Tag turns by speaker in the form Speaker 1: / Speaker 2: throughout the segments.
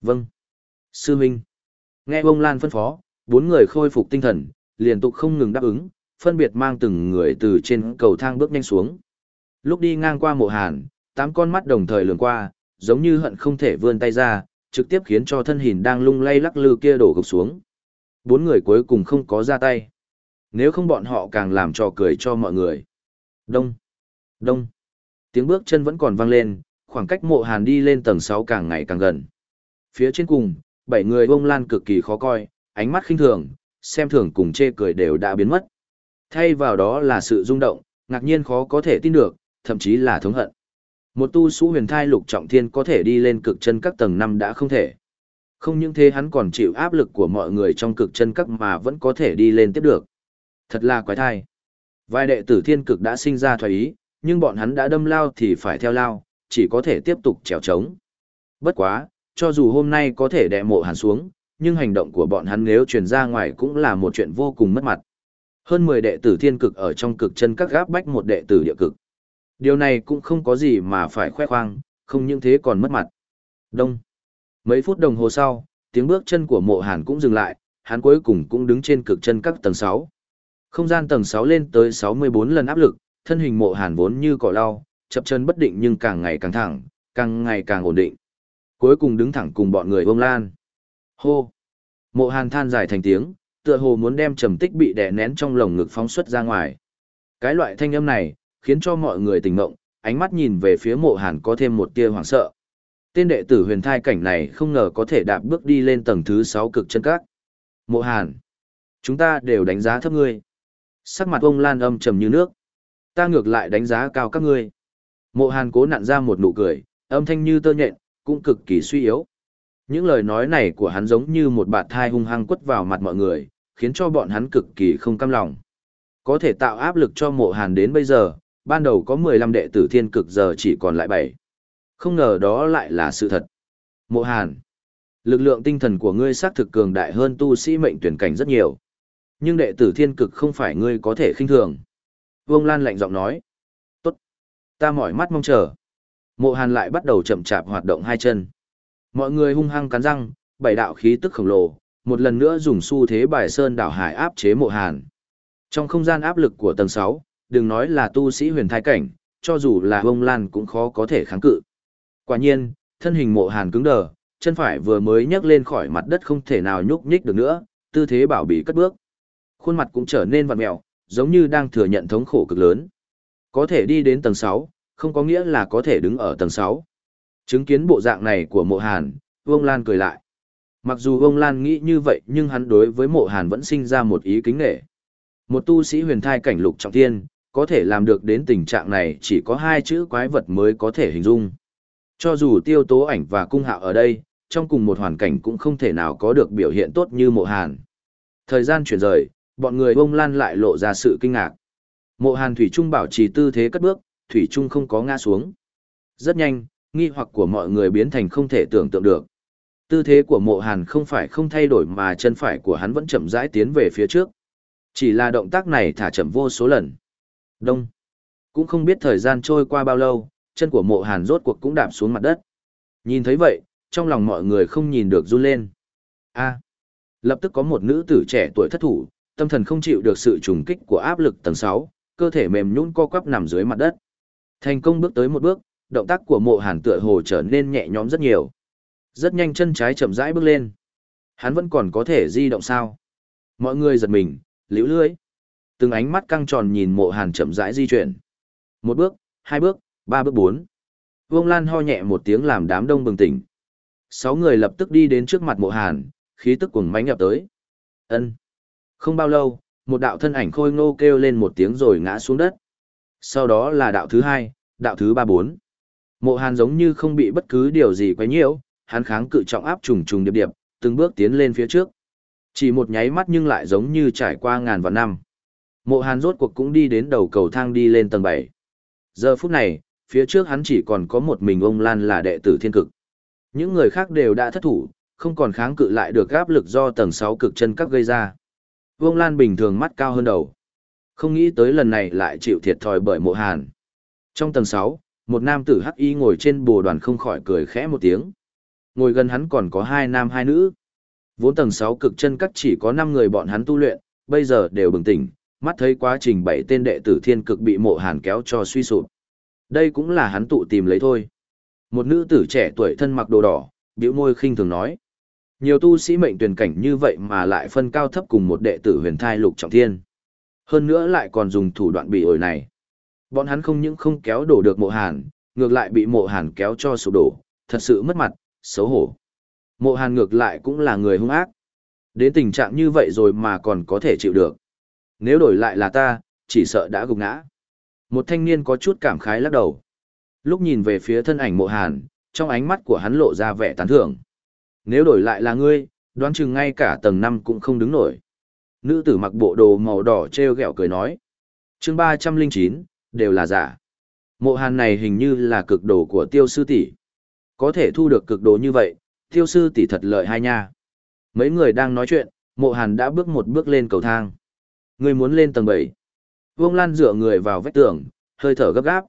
Speaker 1: Vâng. Sư huynh. Nghe ông Lan phân phó, bốn người khôi phục tinh thần, liên tục không ngừng đáp ứng, phân biệt mang từng người từ trên cầu thang bước nhanh xuống. Lúc đi ngang qua mộ hàn, tám con mắt đồng thời lường qua, giống như hận không thể vươn tay ra, trực tiếp khiến cho thân hình đang lung lay lắc lư kia đổ gục xuống. Bốn người cuối cùng không có ra tay. Nếu không bọn họ càng làm trò cười cho mọi người. Đông, đông. Tiếng bước chân vẫn còn vang lên, khoảng cách mộ hàn đi lên tầng 6 càng ngày càng gần. Phía trên cùng, bảy người bông lan cực kỳ khó coi, ánh mắt khinh thường, xem thường cùng chê cười đều đã biến mất. Thay vào đó là sự rung động, ngạc nhiên khó có thể tin được, thậm chí là thống hận. Một tu sĩ huyền thai lục trọng thiên có thể đi lên cực chân các tầng năm đã không thể. Không những thế hắn còn chịu áp lực của mọi người trong cực chân các mà vẫn có thể đi lên tiếp được. Thật là quái thai. Vài đệ tử thiên cực đã sinh ra thoái ý, nhưng bọn hắn đã đâm lao thì phải theo lao, chỉ có thể tiếp tục trèo trống. Bất quá, cho dù hôm nay có thể đè mộ hàn xuống, nhưng hành động của bọn hắn nếu truyền ra ngoài cũng là một chuyện vô cùng mất mặt. Hơn 10 đệ tử thiên cực ở trong cực chân các gáp bách một đệ tử địa cực. Điều này cũng không có gì mà phải khoe khoang, không những thế còn mất mặt. Đông. Mấy phút đồng hồ sau, tiếng bước chân của mộ hàn cũng dừng lại, hắn cuối cùng cũng đứng trên cực chân các tầng 6. Không gian tầng 6 lên tới 64 lần áp lực, thân hình mộ hàn vốn như cỏ lau, chập chân bất định nhưng càng ngày càng thẳng, càng ngày càng ổn định. Cuối cùng đứng thẳng cùng bọn người bông lan. Hô! Mộ hàn than dài thành tiếng, tựa hồ muốn đem trầm tích bị đè nén trong lồng ngực phóng xuất ra ngoài. Cái loại thanh âm này, khiến cho mọi người tỉnh ngộng, ánh mắt nhìn về phía mộ hàn có thêm một tia hoảng sợ. Tên đệ tử huyền thai cảnh này không ngờ có thể đạp bước đi lên tầng thứ 6 cực chân các. Mộ hàn! Chúng ta đều đánh giá thấp ngươi. Sắc mặt ông Lan âm trầm như nước. Ta ngược lại đánh giá cao các ngươi. Mộ hàn cố nặn ra một nụ cười, âm thanh như tơ nhện, cũng cực kỳ suy yếu. Những lời nói này của hắn giống như một bạt thai hung hăng quất vào mặt mọi người, khiến cho bọn hắn cực kỳ không cam lòng. Có thể tạo áp lực cho mộ hàn đến bây giờ, ban đầu có 15 đệ tử thiên cực giờ chỉ còn lại 7. Không ngờ đó lại là sự thật. Mộ hàn, lực lượng tinh thần của ngươi xác thực cường đại hơn tu sĩ mệnh tuyển cảnh rất nhiều. Nhưng đệ tử thiên cực không phải ngươi có thể khinh thường. Vương Lan lạnh giọng nói. Tốt. Ta mỏi mắt mong chờ. Mộ hàn lại bắt đầu chậm chạp hoạt động hai chân. Mọi người hung hăng cắn răng, bảy đạo khí tức khổng lồ, một lần nữa dùng xu thế bài sơn đảo hải áp chế mộ hàn. Trong không gian áp lực của tầng 6, đừng nói là tu sĩ huyền thái cảnh, cho dù là bông lan cũng khó có thể kháng cự. Quả nhiên, thân hình mộ hàn cứng đờ, chân phải vừa mới nhấc lên khỏi mặt đất không thể nào nhúc nhích được nữa, tư thế bảo bị cất bước. Khuôn mặt cũng trở nên vặn mẹo, giống như đang thừa nhận thống khổ cực lớn. Có thể đi đến tầng 6, không có nghĩa là có thể đứng ở tầng 6. Chứng kiến bộ dạng này của mộ hàn, Vương Lan cười lại. Mặc dù Vương Lan nghĩ như vậy nhưng hắn đối với mộ hàn vẫn sinh ra một ý kính nghệ. Một tu sĩ huyền thai cảnh lục trọng thiên, có thể làm được đến tình trạng này chỉ có hai chữ quái vật mới có thể hình dung. Cho dù tiêu tố ảnh và cung hạo ở đây, trong cùng một hoàn cảnh cũng không thể nào có được biểu hiện tốt như mộ hàn. Thời gian chuyển rời, bọn người bông lan lại lộ ra sự kinh ngạc. Mộ hàn Thủy Trung bảo trì tư thế cất bước, Thủy Trung không có ngã xuống. Rất nhanh, nghi hoặc của mọi người biến thành không thể tưởng tượng được. Tư thế của mộ hàn không phải không thay đổi mà chân phải của hắn vẫn chậm rãi tiến về phía trước. Chỉ là động tác này thả chậm vô số lần. Đông. Cũng không biết thời gian trôi qua bao lâu, chân của mộ hàn rốt cuộc cũng đạp xuống mặt đất. Nhìn thấy vậy, trong lòng mọi người không nhìn được run lên. a lập tức có một nữ tử trẻ tuổi thất thủ, tâm thần không chịu được sự trùng kích của áp lực tầng 6, cơ thể mềm nhũn co quắp nằm dưới mặt đất. Thành công bước tới một bước, động tác của mộ hàn tựa hồ trở nên nhẹ nhõm rất nhiều. Rất nhanh chân trái chậm rãi bước lên. Hắn vẫn còn có thể di động sao? Mọi người giật mình, liễu lưới. Từng ánh mắt căng tròn nhìn mộ hàn chậm rãi di chuyển. Một bước, hai bước, ba bước bốn. Vương Lan ho nhẹ một tiếng làm đám đông bừng tỉnh. Sáu người lập tức đi đến trước mặt mộ hàn, khí tức cuồng mánh nhập tới. ân Không bao lâu, một đạo thân ảnh khôi ngô kêu lên một tiếng rồi ngã xuống đất. Sau đó là đạo thứ hai, đạo thứ ba bốn. Mộ Hàn giống như không bị bất cứ điều gì quấy nhiễu, hắn kháng cự trọng áp trùng trùng điệp điệp, từng bước tiến lên phía trước. Chỉ một nháy mắt nhưng lại giống như trải qua ngàn vạn năm. Mộ Hàn rốt cuộc cũng đi đến đầu cầu thang đi lên tầng 7. Giờ phút này, phía trước hắn chỉ còn có một mình ông Lan là đệ tử thiên cực. Những người khác đều đã thất thủ, không còn kháng cự lại được áp lực do tầng 6 cực chân các gây ra. Vương Lan bình thường mắt cao hơn đầu. Không nghĩ tới lần này lại chịu thiệt thòi bởi mộ hàn. Trong tầng 6, một nam tử hắc y ngồi trên bồ đoàn không khỏi cười khẽ một tiếng. ngồi gần hắn còn có hai nam hai nữ. Vốn tầng 6 cực chân các chỉ có 5 người bọn hắn tu luyện, bây giờ đều bừng tỉnh, mắt thấy quá trình bảy tên đệ tử thiên cực bị mộ hàn kéo cho suy sụp. Đây cũng là hắn tụ tìm lấy thôi. Một nữ tử trẻ tuổi thân mặc đồ đỏ, biểu môi khinh thường nói. Nhiều tu sĩ mệnh tuyển cảnh như vậy mà lại phân cao thấp cùng một đệ tử huyền thai lục trọng thiên. Hơn nữa lại còn dùng thủ đoạn bị ổi này. Bọn hắn không những không kéo đổ được mộ hàn, ngược lại bị mộ hàn kéo cho sụp đổ, thật sự mất mặt, xấu hổ. Mộ hàn ngược lại cũng là người hung ác. Đến tình trạng như vậy rồi mà còn có thể chịu được. Nếu đổi lại là ta, chỉ sợ đã gục ngã. Một thanh niên có chút cảm khái lắc đầu. Lúc nhìn về phía thân ảnh mộ hàn, trong ánh mắt của hắn lộ ra vẻ tán thưởng. Nếu đổi lại là ngươi, đoán chừng ngay cả tầng 5 cũng không đứng nổi. Nữ tử mặc bộ đồ màu đỏ treo gẹo cười nói. chương 309, đều là giả. Mộ hàn này hình như là cực đồ của tiêu sư tỷ Có thể thu được cực đồ như vậy, tiêu sư tỷ thật lợi hai nha. Mấy người đang nói chuyện, mộ hàn đã bước một bước lên cầu thang. Người muốn lên tầng bảy Vương Lan dựa người vào vách tường, hơi thở gấp gáp.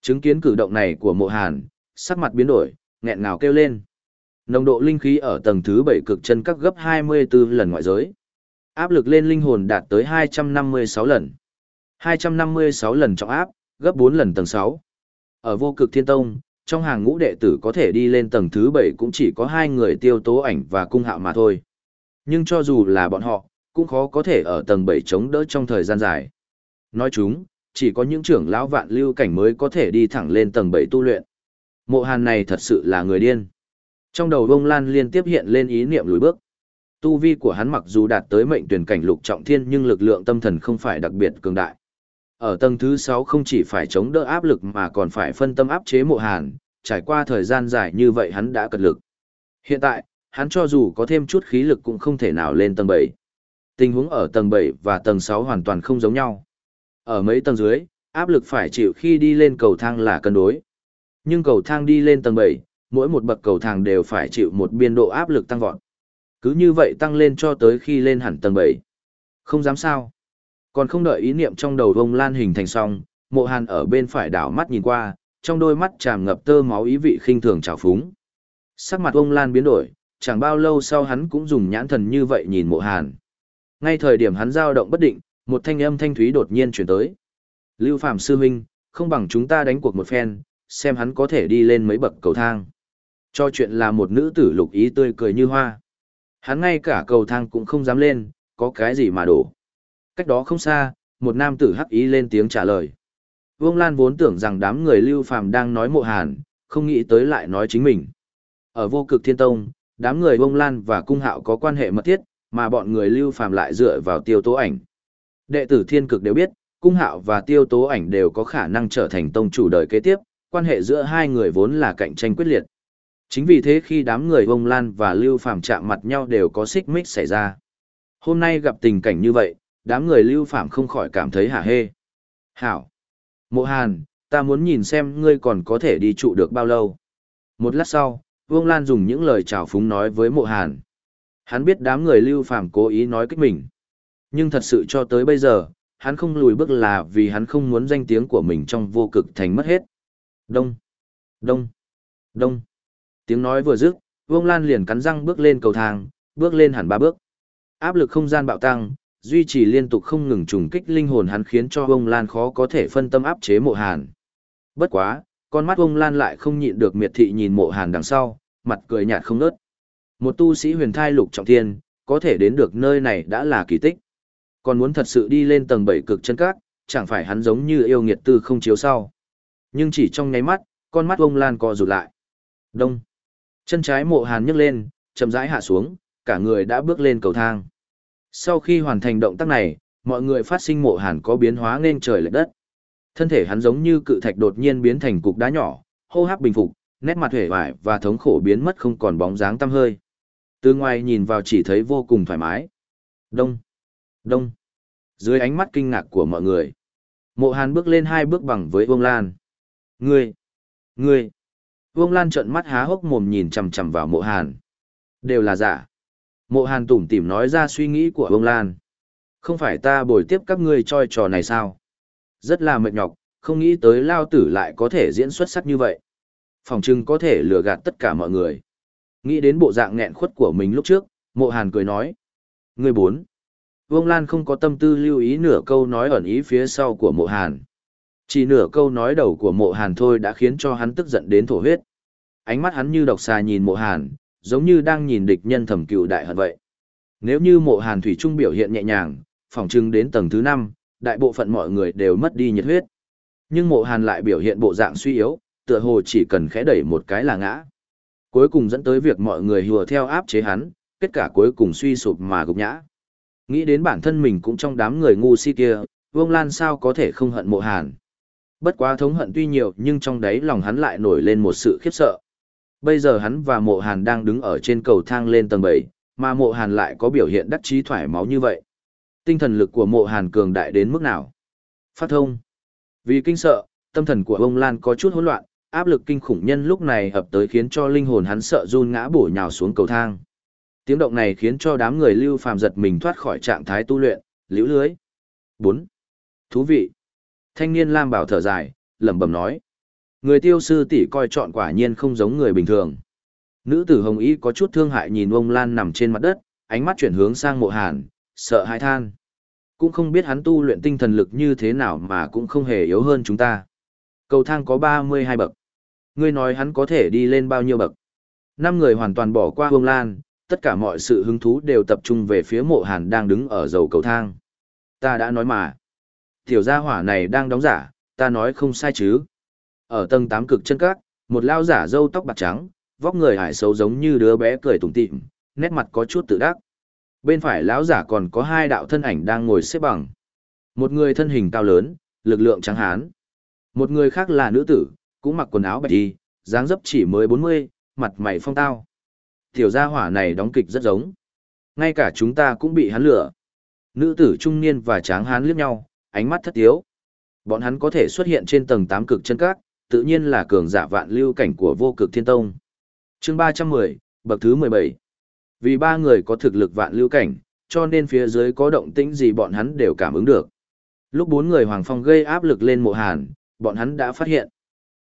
Speaker 1: Chứng kiến cử động này của mộ hàn, sắc mặt biến đổi, nghẹn ngào kêu lên. Nồng độ linh khí ở tầng thứ 7 cực chân các gấp 24 lần ngoại giới. Áp lực lên linh hồn đạt tới 256 lần. 256 lần trọng áp, gấp 4 lần tầng 6. Ở vô cực thiên tông, trong hàng ngũ đệ tử có thể đi lên tầng thứ 7 cũng chỉ có hai người tiêu tố ảnh và cung hạo mà thôi. Nhưng cho dù là bọn họ, cũng khó có thể ở tầng 7 chống đỡ trong thời gian dài. Nói chúng, chỉ có những trưởng lão vạn lưu cảnh mới có thể đi thẳng lên tầng 7 tu luyện. Mộ hàn này thật sự là người điên. Trong đầu bông lan liên tiếp hiện lên ý niệm lùi bước. Tu vi của hắn mặc dù đạt tới mệnh tuyển cảnh lục trọng thiên nhưng lực lượng tâm thần không phải đặc biệt cường đại. Ở tầng thứ 6 không chỉ phải chống đỡ áp lực mà còn phải phân tâm áp chế mộ hàn, trải qua thời gian dài như vậy hắn đã cật lực. Hiện tại, hắn cho dù có thêm chút khí lực cũng không thể nào lên tầng 7. Tình huống ở tầng 7 và tầng 6 hoàn toàn không giống nhau. Ở mấy tầng dưới, áp lực phải chịu khi đi lên cầu thang là cân đối. Nhưng cầu thang đi lên tầng 7, mỗi một bậc cầu thang đều phải chịu một biên độ áp lực tăng vọt. Cứ như vậy tăng lên cho tới khi lên hẳn tầng 7. Không dám sao. Còn không đợi ý niệm trong đầu vông lan hình thành xong, mộ hàn ở bên phải đảo mắt nhìn qua, trong đôi mắt tràn ngập tơ máu ý vị khinh thường trào phúng. Sắc mặt vông lan biến đổi, chẳng bao lâu sau hắn cũng dùng nhãn thần như vậy nhìn mộ hàn. Ngay thời điểm hắn dao động bất định, một thanh âm thanh thúy đột nhiên chuyển tới. Lưu Phạm Sư Minh, không bằng chúng ta đánh cuộc một phen, xem hắn có thể đi lên mấy bậc cầu thang. Cho chuyện là một nữ tử lục ý tươi cười như hoa. Hắn ngay cả cầu thang cũng không dám lên, có cái gì mà đổ. Cách đó không xa, một nam tử hắc ý lên tiếng trả lời. Vương Lan vốn tưởng rằng đám người Lưu Phàm đang nói mộ hàn, không nghĩ tới lại nói chính mình. Ở vô cực thiên tông, đám người Vương Lan và cung hạo có quan hệ mật thiết, mà bọn người Lưu Phàm lại dựa vào tiêu tố ảnh. Đệ tử thiên cực đều biết, cung hạo và tiêu tố ảnh đều có khả năng trở thành tông chủ đời kế tiếp, quan hệ giữa hai người vốn là cạnh tranh quyết liệt. Chính vì thế khi đám người Vương Lan và Lưu Phàm chạm mặt nhau đều có xích mích xảy ra. Hôm nay gặp tình cảnh như vậy, đám người Lưu Phàm không khỏi cảm thấy hả hê. Hảo! Mộ Hàn, ta muốn nhìn xem ngươi còn có thể đi trụ được bao lâu. Một lát sau, Vương Lan dùng những lời chào phúng nói với Mộ Hàn. Hắn biết đám người Lưu Phàm cố ý nói kích mình. Nhưng thật sự cho tới bây giờ, hắn không lùi bước là vì hắn không muốn danh tiếng của mình trong vô cực thành mất hết. Đông, đông, đông. Tiếng nói vừa dứt, Vương Lan liền cắn răng bước lên cầu thang, bước lên hẳn ba bước. Áp lực không gian bạo tăng, duy trì liên tục không ngừng trùng kích linh hồn hắn khiến cho Vương Lan khó có thể phân tâm áp chế mộ hàn. Bất quá, con mắt Vương Lan lại không nhịn được miệt thị nhìn mộ hàn đằng sau, mặt cười nhạt không nớt. Một tu sĩ huyền thai lục trọng thiên, có thể đến được nơi này đã là kỳ tích. Còn muốn thật sự đi lên tầng 7 cực chân cát, chẳng phải hắn giống như yêu nghiệt tư không chiếu sau. Nhưng chỉ trong nháy mắt, con mắt Vương Lan co rụt lại. Đông. Chân trái mộ hàn nhấc lên, chậm rãi hạ xuống, cả người đã bước lên cầu thang. Sau khi hoàn thành động tác này, mọi người phát sinh mộ hàn có biến hóa nên trời lệch đất. Thân thể hắn giống như cự thạch đột nhiên biến thành cục đá nhỏ, hô hấp bình phục, nét mặt hể vải và thống khổ biến mất không còn bóng dáng tăm hơi. Từ ngoài nhìn vào chỉ thấy vô cùng thoải mái. Đông, đông. Dưới ánh mắt kinh ngạc của mọi người, mộ hàn bước lên hai bước bằng với Vương Lan. Ngươi, ngươi. Vương Lan trợn mắt há hốc mồm nhìn chằm chằm vào mộ hàn. Đều là giả. Mộ hàn tủm tỉm nói ra suy nghĩ của Vương Lan. Không phải ta bồi tiếp các ngươi choi trò này sao? Rất là mệt nhọc, không nghĩ tới lao tử lại có thể diễn xuất sắc như vậy. Phòng trưng có thể lừa gạt tất cả mọi người. Nghĩ đến bộ dạng nghẹn khuất của mình lúc trước, mộ hàn cười nói. Người bốn. Vương Lan không có tâm tư lưu ý nửa câu nói ẩn ý phía sau của mộ hàn. Chỉ nửa câu nói đầu của mộ hàn thôi đã khiến cho hắn tức giận đến thổ huyết. Ánh mắt hắn như độc xà nhìn mộ hàn, giống như đang nhìn địch nhân thẩm cựu đại hận vậy. Nếu như mộ hàn thủy trung biểu hiện nhẹ nhàng, phỏng chừng đến tầng thứ 5, đại bộ phận mọi người đều mất đi nhiệt huyết. Nhưng mộ hàn lại biểu hiện bộ dạng suy yếu, tựa hồ chỉ cần khẽ đẩy một cái là ngã. Cuối cùng dẫn tới việc mọi người hùa theo áp chế hắn, kết cả cuối cùng suy sụp mà gục nhã. Nghĩ đến bản thân mình cũng trong đám người ngu si kia, Vương Lan sao có thể không hận mộ hàn. Bất quá thống hận tuy nhiều nhưng trong đấy lòng hắn lại nổi lên một sự khiếp sợ. Bây giờ hắn và mộ hàn đang đứng ở trên cầu thang lên tầng 7, mà mộ hàn lại có biểu hiện đắc chí thoải máu như vậy. Tinh thần lực của mộ hàn cường đại đến mức nào? Phát thông. Vì kinh sợ, tâm thần của ông Lan có chút hỗn loạn, áp lực kinh khủng nhân lúc này ập tới khiến cho linh hồn hắn sợ run ngã bổ nhào xuống cầu thang. Tiếng động này khiến cho đám người lưu phàm giật mình thoát khỏi trạng thái tu luyện, liễu lưới. 4. Thú vị. Thanh niên Lam bảo thở dài, lẩm bẩm nói. Người tiêu sư tỷ coi chọn quả nhiên không giống người bình thường. Nữ tử Hồng Y có chút thương hại nhìn ông Lan nằm trên mặt đất, ánh mắt chuyển hướng sang mộ hàn, sợ hãi than. Cũng không biết hắn tu luyện tinh thần lực như thế nào mà cũng không hề yếu hơn chúng ta. Cầu thang có 32 bậc. Ngươi nói hắn có thể đi lên bao nhiêu bậc. Năm người hoàn toàn bỏ qua ông Lan, tất cả mọi sự hứng thú đều tập trung về phía mộ hàn đang đứng ở dầu cầu thang. Ta đã nói mà. Tiểu gia hỏa này đang đóng giả, ta nói không sai chứ. Ở tầng 8 cực chân các, một lao giả râu tóc bạc trắng, vóc người hải xấu giống như đứa bé cười tủm tỉm, nét mặt có chút tự đắc. Bên phải lão giả còn có hai đạo thân ảnh đang ngồi xếp bằng. Một người thân hình cao lớn, lực lượng trắng hán. Một người khác là nữ tử, cũng mặc quần áo bạch y, dáng dấp chỉ mới 40, mặt mày phong tao. Tiểu gia hỏa này đóng kịch rất giống. Ngay cả chúng ta cũng bị hắn lừa. Nữ tử trung niên và tráng hán liếc nhau, ánh mắt thất tiếu. Bọn hắn có thể xuất hiện trên tầng 8 cực chân các, tự nhiên là cường giả vạn lưu cảnh của vô cực thiên tông. chương 310, bậc thứ 17. Vì ba người có thực lực vạn lưu cảnh, cho nên phía dưới có động tĩnh gì bọn hắn đều cảm ứng được. Lúc bốn người Hoàng Phong gây áp lực lên mộ hàn, bọn hắn đã phát hiện.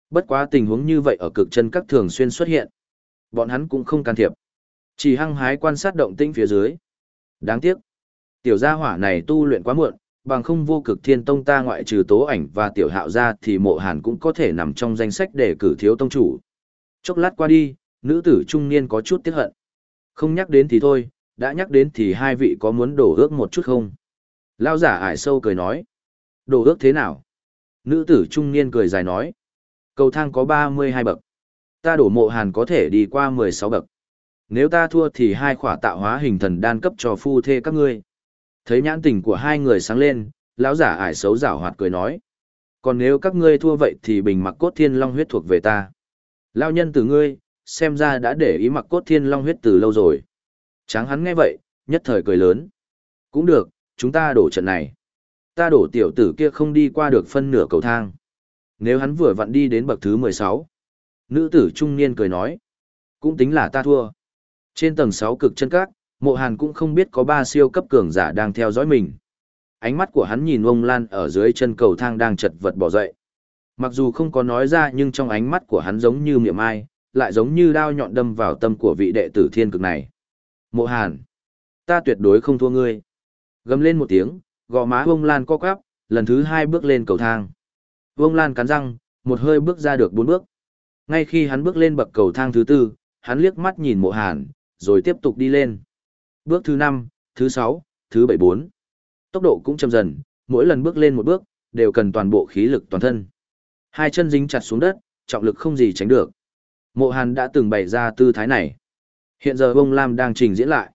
Speaker 1: Bất quá tình huống như vậy ở cực chân các thường xuyên xuất hiện. Bọn hắn cũng không can thiệp. Chỉ hăng hái quan sát động tĩnh phía dưới. Đáng tiếc. Tiểu gia hỏa này tu luyện quá muộn, bằng không vô cực thiên tông ta ngoại trừ tố ảnh và tiểu hạo ra thì mộ hàn cũng có thể nằm trong danh sách để cử thiếu tông chủ. Chốc lát qua đi, nữ tử trung niên có chút tiếc hận. Không nhắc đến thì thôi, đã nhắc đến thì hai vị có muốn đổ ước một chút không? Lao giả ải sâu cười nói. Đổ ước thế nào? Nữ tử trung niên cười dài nói. Cầu thang có 32 bậc. Ta đổ mộ hàn có thể đi qua 16 bậc. Nếu ta thua thì hai khỏa tạo hóa hình thần đan cấp cho phu thê các ngươi. Thấy nhãn tình của hai người sáng lên, lão giả ải xấu giả hoạt cười nói. Còn nếu các ngươi thua vậy thì bình mặc cốt thiên long huyết thuộc về ta. Lao nhân từ ngươi, xem ra đã để ý mặc cốt thiên long huyết từ lâu rồi. Tráng hắn nghe vậy, nhất thời cười lớn. Cũng được, chúng ta đổ trận này. Ta đổ tiểu tử kia không đi qua được phân nửa cầu thang. Nếu hắn vừa vặn đi đến bậc thứ 16. Nữ tử trung niên cười nói. Cũng tính là ta thua. Trên tầng sáu cực chân cát, mộ hàn cũng không biết có ba siêu cấp cường giả đang theo dõi mình. Ánh mắt của hắn nhìn ông Lan ở dưới chân cầu thang đang chật vật bỏ dậy. Mặc dù không có nói ra nhưng trong ánh mắt của hắn giống như miệng ai, lại giống như đao nhọn đâm vào tâm của vị đệ tử thiên cực này. Mộ hàn, ta tuyệt đối không thua ngươi. Gầm lên một tiếng, gò má ông Lan co quắp, lần thứ hai bước lên cầu thang. Ông Lan cắn răng, một hơi bước ra được bốn bước. Ngay khi hắn bước lên bậc cầu thang thứ tư, hắn liếc mắt nhìn mộ hàn, rồi tiếp tục đi lên. Bước thứ năm, thứ sáu, thứ bảy bốn. Tốc độ cũng chậm dần, mỗi lần bước lên một bước, đều cần toàn bộ khí lực toàn thân. Hai chân dính chặt xuống đất, trọng lực không gì tránh được. Mộ Hàn đã từng bày ra tư thái này. Hiện giờ bông lam đang trình diễn lại.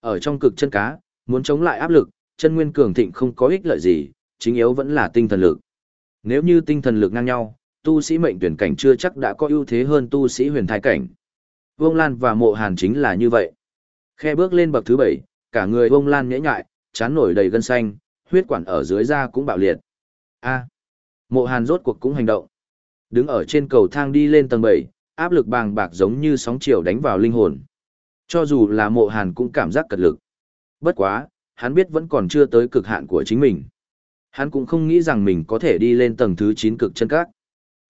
Speaker 1: Ở trong cực chân cá, muốn chống lại áp lực, chân nguyên cường thịnh không có ích lợi gì, chính yếu vẫn là tinh thần lực. Nếu như tinh thần lực ngang nhau, tu sĩ mệnh tuyển cảnh chưa chắc đã có ưu thế hơn tu sĩ huyền thái cảnh. Vương Lan và Mộ Hàn chính là như vậy. Khe bước lên bậc thứ bảy, cả người bông Lan nhễ nhại, chán nổi đầy gân xanh, huyết quản ở dưới da cũng bạo liệt. A. Mộ Hàn rốt cuộc cũng hành động. Đứng ở trên cầu thang đi lên tầng 7, áp lực bàng bạc giống như sóng chiều đánh vào linh hồn. Cho dù là Mộ Hàn cũng cảm giác cật lực. Bất quá, hắn biết vẫn còn chưa tới cực hạn của chính mình. Hắn cũng không nghĩ rằng mình có thể đi lên tầng thứ 9 cực chân các.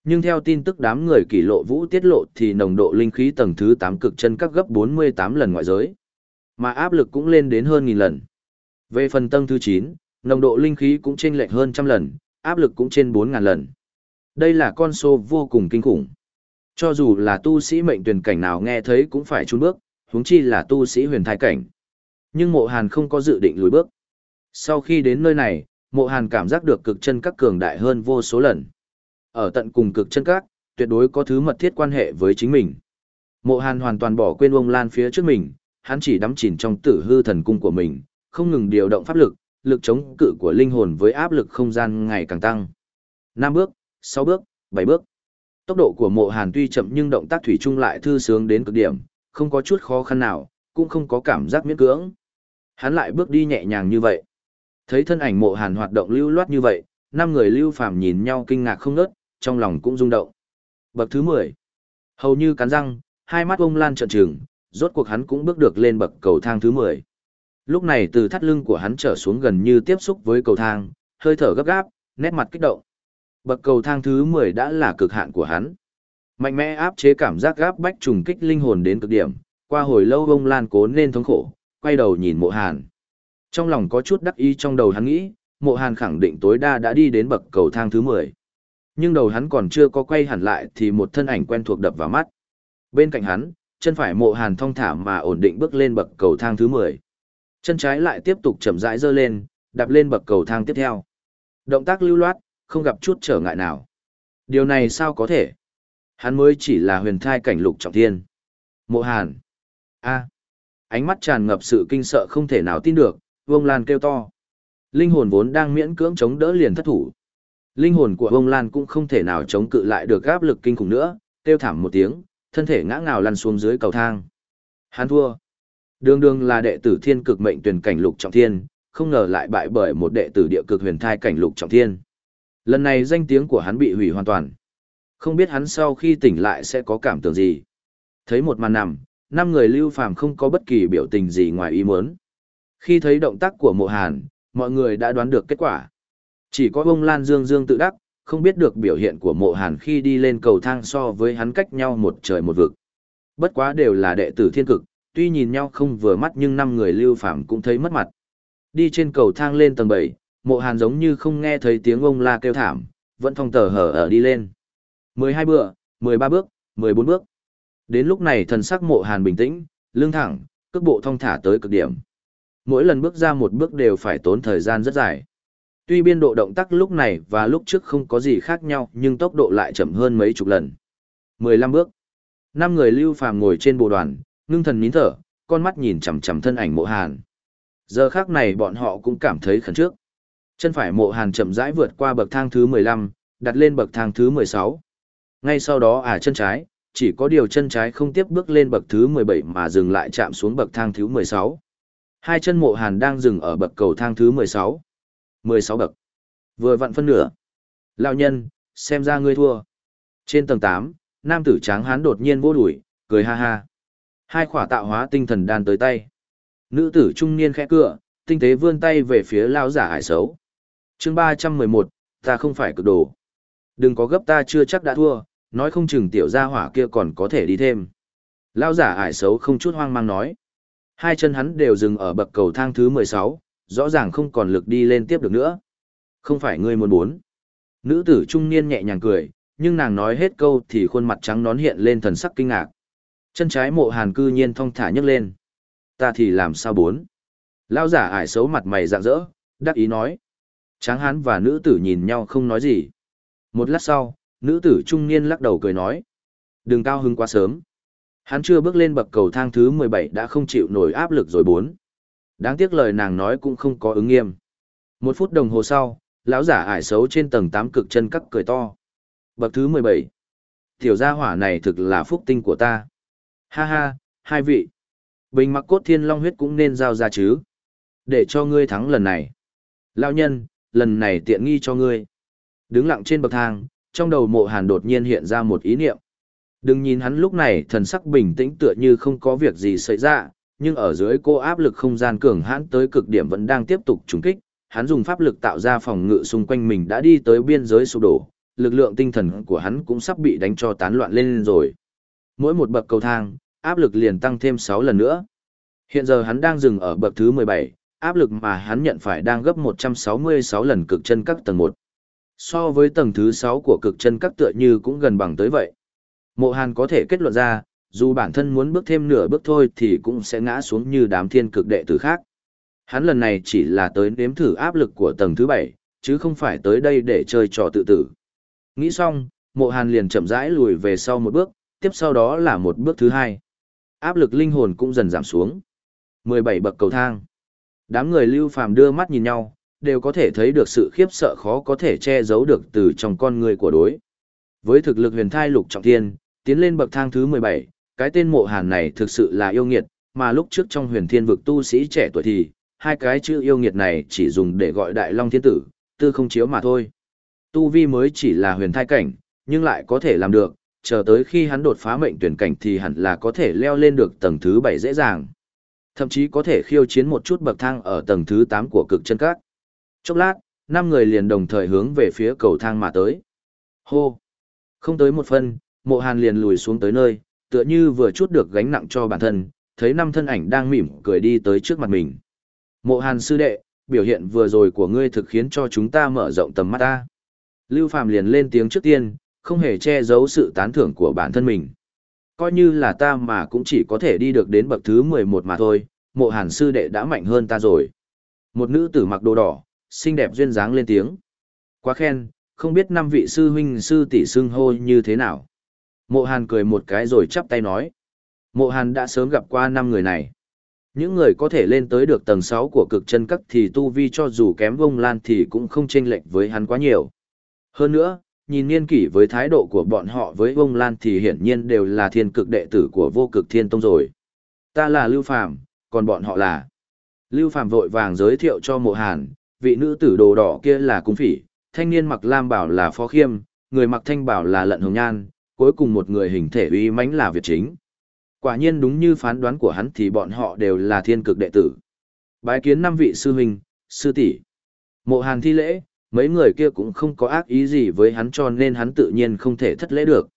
Speaker 1: Nhưng theo tin tức đám người kỷ lộ vũ tiết lộ thì nồng độ linh khí tầng thứ 8 cực chân các gấp 48 lần ngoại giới. Mà áp lực cũng lên đến hơn nghìn lần. Về phần tầng thứ 9, nồng độ linh khí cũng chênh lệch hơn trăm lần, áp lực cũng trên 4000 lần. Đây là con số vô cùng kinh khủng. Cho dù là tu sĩ mệnh tuyển cảnh nào nghe thấy cũng phải chun bước, huống chi là tu sĩ huyền thai cảnh. Nhưng mộ hàn không có dự định lùi bước. Sau khi đến nơi này, mộ hàn cảm giác được cực chân các cường đại hơn vô số lần. Ở tận cùng cực chân các, tuyệt đối có thứ mật thiết quan hệ với chính mình. Mộ hàn hoàn toàn bỏ quên ông Lan phía trước mình, hắn chỉ đắm chìm trong tử hư thần cung của mình, không ngừng điều động pháp lực, lực chống cự của linh hồn với áp lực không gian ngày càng tăng. 5 bước, 6 bước, 7 bước. Tốc độ của mộ hàn tuy chậm nhưng động tác thủy chung lại thư sướng đến cực điểm, không có chút khó khăn nào, cũng không có cảm giác miễn cưỡng. Hắn lại bước đi nhẹ nhàng như vậy. Thấy thân ảnh mộ hàn hoạt động lưu loát như vậy, năm người lưu phàm nhìn nhau kinh ngạc không nớt, trong lòng cũng rung động. Bậc thứ 10. Hầu như cắn răng, hai mắt ông lan trợn trừng, rốt cuộc hắn cũng bước được lên bậc cầu thang thứ 10. Lúc này từ thắt lưng của hắn trở xuống gần như tiếp xúc với cầu thang, hơi thở gấp gáp, nét mặt kích động. Bậc cầu thang thứ 10 đã là cực hạn của hắn. Mạnh mẽ áp chế cảm giác gáp bách trùng kích linh hồn đến cực điểm, qua hồi lâu ông Lan cố nên thống khổ, quay đầu nhìn mộ hàn. Trong lòng có chút đắc ý trong đầu hắn nghĩ, mộ hàn khẳng định tối đa đã đi đến bậc cầu thang thứ 10. Nhưng đầu hắn còn chưa có quay hẳn lại thì một thân ảnh quen thuộc đập vào mắt. Bên cạnh hắn, chân phải mộ hàn thong thả mà ổn định bước lên bậc cầu thang thứ 10. Chân trái lại tiếp tục chậm rãi dơ lên, đạp lên bậc cầu thang tiếp theo. Động tác lưu loát, không gặp chút trở ngại nào. Điều này sao có thể? Hắn mới chỉ là huyền thai cảnh lục trọng thiên. Mộ hàn. a Ánh mắt tràn ngập sự kinh sợ không thể nào tin được, Vương Lan kêu to. Linh hồn vốn đang miễn cưỡng chống đỡ liền thất thủ. Linh hồn của Vương Lan cũng không thể nào chống cự lại được áp lực kinh khủng nữa, kêu thảm một tiếng, thân thể ngã ngào lăn xuống dưới cầu thang. Hắn thua. Đường đường là đệ tử thiên cực mệnh tuyển cảnh lục trọng thiên, không ngờ lại bại bởi một đệ tử địa cực huyền thai cảnh lục trọng thiên. Lần này danh tiếng của hắn bị hủy hoàn toàn. Không biết hắn sau khi tỉnh lại sẽ có cảm tưởng gì. Thấy một màn nằm, năm người lưu phàm không có bất kỳ biểu tình gì ngoài ý muốn. Khi thấy động tác của mộ hàn, mọi người đã đoán được kết quả. Chỉ có ông lan dương dương tự đắc, không biết được biểu hiện của mộ hàn khi đi lên cầu thang so với hắn cách nhau một trời một vực. Bất quá đều là đệ tử thiên cực, tuy nhìn nhau không vừa mắt nhưng năm người lưu phàm cũng thấy mất mặt. Đi trên cầu thang lên tầng 7, mộ hàn giống như không nghe thấy tiếng ông la kêu thảm, vẫn thong tờ hở ở đi lên. 12 bữa, 13 bước, 14 bước. Đến lúc này thần sắc mộ hàn bình tĩnh, lưng thẳng, cước bộ thong thả tới cực điểm. Mỗi lần bước ra một bước đều phải tốn thời gian rất dài. Tuy biên độ động tác lúc này và lúc trước không có gì khác nhau nhưng tốc độ lại chậm hơn mấy chục lần. 15 bước. Năm người lưu phàm ngồi trên bồ đoàn, ngưng thần nín thở, con mắt nhìn chằm chằm thân ảnh mộ hàn. Giờ khác này bọn họ cũng cảm thấy khẩn trước. Chân phải mộ hàn chậm rãi vượt qua bậc thang thứ 15, đặt lên bậc thang thứ 16. Ngay sau đó à chân trái, chỉ có điều chân trái không tiếp bước lên bậc thứ 17 mà dừng lại chạm xuống bậc thang thứ 16. Hai chân mộ hàn đang dừng ở bậc cầu thang thứ 16. 16 bậc. Vừa vặn phân nửa. Lão nhân, xem ra ngươi thua. Trên tầng 8, nam tử tráng hán đột nhiên vô đuổi, cười ha ha. Hai khỏa tạo hóa tinh thần đan tới tay. Nữ tử trung niên khẽ cửa, tinh tế vươn tay về phía lão giả hải xấu. chương 311, ta không phải cực đồ. Đừng có gấp ta chưa chắc đã thua, nói không chừng tiểu gia hỏa kia còn có thể đi thêm. lão giả ải xấu không chút hoang mang nói. Hai chân hắn đều dừng ở bậc cầu thang thứ 16, rõ ràng không còn lực đi lên tiếp được nữa. Không phải ngươi muốn muốn. Nữ tử trung niên nhẹ nhàng cười, nhưng nàng nói hết câu thì khuôn mặt trắng nón hiện lên thần sắc kinh ngạc. Chân trái mộ hàn cư nhiên thong thả nhấc lên. Ta thì làm sao bốn? Lao giả ải xấu mặt mày rạng rỡ, đắc ý nói. Tráng hán và nữ tử nhìn nhau không nói gì. Một lát sau, nữ tử trung niên lắc đầu cười nói. Đừng cao hứng quá sớm. Hắn chưa bước lên bậc cầu thang thứ 17 đã không chịu nổi áp lực rồi bốn. Đáng tiếc lời nàng nói cũng không có ứng nghiêm. Một phút đồng hồ sau, lão giả ải xấu trên tầng tám cực chân cắt cười to. Bậc thứ 17. Tiểu gia hỏa này thực là phúc tinh của ta. Ha ha, hai vị. Bình mặc cốt thiên long huyết cũng nên giao ra chứ. Để cho ngươi thắng lần này. Lão nhân, lần này tiện nghi cho ngươi. Đứng lặng trên bậc thang, trong đầu mộ hàn đột nhiên hiện ra một ý niệm. Đừng nhìn hắn lúc này thần sắc bình tĩnh tựa như không có việc gì xảy ra, nhưng ở dưới cô áp lực không gian cường hãn tới cực điểm vẫn đang tiếp tục trùng kích, hắn dùng pháp lực tạo ra phòng ngự xung quanh mình đã đi tới biên giới sụp đổ, lực lượng tinh thần của hắn cũng sắp bị đánh cho tán loạn lên rồi. Mỗi một bậc cầu thang, áp lực liền tăng thêm 6 lần nữa. Hiện giờ hắn đang dừng ở bậc thứ 17, áp lực mà hắn nhận phải đang gấp 166 lần cực chân các tầng 1. So với tầng thứ 6 của cực chân các tựa như cũng gần bằng tới vậy. Mộ Hàn có thể kết luận ra, dù bản thân muốn bước thêm nửa bước thôi thì cũng sẽ ngã xuống như đám thiên cực đệ tử khác. Hắn lần này chỉ là tới nếm thử áp lực của tầng thứ bảy chứ không phải tới đây để chơi trò tự tử. Nghĩ xong, mộ hàn liền chậm rãi lùi về sau một bước, tiếp sau đó là một bước thứ hai. Áp lực linh hồn cũng dần giảm xuống. 17 bậc cầu thang. Đám người lưu phàm đưa mắt nhìn nhau, đều có thể thấy được sự khiếp sợ khó có thể che giấu được từ trong con người của đối. Với thực lực huyền thai lục trọng thiên, tiến lên bậc thang thứ 17, cái tên mộ hàn này thực sự là yêu nghiệt, mà lúc trước trong huyền thiên vực tu sĩ trẻ tuổi thì, hai cái chữ yêu nghiệt này chỉ dùng để gọi đại long thiên tử, tư không chiếu mà thôi. Tu vi mới chỉ là huyền thai cảnh, nhưng lại có thể làm được, chờ tới khi hắn đột phá mệnh tuyển cảnh thì hẳn là có thể leo lên được tầng thứ 7 dễ dàng. Thậm chí có thể khiêu chiến một chút bậc thang ở tầng thứ 8 của cực chân các. Chốc lát, năm người liền đồng thời hướng về phía cầu thang mà tới. Hô! Không tới một phân, mộ hàn liền lùi xuống tới nơi, tựa như vừa chút được gánh nặng cho bản thân, thấy năm thân ảnh đang mỉm cười đi tới trước mặt mình. Mộ hàn sư đệ, biểu hiện vừa rồi của ngươi thực khiến cho chúng ta mở rộng tầm mắt ta. Lưu Phàm liền lên tiếng trước tiên, không hề che giấu sự tán thưởng của bản thân mình. Coi như là ta mà cũng chỉ có thể đi được đến bậc thứ 11 mà thôi, mộ hàn sư đệ đã mạnh hơn ta rồi. Một nữ tử mặc đồ đỏ, xinh đẹp duyên dáng lên tiếng. Quá khen, không biết năm vị sư huynh sư tỷ xưng hô như thế nào. Mộ hàn cười một cái rồi chắp tay nói. Mộ hàn đã sớm gặp qua năm người này. Những người có thể lên tới được tầng 6 của cực chân cấp thì tu vi cho dù kém vông lan thì cũng không chênh lệch với hắn quá nhiều. Hơn nữa, nhìn niên kỷ với thái độ của bọn họ với vông lan thì hiển nhiên đều là thiên cực đệ tử của vô cực thiên tông rồi. Ta là Lưu Phàm còn bọn họ là... Lưu Phàm vội vàng giới thiệu cho mộ hàn, vị nữ tử đồ đỏ kia là cung phỉ, thanh niên mặc lam bảo là phó khiêm, người mặc thanh bảo là lận hồng nhan, cuối cùng một người hình thể uy mãnh là Việt chính. Quả nhiên đúng như phán đoán của hắn thì bọn họ đều là thiên cực đệ tử. Bái kiến năm vị sư huynh, sư tỷ. Mộ Hàn thi lễ, mấy người kia cũng không có ác ý gì với hắn cho nên hắn tự nhiên không thể thất lễ được.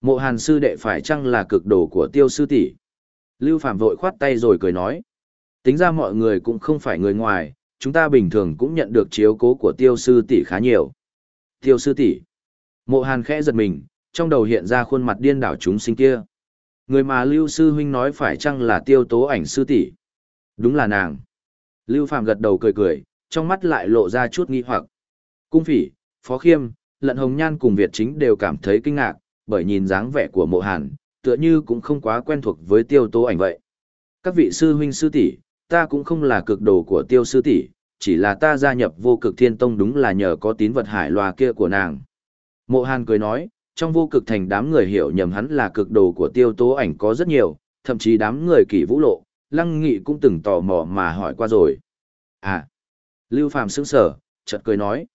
Speaker 1: Mộ Hàn sư đệ phải chăng là cực đồ của tiêu sư tỷ? Lưu Phạm vội khoát tay rồi cười nói. Tính ra mọi người cũng không phải người ngoài, chúng ta bình thường cũng nhận được chiếu cố của tiêu sư tỷ khá nhiều. Tiêu sư tỷ. Mộ Hàn khẽ giật mình, trong đầu hiện ra khuôn mặt điên đảo chúng sinh kia. Người mà Lưu Sư Huynh nói phải chăng là tiêu tố ảnh sư tỷ? Đúng là nàng. Lưu Phạm gật đầu cười cười, trong mắt lại lộ ra chút nghi hoặc. Cung phỉ, Phó Khiêm, Lận Hồng Nhan cùng Việt chính đều cảm thấy kinh ngạc, bởi nhìn dáng vẻ của mộ hàn, tựa như cũng không quá quen thuộc với tiêu tố ảnh vậy. Các vị sư huynh sư tỷ, ta cũng không là cực đồ của tiêu sư tỷ, chỉ là ta gia nhập vô cực thiên tông đúng là nhờ có tín vật hải loa kia của nàng. Mộ hàn cười nói, trong vô cực thành đám người hiểu nhầm hắn là cực đồ của tiêu tố ảnh có rất nhiều, thậm chí đám người kỷ vũ lộ, lăng nghị cũng từng tò mò mà hỏi qua rồi. À, Lưu Phàm sững sở, chợt cười nói,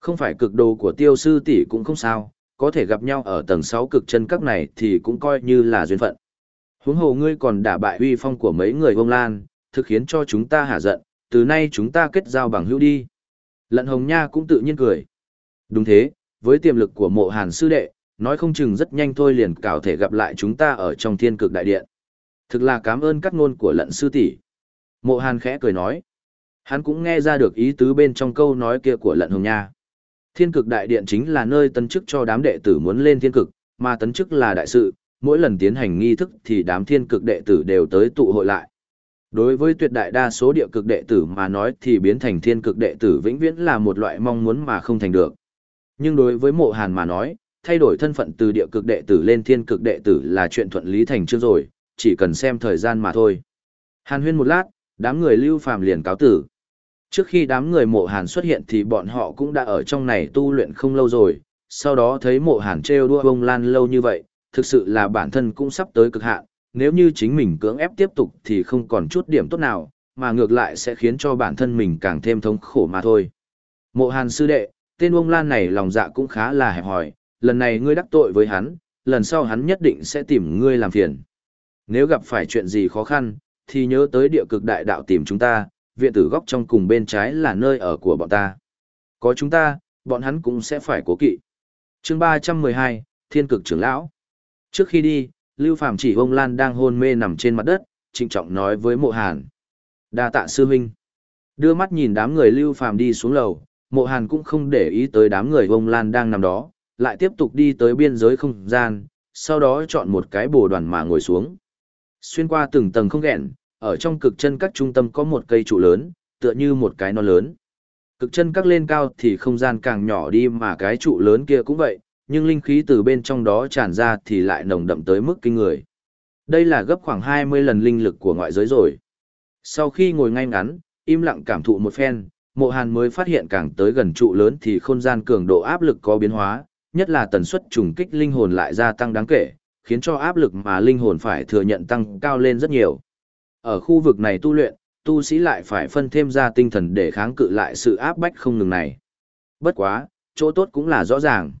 Speaker 1: không phải cực đồ của tiêu sư tỷ cũng không sao, có thể gặp nhau ở tầng 6 cực chân các này thì cũng coi như là duyên phận. Huống hồ ngươi còn đả bại uy phong của mấy người vông lan, thực khiến cho chúng ta hả giận, từ nay chúng ta kết giao bằng hữu đi. Lận Hồng Nha cũng tự nhiên cười. Đúng thế, với tiềm lực của mộ hàn sư đệ, nói không chừng rất nhanh thôi liền cảo thể gặp lại chúng ta ở trong thiên cực đại điện. Thực là cảm ơn các ngôn của lận sư tỷ. Mộ hàn khẽ cười nói. Hắn cũng nghe ra được ý tứ bên trong câu nói kia của lận hồng nha. Thiên cực đại điện chính là nơi tấn chức cho đám đệ tử muốn lên thiên cực, mà tấn chức là đại sự, mỗi lần tiến hành nghi thức thì đám thiên cực đệ tử đều tới tụ hội lại. Đối với tuyệt đại đa số địa cực đệ tử mà nói thì biến thành thiên cực đệ tử vĩnh viễn là một loại mong muốn mà không thành được. Nhưng đối với mộ hàn mà nói, thay đổi thân phận từ địa cực đệ tử lên thiên cực đệ tử là chuyện thuận lý thành chương rồi, chỉ cần xem thời gian mà thôi. Hàn huyên một lát, đám người lưu phàm liền cáo tử. Trước khi đám người mộ hàn xuất hiện thì bọn họ cũng đã ở trong này tu luyện không lâu rồi, sau đó thấy mộ hàn trêu đua bông lan lâu như vậy, thực sự là bản thân cũng sắp tới cực hạn, nếu như chính mình cưỡng ép tiếp tục thì không còn chút điểm tốt nào, mà ngược lại sẽ khiến cho bản thân mình càng thêm thống khổ mà thôi. Mộ hàn sư đệ, tên bông lan này lòng dạ cũng khá là hẹp hòi, lần này ngươi đắc tội với hắn, lần sau hắn nhất định sẽ tìm ngươi làm phiền. Nếu gặp phải chuyện gì khó khăn, thì nhớ tới địa cực đại đạo tìm chúng ta, viện tử góc trong cùng bên trái là nơi ở của bọn ta. Có chúng ta, bọn hắn cũng sẽ phải cố kỵ. chương ba trăm mười hai Thiên cực trưởng lão. Trước khi đi, Lưu Phàm chỉ ông Lan đang hôn mê nằm trên mặt đất, trịnh trọng nói với mộ hàn. đa tạ sư huynh. Đưa mắt nhìn đám người Lưu Phàm đi xuống lầu, mộ hàn cũng không để ý tới đám người ông Lan đang nằm đó, lại tiếp tục đi tới biên giới không gian, sau đó chọn một cái bồ đoàn mà ngồi xuống. Xuyên qua từng tầng không ghẹn, ở trong cực chân các trung tâm có một cây trụ lớn, tựa như một cái non lớn. Cực chân các lên cao thì không gian càng nhỏ đi mà cái trụ lớn kia cũng vậy, nhưng linh khí từ bên trong đó tràn ra thì lại nồng đậm tới mức kinh người. Đây là gấp khoảng 20 lần linh lực của ngoại giới rồi. Sau khi ngồi ngay ngắn, im lặng cảm thụ một phen, mộ hàn mới phát hiện càng tới gần trụ lớn thì không gian cường độ áp lực có biến hóa, nhất là tần suất trùng kích linh hồn lại gia tăng đáng kể, khiến cho áp lực mà linh hồn phải thừa nhận tăng cao lên rất nhiều. Ở khu vực này tu luyện, tu sĩ lại phải phân thêm ra tinh thần để kháng cự lại sự áp bách không ngừng này. Bất quá, chỗ tốt cũng là rõ ràng.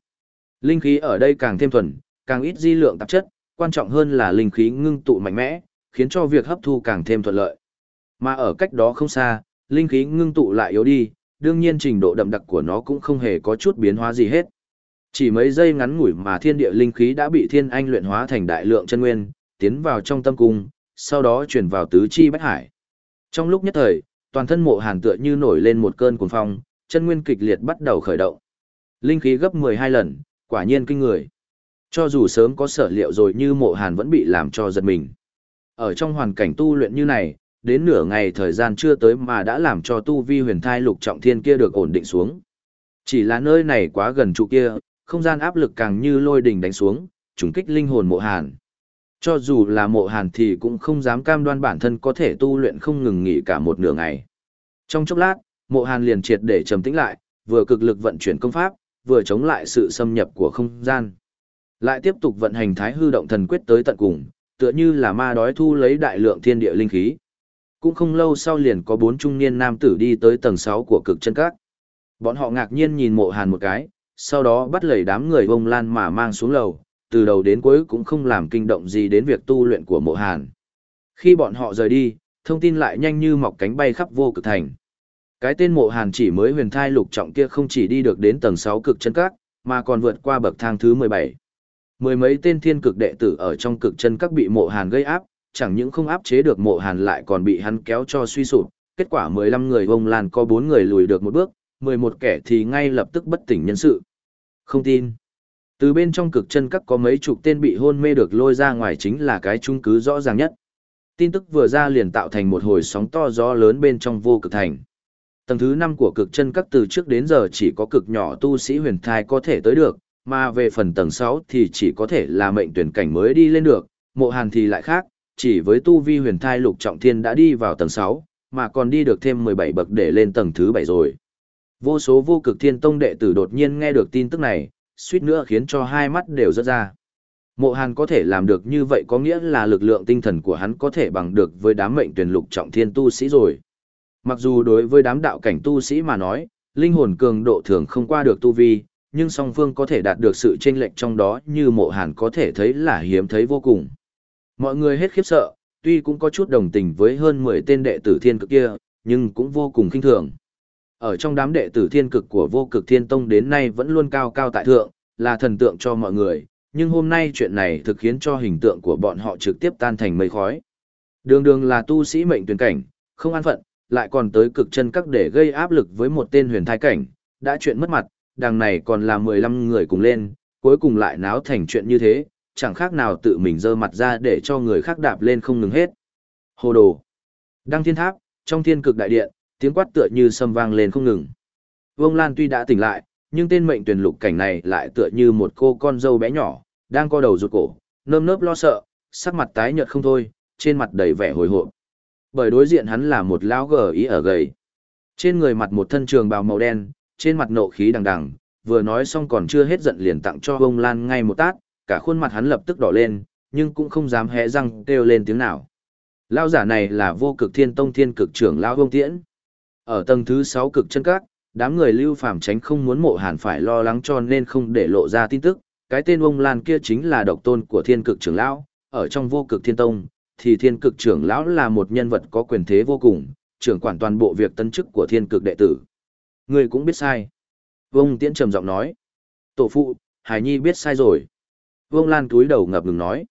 Speaker 1: Linh khí ở đây càng thêm thuần, càng ít di lượng tạp chất, quan trọng hơn là linh khí ngưng tụ mạnh mẽ, khiến cho việc hấp thu càng thêm thuận lợi. Mà ở cách đó không xa, linh khí ngưng tụ lại yếu đi, đương nhiên trình độ đậm đặc của nó cũng không hề có chút biến hóa gì hết. Chỉ mấy giây ngắn ngủi mà thiên địa linh khí đã bị thiên anh luyện hóa thành đại lượng chân nguyên, tiến vào trong tâm cung, sau đó chuyển vào tứ chi bách hải. Trong lúc nhất thời, toàn thân mộ hàn tựa như nổi lên một cơn cuồng phong, chân nguyên kịch liệt bắt đầu khởi động. Linh khí gấp 12 lần, quả nhiên kinh người. Cho dù sớm có sở liệu rồi như mộ hàn vẫn bị làm cho giật mình. Ở trong hoàn cảnh tu luyện như này, đến nửa ngày thời gian chưa tới mà đã làm cho tu vi huyền thai lục trọng thiên kia được ổn định xuống. Chỉ là nơi này quá gần trụ kia, không gian áp lực càng như lôi đình đánh xuống, trùng kích linh hồn mộ hàn. Cho dù là mộ hàn thì cũng không dám cam đoan bản thân có thể tu luyện không ngừng nghỉ cả một nửa ngày. Trong chốc lát, mộ hàn liền triệt để trầm tĩnh lại, vừa cực lực vận chuyển công pháp, vừa chống lại sự xâm nhập của không gian. Lại tiếp tục vận hành thái hư động thần quyết tới tận cùng, tựa như là ma đói thu lấy đại lượng thiên địa linh khí. Cũng không lâu sau liền có bốn trung niên nam tử đi tới tầng 6 của cực chân các. Bọn họ ngạc nhiên nhìn mộ hàn một cái, sau đó bắt lấy đám người bông lan mà mang xuống lầu, từ đầu đến cuối cũng không làm kinh động gì đến việc tu luyện của mộ hàn. Khi bọn họ rời đi, thông tin lại nhanh như mọc cánh bay khắp vô cực thành. Cái tên mộ hàn chỉ mới huyền thai lục trọng kia không chỉ đi được đến tầng 6 cực chân các, mà còn vượt qua bậc thang thứ 17. Mười mấy tên thiên cực đệ tử ở trong cực chân các bị mộ hàn gây áp, chẳng những không áp chế được mộ hàn lại còn bị hắn kéo cho suy sụp. Kết quả 15 người vông lan có 4 người lùi được một bước, 11 kẻ thì ngay lập tức bất tỉnh nhân sự. Không tin. Từ bên trong cực chân các có mấy chục tên bị hôn mê được lôi ra ngoài chính là cái chứng cứ rõ ràng nhất. Tin tức vừa ra liền tạo thành một hồi sóng to gió lớn bên trong vô cực thành. Tầng thứ 5 của cực chân các từ trước đến giờ chỉ có cực nhỏ tu sĩ huyền thai có thể tới được, mà về phần tầng 6 thì chỉ có thể là mệnh tuyển cảnh mới đi lên được, mộ hàn thì lại khác, chỉ với tu vi huyền thai lục trọng thiên đã đi vào tầng 6, mà còn đi được thêm 17 bậc để lên tầng thứ 7 rồi. Vô số vô cực thiên tông đệ tử đột nhiên nghe được tin tức này, suýt nữa khiến cho hai mắt đều rớt ra. Mộ Hàn có thể làm được như vậy có nghĩa là lực lượng tinh thần của hắn có thể bằng được với đám mệnh tuyển lục trọng thiên tu sĩ rồi. Mặc dù đối với đám đạo cảnh tu sĩ mà nói, linh hồn cường độ thường không qua được tu vi, nhưng song phương có thể đạt được sự chênh lệch trong đó như mộ hàn có thể thấy là hiếm thấy vô cùng. Mọi người hết khiếp sợ, tuy cũng có chút đồng tình với hơn 10 tên đệ tử thiên cực kia, nhưng cũng vô cùng kinh thường. Ở trong đám đệ tử thiên cực của vô cực thiên tông đến nay vẫn luôn cao cao tại thượng, là thần tượng cho mọi người, nhưng hôm nay chuyện này thực khiến cho hình tượng của bọn họ trực tiếp tan thành mây khói. Đường đường là tu sĩ mệnh tuyển cảnh, không an phận, lại còn tới cực chân các để gây áp lực với một tên huyền thai cảnh, đã chuyện mất mặt, đằng này còn là 15 người cùng lên, cuối cùng lại náo thành chuyện như thế, chẳng khác nào tự mình dơ mặt ra để cho người khác đạp lên không ngừng hết. Hồ đồ. Đăng thiên tháp, trong thiên cực đại điện, tiếng quát tựa như sâm vang lên không ngừng. Vương Lan tuy đã tỉnh lại, nhưng tên mệnh tuyển lục cảnh này lại tựa như một cô con dâu bé nhỏ, đang co đầu rụt cổ, nơm nớp lo sợ, sắc mặt tái nhợt không thôi, trên mặt đầy vẻ hồi hộp. Bởi đối diện hắn là một lão gờ ý ở gầy. Trên người mặt một thân trường bào màu đen, trên mặt nộ khí đằng đằng, vừa nói xong còn chưa hết giận liền tặng cho ông Lan ngay một tát, cả khuôn mặt hắn lập tức đỏ lên, nhưng cũng không dám hé răng kêu lên tiếng nào. Lão giả này là vô cực thiên tông thiên cực trưởng lão Vương Tiễn. Ở tầng thứ 6 cực chân các, đám người lưu phàm tránh không muốn mộ hàn phải lo lắng cho nên không để lộ ra tin tức. Cái tên ông Lan kia chính là độc tôn của thiên cực trưởng lão, ở trong vô cực thiên tông, thì thiên cực trưởng lão là một nhân vật có quyền thế vô cùng, trưởng quản toàn bộ việc tân chức của thiên cực đệ tử. Người cũng biết sai. Vông Tiễn trầm giọng nói. Tổ phụ, Hải Nhi biết sai rồi. Vương Lan túi đầu ngập ngừng nói.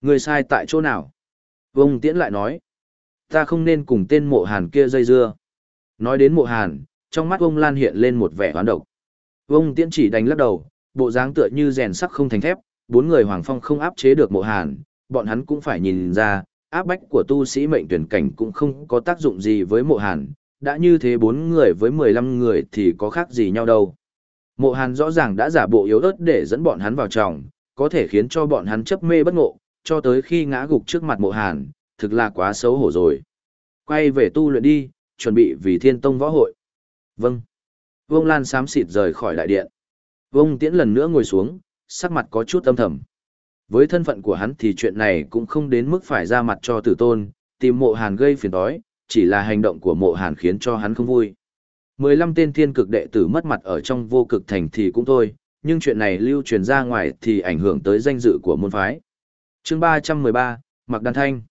Speaker 1: Người sai tại chỗ nào? Vương Tiễn lại nói. Ta không nên cùng tên mộ hàn kia dây dưa. Nói đến mộ hàn, trong mắt ông Lan hiện lên một vẻ hoán độc. ông Tiễn chỉ đánh lắc đầu, bộ dáng tựa như rèn sắc không thành thép, bốn người Hoàng Phong không áp chế được mộ hàn, bọn hắn cũng phải nhìn ra, áp bách của tu sĩ mệnh tuyển cảnh cũng không có tác dụng gì với mộ hàn, đã như thế bốn người với mười lăm người thì có khác gì nhau đâu. Mộ hàn rõ ràng đã giả bộ yếu ớt để dẫn bọn hắn vào trọng, có thể khiến cho bọn hắn chấp mê bất ngộ, cho tới khi ngã gục trước mặt mộ hàn, thực là quá xấu hổ rồi. Quay về tu luyện đi, chuẩn bị vì thiên tông võ hội. Vâng. Vương Lan xám xịt rời khỏi đại điện. Vương Tiễn lần nữa ngồi xuống, sắc mặt có chút âm thầm. Với thân phận của hắn thì chuyện này cũng không đến mức phải ra mặt cho tử tôn, tìm mộ hàn gây phiền toái, chỉ là hành động của mộ hàn khiến cho hắn không vui. 15 tên thiên cực đệ tử mất mặt ở trong vô cực thành thì cũng thôi, nhưng chuyện này lưu truyền ra ngoài thì ảnh hưởng tới danh dự của môn phái. chương 313, Mặc Đan Thanh.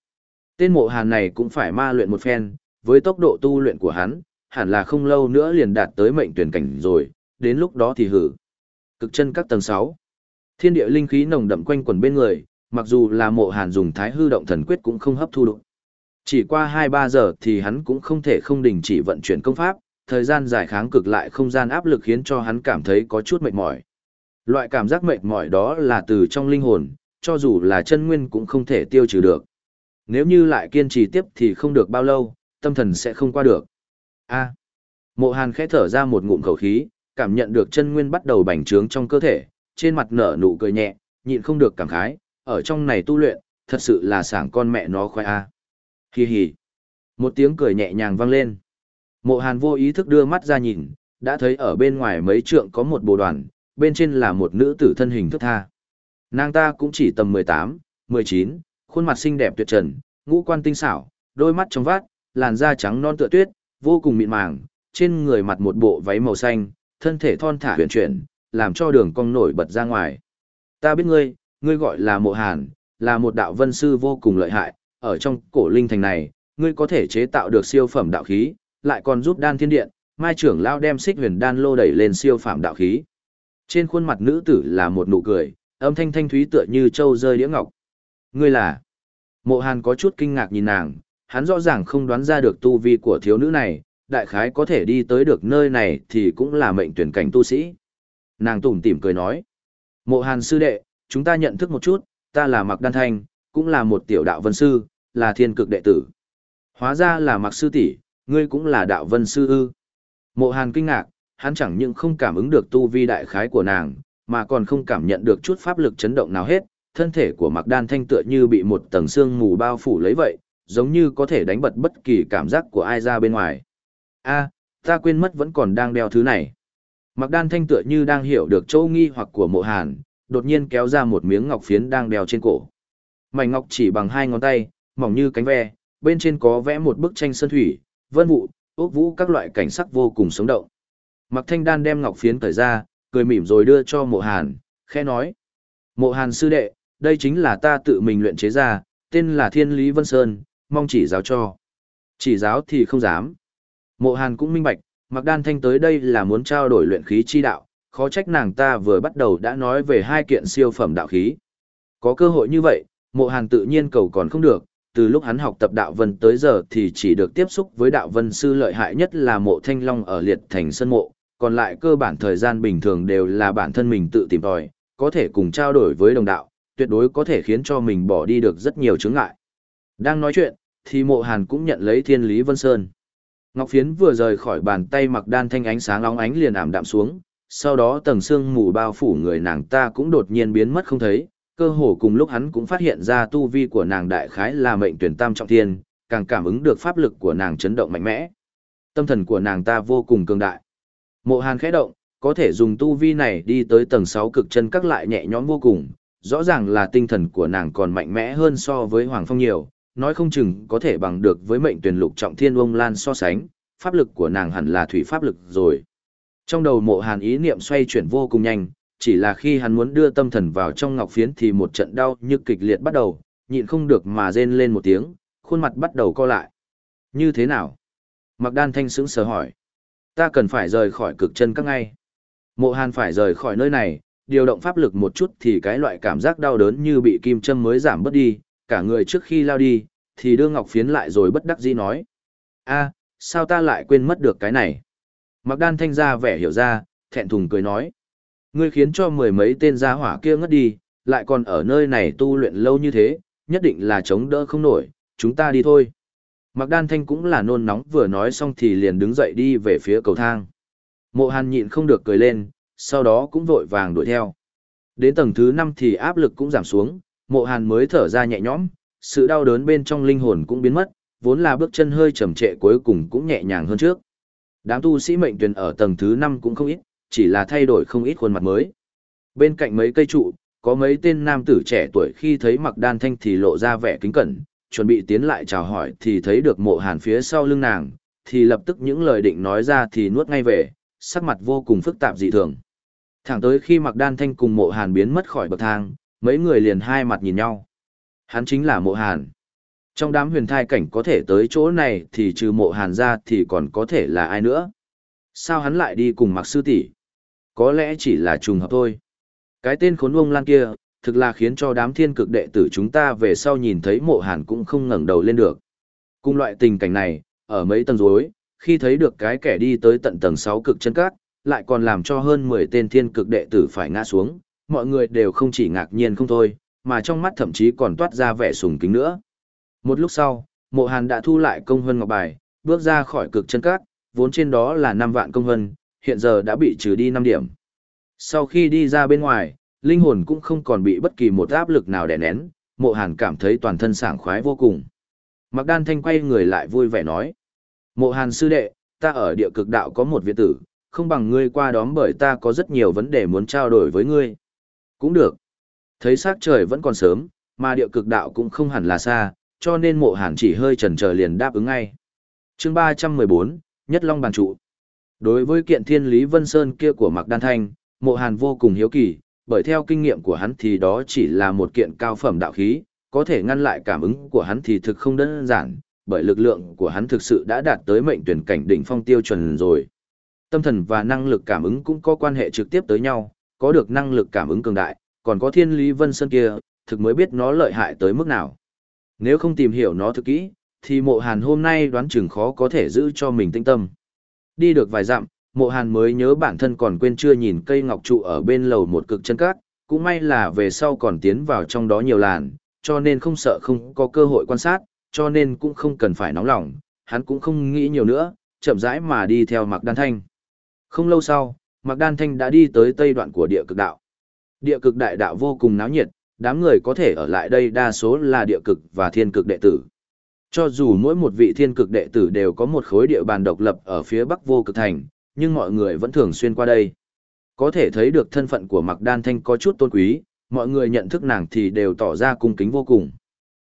Speaker 1: Tên mộ hàn này cũng phải ma luyện một phen, với tốc độ tu luyện của hắn, hẳn là không lâu nữa liền đạt tới mệnh tuyển cảnh rồi, đến lúc đó thì hử. Cực chân các tầng 6. Thiên địa linh khí nồng đậm quanh quần bên người, mặc dù là mộ hàn dùng thái hư động thần quyết cũng không hấp thu được. Chỉ qua 2-3 giờ thì hắn cũng không thể không đình chỉ vận chuyển công pháp, thời gian dài kháng cực lại không gian áp lực khiến cho hắn cảm thấy có chút mệt mỏi. Loại cảm giác mệt mỏi đó là từ trong linh hồn, cho dù là chân nguyên cũng không thể tiêu trừ được. Nếu như lại kiên trì tiếp thì không được bao lâu, tâm thần sẽ không qua được. A. Mộ Hàn khẽ thở ra một ngụm khẩu khí, cảm nhận được chân nguyên bắt đầu bành trướng trong cơ thể, trên mặt nở nụ cười nhẹ, nhịn không được cảm khái, ở trong này tu luyện, thật sự là sảng con mẹ nó khoai a. Hi hi. Một tiếng cười nhẹ nhàng vang lên. Mộ Hàn vô ý thức đưa mắt ra nhìn, đã thấy ở bên ngoài mấy trượng có một bồ đoàn, bên trên là một nữ tử thân hình thức tha. Nàng ta cũng chỉ tầm 18, 19, khuôn mặt xinh đẹp tuyệt trần, ngũ quan tinh xảo, đôi mắt trong vát, làn da trắng non tựa tuyết, vô cùng mịn màng, trên người mặt một bộ váy màu xanh, thân thể thon thả huyền chuyển, làm cho đường cong nổi bật ra ngoài. Ta biết ngươi, ngươi gọi là mộ hàn, là một đạo vân sư vô cùng lợi hại, ở trong cổ linh thành này, ngươi có thể chế tạo được siêu phẩm đạo khí, lại còn giúp đan thiên điện, mai trưởng lao đem xích huyền đan lô đẩy lên siêu phẩm đạo khí. Trên khuôn mặt nữ tử là một nụ cười, âm thanh thanh thúy tựa như châu rơi đĩa ngọc. Ngươi là? Mộ Hàn có chút kinh ngạc nhìn nàng, hắn rõ ràng không đoán ra được tu vi của thiếu nữ này, đại khái có thể đi tới được nơi này thì cũng là mệnh tuyển cảnh tu sĩ. Nàng tủm tỉm cười nói. Mộ Hàn sư đệ, chúng ta nhận thức một chút, ta là Mạc Đan Thanh, cũng là một tiểu đạo vân sư, là thiên cực đệ tử. Hóa ra là Mạc sư tỷ, ngươi cũng là đạo vân sư ư. Mộ Hàn kinh ngạc, hắn chẳng những không cảm ứng được tu vi đại khái của nàng, mà còn không cảm nhận được chút pháp lực chấn động nào hết, thân thể của Mạc Đan Thanh tựa như bị một tầng xương mù bao phủ lấy vậy, giống như có thể đánh bật bất kỳ cảm giác của ai ra bên ngoài. A, ta quên mất vẫn còn đang đeo thứ này. Mạc Đan Thanh tựa như đang hiểu được châu nghi hoặc của mộ hàn, đột nhiên kéo ra một miếng ngọc phiến đang đeo trên cổ. Mảnh ngọc chỉ bằng hai ngón tay, mỏng như cánh ve, bên trên có vẽ một bức tranh sơn thủy, vân vụ, ốc vũ các loại cảnh sắc vô cùng sống động. Mạc Thanh Đan đem ngọc phiến cởi ra, cười mỉm rồi đưa cho mộ hàn, khẽ nói. Mộ hàn sư đệ, đây chính là ta tự mình luyện chế ra, tên là Thiên Lý Vân Sơn, mong chỉ giáo cho. Chỉ giáo thì không dám. Mộ hàn cũng minh bạch, Mạc Đan Thanh tới đây là muốn trao đổi luyện khí chi đạo, khó trách nàng ta vừa bắt đầu đã nói về hai kiện siêu phẩm đạo khí. Có cơ hội như vậy, mộ hàn tự nhiên cầu còn không được, từ lúc hắn học tập đạo vân tới giờ thì chỉ được tiếp xúc với đạo vân sư lợi hại nhất là mộ thanh long ở liệt thành sân mộ, còn lại cơ bản thời gian bình thường đều là bản thân mình tự tìm tòi, có thể cùng trao đổi với đồng đạo, tuyệt đối có thể khiến cho mình bỏ đi được rất nhiều chướng ngại. Đang nói chuyện, thì mộ hàn cũng nhận lấy thiên lý vân sơn. Ngọc phiến vừa rời khỏi bàn tay mặc đan thanh ánh sáng long ánh liền ảm đạm xuống, sau đó tầng xương mù bao phủ người nàng ta cũng đột nhiên biến mất không thấy, cơ hồ cùng lúc hắn cũng phát hiện ra tu vi của nàng đại khái là mệnh tuyển tam trọng thiên, càng cảm ứng được pháp lực của nàng chấn động mạnh mẽ. Tâm thần của nàng ta vô cùng cường đại. Mộ Hàn khẽ động, có thể dùng tu vi này đi tới tầng 6 cực chân các lại nhẹ nhõm vô cùng, rõ ràng là tinh thần của nàng còn mạnh mẽ hơn so với Hoàng Phong nhiều, nói không chừng có thể bằng được với mệnh tuyển lục trọng thiên ông lan so sánh, pháp lực của nàng hẳn là thủy pháp lực rồi. Trong đầu mộ hàn ý niệm xoay chuyển vô cùng nhanh, chỉ là khi hắn muốn đưa tâm thần vào trong ngọc phiến thì một trận đau như kịch liệt bắt đầu, nhịn không được mà rên lên một tiếng, khuôn mặt bắt đầu co lại. Như thế nào? Mặc đan thanh sững sờ hỏi. Ta cần phải rời khỏi cực chân các ngay. Mộ hàn phải rời khỏi nơi này, điều động pháp lực một chút thì cái loại cảm giác đau đớn như bị kim châm mới giảm bớt đi, cả người trước khi lao đi, thì đưa ngọc phiến lại rồi bất đắc dĩ nói. a sao ta lại quên mất được cái này? Mặc đan thanh ra vẻ hiểu ra, thẹn thùng cười nói. Ngươi khiến cho mười mấy tên gia hỏa kia ngất đi, lại còn ở nơi này tu luyện lâu như thế, nhất định là chống đỡ không nổi, chúng ta đi thôi. Mặc đan thanh cũng là nôn nóng vừa nói xong thì liền đứng dậy đi về phía cầu thang. Mộ hàn nhịn không được cười lên, sau đó cũng vội vàng đuổi theo. Đến tầng thứ 5 thì áp lực cũng giảm xuống, mộ hàn mới thở ra nhẹ nhõm, sự đau đớn bên trong linh hồn cũng biến mất, vốn là bước chân hơi chậm trệ cuối cùng cũng nhẹ nhàng hơn trước. Đám tu sĩ mệnh tuyển ở tầng thứ 5 cũng không ít, chỉ là thay đổi không ít khuôn mặt mới. Bên cạnh mấy cây trụ, có mấy tên nam tử trẻ tuổi khi thấy mặc đan thanh thì lộ ra vẻ kính cẩn, chuẩn bị tiến lại chào hỏi thì thấy được mộ hàn phía sau lưng nàng, thì lập tức những lời định nói ra thì nuốt ngay về, sắc mặt vô cùng phức tạp dị thường. Thẳng tới khi mặc đan thanh cùng mộ hàn biến mất khỏi bậc thang, mấy người liền hai mặt nhìn nhau. Hắn chính là mộ hàn. Trong đám huyền thai cảnh có thể tới chỗ này thì trừ mộ hàn ra thì còn có thể là ai nữa. Sao hắn lại đi cùng mặc sư tỷ Có lẽ chỉ là trùng hợp thôi. Cái tên khốn ông lan kia, thực là khiến cho đám thiên cực đệ tử chúng ta về sau nhìn thấy mộ hàn cũng không ngẩng đầu lên được. Cùng loại tình cảnh này, ở mấy tầng rối, khi thấy được cái kẻ đi tới tận tầng 6 cực chân cát, lại còn làm cho hơn 10 tên thiên cực đệ tử phải ngã xuống, mọi người đều không chỉ ngạc nhiên không thôi, mà trong mắt thậm chí còn toát ra vẻ sùng kính nữa. Một lúc sau, mộ hàn đã thu lại công hân ngọc bài, bước ra khỏi cực chân cát, vốn trên đó là 5 vạn công hân, hiện giờ đã bị trừ đi 5 điểm. Sau khi đi ra bên ngoài, linh hồn cũng không còn bị bất kỳ một áp lực nào đè nén, mộ hàn cảm thấy toàn thân sảng khoái vô cùng. Mặc đan thanh quay người lại vui vẻ nói. Mộ hàn sư đệ, ta ở địa cực đạo có một viện tử, không bằng ngươi qua đóm bởi ta có rất nhiều vấn đề muốn trao đổi với ngươi. Cũng được. Thấy sắc trời vẫn còn sớm, mà địa cực đạo cũng không hẳn là xa, cho nên mộ hàn chỉ hơi chần chờ liền đáp ứng ngay. chương 314, Nhất Long Bàn Trụ. Đối với kiện thiên lý Vân Sơn kia của Mạc Đan Thanh, mộ hàn vô cùng hiếu kỳ, bởi theo kinh nghiệm của hắn thì đó chỉ là một kiện cao phẩm đạo khí, có thể ngăn lại cảm ứng của hắn thì thực không đơn giản, bởi lực lượng của hắn thực sự đã đạt tới mệnh tuyển cảnh đỉnh phong tiêu chuẩn rồi. Tâm thần và năng lực cảm ứng cũng có quan hệ trực tiếp tới nhau, có được năng lực cảm ứng cường đại, còn có thiên lý vân sơn kia, thực mới biết nó lợi hại tới mức nào. Nếu không tìm hiểu nó thực kỹ, thì mộ hàn hôm nay đoán chừng khó có thể giữ cho mình tinh tâm. Đi được vài dặm, mộ hàn mới nhớ bản thân còn quên chưa nhìn cây ngọc trụ ở bên lầu một cực chân cát, cũng may là về sau còn tiến vào trong đó nhiều làn, cho nên không sợ không có cơ hội quan sát, cho nên cũng không cần phải nóng lòng, hắn cũng không nghĩ nhiều nữa, chậm rãi mà đi theo mặc Đan Thanh. Không lâu sau, Mạc Đan Thanh đã đi tới tây đoạn của địa cực đạo. Địa cực đại đạo vô cùng náo nhiệt, đám người có thể ở lại đây đa số là địa cực và thiên cực đệ tử. Cho dù mỗi một vị thiên cực đệ tử đều có một khối địa bàn độc lập ở phía bắc vô cực thành, nhưng mọi người vẫn thường xuyên qua đây. Có thể thấy được thân phận của Mạc Đan Thanh có chút tôn quý, mọi người nhận thức nàng thì đều tỏ ra cung kính vô cùng.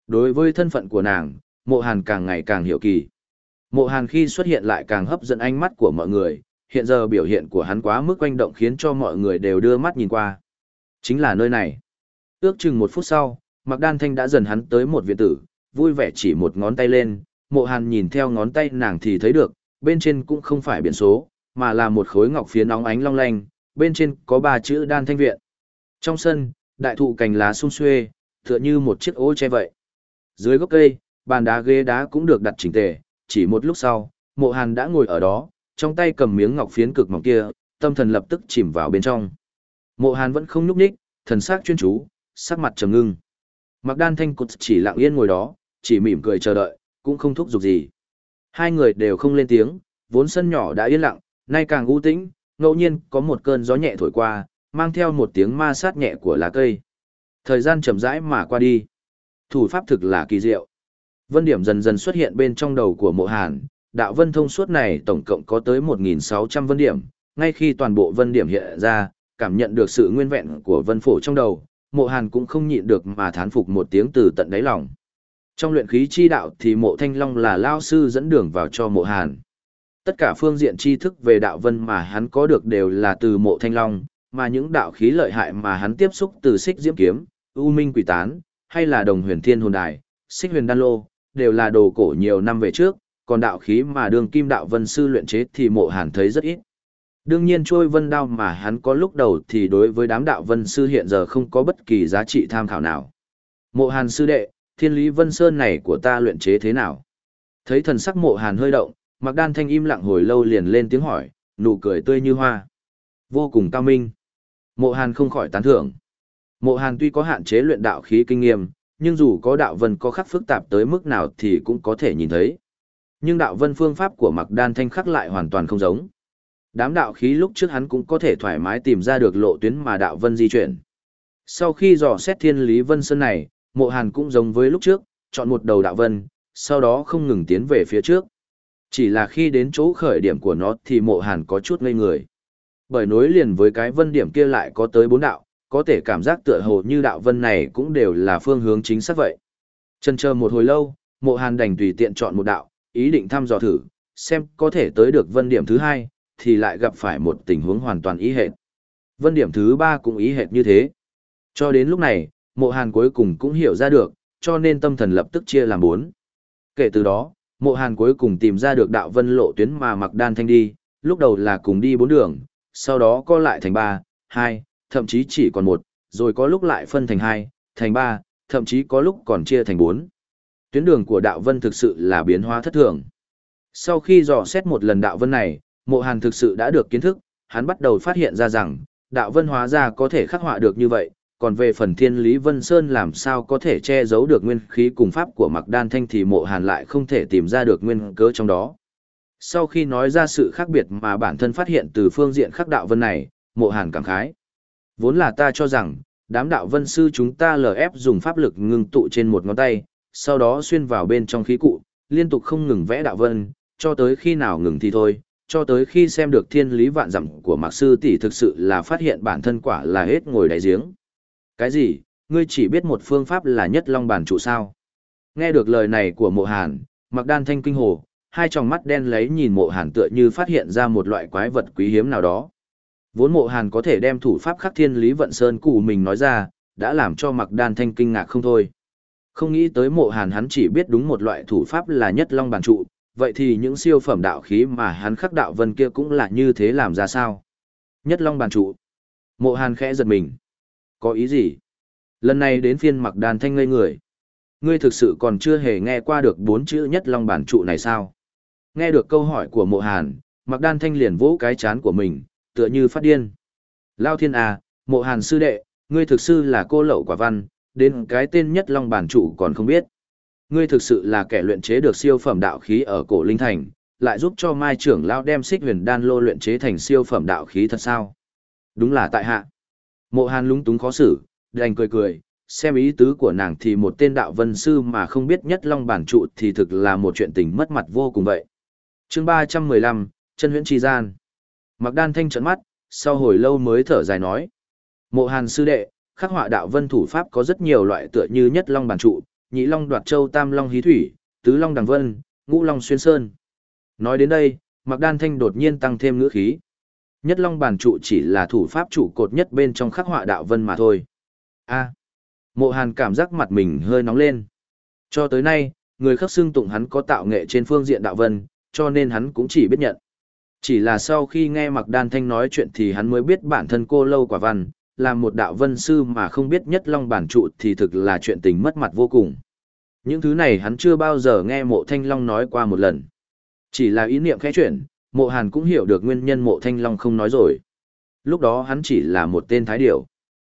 Speaker 1: Đối với thân phận của nàng, mộ hàn càng ngày càng hiểu kỳ. Mộ hàn khi xuất hiện lại càng hấp dẫn ánh mắt của mọi người, hiện giờ biểu hiện của hắn quá mức quanh động khiến cho mọi người đều đưa mắt nhìn qua. Chính là nơi này. Ước chừng một phút sau, Mạc Đan Thanh đã dần hắn tới một viện tử, vui vẻ chỉ một ngón tay lên, mộ hàn nhìn theo ngón tay nàng thì thấy được, bên trên cũng không phải biển số, mà là một khối ngọc phía nóng ánh long lanh, bên trên có ba chữ Đan Thanh Viện. Trong sân, đại thụ cành lá sung xuê, tựa như một chiếc ô che vậy. Dưới gốc cây, bàn đá ghế đá cũng được đặt chỉnh tề, chỉ một lúc sau, mộ hàn đã ngồi ở đó, trong tay cầm miếng ngọc phiến cực mỏng kia, tâm thần lập tức chìm vào bên trong. Mộ hàn vẫn không nhúc nhích, thần sắc chuyên chú, sắc mặt trầm ngưng. Mặc đan thanh cụt chỉ lặng yên ngồi đó, chỉ mỉm cười chờ đợi, cũng không thúc giục gì. Hai người đều không lên tiếng, vốn sân nhỏ đã yên lặng, nay càng u tĩnh, ngẫu nhiên có một cơn gió nhẹ thổi qua, mang theo một tiếng ma sát nhẹ của lá cây. Thời gian chậm rãi mà qua đi. Thủ pháp thực là kỳ diệu. Vân điểm dần dần xuất hiện bên trong đầu của mộ hàn, đạo vân thông suốt này tổng cộng có tới 1.600 vân điểm, ngay khi toàn bộ vân điểm hiện ra, cảm nhận được sự nguyên vẹn của vân phổ trong đầu, mộ hàn cũng không nhịn được mà thán phục một tiếng từ tận đáy lòng. Trong luyện khí chi đạo thì mộ thanh long là lao sư dẫn đường vào cho mộ hàn. Tất cả phương diện tri thức về đạo vân mà hắn có được đều là từ mộ thanh long, mà những đạo khí lợi hại mà hắn tiếp xúc từ xích diễm kiếm, u minh quỷ tán, hay là đồng huyền thiên hồn đài, xích huyền đan lô, đều là đồ cổ nhiều năm về trước, còn đạo khí mà đường kim đạo vân sư luyện chế thì mộ hàn thấy rất ít. Đương nhiên trôi vân đao mà hắn có lúc đầu thì đối với đám đạo vân sư hiện giờ không có bất kỳ giá trị tham khảo nào. Mộ hàn sư đệ, thiên lý vân sơn này của ta luyện chế thế nào? Thấy thần sắc mộ hàn hơi động, mặc đan thanh im lặng hồi lâu liền lên tiếng hỏi, nụ cười tươi như hoa. Vô cùng cao minh. Mộ hàn không khỏi tán thưởng. Mộ hàn tuy có hạn chế luyện đạo khí kinh nghiệm, nhưng dù có đạo vân có khắc phức tạp tới mức nào thì cũng có thể nhìn thấy. Nhưng đạo vân phương pháp của mặc đan thanh khắc lại hoàn toàn không giống. Đám đạo khí lúc trước hắn cũng có thể thoải mái tìm ra được lộ tuyến mà đạo vân di chuyển. Sau khi dò xét thiên lý vân sơn này, mộ hàn cũng giống với lúc trước, chọn một đầu đạo vân, sau đó không ngừng tiến về phía trước. Chỉ là khi đến chỗ khởi điểm của nó thì mộ hàn có chút ngây người. Bởi nối liền với cái vân điểm kia lại có tới bốn đạo, có thể cảm giác tựa hồ như đạo vân này cũng đều là phương hướng chính xác vậy. Chân chờ một hồi lâu, mộ hàn đành tùy tiện chọn một đạo, ý định thăm dò thử, xem có thể tới được vân điểm thứ hai, thì lại gặp phải một tình huống hoàn toàn ý hệt. Vân điểm thứ ba cũng ý hệt như thế. Cho đến lúc này, mộ hàn cuối cùng cũng hiểu ra được, cho nên tâm thần lập tức chia làm bốn. Kể từ đó, mộ hàn cuối cùng tìm ra được đạo vân lộ tuyến mà mặc đan thanh đi, lúc đầu là cùng đi bốn đường, sau đó co lại thành ba, hai, thậm chí chỉ còn một, rồi có lúc lại phân thành hai, thành ba, thậm chí có lúc còn chia thành bốn. Tuyến đường của đạo vân thực sự là biến hóa thất thường. Sau khi dò xét một lần đạo vân này, mộ hàn thực sự đã được kiến thức, hắn bắt đầu phát hiện ra rằng, đạo vân hóa ra có thể khắc họa được như vậy, còn về phần thiên lý vân sơn làm sao có thể che giấu được nguyên khí cùng pháp của mặc đan thanh thì mộ hàn lại không thể tìm ra được nguyên cớ trong đó. Sau khi nói ra sự khác biệt mà bản thân phát hiện từ phương diện khắc đạo vân này, mộ hàn cảm khái. Vốn là ta cho rằng, đám đạo vân sư chúng ta lờ ép dùng pháp lực ngưng tụ trên một ngón tay, sau đó xuyên vào bên trong khí cụ, liên tục không ngừng vẽ đạo vân, cho tới khi nào ngừng thì thôi, cho tới khi xem được thiên lý vạn dặm của mạc sư tỷ thực sự là phát hiện bản thân quả là hết ngồi đáy giếng. Cái gì, ngươi chỉ biết một phương pháp là nhất long bản trụ sao? Nghe được lời này của mộ hàn, mặc đan thanh kinh hồ, hai tròng mắt đen lấy nhìn mộ hàn tựa như phát hiện ra một loại quái vật quý hiếm nào đó. Vốn mộ hàn có thể đem thủ pháp khắc thiên lý vận sơn cụ mình nói ra, đã làm cho mặc đan thanh kinh ngạc không thôi. Không nghĩ tới mộ hàn hắn chỉ biết đúng một loại thủ pháp là nhất long Bàn trụ, vậy thì những siêu phẩm đạo khí mà hắn khắc đạo vân kia cũng là như thế làm ra sao? Nhất long Bàn trụ. Mộ hàn khẽ giật mình. Có ý gì? Lần này đến phiên mặc đàn thanh ngây người. Ngươi thực sự còn chưa hề nghe qua được bốn chữ nhất long Bàn trụ này sao? Nghe được câu hỏi của mộ hàn, mặc đan thanh liền vỗ cái chán của mình, tựa như phát điên. Lao thiên à, mộ hàn sư đệ, ngươi thực sư là cô lậu quả văn, đến cái tên nhất long bản trụ còn không biết. Ngươi thực sự là kẻ luyện chế được siêu phẩm đạo khí ở cổ linh thành, lại giúp cho mai trưởng lao đem xích huyền đan lô luyện chế thành siêu phẩm đạo khí thật sao? Đúng là tại hạ. Mộ Hàn lúng túng khó xử, đành cười cười, xem ý tứ của nàng thì một tên đạo vân sư mà không biết nhất long bản trụ thì thực là một chuyện tình mất mặt vô cùng vậy. chương 315, chân huyễn tri gian. Mặc đan thanh trận mắt, sau hồi lâu mới thở dài nói. Mộ Hàn sư đệ, khắc họa đạo vân thủ pháp có rất nhiều loại tựa như nhất long bản trụ, nhị long đoạt châu tam long hí thủy, tứ long đằng vân, ngũ long xuyên sơn. Nói đến đây, Mặc đan thanh đột nhiên tăng thêm ngữ khí. Nhất long bản trụ chỉ là thủ pháp trụ cột nhất bên trong khắc họa đạo vân mà thôi. A. mộ hàn cảm giác mặt mình hơi nóng lên. Cho tới nay, người khắc xưng tụng hắn có tạo nghệ trên phương diện đạo vân, cho nên hắn cũng chỉ biết nhận. Chỉ là sau khi nghe Mặc Đan Thanh nói chuyện thì hắn mới biết bản thân cô lâu quả văn, làm một đạo vân sư mà không biết nhất long bản trụ thì thực là chuyện tình mất mặt vô cùng. Những thứ này hắn chưa bao giờ nghe mộ thanh long nói qua một lần. Chỉ là ý niệm khẽ chuyển, Mộ Hàn cũng hiểu được nguyên nhân mộ thanh long không nói rồi. Lúc đó hắn chỉ là một tên thái điểu.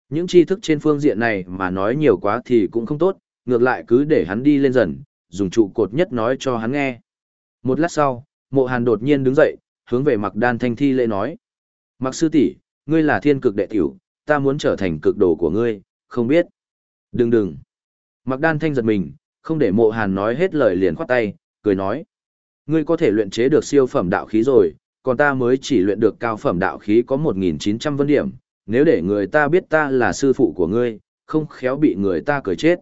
Speaker 1: Những tri thức trên phương diện này mà nói nhiều quá thì cũng không tốt, ngược lại cứ để hắn đi lên dần, dùng trụ cột nhất nói cho hắn nghe. Một lát sau, mộ hàn đột nhiên đứng dậy, hướng về mặc đan thanh thi lễ nói. Mặc sư tỷ ngươi là thiên cực đệ tiểu, ta muốn trở thành cực đồ của ngươi, không biết. Đừng đừng. Mặc đan thanh giật mình, không để mộ hàn nói hết lời liền khoát tay, cười nói. Ngươi có thể luyện chế được siêu phẩm đạo khí rồi, còn ta mới chỉ luyện được cao phẩm đạo khí có 1.900 vân điểm, nếu để người ta biết ta là sư phụ của ngươi, không khéo bị người ta cười chết.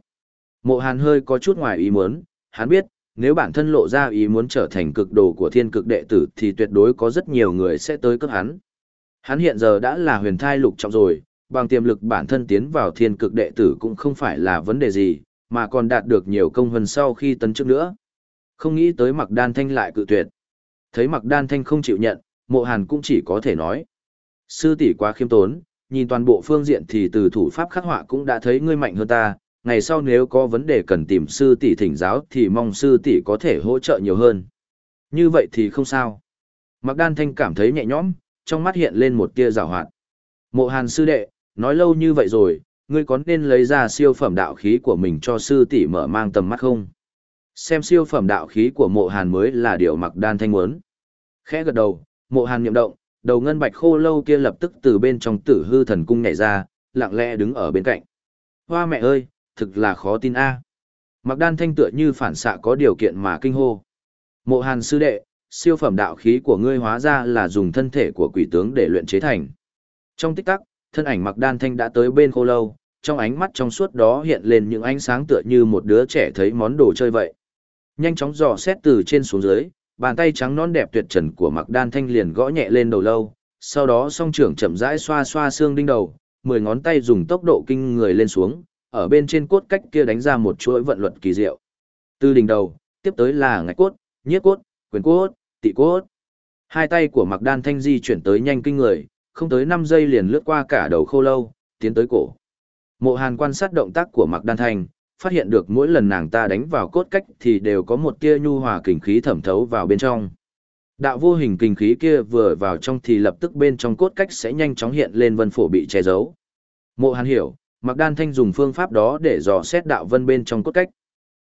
Speaker 1: Mộ hàn hơi có chút ngoài ý muốn, hắn biết, nếu bản thân lộ ra ý muốn trở thành cực đồ của thiên cực đệ tử thì tuyệt đối có rất nhiều người sẽ tới cấp hắn. Hắn hiện giờ đã là huyền thai lục trọng rồi, bằng tiềm lực bản thân tiến vào thiên cực đệ tử cũng không phải là vấn đề gì, mà còn đạt được nhiều công hơn sau khi tấn chức nữa. Không nghĩ tới mặc đan thanh lại cự tuyệt. Thấy mặc đan thanh không chịu nhận, mộ hàn cũng chỉ có thể nói. Sư tỷ quá khiêm tốn, nhìn toàn bộ phương diện thì từ thủ pháp khắc họa cũng đã thấy ngươi mạnh hơn ta, ngày sau nếu có vấn đề cần tìm sư tỷ thỉnh giáo thì mong sư tỷ có thể hỗ trợ nhiều hơn. Như vậy thì không sao. Mạc Đan Thanh cảm thấy nhẹ nhõm, trong mắt hiện lên một tia rào hoạt. Mộ Hàn sư đệ, nói lâu như vậy rồi, ngươi có nên lấy ra siêu phẩm đạo khí của mình cho sư tỷ mở mang tầm mắt không? Xem siêu phẩm đạo khí của mộ Hàn mới là điều mặc Đan Thanh muốn. Khẽ gật đầu, mộ Hàn nhậm động, đầu ngân bạch khô lâu kia lập tức từ bên trong tử hư thần cung nhảy ra, lặng lẽ đứng ở bên cạnh. Hoa mẹ ơi, thực là khó tin a. À. Mặc đan thanh tựa như phản xạ có điều kiện mà kinh hô. Mộ hàn sư đệ, siêu phẩm đạo khí của ngươi hóa ra là dùng thân thể của quỷ tướng để luyện chế thành. Trong tích tắc, thân ảnh mặc đan thanh đã tới bên khô lâu, trong ánh mắt trong suốt đó hiện lên những ánh sáng tựa như một đứa trẻ thấy món đồ chơi vậy. Nhanh chóng dò xét từ trên xuống dưới, bàn tay trắng non đẹp tuyệt trần của mặc đan thanh liền gõ nhẹ lên đầu lâu, sau đó song trưởng chậm rãi xoa xoa xương đinh đầu, mười ngón tay dùng tốc độ kinh người lên xuống, ở bên trên cốt cách kia đánh ra một chuỗi vận luật kỳ diệu. Từ đỉnh đầu, tiếp tới là ngạch cốt, nhiết cốt, quyền cốt, tị cốt. Hai tay của mặc đan thanh di chuyển tới nhanh kinh người, không tới 5 giây liền lướt qua cả đầu khô lâu, tiến tới cổ. Mộ hàn quan sát động tác của mặc đan thanh, phát hiện được mỗi lần nàng ta đánh vào cốt cách thì đều có một tia nhu hòa kình khí thẩm thấu vào bên trong. Đạo vô hình kình khí kia vừa vào trong thì lập tức bên trong cốt cách sẽ nhanh chóng hiện lên vân phổ bị che giấu. Mộ Hàn hiểu, Mạc Đan Thanh dùng phương pháp đó để dò xét đạo vân bên trong cốt cách.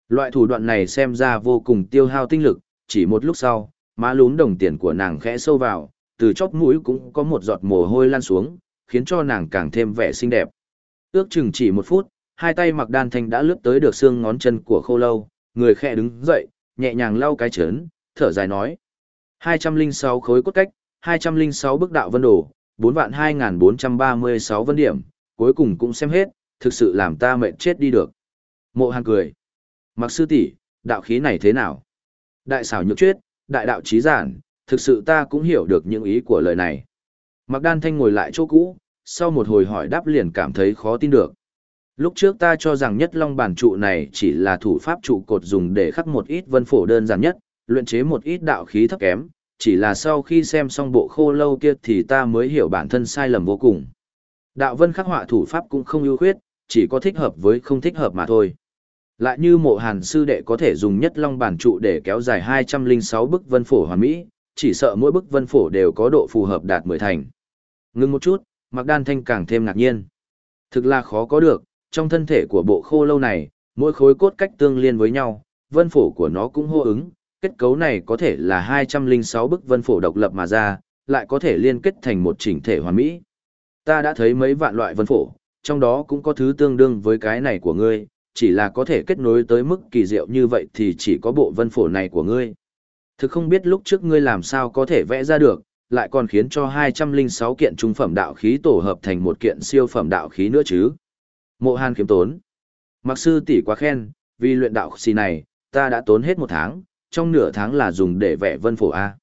Speaker 1: Loại thủ đoạn này xem ra vô cùng tiêu hao tinh lực, chỉ một lúc sau, má lún đồng tiền của nàng khẽ sâu vào, từ chóp mũi cũng có một giọt mồ hôi lan xuống, khiến cho nàng càng thêm vẻ xinh đẹp. Ước chừng chỉ một phút, hai tay mặc đan thanh đã lướt tới được xương ngón chân của khô lâu, người khẽ đứng dậy, nhẹ nhàng lau cái chớn, thở dài nói. 206 khối cốt cách, 206 bức đạo vân đồ, 4 vạn 2436 vân điểm, cuối cùng cũng xem hết, thực sự làm ta mệt chết đi được. Mộ hàng cười. Mặc sư tỷ, đạo khí này thế nào? Đại xảo nhược chuyết, đại đạo trí giản, thực sự ta cũng hiểu được những ý của lời này. Mặc đan thanh ngồi lại chỗ cũ, sau một hồi hỏi đáp liền cảm thấy khó tin được. Lúc trước ta cho rằng nhất long bản trụ này chỉ là thủ pháp trụ cột dùng để khắc một ít vân phổ đơn giản nhất, luyện chế một ít đạo khí thấp kém, chỉ là sau khi xem xong bộ khô lâu kia thì ta mới hiểu bản thân sai lầm vô cùng. Đạo vân khắc họa thủ pháp cũng không ưu khuyết, chỉ có thích hợp với không thích hợp mà thôi. Lại như mộ hàn sư đệ có thể dùng nhất long bản trụ để kéo dài 206 bức vân phổ hoàn mỹ, chỉ sợ mỗi bức vân phổ đều có độ phù hợp đạt 10 thành. Ngưng một chút, Mạc Đan Thanh càng thêm ngạc nhiên. Thực là khó có được, trong thân thể của bộ khô lâu này, mỗi khối cốt cách tương liên với nhau, vân phổ của nó cũng hô ứng, kết cấu này có thể là 206 bức vân phổ độc lập mà ra, lại có thể liên kết thành một chỉnh thể hoàn mỹ. Ta đã thấy mấy vạn loại vân phổ, trong đó cũng có thứ tương đương với cái này của ngươi, chỉ là có thể kết nối tới mức kỳ diệu như vậy thì chỉ có bộ vân phổ này của ngươi. Thực không biết lúc trước ngươi làm sao có thể vẽ ra được, lại còn khiến cho 206 kiện trung phẩm đạo khí tổ hợp thành một kiện siêu phẩm đạo khí nữa chứ. Mộ Hàn kiếm tốn. Mặc sư tỷ quá khen, vì luyện đạo xì này, ta đã tốn hết một tháng, trong nửa tháng là dùng để vẽ vân phổ A.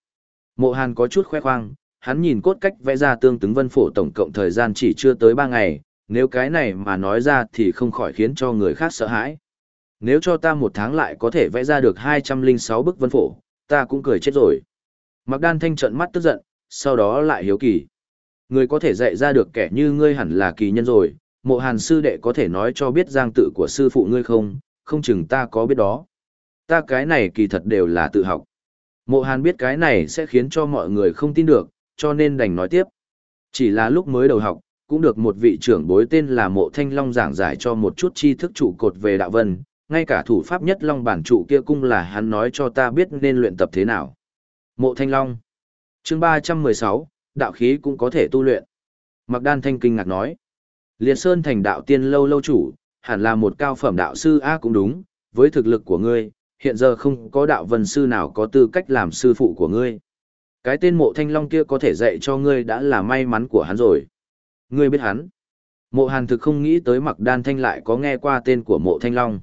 Speaker 1: Mộ Hàn có chút khoe khoang, hắn nhìn cốt cách vẽ ra tương tướng vân phổ tổng cộng thời gian chỉ chưa tới 3 ngày, nếu cái này mà nói ra thì không khỏi khiến cho người khác sợ hãi. Nếu cho ta một tháng lại có thể vẽ ra được 206 bức vân phổ, ta cũng cười chết rồi. Mặc đan thanh trợn mắt tức giận, sau đó lại hiếu kỳ. Người có thể dạy ra được kẻ như ngươi hẳn là kỳ nhân rồi, mộ hàn sư đệ có thể nói cho biết giang tự của sư phụ ngươi không, không chừng ta có biết đó. Ta cái này kỳ thật đều là tự học. Mộ hàn biết cái này sẽ khiến cho mọi người không tin được, cho nên đành nói tiếp. Chỉ là lúc mới đầu học, cũng được một vị trưởng bối tên là mộ thanh long giảng giải cho một chút tri thức trụ cột về đạo vân, ngay cả thủ pháp nhất long bản trụ kia cung là hắn nói cho ta biết nên luyện tập thế nào. Mộ thanh long chương 316, đạo khí cũng có thể tu luyện. Mặc đan thanh kinh ngạc nói. Liệt Sơn thành đạo tiên lâu lâu chủ, hẳn là một cao phẩm đạo sư A cũng đúng, với thực lực của ngươi, hiện giờ không có đạo vân sư nào có tư cách làm sư phụ của ngươi. Cái tên mộ thanh long kia có thể dạy cho ngươi đã là may mắn của hắn rồi. Ngươi biết hắn. Mộ hàn thực không nghĩ tới mặc đan thanh lại có nghe qua tên của mộ thanh long.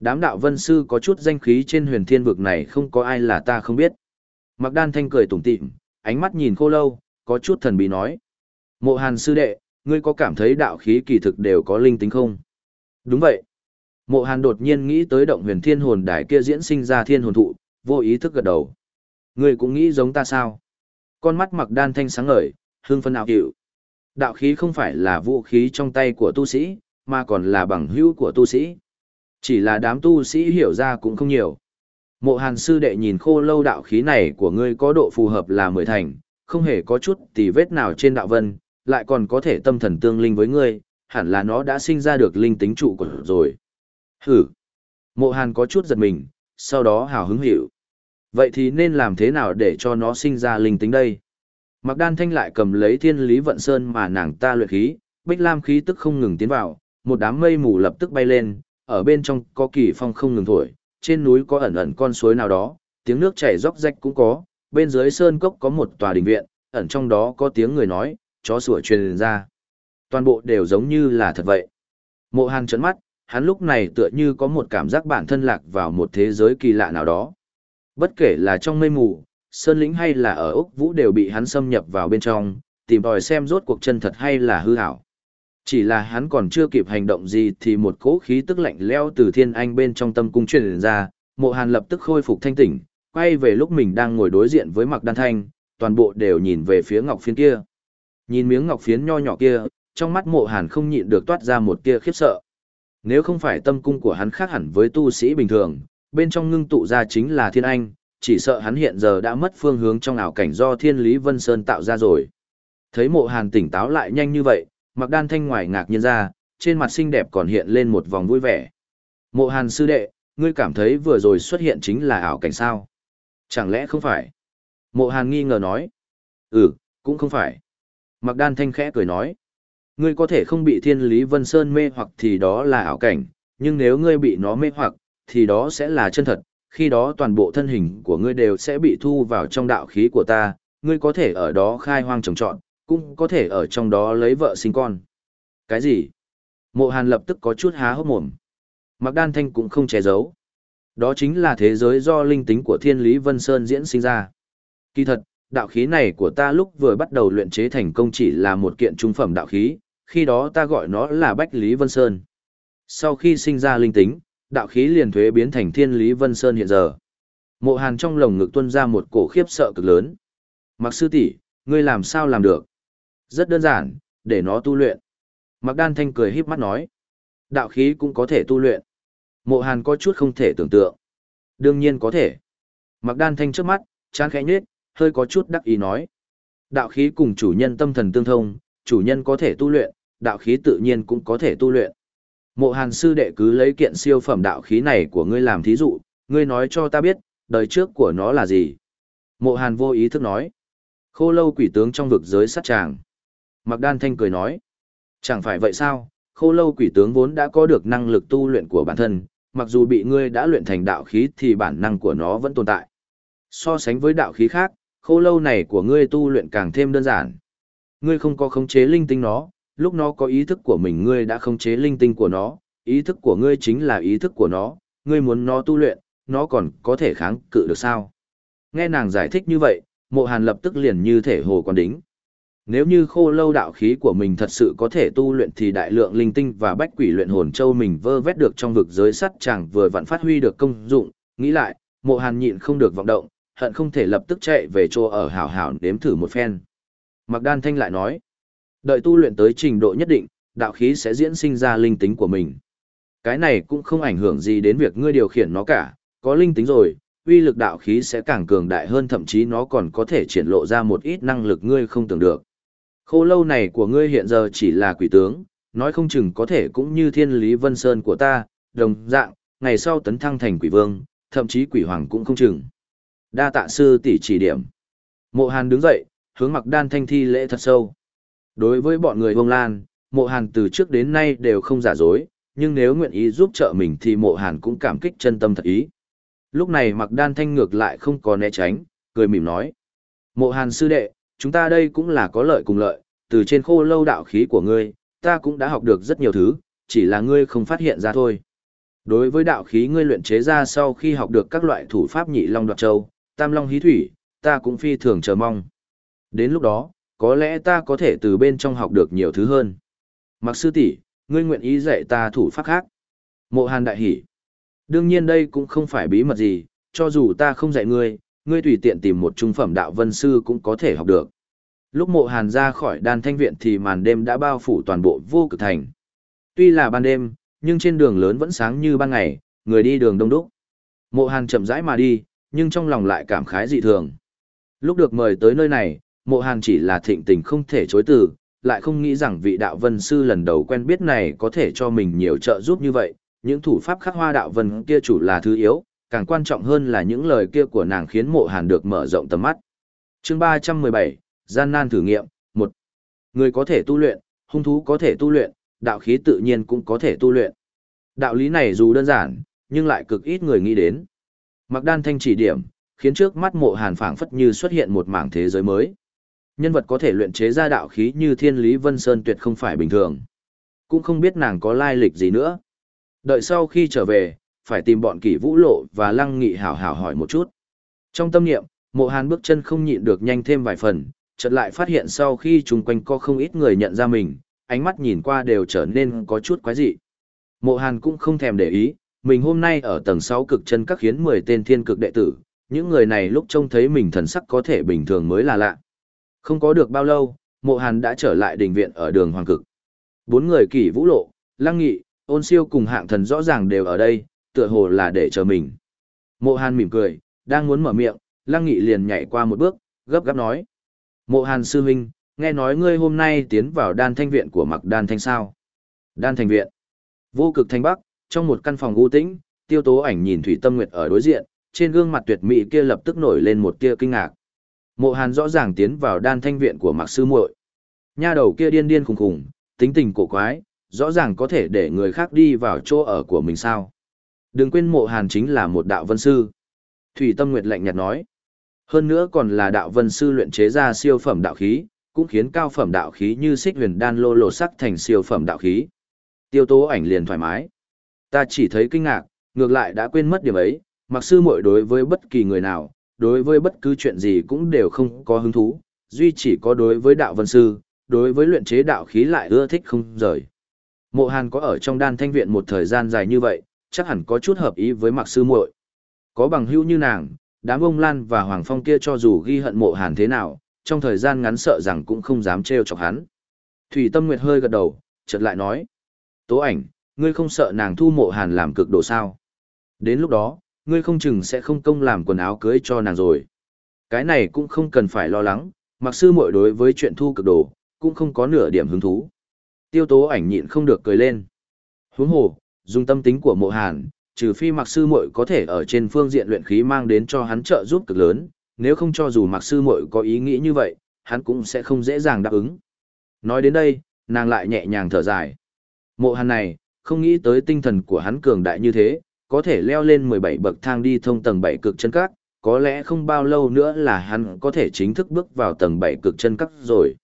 Speaker 1: Đám đạo vân sư có chút danh khí trên huyền thiên vực này không có ai là ta không biết. Mặc đan thanh cười tủm tỉm, ánh mắt nhìn khô lâu, có chút thần bí nói. Mộ hàn sư đệ, ngươi có cảm thấy đạo khí kỳ thực đều có linh tính không? Đúng vậy. Mộ hàn đột nhiên nghĩ tới động huyền thiên hồn đài kia diễn sinh ra thiên hồn thụ, vô ý thức gật đầu. Ngươi cũng nghĩ giống ta sao? Con mắt mặc đan thanh sáng ngời, hương phân ảo hiệu. Đạo khí không phải là vũ khí trong tay của tu sĩ, mà còn là bằng hữu của tu sĩ. Chỉ là đám tu sĩ hiểu ra cũng không nhiều. Mộ hàn sư đệ nhìn khô lâu đạo khí này của ngươi có độ phù hợp là mười thành, không hề có chút tì vết nào trên đạo vân, lại còn có thể tâm thần tương linh với ngươi, hẳn là nó đã sinh ra được linh tính trụ của rồi. Hử! Mộ hàn có chút giật mình, sau đó hào hứng hiểu. Vậy thì nên làm thế nào để cho nó sinh ra linh tính đây? Mặc đan thanh lại cầm lấy thiên lý vận sơn mà nàng ta luyện khí, bích lam khí tức không ngừng tiến vào, một đám mây mù lập tức bay lên, ở bên trong có kỳ phong không ngừng thổi, trên núi có ẩn ẩn con suối nào đó, tiếng nước chảy róc rách cũng có, bên dưới sơn cốc có một tòa đình viện, ẩn trong đó có tiếng người nói, chó sủa truyền ra. Toàn bộ đều giống như là thật vậy. Mộ Hàn trấn mắt, hắn lúc này tựa như có một cảm giác bản thân lạc vào một thế giới kỳ lạ nào đó. Bất kể là trong mây mù, sơn lĩnh hay là ở Úc Vũ đều bị hắn xâm nhập vào bên trong, tìm tòi xem rốt cuộc chân thật hay là hư ảo. Chỉ là hắn còn chưa kịp hành động gì thì một cỗ khí tức lạnh leo từ thiên anh bên trong tâm cung truyền ra, mộ hàn lập tức khôi phục thanh tỉnh, quay về lúc mình đang ngồi đối diện với mặc đan thanh, toàn bộ đều nhìn về phía ngọc phiến kia. Nhìn miếng ngọc phiến nho nhỏ kia, trong mắt mộ hàn không nhịn được toát ra một tia khiếp sợ. Nếu không phải tâm cung của hắn khác hẳn với tu sĩ bình thường, bên trong ngưng tụ ra chính là thiên anh, chỉ sợ hắn hiện giờ đã mất phương hướng trong ảo cảnh do thiên lý vân sơn tạo ra rồi. Thấy mộ hàn tỉnh táo lại nhanh như vậy, mặc đan thanh ngoài ngạc nhiên ra, trên mặt xinh đẹp còn hiện lên một vòng vui vẻ. Mộ hàn sư đệ, ngươi cảm thấy vừa rồi xuất hiện chính là ảo cảnh sao? Chẳng lẽ không phải? Mộ hàn nghi ngờ nói. Ừ, cũng không phải. Mặc đan thanh khẽ cười nói. Ngươi có thể không bị thiên lý vân sơn mê hoặc thì đó là ảo cảnh, nhưng nếu ngươi bị nó mê hoặc, thì đó sẽ là chân thật, khi đó toàn bộ thân hình của ngươi đều sẽ bị thu vào trong đạo khí của ta, ngươi có thể ở đó khai hoang trồng trọt, cũng có thể ở trong đó lấy vợ sinh con. Cái gì? Mộ Hàn lập tức có chút há hốc mồm. Mặc đan thanh cũng không che giấu. Đó chính là thế giới do linh tính của Thiên Lý Vân Sơn diễn sinh ra. Kỳ thật, đạo khí này của ta lúc vừa bắt đầu luyện chế thành công chỉ là một kiện trung phẩm đạo khí, khi đó ta gọi nó là Bách Lý Vân Sơn. Sau khi sinh ra linh tính, đạo khí liền thuế biến thành Thiên Lý Vân Sơn hiện giờ. Mộ Hàn trong lồng ngực tuôn ra một cổ khiếp sợ cực lớn. Mặc sư tỷ, ngươi làm sao làm được? Rất đơn giản, để nó tu luyện. Mặc đan thanh cười híp mắt nói. Đạo khí cũng có thể tu luyện. Mộ hàn có chút không thể tưởng tượng. Đương nhiên có thể. Mặc đan thanh trước mắt, chán khẽ nhết, hơi có chút đắc ý nói. Đạo khí cùng chủ nhân tâm thần tương thông, chủ nhân có thể tu luyện, đạo khí tự nhiên cũng có thể tu luyện. Mộ hàn sư đệ cứ lấy kiện siêu phẩm đạo khí này của ngươi làm thí dụ, ngươi nói cho ta biết, đời trước của nó là gì. Mộ hàn vô ý thức nói. Khô lâu quỷ tướng trong vực giới sát tràng. Mạc đan thanh cười nói. Chẳng phải vậy sao, khô lâu quỷ tướng vốn đã có được năng lực tu luyện của bản thân, mặc dù bị ngươi đã luyện thành đạo khí thì bản năng của nó vẫn tồn tại. So sánh với đạo khí khác, khô lâu này của ngươi tu luyện càng thêm đơn giản. Ngươi không có khống chế linh tinh nó, lúc nó có ý thức của mình ngươi đã khống chế linh tinh của nó, ý thức của ngươi chính là ý thức của nó, ngươi muốn nó tu luyện, nó còn có thể kháng cự được sao? Nghe nàng giải thích như vậy, mộ hàn lập tức liền như thể hồ quan đính. Nếu như khô lâu đạo khí của mình thật sự có thể tu luyện thì đại lượng linh tinh và bách quỷ luyện hồn châu mình vơ vét được trong vực giới sắt chẳng vừa vặn phát huy được công dụng, nghĩ lại, mộ hàn nhịn không được vọng động, hận không thể lập tức chạy về chỗ ở hảo hảo đếm thử một phen. Mặc đan thanh lại nói, đợi tu luyện tới trình độ nhất định, đạo khí sẽ diễn sinh ra linh tính của mình. Cái này cũng không ảnh hưởng gì đến việc ngươi điều khiển nó cả, có linh tính rồi, uy lực đạo khí sẽ càng cường đại hơn thậm chí nó còn có thể triển lộ ra một ít năng lực ngươi không tưởng được. Khô lâu này của ngươi hiện giờ chỉ là quỷ tướng, nói không chừng có thể cũng như thiên lý vân sơn của ta, đồng dạng, ngày sau tấn thăng thành quỷ vương, thậm chí quỷ hoàng cũng không chừng. Đa tạ sư tỷ chỉ điểm. Mộ Hàn đứng dậy, hướng mặc đan thanh thi lễ thật sâu. Đối với bọn người vông lan, mộ Hàn từ trước đến nay đều không giả dối, nhưng nếu nguyện ý giúp trợ mình thì mộ Hàn cũng cảm kích chân tâm thật ý. Lúc này mặc đan thanh ngược lại không có né tránh, cười mỉm nói. Mộ Hàn sư đệ, chúng ta đây cũng là có lợi cùng lợi, từ trên khô lâu đạo khí của ngươi, ta cũng đã học được rất nhiều thứ, chỉ là ngươi không phát hiện ra thôi. Đối với đạo khí ngươi luyện chế ra sau khi học được các loại thủ pháp nhị long đoạt châu, tam long hí thủy, ta cũng phi thường chờ mong. Đến lúc đó, có lẽ ta có thể từ bên trong học được nhiều thứ hơn. Mặc sư tỷ, ngươi nguyện ý dạy ta thủ pháp khác. Mộ Hàn đại hỉ. Đương nhiên đây cũng không phải bí mật gì, cho dù ta không dạy ngươi, ngươi tùy tiện tìm một trung phẩm đạo vân sư cũng có thể học được. Lúc mộ hàn ra khỏi đan thanh viện thì màn đêm đã bao phủ toàn bộ vô cực thành. Tuy là ban đêm, nhưng trên đường lớn vẫn sáng như ban ngày, người đi đường đông đúc. Mộ hàn chậm rãi mà đi, nhưng trong lòng lại cảm khái dị thường. Lúc được mời tới nơi này, mộ hàn chỉ là thịnh tình không thể chối từ, lại không nghĩ rằng vị đạo vân sư lần đầu quen biết này có thể cho mình nhiều trợ giúp như vậy. Những thủ pháp khắc hoa đạo vân kia chủ là thứ yếu, càng quan trọng hơn là những lời kia của nàng khiến mộ hàn được mở rộng tầm mắt. chương 317, Gian nan thử nghiệm, một Người có thể tu luyện, hung thú có thể tu luyện, đạo khí tự nhiên cũng có thể tu luyện. Đạo lý này dù đơn giản, nhưng lại cực ít người nghĩ đến. Mặc đan thanh chỉ điểm, khiến trước mắt mộ hàn phảng phất như xuất hiện một mảng thế giới mới. Nhân vật có thể luyện chế ra đạo khí như thiên lý vân sơn tuyệt không phải bình thường. Cũng không biết nàng có lai lịch gì nữa. Đợi sau khi trở về, phải tìm bọn kỷ vũ lộ và lăng nghị hảo hảo hỏi một chút. Trong tâm niệm, mộ hàn bước chân không nhịn được nhanh thêm vài phần, chợt lại phát hiện sau khi chung quanh có không ít người nhận ra mình, ánh mắt nhìn qua đều trở nên có chút quái dị. Mộ hàn cũng không thèm để ý, mình hôm nay ở tầng 6 cực chân các khiến 10 tên thiên cực đệ tử, những người này lúc trông thấy mình thần sắc có thể bình thường mới là lạ. Không có được bao lâu, mộ hàn đã trở lại đình viện ở đường Hoàng Cực. Bốn người kỷ vũ lộ, lăng nghị, ôn siêu cùng hạng thần rõ ràng đều ở đây, tựa hồ là để chờ mình. Mộ hàn mỉm cười, đang muốn mở miệng, lăng nghị liền nhảy qua một bước, gấp gáp nói. Mộ hàn sư huynh, nghe nói ngươi hôm nay tiến vào đan thanh viện của mặc đan thanh sao. Đan thanh viện. Vô cực thanh bắc, trong một căn phòng u tĩnh, tiêu tố ảnh nhìn Thủy Tâm Nguyệt ở đối diện, trên gương mặt tuyệt mỹ kia lập tức nổi lên một tia kinh ngạc. Mộ Hàn rõ ràng tiến vào đan thanh viện của Mạc Sư muội. Nha đầu kia điên điên khùng khùng, tính tình cổ quái, rõ ràng có thể để người khác đi vào chỗ ở của mình sao. Đừng quên mộ Hàn chính là một đạo vân sư. Thủy Tâm Nguyệt lạnh nhạt nói. Hơn nữa còn là đạo vân sư luyện chế ra siêu phẩm đạo khí, cũng khiến cao phẩm đạo khí như xích huyền đan lô lột sắc thành siêu phẩm đạo khí. Tiêu tố ảnh liền thoải mái. Ta chỉ thấy kinh ngạc, ngược lại đã quên mất điểm ấy, mặc sư muội đối với bất kỳ người nào, đối với bất cứ chuyện gì cũng đều không có hứng thú, duy chỉ có đối với đạo vân sư, đối với luyện chế đạo khí lại ưa thích không rời. Mộ Hàn có ở trong đan thanh viện một thời gian dài như vậy, chắc hẳn có chút hợp ý với mặc sư muội. Có bằng hữu như nàng, đám ông Lan và Hoàng Phong kia cho dù ghi hận mộ Hàn thế nào, trong thời gian ngắn sợ rằng cũng không dám trêu chọc hắn. Thủy Tâm Nguyệt hơi gật đầu, chợt lại nói. Tố ảnh, ngươi không sợ nàng thu mộ Hàn làm cực độ sao? Đến lúc đó, ngươi không chừng sẽ không công làm quần áo cưới cho nàng rồi. Cái này cũng không cần phải lo lắng, mặc sư muội đối với chuyện thu cực đồ, cũng không có nửa điểm hứng thú. Tiêu tố ảnh nhịn không được cười lên. Huống hồ, dùng tâm tính của mộ hàn, trừ phi mặc sư muội có thể ở trên phương diện luyện khí mang đến cho hắn trợ giúp cực lớn, nếu không cho dù mặc sư muội có ý nghĩ như vậy, hắn cũng sẽ không dễ dàng đáp ứng. Nói đến đây, nàng lại nhẹ nhàng thở dài. Mộ hàn này, không nghĩ tới tinh thần của hắn cường đại như thế, có thể leo lên 17 bậc thang đi thông tầng 7 cực chân các, có lẽ không bao lâu nữa là hắn có thể chính thức bước vào tầng 7 cực chân các rồi.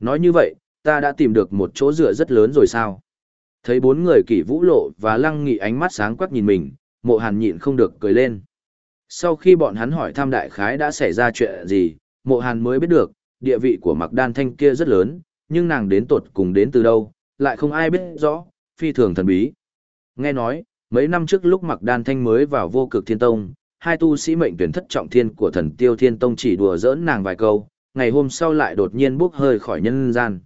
Speaker 1: Nói như vậy, ta đã tìm được một chỗ dựa rất lớn rồi sao? Thấy bốn người kỷ vũ lộ và lăng nghị ánh mắt sáng quắc nhìn mình, mộ hàn nhịn không được cười lên. Sau khi bọn hắn hỏi thăm đại khái đã xảy ra chuyện gì, mộ hàn mới biết được, địa vị của mặc đan thanh kia rất lớn, nhưng nàng đến tột cùng đến từ đâu, lại không ai biết rõ, phi thường thần bí. Nghe nói, mấy năm trước lúc mặc đan thanh mới vào vô cực thiên tông, hai tu sĩ mệnh tuyển thất trọng thiên của thần tiêu thiên tông chỉ đùa giỡn nàng vài câu, ngày hôm sau lại đột nhiên bốc hơi khỏi nhân gian.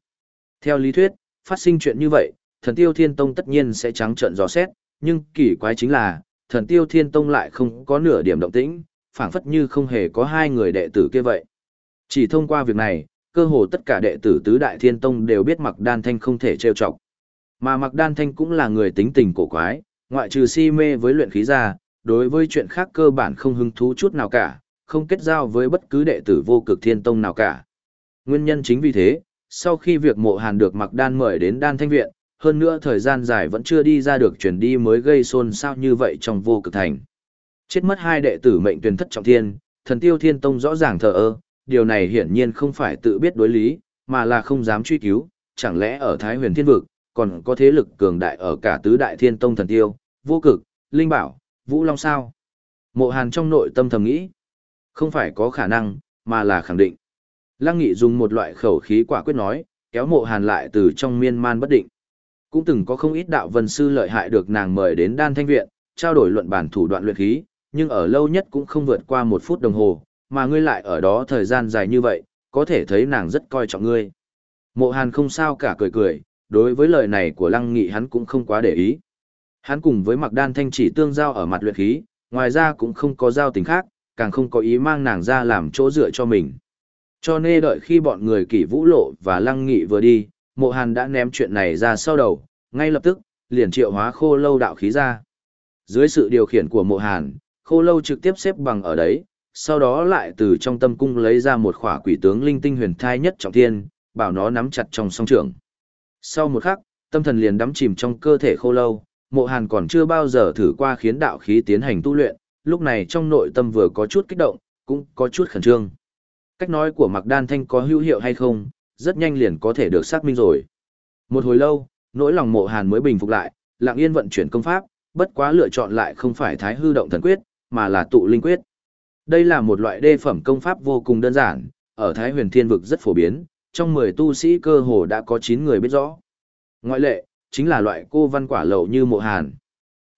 Speaker 1: Theo lý thuyết, phát sinh chuyện như vậy, thần tiêu thiên tông tất nhiên sẽ trắng trợn dò xét, nhưng kỳ quái chính là, thần tiêu thiên tông lại không có nửa điểm động tĩnh, phảng phất như không hề có hai người đệ tử kia vậy. Chỉ thông qua việc này, cơ hồ tất cả đệ tử tứ đại thiên tông đều biết mặc đan thanh không thể trêu chọc. Mà mặc đan thanh cũng là người tính tình cổ quái, ngoại trừ si mê với luyện khí ra, đối với chuyện khác cơ bản không hứng thú chút nào cả, không kết giao với bất cứ đệ tử vô cực thiên tông nào cả. Nguyên nhân chính vì thế, sau khi việc mộ hàn được mặc đan mời đến đan thanh viện, hơn nữa thời gian dài vẫn chưa đi ra được chuyển đi mới gây xôn xao như vậy trong vô cực thành. Chết mất hai đệ tử mệnh tuyển thất trọng thiên, thần tiêu thiên tông rõ ràng thờ ơ, điều này hiển nhiên không phải tự biết đối lý, mà là không dám truy cứu, chẳng lẽ ở Thái huyền thiên vực, còn có thế lực cường đại ở cả tứ đại thiên tông thần tiêu, vô cực, linh bảo, vũ long sao. Mộ hàn trong nội tâm thầm nghĩ, không phải có khả năng, mà là khẳng định. Lăng nghị dùng một loại khẩu khí quả quyết nói, kéo mộ hàn lại từ trong miên man bất định. Cũng từng có không ít đạo vân sư lợi hại được nàng mời đến đan thanh viện, trao đổi luận bản thủ đoạn luyện khí, nhưng ở lâu nhất cũng không vượt qua một phút đồng hồ, mà ngươi lại ở đó thời gian dài như vậy, có thể thấy nàng rất coi trọng ngươi. Mộ Hàn không sao cả cười cười, đối với lời này của Lăng Nghị hắn cũng không quá để ý. Hắn cùng với Mạc Đan Thanh chỉ tương giao ở mặt luyện khí, ngoài ra cũng không có giao tình khác, càng không có ý mang nàng ra làm chỗ dựa cho mình. Cho nên đợi khi bọn người kỷ vũ lộ và Lăng Nghị vừa đi, Mộ Hàn đã ném chuyện này ra sau đầu, ngay lập tức, liền triệu hóa khô lâu đạo khí ra. Dưới sự điều khiển của Mộ Hàn, khô lâu trực tiếp xếp bằng ở đấy, sau đó lại từ trong tâm cung lấy ra một khỏa quỷ tướng linh tinh huyền thai nhất trọng thiên, bảo nó nắm chặt trong song trường. Sau một khắc, tâm thần liền đắm chìm trong cơ thể khô lâu, mộ hàn còn chưa bao giờ thử qua khiến đạo khí tiến hành tu luyện, lúc này trong nội tâm vừa có chút kích động, cũng có chút khẩn trương. Cách nói của Mạc Đan Thanh có hữu hiệu hay không, rất nhanh liền có thể được xác minh rồi. Một hồi lâu, nỗi lòng mộ hàn mới bình phục lại, lặng yên vận chuyển công pháp, bất quá lựa chọn lại không phải thái hư động thần quyết, mà là tụ linh quyết. Đây là một loại đê phẩm công pháp vô cùng đơn giản, ở Thái huyền thiên vực rất phổ biến, trong 10 tu sĩ cơ hồ đã có 9 người biết rõ. Ngoại lệ, chính là loại cô văn quả lậu như mộ hàn.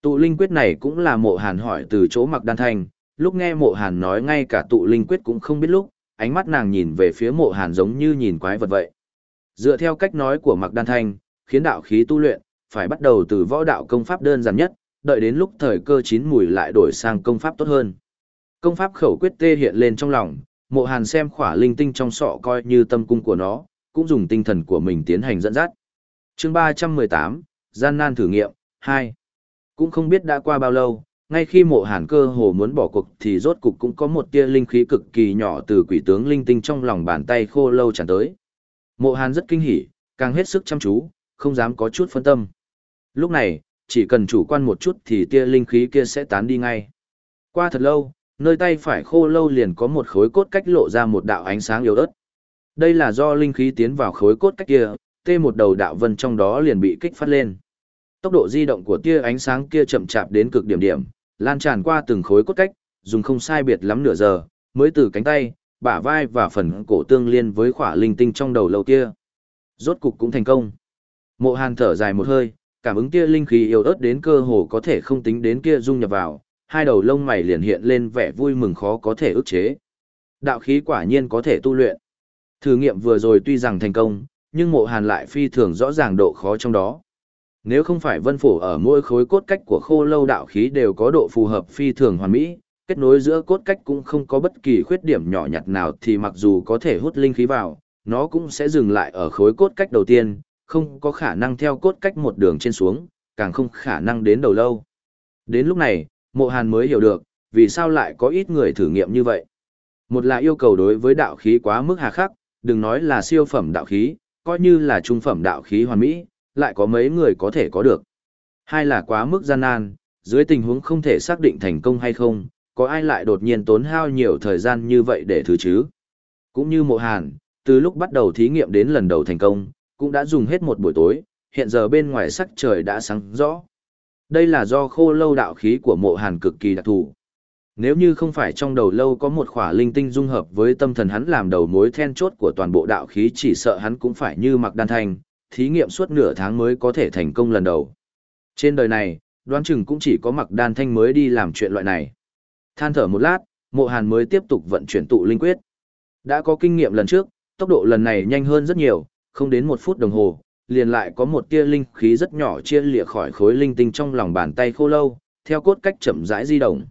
Speaker 1: Tụ linh quyết này cũng là mộ hàn hỏi từ chỗ mặc đan thanh, lúc nghe mộ hàn nói ngay cả tụ linh quyết cũng không biết lúc, ánh mắt nàng nhìn về phía mộ hàn giống như nhìn quái vật vậy. Dựa theo cách nói của mặc đan thanh, khiến đạo khí tu luyện, phải bắt đầu từ võ đạo công pháp đơn giản nhất, đợi đến lúc thời cơ chín mùi lại đổi sang công pháp tốt hơn. Công pháp khẩu quyết tê hiện lên trong lòng, mộ hàn xem khỏa linh tinh trong sọ coi như tâm cung của nó, cũng dùng tinh thần của mình tiến hành dẫn dắt. chương 318, Gian nan thử nghiệm, 2. Cũng không biết đã qua bao lâu, ngay khi mộ hàn cơ hồ muốn bỏ cuộc thì rốt cục cũng có một tia linh khí cực kỳ nhỏ từ quỷ tướng linh tinh trong lòng bàn tay khô lâu tràn tới. Mộ hàn rất kinh hỉ, càng hết sức chăm chú, không dám có chút phân tâm. Lúc này, chỉ cần chủ quan một chút thì tia linh khí kia sẽ tán đi ngay. Qua thật lâu, nơi tay phải khô lâu liền có một khối cốt cách lộ ra một đạo ánh sáng yếu ớt. Đây là do linh khí tiến vào khối cốt cách kia, tê một đầu đạo vân trong đó liền bị kích phát lên. Tốc độ di động của tia ánh sáng kia chậm chạp đến cực điểm điểm, lan tràn qua từng khối cốt cách, dùng không sai biệt lắm nửa giờ, mới từ cánh tay, bả vai và phần cổ tương liên với khỏa linh tinh trong đầu lâu kia. Rốt cục cũng thành công. Mộ Hàn thở dài một hơi, cảm ứng kia linh khí yếu ớt đến cơ hồ có thể không tính đến kia dung nhập vào, hai đầu lông mày liền hiện lên vẻ vui mừng khó có thể ức chế. Đạo khí quả nhiên có thể tu luyện. Thử nghiệm vừa rồi tuy rằng thành công, nhưng mộ hàn lại phi thường rõ ràng độ khó trong đó. Nếu không phải vân phổ ở mỗi khối cốt cách của khô lâu đạo khí đều có độ phù hợp phi thường hoàn mỹ, kết nối giữa cốt cách cũng không có bất kỳ khuyết điểm nhỏ nhặt nào thì mặc dù có thể hút linh khí vào, nó cũng sẽ dừng lại ở khối cốt cách đầu tiên, không có khả năng theo cốt cách một đường trên xuống, càng không khả năng đến đầu lâu. Đến lúc này, mộ hàn mới hiểu được, vì sao lại có ít người thử nghiệm như vậy. Một là yêu cầu đối với đạo khí quá mức hà khắc, đừng nói là siêu phẩm đạo khí, coi như là trung phẩm đạo khí hoàn mỹ, lại có mấy người có thể có được. Hai là quá mức gian nan, dưới tình huống không thể xác định thành công hay không, có ai lại đột nhiên tốn hao nhiều thời gian như vậy để thử chứ. Cũng như mộ hàn, từ lúc bắt đầu thí nghiệm đến lần đầu thành công, cũng đã dùng hết một buổi tối, hiện giờ bên ngoài sắc trời đã sáng rõ. Đây là do khô lâu đạo khí của mộ hàn cực kỳ đặc thù. Nếu như không phải trong đầu lâu có một khỏa linh tinh dung hợp với tâm thần hắn làm đầu mối then chốt của toàn bộ đạo khí chỉ sợ hắn cũng phải như mặc đan thành thí nghiệm suốt nửa tháng mới có thể thành công lần đầu. Trên đời này, đoán chừng cũng chỉ có mặc đan thanh mới đi làm chuyện loại này. Than thở một lát, mộ hàn mới tiếp tục vận chuyển tụ linh quyết. Đã có kinh nghiệm lần trước, tốc độ lần này nhanh hơn rất nhiều, không đến một phút đồng hồ, liền lại có một tia linh khí rất nhỏ chia lìa khỏi khối linh tinh trong lòng bàn tay khô lâu, theo cốt cách chậm rãi di động.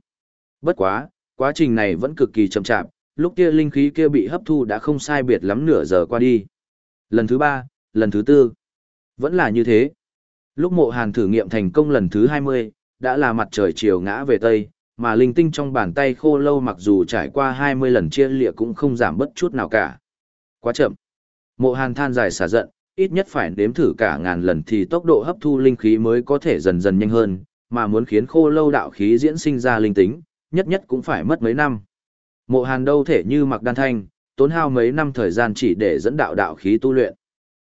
Speaker 1: Bất quá, quá trình này vẫn cực kỳ chậm chạp, lúc tia linh khí kia bị hấp thu đã không sai biệt lắm nửa giờ qua đi. Lần thứ ba, lần thứ tư, vẫn là như thế. Lúc mộ hàn thử nghiệm thành công lần thứ 20, đã là mặt trời chiều ngã về Tây, mà linh tinh trong bàn tay khô lâu mặc dù trải qua 20 lần chia lịa cũng không giảm bất chút nào cả. Quá chậm. Mộ hàn than dài xả giận, ít nhất phải nếm thử cả ngàn lần thì tốc độ hấp thu linh khí mới có thể dần dần nhanh hơn, mà muốn khiến khô lâu đạo khí diễn sinh ra linh tính, nhất nhất cũng phải mất mấy năm. Mộ Hàn đâu thể như mặc đan thanh, tốn hao mấy năm thời gian chỉ để dẫn đạo đạo khí tu luyện.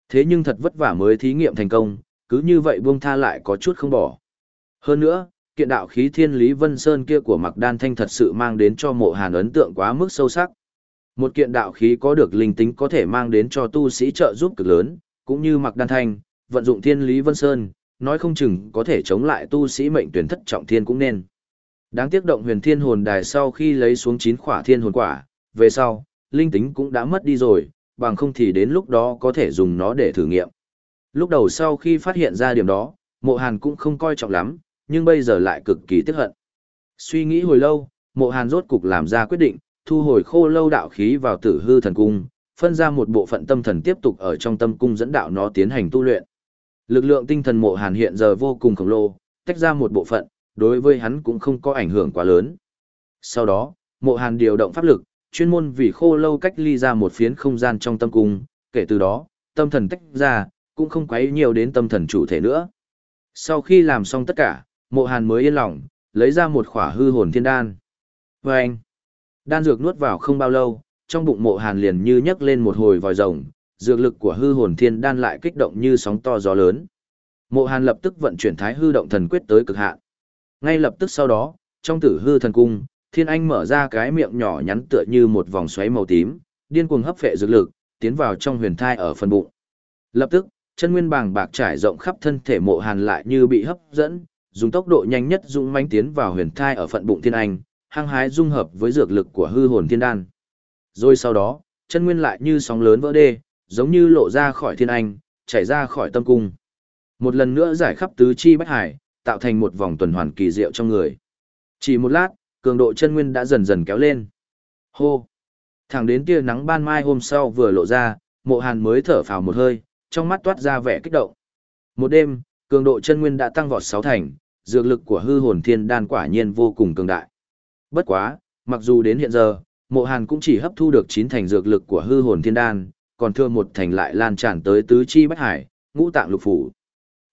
Speaker 1: Thế nhưng thật vất vả mới thí nghiệm thành công, cứ như vậy buông tha lại có chút không bỏ. Hơn nữa, kiện đạo khí thiên lý vân sơn kia của mặc đan thanh thật sự mang đến cho mộ hàn ấn tượng quá mức sâu sắc. Một kiện đạo khí có được linh tính có thể mang đến cho tu sĩ trợ giúp cực lớn, cũng như mặc đan thanh, vận dụng thiên lý vân sơn, nói không chừng có thể chống lại tu sĩ mệnh tuyển thất trọng thiên cũng nên. Đáng tiếc động huyền thiên hồn đài sau khi lấy xuống chín khỏa thiên hồn quả, về sau, linh tính cũng đã mất đi rồi, bằng không thì đến lúc đó có thể dùng nó để thử nghiệm. Lúc đầu sau khi phát hiện ra điểm đó, mộ hàn cũng không coi trọng lắm, nhưng bây giờ lại cực kỳ tiếc hận. Suy nghĩ hồi lâu, mộ hàn rốt cục làm ra quyết định, thu hồi khô lâu đạo khí vào tử hư thần cung, phân ra một bộ phận tâm thần tiếp tục ở trong tâm cung dẫn đạo nó tiến hành tu luyện. Lực lượng tinh thần mộ hàn hiện giờ vô cùng khổng lồ, tách ra một bộ phận, đối với hắn cũng không có ảnh hưởng quá lớn. Sau đó, mộ hàn điều động pháp lực, chuyên môn vì khô lâu cách ly ra một phiến không gian trong tâm cung, kể từ đó, tâm thần tách ra, cũng không quấy nhiều đến tâm thần chủ thể nữa. Sau khi làm xong tất cả, mộ hàn mới yên lòng, lấy ra một khỏa hư hồn thiên đan. Và anh, đan dược nuốt vào không bao lâu, trong bụng mộ hàn liền như nhấc lên một hồi vòi rồng, dược lực của hư hồn thiên đan lại kích động như sóng to gió lớn. Mộ hàn lập tức vận chuyển thái hư động thần quyết tới cực hạn. Ngay lập tức sau đó, trong tử hư thần cung, thiên anh mở ra cái miệng nhỏ nhắn tựa như một vòng xoáy màu tím, điên cuồng hấp phệ dược lực, tiến vào trong huyền thai ở phần bụng. Lập tức, chân nguyên bàng bạc trải rộng khắp thân thể mộ hàn lại như bị hấp dẫn, dùng tốc độ nhanh nhất dũng mãnh tiến vào huyền thai ở phận bụng thiên anh, hăng hái dung hợp với dược lực của hư hồn thiên đan. Rồi sau đó, chân nguyên lại như sóng lớn vỡ đê, giống như lộ ra khỏi thiên anh, chảy ra khỏi tâm cung. Một lần nữa giải khắp tứ chi bách hải, tạo thành một vòng tuần hoàn kỳ diệu trong người. Chỉ một lát, cường độ chân nguyên đã dần dần kéo lên. Hô! Thẳng đến tia nắng ban mai hôm sau vừa lộ ra, mộ hàn mới thở phào một hơi, trong mắt toát ra vẻ kích động. Một đêm, cường độ chân nguyên đã tăng vọt sáu thành, dược lực của hư hồn thiên đan quả nhiên vô cùng cường đại. Bất quá, mặc dù đến hiện giờ, mộ hàn cũng chỉ hấp thu được 9 thành dược lực của hư hồn thiên đan, còn thừa một thành lại lan tràn tới tứ chi bách hải, ngũ tạng lục phủ.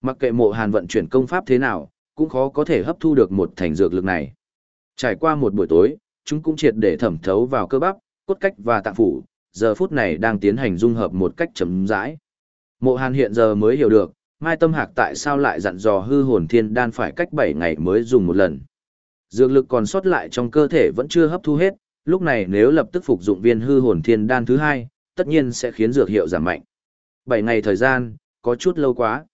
Speaker 1: Mặc kệ mộ hàn vận chuyển công pháp thế nào, cũng khó có thể hấp thu được một thành dược lực này. Trải qua một buổi tối, chúng cũng triệt để thẩm thấu vào cơ bắp, cốt cách và tạng phủ, giờ phút này đang tiến hành dung hợp một cách chấm rãi. Mộ hàn hiện giờ mới hiểu được, Mai Tâm Hạc tại sao lại dặn dò hư hồn thiên đan phải cách 7 ngày mới dùng một lần. Dược lực còn sót lại trong cơ thể vẫn chưa hấp thu hết, lúc này nếu lập tức phục dụng viên hư hồn thiên đan thứ hai, tất nhiên sẽ khiến dược hiệu giảm mạnh. 7 ngày thời gian, có chút lâu quá.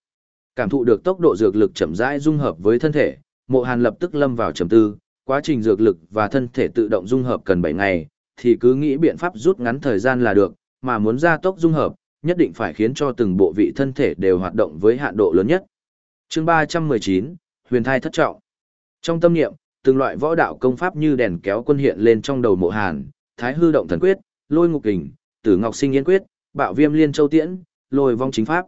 Speaker 1: Cảm thụ được tốc độ dược lực chậm rãi dung hợp với thân thể, Mộ Hàn lập tức lâm vào trầm tư, quá trình dược lực và thân thể tự động dung hợp cần 7 ngày, thì cứ nghĩ biện pháp rút ngắn thời gian là được, mà muốn gia tốc dung hợp, nhất định phải khiến cho từng bộ vị thân thể đều hoạt động với hạn độ lớn nhất. Chương 319, Huyền thai thất trọng. Trong tâm niệm, từng loại võ đạo công pháp như đèn kéo quân hiện lên trong đầu Mộ Hàn, Thái hư động thần quyết, Lôi ngục kình, Tử Ngọc sinh yên quyết, Bạo Viêm liên châu tiễn, Lôi vong chính pháp.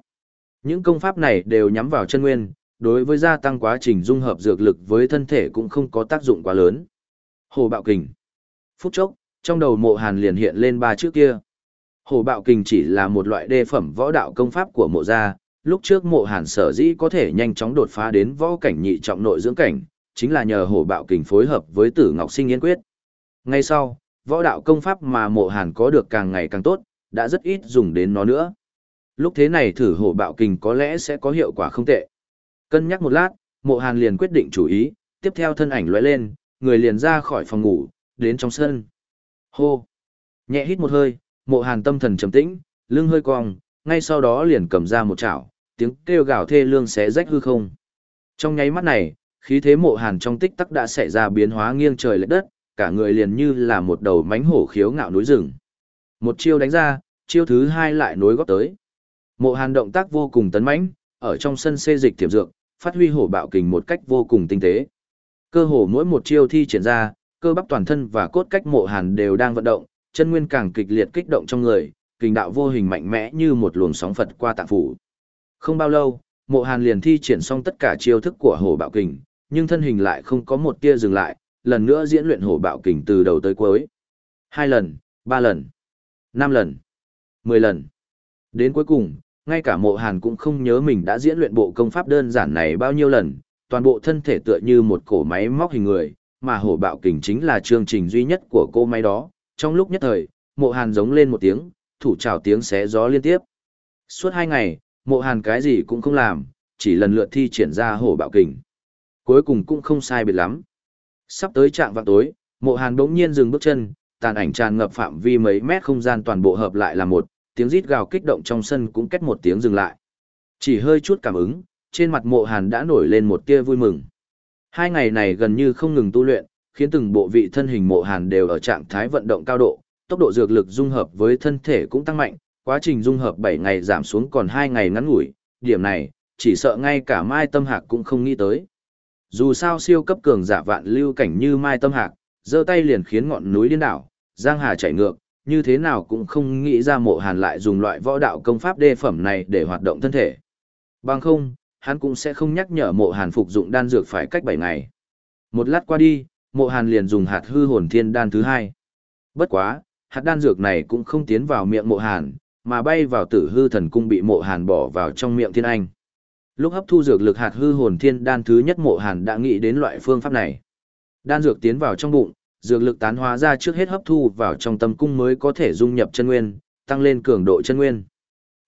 Speaker 1: Những công pháp này đều nhắm vào chân nguyên, đối với gia tăng quá trình dung hợp dược lực với thân thể cũng không có tác dụng quá lớn. Hồ bạo kình. Phút chốc, trong đầu mộ hàn liền hiện lên ba chữ kia. Hồ bạo kình chỉ là một loại đê phẩm võ đạo công pháp của mộ gia, lúc trước mộ hàn sở dĩ có thể nhanh chóng đột phá đến võ cảnh nhị trọng nội dưỡng cảnh, chính là nhờ hồ bạo kình phối hợp với tử ngọc sinh yên quyết. Ngay sau, võ đạo công pháp mà mộ hàn có được càng ngày càng tốt, đã rất ít dùng đến nó nữa. Lúc thế này thử hổ bạo kình có lẽ sẽ có hiệu quả không tệ. Cân nhắc một lát, mộ hàn liền quyết định chủ ý, tiếp theo thân ảnh lóe lên, người liền ra khỏi phòng ngủ, đến trong sân. Hô! Nhẹ hít một hơi, mộ hàn tâm thần trầm tĩnh, lưng hơi cong, ngay sau đó liền cầm ra một chảo, tiếng kêu gào thê lương xé rách hư không. Trong nháy mắt này, khí thế mộ hàn trong tích tắc đã xảy ra biến hóa nghiêng trời lệch đất, cả người liền như là một đầu mánh hổ khiếu ngạo núi rừng. Một chiêu đánh ra, chiêu thứ hai lại nối góp tới. Mộ Hàn động tác vô cùng tấn mãnh, ở trong sân xê dịch tiềm dược, phát huy hổ bạo kình một cách vô cùng tinh tế. Cơ hồ mỗi một chiêu thi triển ra, cơ bắp toàn thân và cốt cách Mộ Hàn đều đang vận động, chân nguyên càng kịch liệt kích động trong người, kình đạo vô hình mạnh mẽ như một luồng sóng Phật qua tạng phủ. Không bao lâu, Mộ Hàn liền thi triển xong tất cả chiêu thức của hổ bạo kình, nhưng thân hình lại không có một tia dừng lại, lần nữa diễn luyện hổ bạo kình từ đầu tới cuối. Hai lần, ba lần, năm lần, mười lần. Đến cuối cùng, ngay cả mộ hàn cũng không nhớ mình đã diễn luyện bộ công pháp đơn giản này bao nhiêu lần, toàn bộ thân thể tựa như một cổ máy móc hình người, mà hổ bạo kình chính là chương trình duy nhất của cô máy đó. Trong lúc nhất thời, mộ hàn giống lên một tiếng, thủ trào tiếng xé gió liên tiếp. Suốt hai ngày, mộ hàn cái gì cũng không làm, chỉ lần lượt thi triển ra hổ bạo kình. Cuối cùng cũng không sai biệt lắm. Sắp tới trạng vào tối, mộ hàn đống nhiên dừng bước chân, tàn ảnh tràn ngập phạm vi mấy mét không gian toàn bộ hợp lại là một, tiếng rít gào kích động trong sân cũng kết một tiếng dừng lại. Chỉ hơi chút cảm ứng, trên mặt mộ hàn đã nổi lên một tia vui mừng. Hai ngày này gần như không ngừng tu luyện, khiến từng bộ vị thân hình mộ hàn đều ở trạng thái vận động cao độ, tốc độ dược lực dung hợp với thân thể cũng tăng mạnh, quá trình dung hợp 7 ngày giảm xuống còn 2 ngày ngắn ngủi, điểm này, chỉ sợ ngay cả Mai Tâm Hạc cũng không nghĩ tới. Dù sao siêu cấp cường giả vạn lưu cảnh như Mai Tâm Hạc, giơ tay liền khiến ngọn núi điên đảo, giang hà chảy ngược, như thế nào cũng không nghĩ ra mộ hàn lại dùng loại võ đạo công pháp đê phẩm này để hoạt động thân thể. Bằng không, hắn cũng sẽ không nhắc nhở mộ hàn phục dụng đan dược phải cách 7 ngày. Một lát qua đi, mộ hàn liền dùng hạt hư hồn thiên đan thứ hai. Bất quá, hạt đan dược này cũng không tiến vào miệng mộ hàn, mà bay vào tử hư thần cung bị mộ hàn bỏ vào trong miệng thiên anh. Lúc hấp thu dược lực hạt hư hồn thiên đan thứ nhất mộ hàn đã nghĩ đến loại phương pháp này. Đan dược tiến vào trong bụng, dược lực tán hóa ra trước hết hấp thu vào trong tâm cung mới có thể dung nhập chân nguyên, tăng lên cường độ chân nguyên.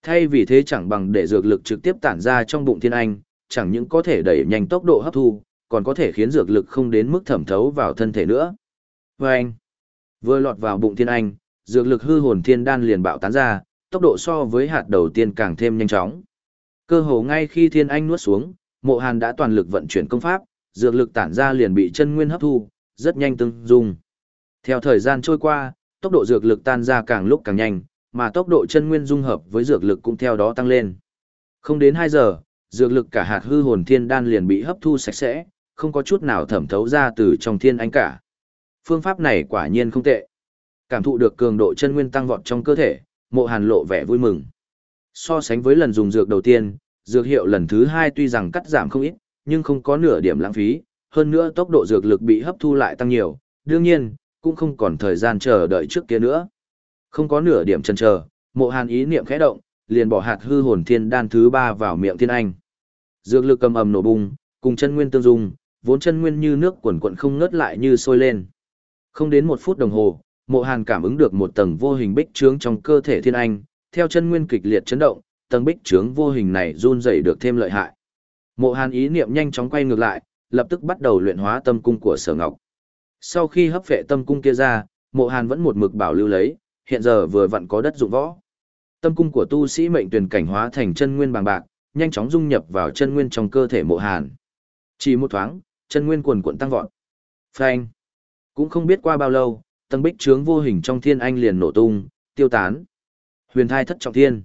Speaker 1: Thay vì thế chẳng bằng để dược lực trực tiếp tản ra trong bụng thiên anh, chẳng những có thể đẩy nhanh tốc độ hấp thu, còn có thể khiến dược lực không đến mức thẩm thấu vào thân thể nữa. Và anh, vừa lọt vào bụng thiên anh, dược lực hư hồn thiên đan liền bạo tán ra, tốc độ so với hạt đầu tiên càng thêm nhanh chóng. Cơ hồ ngay khi thiên anh nuốt xuống, mộ hàn đã toàn lực vận chuyển công pháp, dược lực tản ra liền bị chân nguyên hấp thu, rất nhanh tương dung. Theo thời gian trôi qua, tốc độ dược lực tan ra càng lúc càng nhanh, mà tốc độ chân nguyên dung hợp với dược lực cũng theo đó tăng lên. Không đến 2 giờ, dược lực cả hạt hư hồn thiên đan liền bị hấp thu sạch sẽ, không có chút nào thẩm thấu ra từ trong thiên anh cả. Phương pháp này quả nhiên không tệ. Cảm thụ được cường độ chân nguyên tăng vọt trong cơ thể, mộ hàn lộ vẻ vui mừng. So sánh với lần dùng dược đầu tiên, dược hiệu lần thứ hai tuy rằng cắt giảm không ít, nhưng không có nửa điểm lãng phí, hơn nữa tốc độ dược lực bị hấp thu lại tăng nhiều, đương nhiên, cũng không còn thời gian chờ đợi trước kia nữa. Không có nửa điểm chần chờ, mộ hàn ý niệm khẽ động, liền bỏ hạt hư hồn thiên đan thứ ba vào miệng thiên anh. Dược lực cầm ầm nổ bùng, cùng chân nguyên tương dung, vốn chân nguyên như nước quần quận không ngớt lại như sôi lên. Không đến một phút đồng hồ, mộ hàn cảm ứng được một tầng vô hình bích trướng trong cơ thể thiên anh, theo chân nguyên kịch liệt chấn động, tầng bích trướng vô hình này run dậy được thêm lợi hại. Mộ hàn ý niệm nhanh chóng quay ngược lại, lập tức bắt đầu luyện hóa tâm cung của sở ngọc. Sau khi hấp phệ tâm cung kia ra, mộ hàn vẫn một mực bảo lưu lấy, hiện giờ vừa vặn có đất dụng võ. Tâm cung của tu sĩ mệnh tuyển cảnh hóa thành chân nguyên bằng bạc, nhanh chóng dung nhập vào chân nguyên trong cơ thể mộ hàn. Chỉ một thoáng, chân nguyên quần cuộn tăng vọt. Phanh. Cũng không biết qua bao lâu, tầng bích trướng vô hình trong thiên anh liền nổ tung, tiêu tán. Huyền thai thất trọng thiên.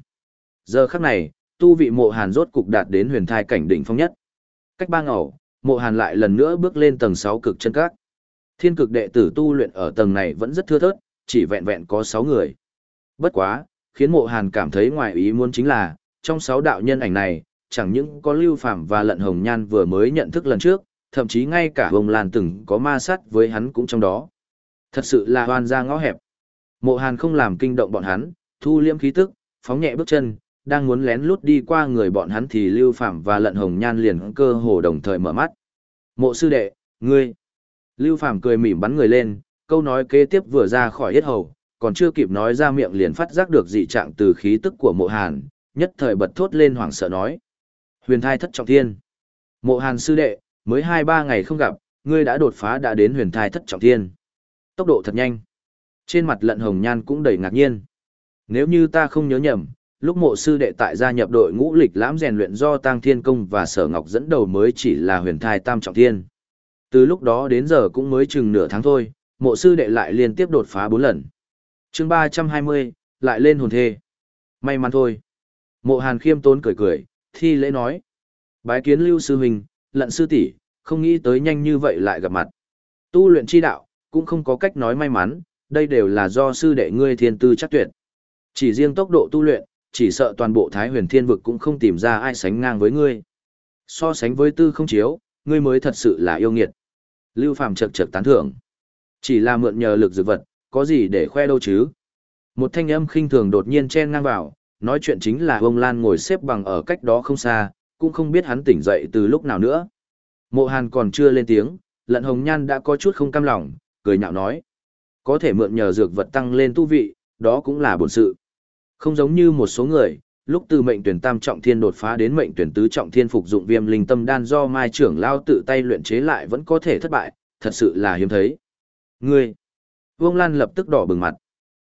Speaker 1: Giờ khắc này, tu vị mộ hàn rốt cục đạt đến huyền thai cảnh đỉnh phong nhất. Cách ba ngẩu, mộ hàn lại lần nữa bước lên tầng 6 cực chân các. Thiên cực đệ tử tu luyện ở tầng này vẫn rất thưa thớt, chỉ vẹn vẹn có 6 người. Bất quá, khiến mộ hàn cảm thấy ngoài ý muốn chính là, trong 6 đạo nhân ảnh này, chẳng những có lưu phạm và lận hồng nhan vừa mới nhận thức lần trước, thậm chí ngay cả hồng làn từng có ma sát với hắn cũng trong đó. Thật sự là hoàn ra ngõ hẹp. Mộ hàn không làm kinh động bọn hắn, thu liêm khí tức, phóng nhẹ bước chân, đang muốn lén lút đi qua người bọn hắn thì lưu phạm và lận hồng nhan liền cơ hồ đồng thời mở mắt. Mộ sư đệ, ngươi. Lưu phạm cười mỉm bắn người lên, câu nói kế tiếp vừa ra khỏi hết hầu, còn chưa kịp nói ra miệng liền phát giác được dị trạng từ khí tức của mộ hàn, nhất thời bật thốt lên hoảng sợ nói. Huyền thai thất trọng thiên. Mộ hàn sư đệ, mới hai ba ngày không gặp, ngươi đã đột phá đã đến huyền thai thất trọng thiên. Tốc độ thật nhanh. Trên mặt lận hồng nhan cũng đầy ngạc nhiên. Nếu như ta không nhớ nhầm, lúc mộ sư đệ tại gia nhập đội ngũ lịch lãm rèn luyện do Tăng Thiên Công và Sở Ngọc dẫn đầu mới chỉ là huyền thai tam trọng thiên. Từ lúc đó đến giờ cũng mới chừng nửa tháng thôi, mộ sư đệ lại liên tiếp đột phá bốn lần. chương ba trăm hai mươi lại lên hồn thê. May mắn thôi. Mộ hàn khiêm tốn cười cười, thi lễ nói. Bái kiến lưu sư huynh, lận sư tỷ không nghĩ tới nhanh như vậy lại gặp mặt. Tu luyện chi đạo, cũng không có cách nói may mắn, đây đều là do sư đệ ngươi thiên tư chắc tuyệt. Chỉ riêng tốc độ tu luyện, chỉ sợ toàn bộ Thái huyền thiên vực cũng không tìm ra ai sánh ngang với ngươi. So sánh với tư không chiếu, ngươi mới thật sự là yêu nghiệt. Lưu Phàm chật chật tán thưởng. Chỉ là mượn nhờ lực dược vật, có gì để khoe đâu chứ. Một thanh âm khinh thường đột nhiên chen ngang vào, nói chuyện chính là ông Lan ngồi xếp bằng ở cách đó không xa, cũng không biết hắn tỉnh dậy từ lúc nào nữa. Mộ Hàn còn chưa lên tiếng, lận hồng nhan đã có chút không cam lòng, cười nhạo nói. Có thể mượn nhờ dược vật tăng lên tu vị, đó cũng là bổn sự. Không giống như một số người, lúc từ mệnh tuyển tam trọng thiên đột phá đến mệnh tuyển tứ trọng thiên phục dụng viêm linh tâm đan do mai trưởng lao tự tay luyện chế lại vẫn có thể thất bại, thật sự là hiếm thấy. Ngươi! Vương Lan lập tức đỏ bừng mặt.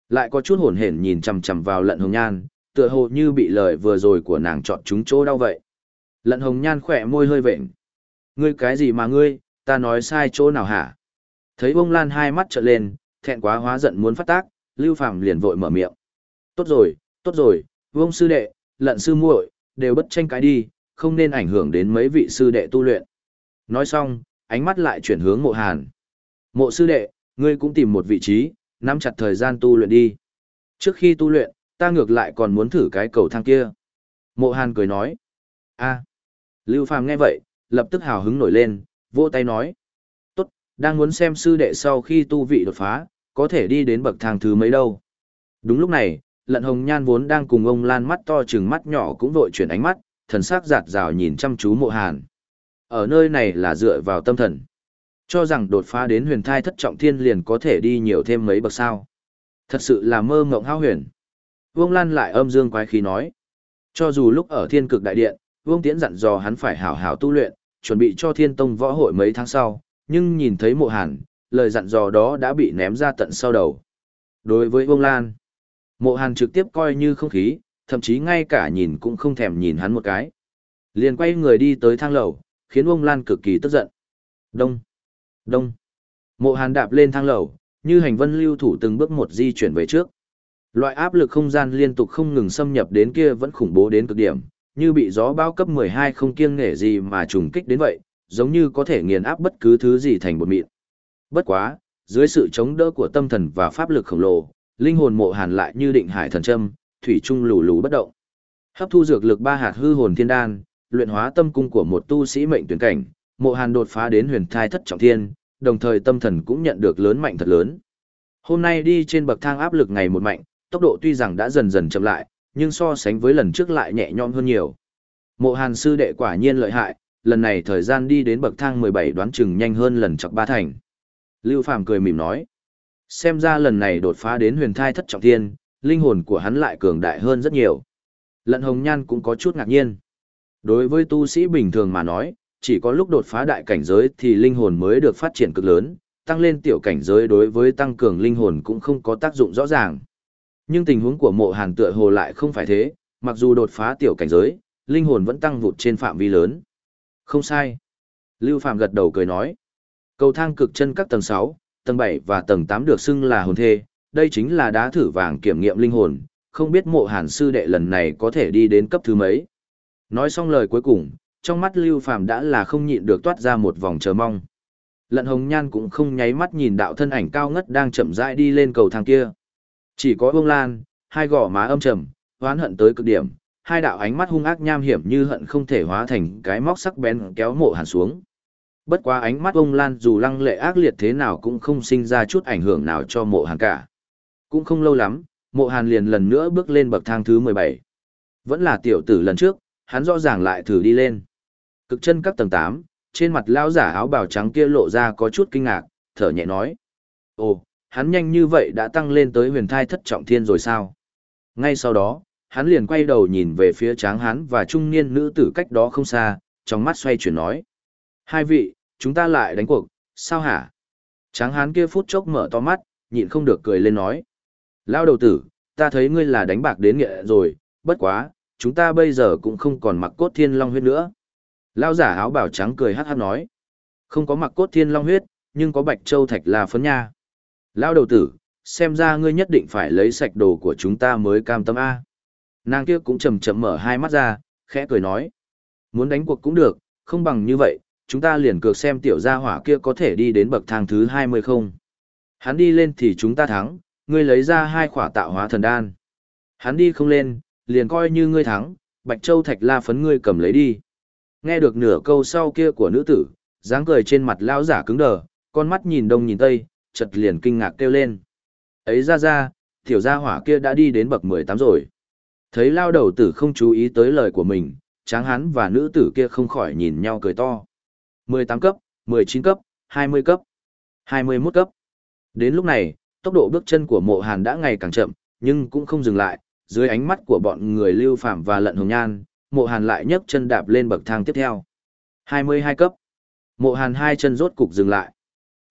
Speaker 1: Lại có chút hồn hển nhìn chằm chằm vào lận hồng nhan, tựa hồ như bị lời vừa rồi của nàng chọn chúng chỗ đau vậy. Lận hồng nhan khỏe môi hơi vệnh. Ngươi cái gì mà ngươi, ta nói sai chỗ nào hả? Thấy Vương lan hai mắt trợn lên, thẹn quá hóa giận muốn phát tác, Lưu Phàm liền vội mở miệng. Tốt rồi, tốt rồi, vông sư đệ, lận sư muội, đều bất tranh cái đi, không nên ảnh hưởng đến mấy vị sư đệ tu luyện. Nói xong, ánh mắt lại chuyển hướng mộ hàn. Mộ sư đệ, ngươi cũng tìm một vị trí, nắm chặt thời gian tu luyện đi. Trước khi tu luyện, ta ngược lại còn muốn thử cái cầu thang kia. Mộ hàn cười nói. a Lưu Phàm nghe vậy, lập tức hào hứng nổi lên, vỗ tay nói. Tốt, đang muốn xem sư đệ sau khi tu vị đột phá, có thể đi đến bậc thang thứ mấy đâu. Đúng lúc này, lận hồng nhan vốn đang cùng ông lan mắt to chừng mắt nhỏ cũng vội chuyển ánh mắt, thần sắc giạt rào nhìn chăm chú mộ hàn. Ở nơi này là dựa vào tâm thần. Cho rằng đột phá đến huyền thai thất trọng thiên liền có thể đi nhiều thêm mấy bậc sao. Thật sự là mơ mộng hao huyền. Vương Lan lại âm dương quái khí nói. Cho dù lúc ở thiên cực đại điện, Vương Tiễn dặn dò hắn phải hảo hảo tu luyện, chuẩn bị cho thiên tông võ hội mấy tháng sau, nhưng nhìn thấy mộ hàn, lời dặn dò đó đã bị ném ra tận sau đầu. Đối với Vương Lan, mộ hàn trực tiếp coi như không khí, thậm chí ngay cả nhìn cũng không thèm nhìn hắn một cái. Liền quay người đi tới thang lầu, khiến Vương Lan cực kỳ tức giận. Đông, đông. Mộ hàn đạp lên thang lầu, như hành vân lưu thủ từng bước một di chuyển về trước. Loại áp lực không gian liên tục không ngừng xâm nhập đến kia vẫn khủng bố đến cực điểm, như bị gió bao cấp 12 không kiêng nể gì mà trùng kích đến vậy, giống như có thể nghiền áp bất cứ thứ gì thành một mịn. Bất quá, dưới sự chống đỡ của tâm thần và pháp lực khổng lồ, linh hồn mộ hàn lại như định hải thần châm, thủy trung lù lù bất động. Hấp thu dược lực ba hạt hư hồn thiên đan, luyện hóa tâm cung của một tu sĩ mệnh tuyển cảnh, mộ hàn đột phá đến huyền thai thất trọng thiên, đồng thời tâm thần cũng nhận được lớn mạnh thật lớn. Hôm nay đi trên bậc thang áp lực ngày một mạnh, tốc độ tuy rằng đã dần dần chậm lại, nhưng so sánh với lần trước lại nhẹ nhõm hơn nhiều. Mộ Hàn sư đệ quả nhiên lợi hại, lần này thời gian đi đến bậc thang 17 đoán chừng nhanh hơn lần chọc ba thành. Lưu Phàm cười mỉm nói, xem ra lần này đột phá đến huyền thai thất trọng thiên, linh hồn của hắn lại cường đại hơn rất nhiều. Lận Hồng Nhan cũng có chút ngạc nhiên. Đối với tu sĩ bình thường mà nói, chỉ có lúc đột phá đại cảnh giới thì linh hồn mới được phát triển cực lớn, tăng lên tiểu cảnh giới đối với tăng cường linh hồn cũng không có tác dụng rõ ràng. Nhưng tình huống của mộ hàn tựa hồ lại không phải thế, mặc dù đột phá tiểu cảnh giới, linh hồn vẫn tăng vụt trên phạm vi lớn. Không sai. Lưu Phạm gật đầu cười nói. Cầu thang cực chân các tầng 6, tầng 7 và tầng 8 được xưng là hồn thê, đây chính là đá thử vàng kiểm nghiệm linh hồn, không biết mộ hàn sư đệ lần này có thể đi đến cấp thứ mấy. Nói xong lời cuối cùng, trong mắt Lưu Phạm đã là không nhịn được toát ra một vòng chờ mong. Lận hồng nhan cũng không nháy mắt nhìn đạo thân ảnh cao ngất đang chậm rãi đi lên cầu thang kia. Chỉ có Vương Lan, hai gò má âm trầm, oán hận tới cực điểm, hai đạo ánh mắt hung ác nham hiểm như hận không thể hóa thành cái móc sắc bén kéo mộ hàn xuống. Bất quá ánh mắt ông Lan dù lăng lệ ác liệt thế nào cũng không sinh ra chút ảnh hưởng nào cho mộ hàn cả. Cũng không lâu lắm, mộ hàn liền lần nữa bước lên bậc thang thứ 17. Vẫn là tiểu tử lần trước, hắn rõ ràng lại thử đi lên. Cực chân các tầng 8, trên mặt lao giả áo bào trắng kia lộ ra có chút kinh ngạc, thở nhẹ nói. Ồ, hắn nhanh như vậy đã tăng lên tới huyền thai thất trọng thiên rồi sao? Ngay sau đó, hắn liền quay đầu nhìn về phía tráng hán và trung niên nữ tử cách đó không xa, trong mắt xoay chuyển nói. Hai vị, chúng ta lại đánh cuộc, sao hả? Tráng hán kia phút chốc mở to mắt, nhịn không được cười lên nói. Lao đầu tử, ta thấy ngươi là đánh bạc đến nghệ rồi, bất quá, chúng ta bây giờ cũng không còn mặc cốt thiên long huyết nữa. Lao giả áo bảo trắng cười hát hát nói. Không có mặc cốt thiên long huyết, nhưng có bạch châu thạch là phấn nha. Lao đầu tử, xem ra ngươi nhất định phải lấy sạch đồ của chúng ta mới cam tâm A. Nàng kia cũng chầm chậm mở hai mắt ra, khẽ cười nói. Muốn đánh cuộc cũng được, không bằng như vậy, chúng ta liền cược xem tiểu gia hỏa kia có thể đi đến bậc thang thứ 20 không. Hắn đi lên thì chúng ta thắng, ngươi lấy ra hai khỏa tạo hóa thần đan. Hắn đi không lên, liền coi như ngươi thắng, Bạch Châu Thạch La phấn ngươi cầm lấy đi. Nghe được nửa câu sau kia của nữ tử, dáng cười trên mặt lão giả cứng đờ, con mắt nhìn đông nhìn tây, chợt liền kinh ngạc kêu lên. Ấy ra ra, tiểu gia hỏa kia đã đi đến bậc 18 rồi. Thấy lao đầu tử không chú ý tới lời của mình, tráng hắn và nữ tử kia không khỏi nhìn nhau cười to. 18 cấp, 19 cấp, 20 cấp, 21 cấp. Đến lúc này, tốc độ bước chân của mộ hàn đã ngày càng chậm, nhưng cũng không dừng lại, dưới ánh mắt của bọn người lưu phạm và lận hồng nhan, mộ hàn lại nhấc chân đạp lên bậc thang tiếp theo. 22 cấp. Mộ hàn hai chân rốt cục dừng lại.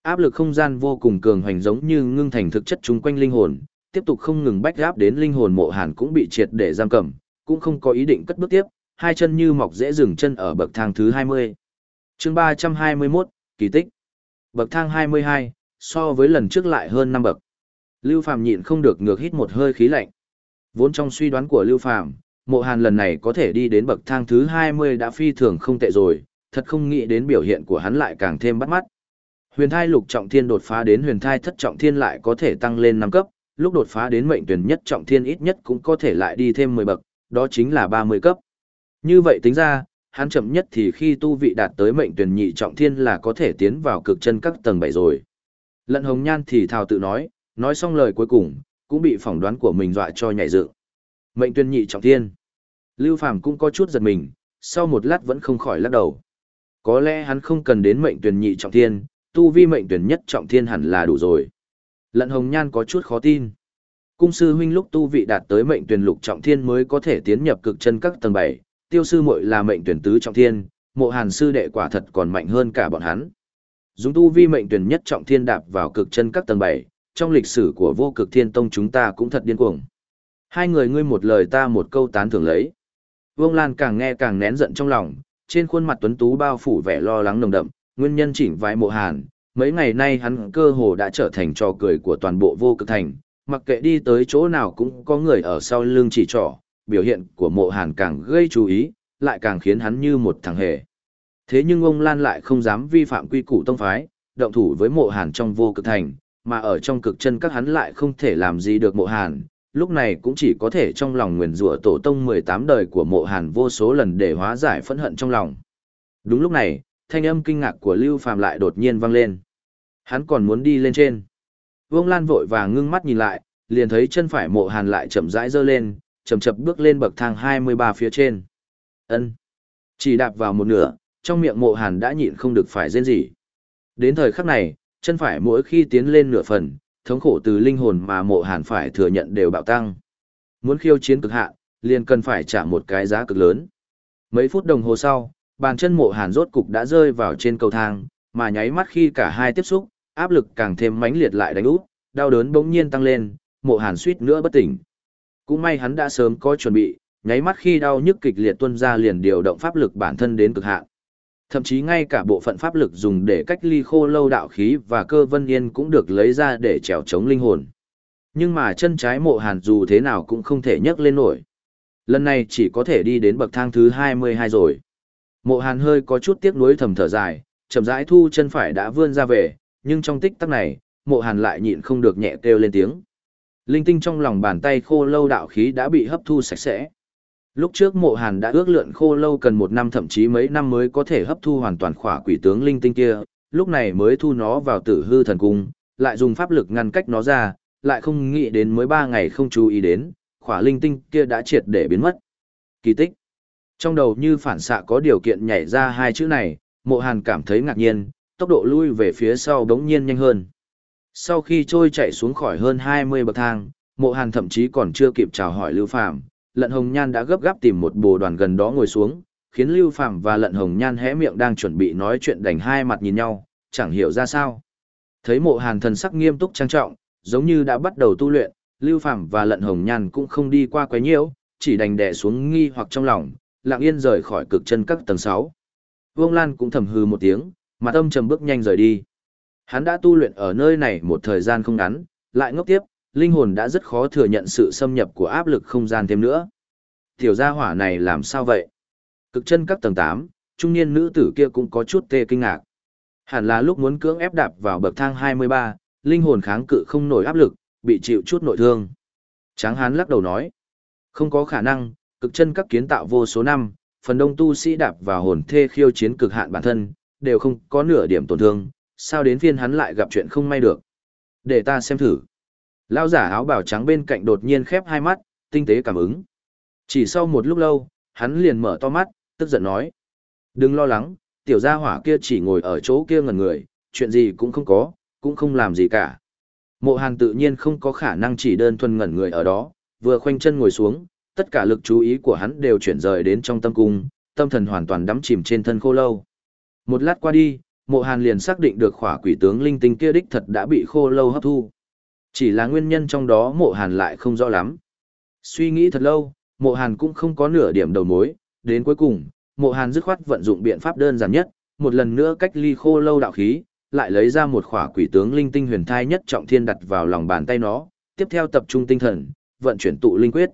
Speaker 1: Áp lực không gian vô cùng cường hoành giống như ngưng thành thực chất chung quanh linh hồn, tiếp tục không ngừng bách gáp đến linh hồn mộ hàn cũng bị triệt để giam cầm, cũng không có ý định cất bước tiếp, hai chân như mọc dễ dừng chân ở bậc thang thứ 20 chương 321, kỳ tích. Bậc thang 22, so với lần trước lại hơn năm bậc. Lưu Phàm nhịn không được ngược hít một hơi khí lạnh. Vốn trong suy đoán của Lưu Phàm, Mộ Hàn lần này có thể đi đến bậc thang thứ 20 đã phi thường không tệ rồi, thật không nghĩ đến biểu hiện của hắn lại càng thêm bắt mắt. Huyền thai lục trọng thiên đột phá đến huyền thai thất trọng thiên lại có thể tăng lên năm cấp, lúc đột phá đến mệnh tuyển nhất trọng thiên ít nhất cũng có thể lại đi thêm 10 bậc, đó chính là 30 cấp. Như vậy tính ra, hắn chậm nhất thì khi tu vị đạt tới mệnh tuyển nhị trọng thiên là có thể tiến vào cực chân các tầng bảy rồi. Lận hồng nhan thì thào tự nói, nói xong lời cuối cùng, cũng bị phỏng đoán của mình dọa cho nhảy dựng. Mệnh tuyển nhị trọng thiên. Lưu Phàm cũng có chút giật mình, sau một lát vẫn không khỏi lắc đầu. Có lẽ hắn không cần đến mệnh tuyển nhị trọng thiên, tu vi mệnh tuyển nhất trọng thiên hẳn là đủ rồi. Lận hồng nhan có chút khó tin. Cung sư huynh lúc tu vị đạt tới mệnh tuyển lục trọng thiên mới có thể tiến nhập cực chân các tầng 7, tiêu sư muội là mệnh tuyển tứ trọng thiên, mộ hàn sư đệ quả thật còn mạnh hơn cả bọn hắn. Dùng tu vi mệnh tuyển nhất trọng thiên đạp vào cực chân các tầng 7, trong lịch sử của vô cực thiên tông chúng ta cũng thật điên cuồng. Hai người ngươi một lời ta một câu tán thưởng lấy. Vương Lan càng nghe càng nén giận trong lòng, trên khuôn mặt tuấn tú bao phủ vẻ lo lắng nồng đậm, nguyên nhân chỉnh vái mộ hàn, mấy ngày nay hắn cơ hồ đã trở thành trò cười của toàn bộ vô cực thành, mặc kệ đi tới chỗ nào cũng có người ở sau lưng chỉ trỏ, biểu hiện của mộ hàn càng gây chú ý, lại càng khiến hắn như một thằng hề. Thế nhưng ông Lan lại không dám vi phạm quy củ tông phái, động thủ với mộ hàn trong vô cực thành, mà ở trong cực chân các hắn lại không thể làm gì được mộ hàn, lúc này cũng chỉ có thể trong lòng nguyền rủa tổ tông 18 đời của mộ hàn vô số lần để hóa giải phẫn hận trong lòng. Đúng lúc này, thanh âm kinh ngạc của Lưu Phàm lại đột nhiên vang lên. Hắn còn muốn đi lên trên. Vương Lan vội vàng ngưng mắt nhìn lại, liền thấy chân phải mộ hàn lại chậm rãi dơ lên, chậm chậm bước lên bậc thang 23 phía trên. ân Chỉ đạp vào một nửa, trong miệng mộ hàn đã nhịn không được phải rên gì. Đến thời khắc này, chân phải mỗi khi tiến lên nửa phần, thống khổ từ linh hồn mà mộ hàn phải thừa nhận đều bạo tăng. Muốn khiêu chiến cực hạn, liền cần phải trả một cái giá cực lớn. Mấy phút đồng hồ sau, bàn chân mộ hàn rốt cục đã rơi vào trên cầu thang, mà nháy mắt khi cả hai tiếp xúc, áp lực càng thêm mãnh liệt lại đánh úp, đau đớn bỗng nhiên tăng lên, mộ hàn suýt nữa bất tỉnh. Cũng may hắn đã sớm có chuẩn bị, nháy mắt khi đau nhức kịch liệt tuân ra liền điều động pháp lực bản thân đến cực hạn. Thậm chí ngay cả bộ phận pháp lực dùng để cách ly khô lâu đạo khí và cơ vân yên cũng được lấy ra để trèo chống linh hồn. Nhưng mà chân trái mộ hàn dù thế nào cũng không thể nhấc lên nổi. Lần này chỉ có thể đi đến bậc thang thứ 22 rồi. Mộ hàn hơi có chút tiếc nuối thầm thở dài, chậm rãi thu chân phải đã vươn ra về, nhưng trong tích tắc này, mộ hàn lại nhịn không được nhẹ kêu lên tiếng. Linh tinh trong lòng bàn tay khô lâu đạo khí đã bị hấp thu sạch sẽ. Lúc trước mộ hàn đã ước lượn khô lâu cần một năm thậm chí mấy năm mới có thể hấp thu hoàn toàn khỏa quỷ tướng linh tinh kia, lúc này mới thu nó vào tử hư thần cung, lại dùng pháp lực ngăn cách nó ra, lại không nghĩ đến mới ba ngày không chú ý đến, khỏa linh tinh kia đã triệt để biến mất. Kỳ tích. Trong đầu như phản xạ có điều kiện nhảy ra hai chữ này, mộ hàn cảm thấy ngạc nhiên, tốc độ lui về phía sau đống nhiên nhanh hơn. Sau khi trôi chạy xuống khỏi hơn 20 bậc thang, mộ hàn thậm chí còn chưa kịp chào hỏi Lưu Phàm lận hồng nhan đã gấp gáp tìm một bồ đoàn gần đó ngồi xuống, khiến Lưu Phàm và lận hồng nhan hé miệng đang chuẩn bị nói chuyện đành hai mặt nhìn nhau, chẳng hiểu ra sao. Thấy mộ hàn thần sắc nghiêm túc trang trọng, giống như đã bắt đầu tu luyện, Lưu Phàm và lận hồng nhan cũng không đi qua quấy nhiễu, chỉ đành đè xuống nghi hoặc trong lòng, lặng yên rời khỏi cực chân các tầng 6. Vương Lan cũng thầm hư một tiếng, mặt âm trầm bước nhanh rời đi. Hắn đã tu luyện ở nơi này một thời gian không ngắn, lại ngốc tiếp, linh hồn đã rất khó thừa nhận sự xâm nhập của áp lực không gian thêm nữa. Tiểu gia hỏa này làm sao vậy? Cực chân các tầng 8, trung niên nữ tử kia cũng có chút tê kinh ngạc. Hẳn là lúc muốn cưỡng ép đạp vào bậc thang 23, linh hồn kháng cự không nổi áp lực, bị chịu chút nội thương. Tráng hán lắc đầu nói, không có khả năng, cực chân các kiến tạo vô số năm, phần đông tu sĩ đạp vào hồn thê khiêu chiến cực hạn bản thân, đều không có nửa điểm tổn thương, sao đến phiên hắn lại gặp chuyện không may được. Để ta xem thử. Lao giả áo bào trắng bên cạnh đột nhiên khép hai mắt, tinh tế cảm ứng. Chỉ sau một lúc lâu, hắn liền mở to mắt, tức giận nói. Đừng lo lắng, tiểu gia hỏa kia chỉ ngồi ở chỗ kia ngẩn người, chuyện gì cũng không có, cũng không làm gì cả. Mộ hàn tự nhiên không có khả năng chỉ đơn thuần ngẩn người ở đó, vừa khoanh chân ngồi xuống, tất cả lực chú ý của hắn đều chuyển rời đến trong tâm cung, tâm thần hoàn toàn đắm chìm trên thân khô lâu. Một lát qua đi, mộ hàn liền xác định được khỏa quỷ tướng linh tinh kia đích thật đã bị khô lâu hấp thu. Chỉ là nguyên nhân trong đó mộ hàn lại không rõ lắm. Suy nghĩ thật lâu, mộ hàn cũng không có nửa điểm đầu mối, đến cuối cùng, mộ hàn dứt khoát vận dụng biện pháp đơn giản nhất, một lần nữa cách ly khô lâu đạo khí, lại lấy ra một khỏa quỷ tướng linh tinh huyền thai nhất trọng thiên đặt vào lòng bàn tay nó, tiếp theo tập trung tinh thần, vận chuyển tụ linh quyết.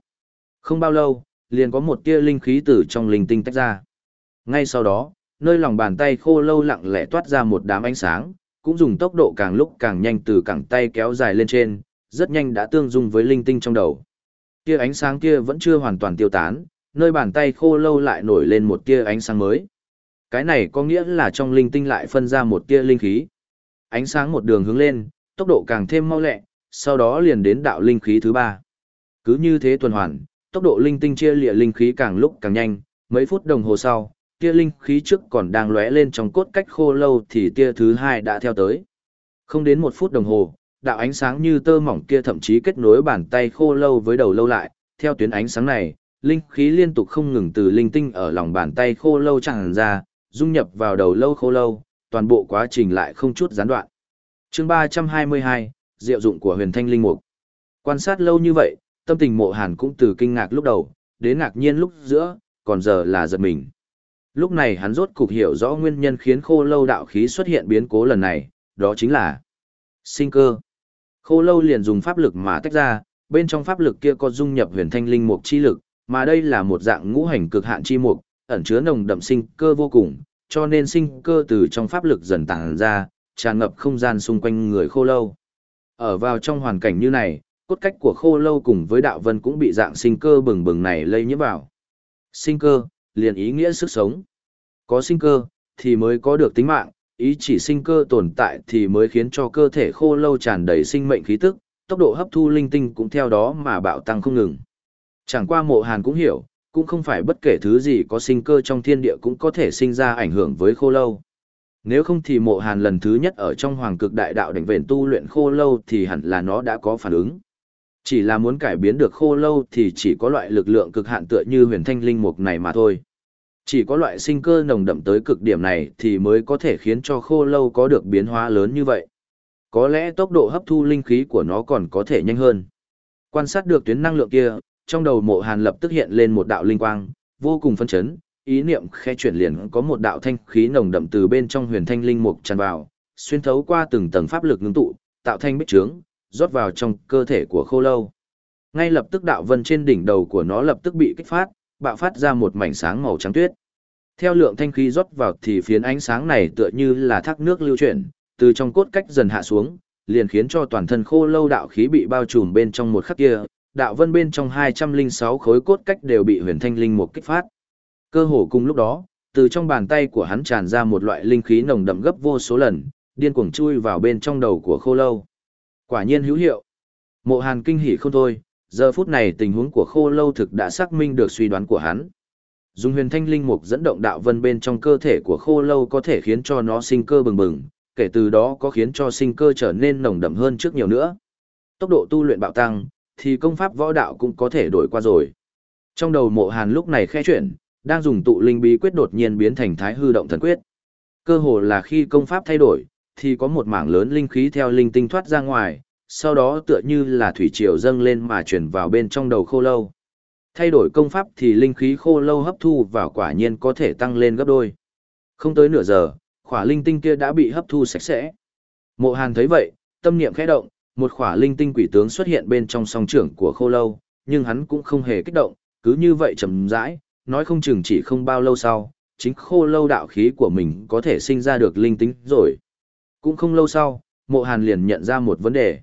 Speaker 1: Không bao lâu, liền có một tia linh khí từ trong linh tinh tách ra. Ngay sau đó, nơi lòng bàn tay khô lâu lặng lẽ toát ra một đám ánh sáng, cũng dùng tốc độ càng lúc càng nhanh từ cẳng tay kéo dài lên trên, rất nhanh đã tương dung với linh tinh trong đầu. Tia ánh sáng kia vẫn chưa hoàn toàn tiêu tán, nơi bàn tay khô lâu lại nổi lên một tia ánh sáng mới. Cái này có nghĩa là trong linh tinh lại phân ra một tia linh khí. Ánh sáng một đường hướng lên, tốc độ càng thêm mau lẹ, sau đó liền đến đạo linh khí thứ ba. Cứ như thế tuần hoàn, tốc độ linh tinh chia lịa linh khí càng lúc càng nhanh, mấy phút đồng hồ sau, tia linh khí trước còn đang lóe lên trong cốt cách khô lâu thì tia thứ hai đã theo tới. Không đến một phút đồng hồ, đạo ánh sáng như tơ mỏng kia thậm chí kết nối bàn tay khô lâu với đầu lâu lại, theo tuyến ánh sáng này, linh khí liên tục không ngừng từ linh tinh ở lòng bàn tay khô lâu tràn ra, dung nhập vào đầu lâu khô lâu, toàn bộ quá trình lại không chút gián đoạn. Chương 322, diệu dụng của Huyền Thanh Linh Mục. Quan sát lâu như vậy, tâm tình Mộ Hàn cũng từ kinh ngạc lúc đầu, đến ngạc nhiên lúc giữa, còn giờ là giật mình. Lúc này hắn rốt cục hiểu rõ nguyên nhân khiến khô lâu đạo khí xuất hiện biến cố lần này, đó chính là sinh cơ. Khô lâu liền dùng pháp lực mà tách ra, bên trong pháp lực kia có dung nhập huyền thanh linh mục chi lực, mà đây là một dạng ngũ hành cực hạn chi mục, ẩn chứa nồng đậm sinh cơ vô cùng, cho nên sinh cơ từ trong pháp lực dần tàng ra, tràn ngập không gian xung quanh người khô lâu. Ở vào trong hoàn cảnh như này, cốt cách của khô lâu cùng với đạo vân cũng bị dạng sinh cơ bừng bừng này lây nhiễm vào. Sinh cơ, liền ý nghĩa sức sống. Có sinh cơ, thì mới có được tính mạng, ý chỉ sinh cơ tồn tại thì mới khiến cho cơ thể khô lâu tràn đầy sinh mệnh khí tức, tốc độ hấp thu linh tinh cũng theo đó mà bạo tăng không ngừng. Chẳng qua mộ hàn cũng hiểu, cũng không phải bất kể thứ gì có sinh cơ trong thiên địa cũng có thể sinh ra ảnh hưởng với khô lâu. Nếu không thì mộ hàn lần thứ nhất ở trong hoàng cực đại đạo đỉnh vền tu luyện khô lâu thì hẳn là nó đã có phản ứng. Chỉ là muốn cải biến được khô lâu thì chỉ có loại lực lượng cực hạn tựa như huyền thanh linh mục này mà thôi. Chỉ có loại sinh cơ nồng đậm tới cực điểm này thì mới có thể khiến cho khô lâu có được biến hóa lớn như vậy. Có lẽ tốc độ hấp thu linh khí của nó còn có thể nhanh hơn. Quan sát được tuyến năng lượng kia, trong đầu mộ hàn lập tức hiện lên một đạo linh quang, vô cùng phân chấn, ý niệm khe chuyển liền có một đạo thanh khí nồng đậm từ bên trong huyền thanh linh mục tràn vào, xuyên thấu qua từng tầng pháp lực ngưng tụ, tạo thanh bích trướng, rót vào trong cơ thể của khô lâu. Ngay lập tức đạo vân trên đỉnh đầu của nó lập tức bị kích phát, bạo phát ra một mảnh sáng màu trắng tuyết. Theo lượng thanh khí rót vào thì phiến ánh sáng này tựa như là thác nước lưu chuyển, từ trong cốt cách dần hạ xuống, liền khiến cho toàn thân khô lâu đạo khí bị bao trùm bên trong một khắc kia, đạo vân bên trong 206 khối cốt cách đều bị huyền thanh linh một kích phát. Cơ hồ cùng lúc đó, từ trong bàn tay của hắn tràn ra một loại linh khí nồng đậm gấp vô số lần, điên cuồng chui vào bên trong đầu của khô lâu. Quả nhiên hữu hiệu. Mộ Hàn kinh hỉ không thôi, giờ phút này tình huống của khô lâu thực đã xác minh được suy đoán của hắn. Dùng huyền thanh linh mục dẫn động đạo vân bên trong cơ thể của khô lâu có thể khiến cho nó sinh cơ bừng bừng, kể từ đó có khiến cho sinh cơ trở nên nồng đậm hơn trước nhiều nữa. Tốc độ tu luyện bạo tăng, thì công pháp võ đạo cũng có thể đổi qua rồi. Trong đầu mộ hàn lúc này khe chuyển, đang dùng tụ linh bí quyết đột nhiên biến thành thái hư động thần quyết. Cơ hồ là khi công pháp thay đổi, thì có một mảng lớn linh khí theo linh tinh thoát ra ngoài, sau đó tựa như là thủy triều dâng lên mà chuyển vào bên trong đầu khô lâu. Thay đổi công pháp thì linh khí khô lâu hấp thu vào quả nhiên có thể tăng lên gấp đôi. Không tới nửa giờ, khỏa linh tinh kia đã bị hấp thu sạch sẽ. Mộ Hàn thấy vậy, tâm niệm khẽ động, một khỏa linh tinh quỷ tướng xuất hiện bên trong song trưởng của khô lâu, nhưng hắn cũng không hề kích động, cứ như vậy chậm rãi, nói không chừng chỉ không bao lâu sau, chính khô lâu đạo khí của mình có thể sinh ra được linh tinh rồi. Cũng không lâu sau, mộ hàn liền nhận ra một vấn đề.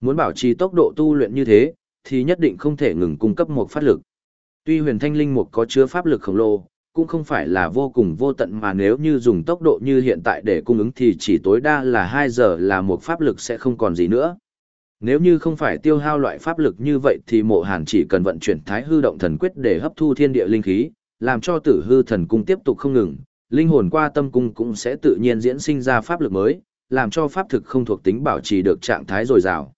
Speaker 1: Muốn bảo trì tốc độ tu luyện như thế, thì nhất định không thể ngừng cung cấp một phát lực. Tuy huyền thanh linh mục có chứa pháp lực khổng lồ, cũng không phải là vô cùng vô tận mà nếu như dùng tốc độ như hiện tại để cung ứng thì chỉ tối đa là 2 giờ là một pháp lực sẽ không còn gì nữa. Nếu như không phải tiêu hao loại pháp lực như vậy thì mộ hàn chỉ cần vận chuyển thái hư động thần quyết để hấp thu thiên địa linh khí, làm cho tử hư thần cung tiếp tục không ngừng, linh hồn qua tâm cung cũng sẽ tự nhiên diễn sinh ra pháp lực mới, làm cho pháp thực không thuộc tính bảo trì được trạng thái dồi dào.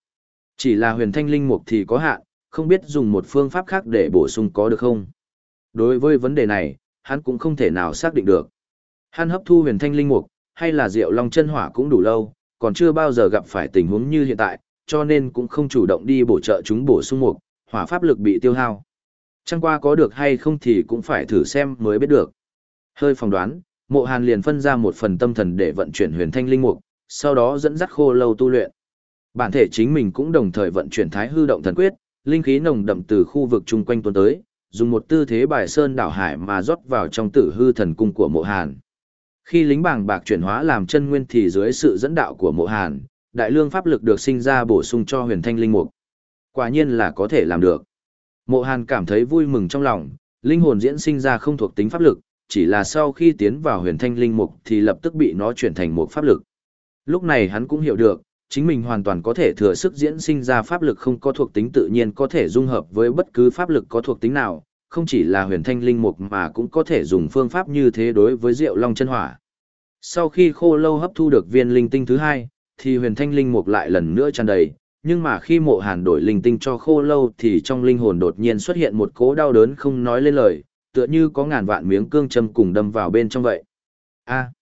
Speaker 1: Chỉ là huyền thanh linh mục thì có hạn, không biết dùng một phương pháp khác để bổ sung có được không. Đối với vấn đề này, hắn cũng không thể nào xác định được. Hắn hấp thu huyền thanh linh mục, hay là rượu long chân hỏa cũng đủ lâu, còn chưa bao giờ gặp phải tình huống như hiện tại, cho nên cũng không chủ động đi bổ trợ chúng bổ sung mục, hỏa pháp lực bị tiêu hao. Chẳng qua có được hay không thì cũng phải thử xem mới biết được. Hơi phỏng đoán, Mộ Hàn liền phân ra một phần tâm thần để vận chuyển huyền thanh linh mục, sau đó dẫn dắt khô lâu tu luyện. Bản thể chính mình cũng đồng thời vận chuyển thái hư động thần quyết, linh khí nồng đậm từ khu vực chung quanh tuần tới, dùng một tư thế bài sơn đảo hải mà rót vào trong tử hư thần cung của mộ hàn. Khi lính bàng bạc chuyển hóa làm chân nguyên thì dưới sự dẫn đạo của mộ hàn, đại lương pháp lực được sinh ra bổ sung cho huyền thanh linh mục. Quả nhiên là có thể làm được. Mộ hàn cảm thấy vui mừng trong lòng, linh hồn diễn sinh ra không thuộc tính pháp lực, chỉ là sau khi tiến vào huyền thanh linh mục thì lập tức bị nó chuyển thành một pháp lực. Lúc này hắn cũng hiểu được, chính mình hoàn toàn có thể thừa sức diễn sinh ra pháp lực không có thuộc tính tự nhiên có thể dung hợp với bất cứ pháp lực có thuộc tính nào, không chỉ là huyền thanh linh mục mà cũng có thể dùng phương pháp như thế đối với Diệu Long chân hỏa. Sau khi khô lâu hấp thu được viên linh tinh thứ hai, thì huyền thanh linh mục lại lần nữa tràn đầy, nhưng mà khi mộ hàn đổi linh tinh cho khô lâu thì trong linh hồn đột nhiên xuất hiện một cố đau đớn không nói lên lời, tựa như có ngàn vạn miếng cương châm cùng đâm vào bên trong vậy. a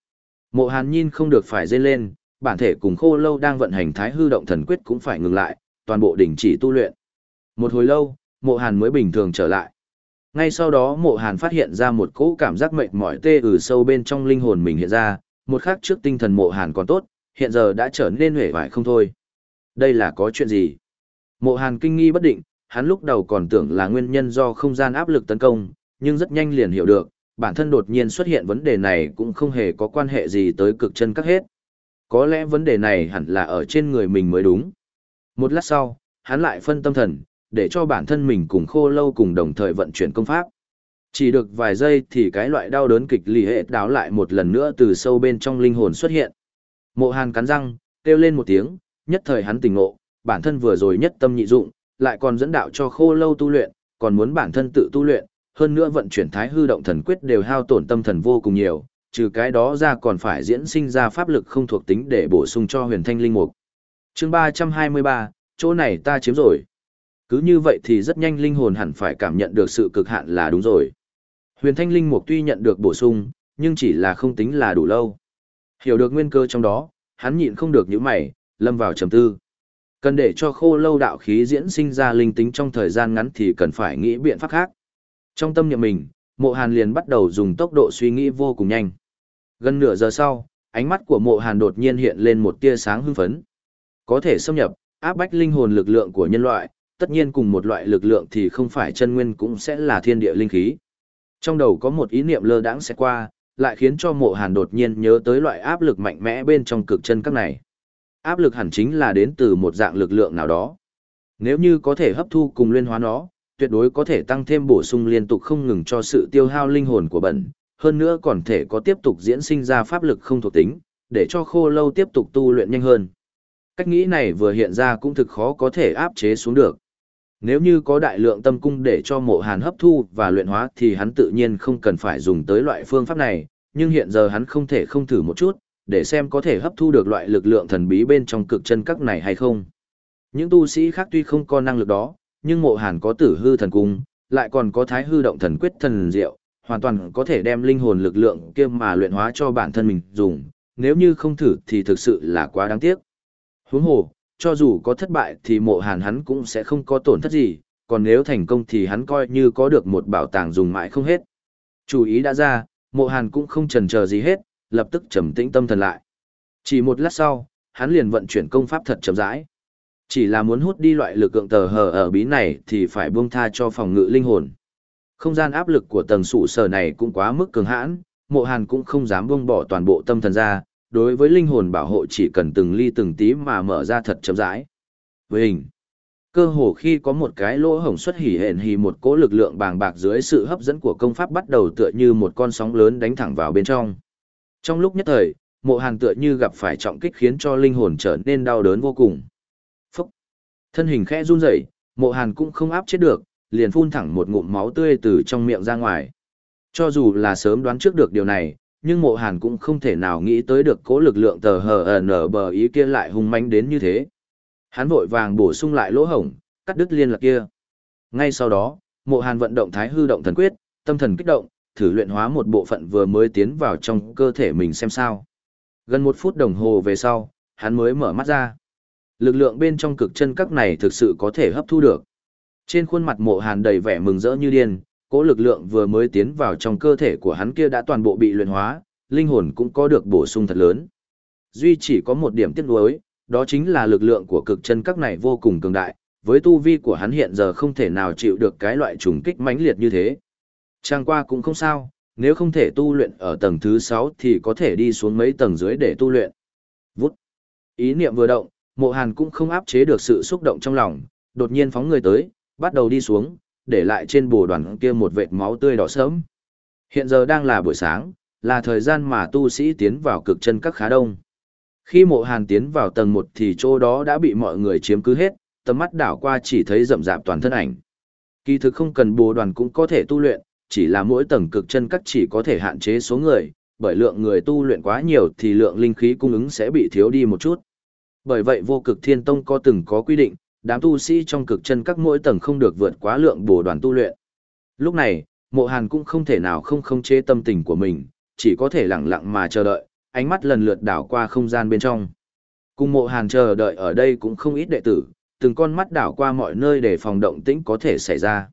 Speaker 1: mộ hàn nhìn không được phải dây lên, bản thể cùng khô lâu đang vận hành thái hư động thần quyết cũng phải ngừng lại, toàn bộ đình chỉ tu luyện. Một hồi lâu, mộ hàn mới bình thường trở lại. Ngay sau đó mộ hàn phát hiện ra một cỗ cảm giác mệt mỏi tê ử sâu bên trong linh hồn mình hiện ra, một khắc trước tinh thần mộ hàn còn tốt, hiện giờ đã trở nên hể vải không thôi. Đây là có chuyện gì? Mộ hàn kinh nghi bất định, hắn lúc đầu còn tưởng là nguyên nhân do không gian áp lực tấn công, nhưng rất nhanh liền hiểu được, bản thân đột nhiên xuất hiện vấn đề này cũng không hề có quan hệ gì tới cực chân các hết. Có lẽ vấn đề này hẳn là ở trên người mình mới đúng. Một lát sau, hắn lại phân tâm thần, để cho bản thân mình cùng khô lâu cùng đồng thời vận chuyển công pháp. Chỉ được vài giây thì cái loại đau đớn kịch lì hệ đáo lại một lần nữa từ sâu bên trong linh hồn xuất hiện. Mộ hàn cắn răng, kêu lên một tiếng, nhất thời hắn tỉnh ngộ, bản thân vừa rồi nhất tâm nhị dụng, lại còn dẫn đạo cho khô lâu tu luyện, còn muốn bản thân tự tu luyện, hơn nữa vận chuyển thái hư động thần quyết đều hao tổn tâm thần vô cùng nhiều, trừ cái đó ra còn phải diễn sinh ra pháp lực không thuộc tính để bổ sung cho huyền thanh linh mục. chương 323, chỗ này ta chiếm rồi. Cứ như vậy thì rất nhanh linh hồn hẳn phải cảm nhận được sự cực hạn là đúng rồi. Huyền thanh linh mục tuy nhận được bổ sung, nhưng chỉ là không tính là đủ lâu. Hiểu được nguyên cơ trong đó, hắn nhịn không được những mày, lâm vào trầm tư. Cần để cho khô lâu đạo khí diễn sinh ra linh tính trong thời gian ngắn thì cần phải nghĩ biện pháp khác. Trong tâm niệm mình, mộ hàn liền bắt đầu dùng tốc độ suy nghĩ vô cùng nhanh. Gần nửa giờ sau, ánh mắt của mộ hàn đột nhiên hiện lên một tia sáng hưng phấn. Có thể xâm nhập, áp bách linh hồn lực lượng của nhân loại, tất nhiên cùng một loại lực lượng thì không phải chân nguyên cũng sẽ là thiên địa linh khí. Trong đầu có một ý niệm lơ đãng sẽ qua, lại khiến cho mộ hàn đột nhiên nhớ tới loại áp lực mạnh mẽ bên trong cực chân các này. Áp lực hẳn chính là đến từ một dạng lực lượng nào đó. Nếu như có thể hấp thu cùng liên hóa nó, tuyệt đối có thể tăng thêm bổ sung liên tục không ngừng cho sự tiêu hao linh hồn của bẩn, hơn nữa còn thể có tiếp tục diễn sinh ra pháp lực không thuộc tính, để cho khô lâu tiếp tục tu luyện nhanh hơn. Cách nghĩ này vừa hiện ra cũng thực khó có thể áp chế xuống được. Nếu như có đại lượng tâm cung để cho mộ hàn hấp thu và luyện hóa thì hắn tự nhiên không cần phải dùng tới loại phương pháp này, nhưng hiện giờ hắn không thể không thử một chút, để xem có thể hấp thu được loại lực lượng thần bí bên trong cực chân các này hay không. Những tu sĩ khác tuy không có năng lực đó, nhưng mộ hàn có tử hư thần cung, lại còn có thái hư động thần quyết thần diệu, hoàn toàn có thể đem linh hồn lực lượng kia mà luyện hóa cho bản thân mình dùng, nếu như không thử thì thực sự là quá đáng tiếc. Huống hồ, cho dù có thất bại thì mộ hàn hắn cũng sẽ không có tổn thất gì, còn nếu thành công thì hắn coi như có được một bảo tàng dùng mãi không hết. Chủ ý đã ra, mộ hàn cũng không chần chờ gì hết, lập tức trầm tĩnh tâm thần lại. Chỉ một lát sau, hắn liền vận chuyển công pháp thật chậm rãi. Chỉ là muốn hút đi loại lực lượng tờ hờ ở bí này thì phải buông tha cho phòng ngự linh hồn. Không gian áp lực của tầng sụ sở này cũng quá mức cường hãn, mộ hàn cũng không dám buông bỏ toàn bộ tâm thần ra, đối với linh hồn bảo hộ chỉ cần từng ly từng tí mà mở ra thật chậm rãi. Với hình, cơ hồ khi có một cái lỗ hổng xuất hỉ hển hì một cỗ lực lượng bàng bạc dưới sự hấp dẫn của công pháp bắt đầu tựa như một con sóng lớn đánh thẳng vào bên trong. Trong lúc nhất thời, mộ hàn tựa như gặp phải trọng kích khiến cho linh hồn trở nên đau đớn vô cùng. Phúc! Thân hình khẽ run rẩy, mộ hàn cũng không áp chết được, liền phun thẳng một ngụm máu tươi từ trong miệng ra ngoài. Cho dù là sớm đoán trước được điều này, nhưng mộ hàn cũng không thể nào nghĩ tới được cố lực lượng tờ hờ ờ nở bờ ý kia lại hung manh đến như thế. Hắn vội vàng bổ sung lại lỗ hổng, cắt đứt liên lạc kia. Ngay sau đó, mộ hàn vận động thái hư động thần quyết, tâm thần kích động, thử luyện hóa một bộ phận vừa mới tiến vào trong cơ thể mình xem sao. Gần một phút đồng hồ về sau, hắn mới mở mắt ra. Lực lượng bên trong cực chân các này thực sự có thể hấp thu được. Trên khuôn mặt mộ hàn đầy vẻ mừng rỡ như điên, cố lực lượng vừa mới tiến vào trong cơ thể của hắn kia đã toàn bộ bị luyện hóa, linh hồn cũng có được bổ sung thật lớn. Duy chỉ có một điểm tiếc nuối, đó chính là lực lượng của cực chân các này vô cùng cường đại, với tu vi của hắn hiện giờ không thể nào chịu được cái loại trùng kích mãnh liệt như thế. Trang qua cũng không sao, nếu không thể tu luyện ở tầng thứ 6 thì có thể đi xuống mấy tầng dưới để tu luyện. Vút. Ý niệm vừa động, mộ hàn cũng không áp chế được sự xúc động trong lòng, đột nhiên phóng người tới, bắt đầu đi xuống, để lại trên bồ đoàn kia một vệt máu tươi đỏ sớm. Hiện giờ đang là buổi sáng, là thời gian mà tu sĩ tiến vào cực chân các khá đông. Khi mộ hàn tiến vào tầng 1 thì chỗ đó đã bị mọi người chiếm cứ hết, tầm mắt đảo qua chỉ thấy rậm rạp toàn thân ảnh. Kỳ thực không cần bồ đoàn cũng có thể tu luyện, chỉ là mỗi tầng cực chân các chỉ có thể hạn chế số người, bởi lượng người tu luyện quá nhiều thì lượng linh khí cung ứng sẽ bị thiếu đi một chút. Bởi vậy vô cực thiên tông có từng có quy định, đám tu sĩ trong cực chân các mỗi tầng không được vượt quá lượng bổ đoàn tu luyện. Lúc này, mộ hàn cũng không thể nào không khống chế tâm tình của mình, chỉ có thể lặng lặng mà chờ đợi, ánh mắt lần lượt đảo qua không gian bên trong. Cùng mộ hàn chờ đợi ở đây cũng không ít đệ tử, từng con mắt đảo qua mọi nơi để phòng động tĩnh có thể xảy ra.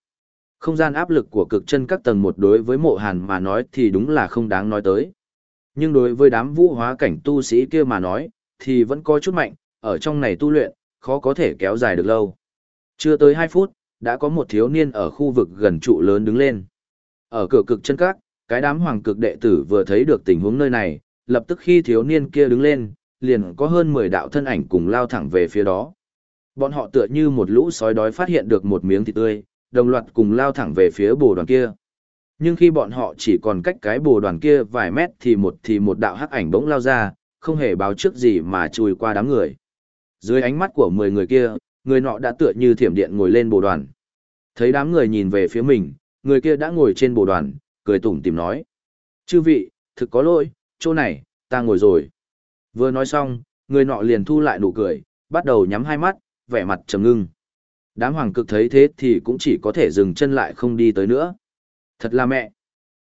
Speaker 1: Không gian áp lực của cực chân các tầng một đối với mộ hàn mà nói thì đúng là không đáng nói tới. Nhưng đối với đám vũ hóa cảnh tu sĩ kia mà nói, thì vẫn có chút mạnh, ở trong này tu luyện, khó có thể kéo dài được lâu. Chưa tới 2 phút, đã có một thiếu niên ở khu vực gần trụ lớn đứng lên. Ở cửa cực chân các, cái đám hoàng cực đệ tử vừa thấy được tình huống nơi này, lập tức khi thiếu niên kia đứng lên, liền có hơn 10 đạo thân ảnh cùng lao thẳng về phía đó. Bọn họ tựa như một lũ sói đói phát hiện được một miếng thịt tươi, đồng loạt cùng lao thẳng về phía bồ đoàn kia. Nhưng khi bọn họ chỉ còn cách cái bồ đoàn kia vài mét thì một thì một đạo hắc ảnh bỗng lao ra, không hề báo trước gì mà chui qua đám người. Dưới ánh mắt của 10 người kia, người nọ đã tựa như thiểm điện ngồi lên bồ đoàn. Thấy đám người nhìn về phía mình, người kia đã ngồi trên bồ đoàn, cười tủm tìm nói. Chư vị, thực có lỗi, chỗ này, ta ngồi rồi. Vừa nói xong, người nọ liền thu lại nụ cười, bắt đầu nhắm hai mắt, vẻ mặt trầm ngưng. Đám hoàng cực thấy thế thì cũng chỉ có thể dừng chân lại không đi tới nữa. Thật là mẹ.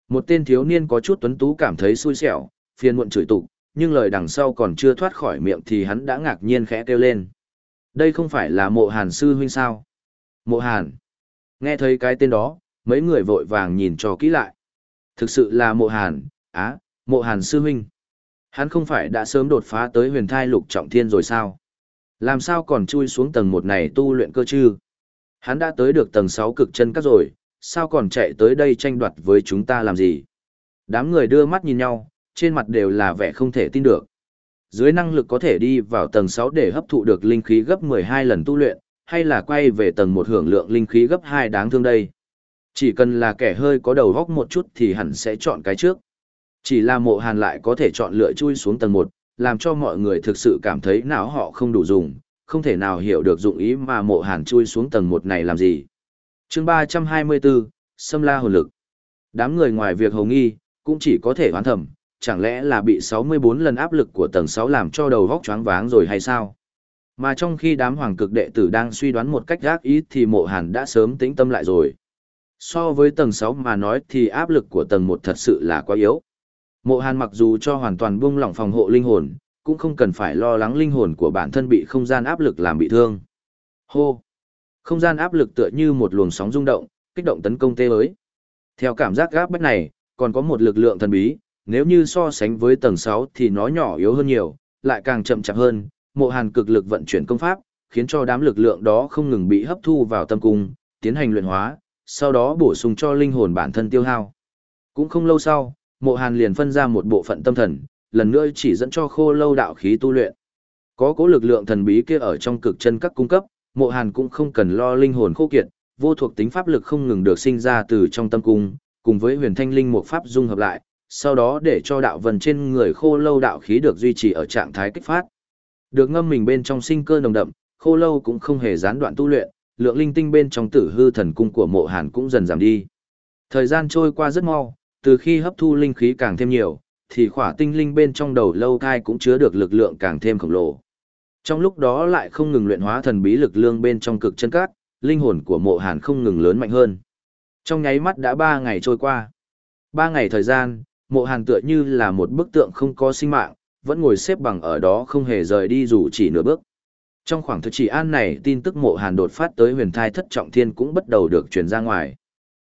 Speaker 1: Một tên thiếu niên có chút tuấn tú cảm thấy xui xẻo, phiền muộn chửi tục, nhưng lời đằng sau còn chưa thoát khỏi miệng thì hắn đã ngạc nhiên khẽ kêu lên. Đây không phải là mộ hàn sư huynh sao? Mộ hàn. Nghe thấy cái tên đó, mấy người vội vàng nhìn cho kỹ lại. Thực sự là mộ hàn, á, mộ hàn sư huynh. Hắn không phải đã sớm đột phá tới huyền thai lục trọng thiên rồi sao? Làm sao còn chui xuống tầng một này tu luyện cơ chứ? Hắn đã tới được tầng 6 cực chân các rồi, sao còn chạy tới đây tranh đoạt với chúng ta làm gì? Đám người đưa mắt nhìn nhau, trên mặt đều là vẻ không thể tin được. Dưới năng lực có thể đi vào tầng 6 để hấp thụ được linh khí gấp 12 lần tu luyện, hay là quay về tầng 1 hưởng lượng linh khí gấp 2 đáng thương đây. Chỉ cần là kẻ hơi có đầu góc một chút thì hẳn sẽ chọn cái trước. Chỉ là mộ hàn lại có thể chọn lựa chui xuống tầng 1, làm cho mọi người thực sự cảm thấy não họ không đủ dùng, không thể nào hiểu được dụng ý mà mộ hàn chui xuống tầng 1 này làm gì. chương 324, Sâm La hồn lực. Đám người ngoài việc hồng nghi, cũng chỉ có thể hoán thầm chẳng lẽ là bị 64 lần áp lực của tầng 6 làm cho đầu vóc choáng váng rồi hay sao? Mà trong khi đám hoàng cực đệ tử đang suy đoán một cách gác ý thì mộ hàn đã sớm tĩnh tâm lại rồi. So với tầng 6 mà nói thì áp lực của tầng 1 thật sự là quá yếu. Mộ hàn mặc dù cho hoàn toàn buông lỏng phòng hộ linh hồn, cũng không cần phải lo lắng linh hồn của bản thân bị không gian áp lực làm bị thương. Hô! Không gian áp lực tựa như một luồng sóng rung động, kích động tấn công tê ới. Theo cảm giác gáp bách này, còn có một lực lượng thần bí, nếu như so sánh với tầng 6 thì nó nhỏ yếu hơn nhiều, lại càng chậm chạp hơn, mộ hàn cực lực vận chuyển công pháp, khiến cho đám lực lượng đó không ngừng bị hấp thu vào tâm cung, tiến hành luyện hóa, sau đó bổ sung cho linh hồn bản thân tiêu hao. Cũng không lâu sau, mộ hàn liền phân ra một bộ phận tâm thần, lần nữa chỉ dẫn cho khô lâu đạo khí tu luyện. Có cố lực lượng thần bí kia ở trong cực chân các cung cấp, mộ hàn cũng không cần lo linh hồn khô kiệt, vô thuộc tính pháp lực không ngừng được sinh ra từ trong tâm cung, cùng với huyền thanh linh một pháp dung hợp lại, sau đó để cho đạo vần trên người khô lâu đạo khí được duy trì ở trạng thái kích phát. Được ngâm mình bên trong sinh cơ nồng đậm, khô lâu cũng không hề gián đoạn tu luyện, lượng linh tinh bên trong tử hư thần cung của mộ hàn cũng dần giảm đi. Thời gian trôi qua rất mau, từ khi hấp thu linh khí càng thêm nhiều, thì khỏa tinh linh bên trong đầu lâu thai cũng chứa được lực lượng càng thêm khổng lồ. Trong lúc đó lại không ngừng luyện hóa thần bí lực lượng bên trong cực chân cát, linh hồn của mộ hàn không ngừng lớn mạnh hơn. Trong nháy mắt đã ba ngày trôi qua. Ba ngày thời gian, mộ hàn tựa như là một bức tượng không có sinh mạng, vẫn ngồi xếp bằng ở đó không hề rời đi dù chỉ nửa bước. Trong khoảng thời chỉ an này tin tức mộ hàn đột phát tới huyền thai thất trọng thiên cũng bắt đầu được truyền ra ngoài.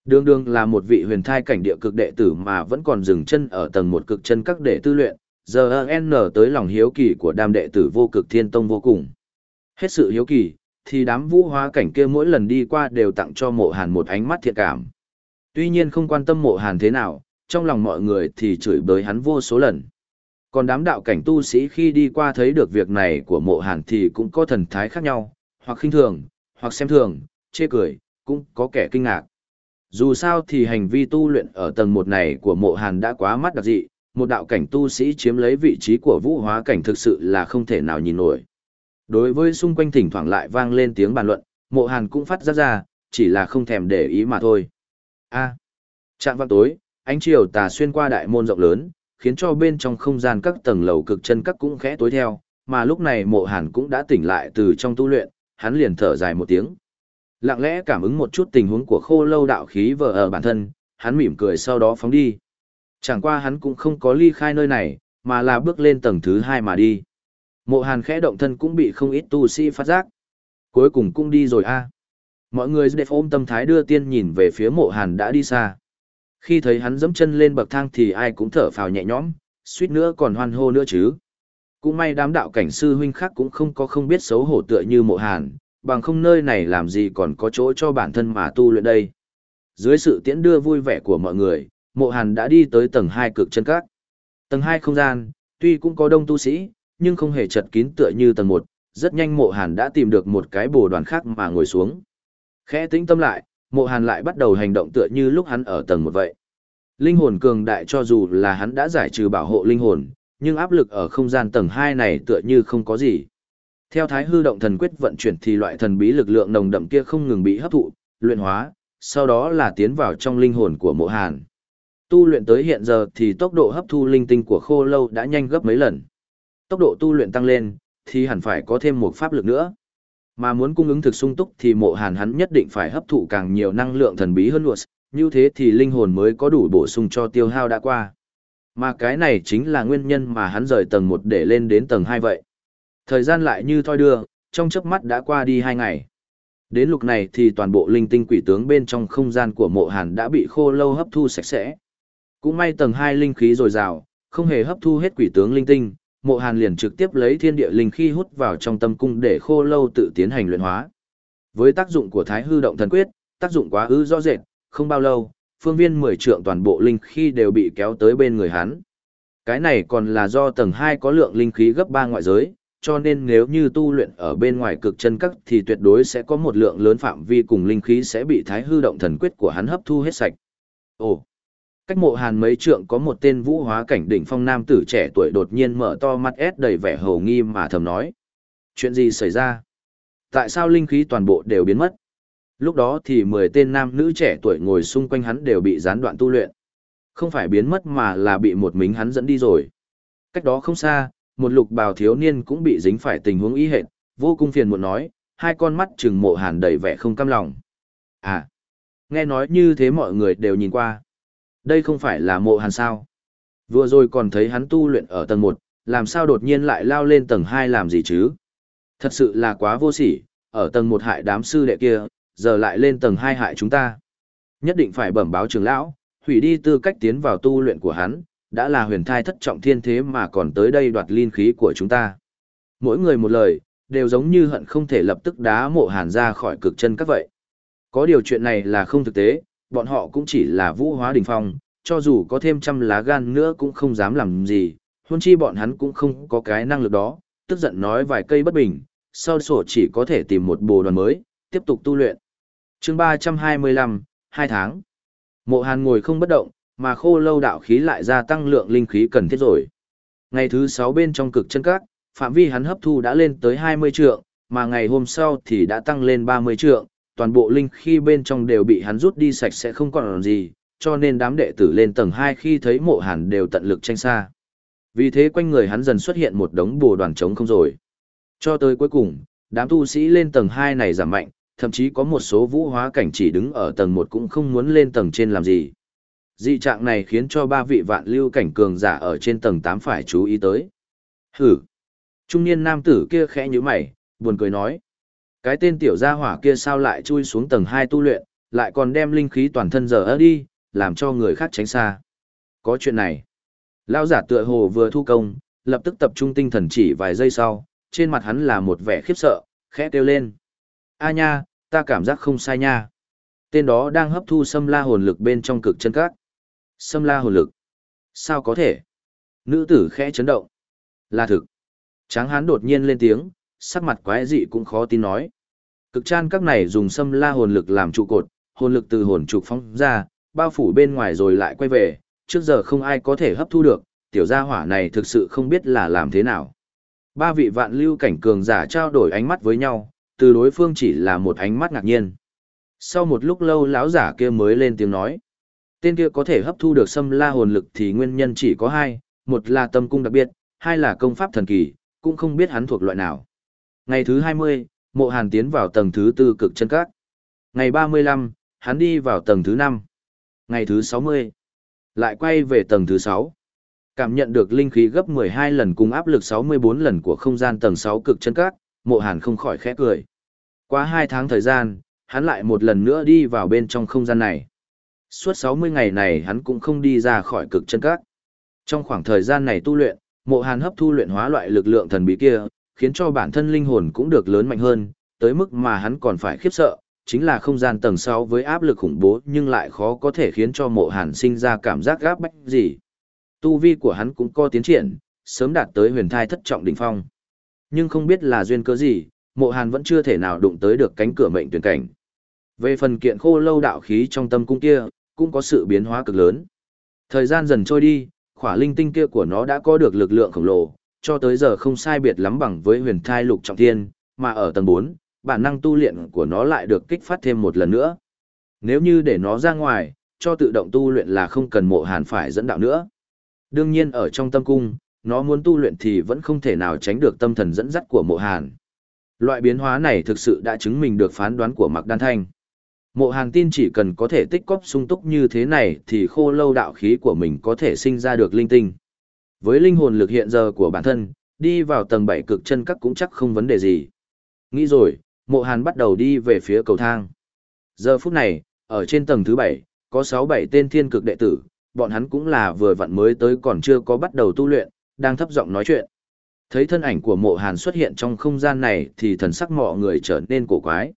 Speaker 1: Đường đường là một vị huyền thai cảnh địa cực đệ tử mà vẫn còn dừng chân ở tầng một cực chân các đệ tư luyện, giờ N tới lòng hiếu kỳ của đam đệ tử vô cực thiên tông vô cùng. Hết sự hiếu kỳ, thì đám vũ hóa cảnh kia mỗi lần đi qua đều tặng cho mộ hàn một ánh mắt thiện cảm. Tuy nhiên không quan tâm mộ hàn thế nào, trong lòng mọi người thì chửi bới hắn vô số lần. Còn đám đạo cảnh tu sĩ khi đi qua thấy được việc này của mộ hàn thì cũng có thần thái khác nhau, hoặc khinh thường, hoặc xem thường, chê cười, cũng có kẻ kinh ngạc. Dù sao thì hành vi tu luyện ở tầng 1 này của mộ hàn đã quá mắt đặc dị, một đạo cảnh tu sĩ chiếm lấy vị trí của vũ hóa cảnh thực sự là không thể nào nhìn nổi. Đối với xung quanh thỉnh thoảng lại vang lên tiếng bàn luận, mộ hàn cũng phát ra ra, chỉ là không thèm để ý mà thôi. a à, trạng văn tối, ánh chiều tà xuyên qua đại môn rộng lớn, khiến cho bên trong không gian các tầng lầu cực chân các cũng khẽ tối theo, mà lúc này mộ hàn cũng đã tỉnh lại từ trong tu luyện, hắn liền thở dài một tiếng. Lặng lẽ cảm ứng một chút tình huống của khô lâu đạo khí vờ ở bản thân, hắn mỉm cười sau đó phóng đi. Chẳng qua hắn cũng không có ly khai nơi này, mà là bước lên tầng thứ hai mà đi. Mộ hàn khẽ động thân cũng bị không ít tu sĩ phát giác. Cuối cùng cũng đi rồi a Mọi người đẹp ôm tâm thái đưa tiên nhìn về phía mộ hàn đã đi xa. Khi thấy hắn dẫm chân lên bậc thang thì ai cũng thở phào nhẹ nhõm, suýt nữa còn hoan hô nữa chứ. Cũng may đám đạo cảnh sư huynh khác cũng không có không biết xấu hổ tựa như mộ hàn, bằng không nơi này làm gì còn có chỗ cho bản thân mà tu luyện đây. Dưới sự tiễn đưa vui vẻ của mọi người, mộ hàn đã đi tới tầng 2 cực chân các. Tầng 2 không gian, tuy cũng có đông tu sĩ, nhưng không hề chật kín tựa như tầng 1, rất nhanh mộ hàn đã tìm được một cái bồ đoàn khác mà ngồi xuống. Khẽ tĩnh tâm lại, mộ hàn lại bắt đầu hành động tựa như lúc hắn ở tầng một vậy. Linh hồn cường đại cho dù là hắn đã giải trừ bảo hộ linh hồn, nhưng áp lực ở không gian tầng 2 này tựa như không có gì. Theo thái hư động thần quyết vận chuyển thì loại thần bí lực lượng nồng đậm kia không ngừng bị hấp thụ, luyện hóa, sau đó là tiến vào trong linh hồn của mộ hàn. Tu luyện tới hiện giờ thì tốc độ hấp thu linh tinh của khô lâu đã nhanh gấp mấy lần. Tốc độ tu luyện tăng lên, thì hẳn phải có thêm một pháp lực nữa. Mà muốn cung ứng thực sung túc thì mộ hàn hắn nhất định phải hấp thụ càng nhiều năng lượng thần bí hơn luật, như thế thì linh hồn mới có đủ bổ sung cho tiêu hao đã qua. Mà cái này chính là nguyên nhân mà hắn rời tầng 1 để lên đến tầng 2 vậy. Thời gian lại như thoi đưa, trong chớp mắt đã qua đi 2 ngày. Đến lúc này thì toàn bộ linh tinh quỷ tướng bên trong không gian của mộ hàn đã bị khô lâu hấp thu sạch sẽ. Cũng may tầng 2 linh khí dồi dào, không hề hấp thu hết quỷ tướng linh tinh, mộ hàn liền trực tiếp lấy thiên địa linh khí hút vào trong tâm cung để khô lâu tự tiến hành luyện hóa. Với tác dụng của thái hư động thần quyết, tác dụng quá ư rõ rệt, không bao lâu, phương viên 10 trượng toàn bộ linh khí đều bị kéo tới bên người hắn. Cái này còn là do tầng 2 có lượng linh khí gấp 3 ngoại giới, cho nên nếu như tu luyện ở bên ngoài cực chân các thì tuyệt đối sẽ có một lượng lớn phạm vi cùng linh khí sẽ bị thái hư động thần quyết của hắn hấp thu hết sạch. Ồ! Cách mộ hàn mấy trượng có một tên vũ hóa cảnh đỉnh phong nam tử trẻ tuổi đột nhiên mở to mắt ép đầy vẻ hầu nghi mà thầm nói. Chuyện gì xảy ra? Tại sao linh khí toàn bộ đều biến mất? Lúc đó thì 10 tên nam nữ trẻ tuổi ngồi xung quanh hắn đều bị gián đoạn tu luyện. Không phải biến mất mà là bị một mình hắn dẫn đi rồi. Cách đó không xa, một lục bào thiếu niên cũng bị dính phải tình huống ý hệt, vô cùng phiền muộn nói, hai con mắt trừng mộ hàn đầy vẻ không cam lòng. À, nghe nói như thế mọi người đều nhìn qua. Đây không phải là mộ hàn sao. Vừa rồi còn thấy hắn tu luyện ở tầng 1, làm sao đột nhiên lại lao lên tầng 2 làm gì chứ? Thật sự là quá vô sỉ, ở tầng 1 hại đám sư đệ kia, giờ lại lên tầng 2 hại chúng ta. Nhất định phải bẩm báo trưởng lão, hủy đi tư cách tiến vào tu luyện của hắn, đã là huyền thai thất trọng thiên thế mà còn tới đây đoạt linh khí của chúng ta. Mỗi người một lời, đều giống như hận không thể lập tức đá mộ hàn ra khỏi cực chân các vậy. Có điều chuyện này là không thực tế, bọn họ cũng chỉ là vũ hóa đỉnh phong, cho dù có thêm trăm lá gan nữa cũng không dám làm gì, hôn chi bọn hắn cũng không có cái năng lực đó, tức giận nói vài cây bất bình, sau sổ chỉ có thể tìm một bồ đoàn mới, tiếp tục tu luyện. chương 325, 2 tháng. Mộ hàn ngồi không bất động, mà khô lâu đạo khí lại gia tăng lượng linh khí cần thiết rồi. Ngày thứ 6 bên trong cực chân các, phạm vi hắn hấp thu đã lên tới 20 trượng, mà ngày hôm sau thì đã tăng lên 30 trượng, toàn bộ linh khí bên trong đều bị hắn rút đi sạch sẽ không còn gì, cho nên đám đệ tử lên tầng 2 khi thấy mộ hàn đều tận lực tranh xa. Vì thế quanh người hắn dần xuất hiện một đống bồ đoàn trống không rồi. Cho tới cuối cùng, đám tu sĩ lên tầng 2 này giảm mạnh, thậm chí có một số vũ hóa cảnh chỉ đứng ở tầng 1 cũng không muốn lên tầng trên làm gì. Dị trạng này khiến cho ba vị vạn lưu cảnh cường giả ở trên tầng 8 phải chú ý tới. Hử! Trung niên nam tử kia khẽ như mày, buồn cười nói. Cái tên tiểu gia hỏa kia sao lại chui xuống tầng 2 tu luyện, lại còn đem linh khí toàn thân giờ đi, làm cho người khác tránh xa. Có chuyện này. Lão giả tựa hồ vừa thu công, lập tức tập trung tinh thần chỉ vài giây sau, trên mặt hắn là một vẻ khiếp sợ, khẽ kêu lên. A nha, ta cảm giác không sai nha. Tên đó đang hấp thu xâm la hồn lực bên trong cực chân các. Xâm la hồn lực. Sao có thể? Nữ tử khẽ chấn động. Là thực. Tráng hán đột nhiên lên tiếng, sắc mặt quái dị cũng khó tin nói. Cực chan các này dùng xâm la hồn lực làm trụ cột, hồn lực từ hồn trục phóng ra, bao phủ bên ngoài rồi lại quay về, trước giờ không ai có thể hấp thu được, tiểu gia hỏa này thực sự không biết là làm thế nào. Ba vị vạn lưu cảnh cường giả trao đổi ánh mắt với nhau, từ đối phương chỉ là một ánh mắt ngạc nhiên. Sau một lúc lâu lão giả kia mới lên tiếng nói. Tên kia có thể hấp thu được xâm la hồn lực thì nguyên nhân chỉ có hai, một là tâm cung đặc biệt, hai là công pháp thần kỳ, cũng không biết hắn thuộc loại nào. Ngày thứ 20, mộ hàn tiến vào tầng thứ tư cực chân các. Ngày 35, hắn đi vào tầng thứ 5. Ngày thứ 60, lại quay về tầng thứ 6. Cảm nhận được linh khí gấp 12 lần cùng áp lực 64 lần của không gian tầng 6 cực chân các, mộ hàn không khỏi khẽ cười. Qua 2 tháng thời gian, hắn lại một lần nữa đi vào bên trong không gian này. Suốt 60 ngày này hắn cũng không đi ra khỏi cực chân các. Trong khoảng thời gian này tu luyện, mộ hàn hấp thu luyện hóa loại lực lượng thần bí kia, khiến cho bản thân linh hồn cũng được lớn mạnh hơn, tới mức mà hắn còn phải khiếp sợ, chính là không gian tầng 6 với áp lực khủng bố nhưng lại khó có thể khiến cho mộ hàn sinh ra cảm giác gáp bách gì. Tu vi của hắn cũng có tiến triển, sớm đạt tới huyền thai thất trọng đỉnh phong. Nhưng không biết là duyên cớ gì, mộ hàn vẫn chưa thể nào đụng tới được cánh cửa mệnh tuyển cảnh. Về phần kiện khô lâu đạo khí trong tâm cung kia, cũng có sự biến hóa cực lớn. Thời gian dần trôi đi, khỏa linh tinh kia của nó đã có được lực lượng khổng lồ, cho tới giờ không sai biệt lắm bằng với huyền thai lục trọng thiên, mà ở tầng 4, bản năng tu luyện của nó lại được kích phát thêm một lần nữa. Nếu như để nó ra ngoài, cho tự động tu luyện là không cần mộ hàn phải dẫn đạo nữa. Đương nhiên ở trong tâm cung, nó muốn tu luyện thì vẫn không thể nào tránh được tâm thần dẫn dắt của mộ hàn. Loại biến hóa này thực sự đã chứng minh được phán đoán của Mạc Đan Thanh. Mộ hàn tin chỉ cần có thể tích cóp sung túc như thế này thì khô lâu đạo khí của mình có thể sinh ra được linh tinh. Với linh hồn lực hiện giờ của bản thân, đi vào tầng 7 cực chân các cũng chắc không vấn đề gì. Nghĩ rồi, mộ hàn bắt đầu đi về phía cầu thang. Giờ phút này, ở trên tầng thứ 7, có 6-7 tên thiên cực đệ tử, bọn hắn cũng là vừa vặn mới tới còn chưa có bắt đầu tu luyện, đang thấp giọng nói chuyện. Thấy thân ảnh của mộ hàn xuất hiện trong không gian này thì thần sắc mọi người trở nên cổ quái.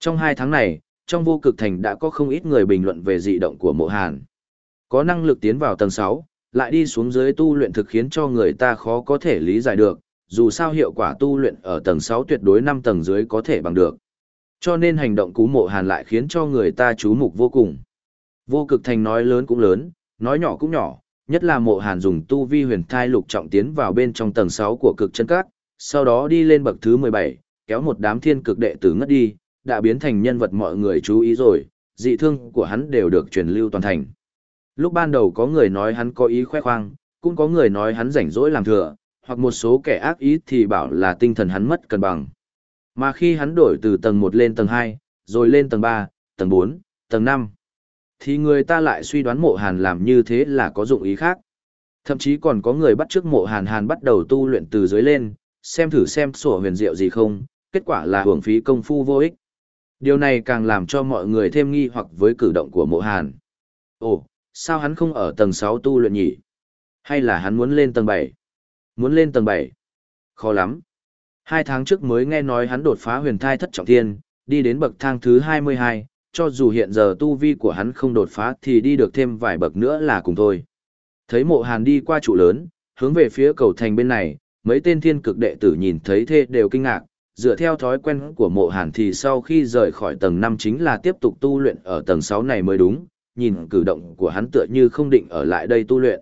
Speaker 1: Trong hai tháng này, trong vô cực thành đã có không ít người bình luận về dị động của mộ hàn. Có năng lực tiến vào tầng 6, lại đi xuống dưới tu luyện thực khiến cho người ta khó có thể lý giải được, dù sao hiệu quả tu luyện ở tầng 6 tuyệt đối 5 tầng dưới có thể bằng được. Cho nên hành động cú mộ hàn lại khiến cho người ta chú mục vô cùng. Vô cực thành nói lớn cũng lớn, nói nhỏ cũng nhỏ, nhất là mộ hàn dùng tu vi huyền thai lục trọng tiến vào bên trong tầng 6 của cực chân cát, sau đó đi lên bậc thứ 17, kéo một đám thiên cực đệ tử ngất đi, đã biến thành nhân vật mọi người chú ý rồi, dị thương của hắn đều được truyền lưu toàn thành. Lúc ban đầu có người nói hắn có ý khoe khoang, cũng có người nói hắn rảnh rỗi làm thừa, hoặc một số kẻ ác ý thì bảo là tinh thần hắn mất cân bằng. Mà khi hắn đổi từ tầng 1 lên tầng 2, rồi lên tầng 3, tầng 4, tầng 5, thì người ta lại suy đoán mộ hàn làm như thế là có dụng ý khác. Thậm chí còn có người bắt trước mộ hàn hàn bắt đầu tu luyện từ dưới lên, xem thử xem sổ huyền diệu gì không, kết quả là hưởng phí công phu vô ích. Điều này càng làm cho mọi người thêm nghi hoặc với cử động của mộ hàn. Ồ, sao hắn không ở tầng 6 tu luyện nhỉ? Hay là hắn muốn lên tầng 7? Muốn lên tầng 7? Khó lắm. Hai tháng trước mới nghe nói hắn đột phá huyền thai thất trọng thiên, đi đến bậc thang thứ 22, cho dù hiện giờ tu vi của hắn không đột phá thì đi được thêm vài bậc nữa là cùng thôi. Thấy mộ hàn đi qua trụ lớn, hướng về phía cầu thành bên này, mấy tên thiên cực đệ tử nhìn thấy thế đều kinh ngạc, dựa theo thói quen của mộ hàn thì sau khi rời khỏi tầng 5 chính là tiếp tục tu luyện ở tầng 6 này mới đúng, nhìn cử động của hắn tựa như không định ở lại đây tu luyện.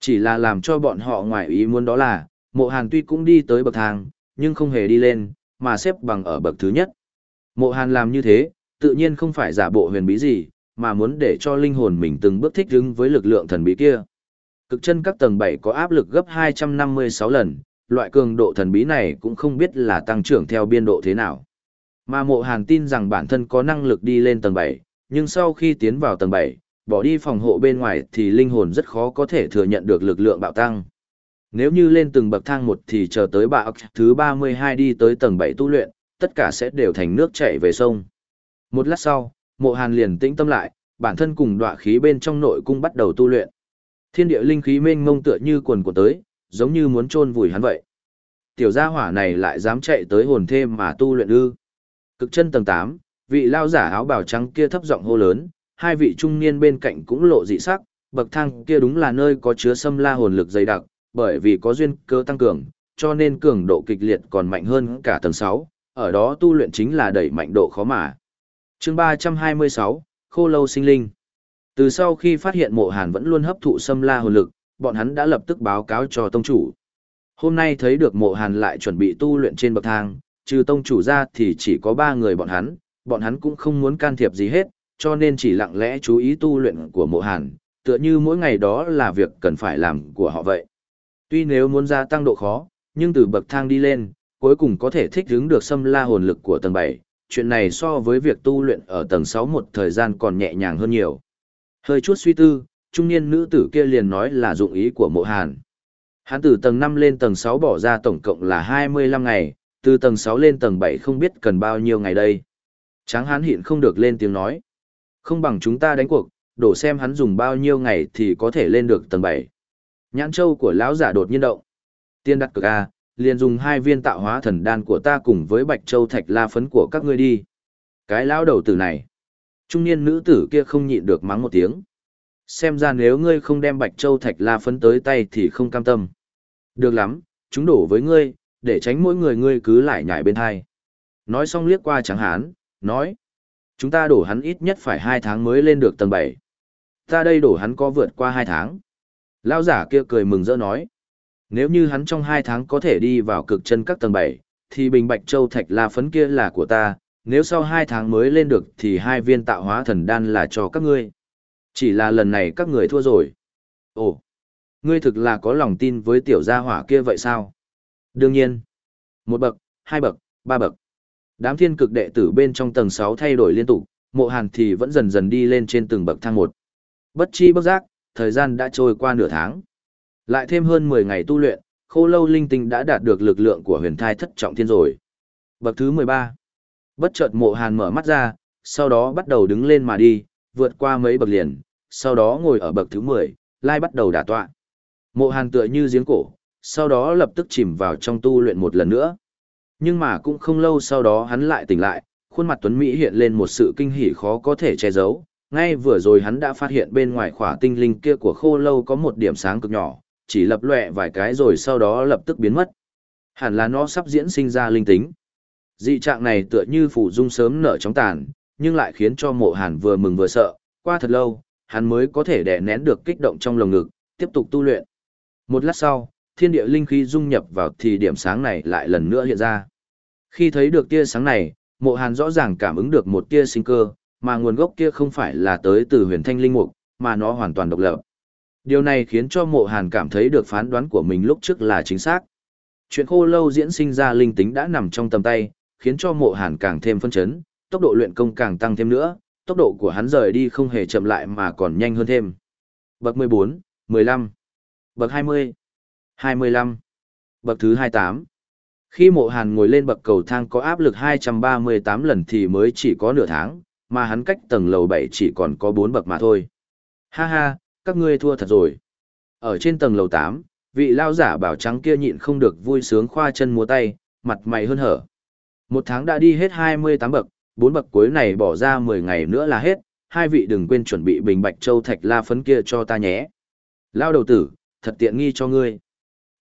Speaker 1: Chỉ là làm cho bọn họ ngoài ý muốn đó là, mộ hàn tuy cũng đi tới bậc thang, nhưng không hề đi lên, mà xếp bằng ở bậc thứ nhất. Mộ hàn làm như thế, tự nhiên không phải giả bộ huyền bí gì, mà muốn để cho linh hồn mình từng bước thích ứng với lực lượng thần bí kia. Cực chân các tầng 7 có áp lực gấp 256 lần, loại cường độ thần bí này cũng không biết là tăng trưởng theo biên độ thế nào. Mà mộ hàn tin rằng bản thân có năng lực đi lên tầng 7, nhưng sau khi tiến vào tầng 7, bỏ đi phòng hộ bên ngoài thì linh hồn rất khó có thể thừa nhận được lực lượng bạo tăng. Nếu như lên từng bậc thang một thì chờ tới bạo thứ 32 đi tới tầng 7 tu luyện, tất cả sẽ đều thành nước chảy về sông. Một lát sau, mộ hàn liền tĩnh tâm lại, bản thân cùng đọa khí bên trong nội cung bắt đầu tu luyện. Thiên địa linh khí mênh mông tựa như quần của tới, giống như muốn chôn vùi hắn vậy. Tiểu gia hỏa này lại dám chạy tới hồn thêm mà tu luyện ư. Cực chân tầng 8, vị lao giả áo bào trắng kia thấp giọng hô lớn, hai vị trung niên bên cạnh cũng lộ dị sắc, bậc thang kia đúng là nơi có chứa xâm la hồn lực dày đặc, bởi vì có duyên cơ tăng cường, cho nên cường độ kịch liệt còn mạnh hơn cả tầng 6, ở đó tu luyện chính là đẩy mạnh độ khó mà. Chương 326, Khô lâu sinh linh. Từ sau khi phát hiện Mộ Hàn vẫn luôn hấp thụ xâm la hồn lực, bọn hắn đã lập tức báo cáo cho tông chủ. Hôm nay thấy được Mộ Hàn lại chuẩn bị tu luyện trên bậc thang, trừ tông chủ ra thì chỉ có 3 người bọn hắn, bọn hắn cũng không muốn can thiệp gì hết, cho nên chỉ lặng lẽ chú ý tu luyện của Mộ Hàn, tựa như mỗi ngày đó là việc cần phải làm của họ vậy. Tuy nếu muốn gia tăng độ khó, nhưng từ bậc thang đi lên, cuối cùng có thể thích ứng được xâm la hồn lực của tầng 7, chuyện này so với việc tu luyện ở tầng 6 một thời gian còn nhẹ nhàng hơn nhiều. Hơi chút suy tư, trung niên nữ tử kia liền nói là dụng ý của mộ hàn. Hắn từ tầng 5 lên tầng 6 bỏ ra tổng cộng là 25 ngày, từ tầng 6 lên tầng 7 không biết cần bao nhiêu ngày đây. Tráng hán hiện không được lên tiếng nói. Không bằng chúng ta đánh cuộc, đổ xem hắn dùng bao nhiêu ngày thì có thể lên được tầng 7. Nhãn châu của lão giả đột nhiên động. Tiên đặt cực A, liền dùng hai viên tạo hóa thần đan của ta cùng với bạch châu thạch la phấn của các ngươi đi. Cái lão đầu tử này. Trung niên nữ tử kia không nhịn được mắng một tiếng. Xem ra nếu ngươi không đem bạch châu thạch la phấn tới tay thì không cam tâm. Được lắm, chúng đổ với ngươi, để tránh mỗi người ngươi cứ lại nhảy bên hai. Nói xong liếc qua trắng hán, nói. Chúng ta đổ hắn ít nhất phải hai tháng mới lên được tầng 7. Ta đây đổ hắn có vượt qua hai tháng. Lão giả kia cười mừng rỡ nói. Nếu như hắn trong hai tháng có thể đi vào cực chân các tầng 7, thì bình bạch châu thạch la phấn kia là của ta, nếu sau hai tháng mới lên được thì hai viên tạo hóa thần đan là cho các ngươi. Chỉ là lần này các người thua rồi. Ồ, ngươi thực là có lòng tin với tiểu gia hỏa kia vậy sao? Đương nhiên. Một bậc, hai bậc, ba bậc. Đám thiên cực đệ tử bên trong tầng 6 thay đổi liên tục, mộ hàn thì vẫn dần dần đi lên trên từng bậc thang một. Bất chi bất giác, thời gian đã trôi qua nửa tháng. Lại thêm hơn 10 ngày tu luyện, khô lâu linh tinh đã đạt được lực lượng của huyền thai thất trọng thiên rồi. Bậc thứ 13. Bất chợt mộ hàn mở mắt ra, sau đó bắt đầu đứng lên mà đi, vượt qua mấy bậc liền, sau đó ngồi ở bậc thứ 10, lai bắt đầu đả tọa. Mộ hàn tựa như giếng cổ, sau đó lập tức chìm vào trong tu luyện một lần nữa. Nhưng mà cũng không lâu sau đó hắn lại tỉnh lại, khuôn mặt Tuấn Mỹ hiện lên một sự kinh hỉ khó có thể che giấu. Ngay vừa rồi hắn đã phát hiện bên ngoài khỏa tinh linh kia của khô lâu có một điểm sáng cực nhỏ, chỉ lập lệ vài cái rồi sau đó lập tức biến mất. Hẳn là nó sắp diễn sinh ra linh tính. Dị trạng này tựa như phủ dung sớm nở chóng tàn, nhưng lại khiến cho mộ hàn vừa mừng vừa sợ, qua thật lâu, hắn mới có thể đè nén được kích động trong lồng ngực, tiếp tục tu luyện. Một lát sau, thiên địa linh khí dung nhập vào thì điểm sáng này lại lần nữa hiện ra. Khi thấy được tia sáng này, mộ hàn rõ ràng cảm ứng được một tia sinh cơ, mà nguồn gốc kia không phải là tới từ huyền thanh linh mục, mà nó hoàn toàn độc lập. Điều này khiến cho mộ hàn cảm thấy được phán đoán của mình lúc trước là chính xác. Chuyện khô lâu diễn sinh ra linh tính đã nằm trong tầm tay, khiến cho mộ hàn càng thêm phân chấn, tốc độ luyện công càng tăng thêm nữa, tốc độ của hắn rời đi không hề chậm lại mà còn nhanh hơn thêm. Bậc 14, 15, bậc 20, 25, bậc thứ 28. Khi mộ hàn ngồi lên bậc cầu thang có áp lực 238 lần thì mới chỉ có nửa tháng, mà hắn cách tầng lầu 7 chỉ còn có 4 bậc mà thôi. Ha ha, các ngươi thua thật rồi. Ở trên tầng lầu 8, vị lao giả bảo trắng kia nhịn không được vui sướng khoa chân múa tay, mặt mày hơn hở. Một tháng đã đi hết 28 bậc, bốn bậc cuối này bỏ ra 10 ngày nữa là hết, hai vị đừng quên chuẩn bị bình bạch châu thạch la phấn kia cho ta nhé. Lao đầu tử, thật tiện nghi cho ngươi.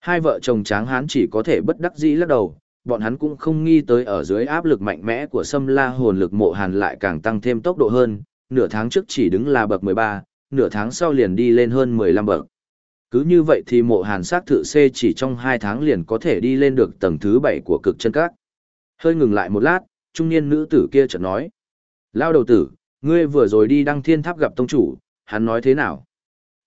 Speaker 1: Hai vợ chồng tráng hán chỉ có thể bất đắc dĩ lắc đầu, bọn hắn cũng không nghi tới ở dưới áp lực mạnh mẽ của sâm la hồn lực mộ hàn lại càng tăng thêm tốc độ hơn, nửa tháng trước chỉ đứng là bậc 13, nửa tháng sau liền đi lên hơn 15 bậc. Cứ như vậy thì mộ hàn sát thự C chỉ trong 2 tháng liền có thể đi lên được tầng thứ 7 của cực chân các. Hơi ngừng lại một lát, trung niên nữ tử kia chợt nói. Lao đầu tử, ngươi vừa rồi đi đăng thiên tháp gặp tông chủ, hắn nói thế nào?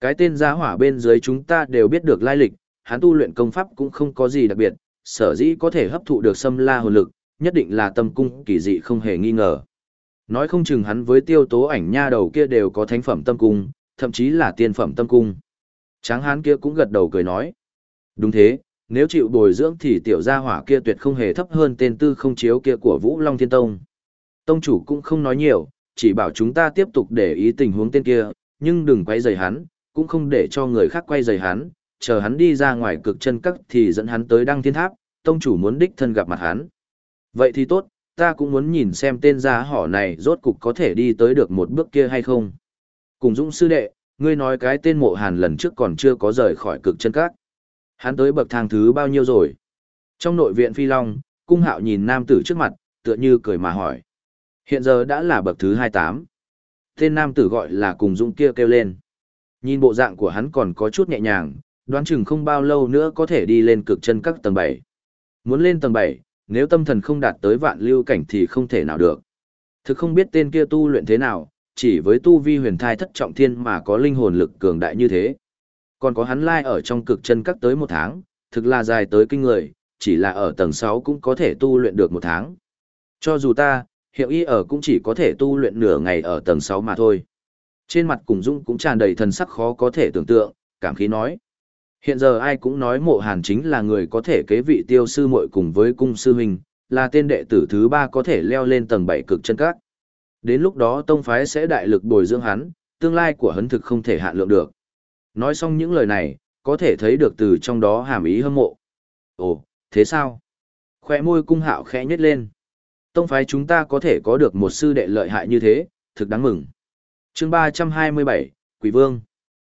Speaker 1: Cái tên giá hỏa bên dưới chúng ta đều biết được lai lịch, hắn tu luyện công pháp cũng không có gì đặc biệt, sở dĩ có thể hấp thụ được xâm la hồn lực, nhất định là tâm cung kỳ dị không hề nghi ngờ. Nói không chừng hắn với tiêu tố ảnh nha đầu kia đều có thánh phẩm tâm cung, thậm chí là tiên phẩm tâm cung. Tráng hán kia cũng gật đầu cười nói. Đúng thế, nếu chịu bồi dưỡng thì tiểu gia hỏa kia tuyệt không hề thấp hơn tên tư không chiếu kia của Vũ Long Thiên Tông. Tông chủ cũng không nói nhiều, chỉ bảo chúng ta tiếp tục để ý tình huống tên kia, nhưng đừng quay rầy hắn, cũng không để cho người khác quay rầy hắn, chờ hắn đi ra ngoài cực chân cắt thì dẫn hắn tới đăng thiên tháp, tông chủ muốn đích thân gặp mặt hắn. Vậy thì tốt, ta cũng muốn nhìn xem tên gia họ này rốt cục có thể đi tới được một bước kia hay không. Cùng Dũng sư đệ, ngươi nói cái tên mộ hàn lần trước còn chưa có rời khỏi cực chân các. Hắn tới bậc thang thứ bao nhiêu rồi? Trong nội viện Phi Long, cung hạo nhìn nam tử trước mặt, tựa như cười mà hỏi. Hiện giờ đã là bậc thứ 28. Tên nam tử gọi là cùng Dũng kia kêu lên. Nhìn bộ dạng của hắn còn có chút nhẹ nhàng, đoán chừng không bao lâu nữa có thể đi lên cực chân các tầng 7. Muốn lên tầng 7, nếu tâm thần không đạt tới vạn lưu cảnh thì không thể nào được. Thực không biết tên kia tu luyện thế nào, chỉ với tu vi huyền thai thất trọng thiên mà có linh hồn lực cường đại như thế. Còn có hắn lai ở trong cực chân các tới một tháng, thực là dài tới kinh người, chỉ là ở tầng 6 cũng có thể tu luyện được một tháng. Cho dù ta, hiệu y ở cũng chỉ có thể tu luyện nửa ngày ở tầng 6 mà thôi. Trên mặt cùng dung cũng tràn đầy thần sắc khó có thể tưởng tượng, cảm khí nói. Hiện giờ ai cũng nói mộ hàn chính là người có thể kế vị tiêu sư muội cùng với cung sư huynh, là tên đệ tử thứ ba có thể leo lên tầng 7 cực chân các. Đến lúc đó tông phái sẽ đại lực bồi dưỡng hắn, tương lai của hắn thực không thể hạn lượng được. Nói xong những lời này, có thể thấy được từ trong đó hàm ý hâm mộ. Ồ, thế sao? Khoe môi cung hạo khẽ nhếch lên. Tông phái chúng ta có thể có được một sư đệ lợi hại như thế, thực đáng mừng. chương 327, Quỷ Vương.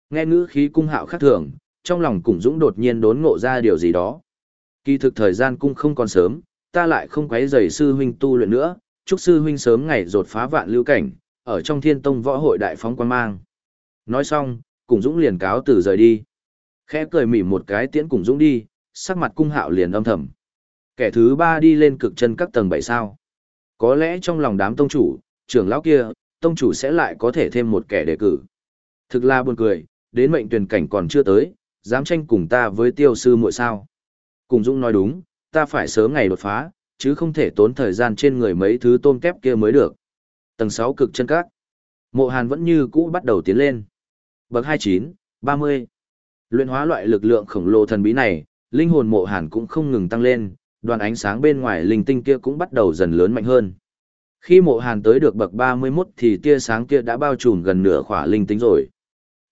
Speaker 1: Nghe ngữ khí cung hạo khác thường, trong lòng cùng Dũng đột nhiên đốn ngộ ra điều gì đó. Kỳ thực thời gian cung không còn sớm, ta lại không quấy rầy sư huynh tu luyện nữa, chúc sư huynh sớm ngày rột phá vạn lưu cảnh, ở trong thiên tông võ hội đại phóng quan mang. Nói xong, cùng Dũng liền cáo từ rời đi. Khẽ cười mỉm một cái tiễn cùng Dũng đi, sắc mặt cung hạo liền âm thầm. Kẻ thứ ba đi lên cực chân các tầng bảy sao. Có lẽ trong lòng đám tông chủ, trưởng lão kia, tông chủ sẽ lại có thể thêm một kẻ đề cử. Thực là buồn cười, đến mệnh tuyển cảnh còn chưa tới, dám tranh cùng ta với tiêu sư muội sao. Cùng Dũng nói đúng, ta phải sớm ngày đột phá, chứ không thể tốn thời gian trên người mấy thứ tôm kép kia mới được. Tầng 6 cực chân các. Mộ Hàn vẫn như cũ bắt đầu tiến lên. Bậc 29, 30. Luyện hóa loại lực lượng khổng lồ thần bí này, linh hồn Mộ Hàn cũng không ngừng tăng lên, đoàn ánh sáng bên ngoài linh tinh kia cũng bắt đầu dần lớn mạnh hơn. Khi Mộ Hàn tới được bậc 31 thì tia sáng kia đã bao trùm gần nửa khỏa linh tinh rồi.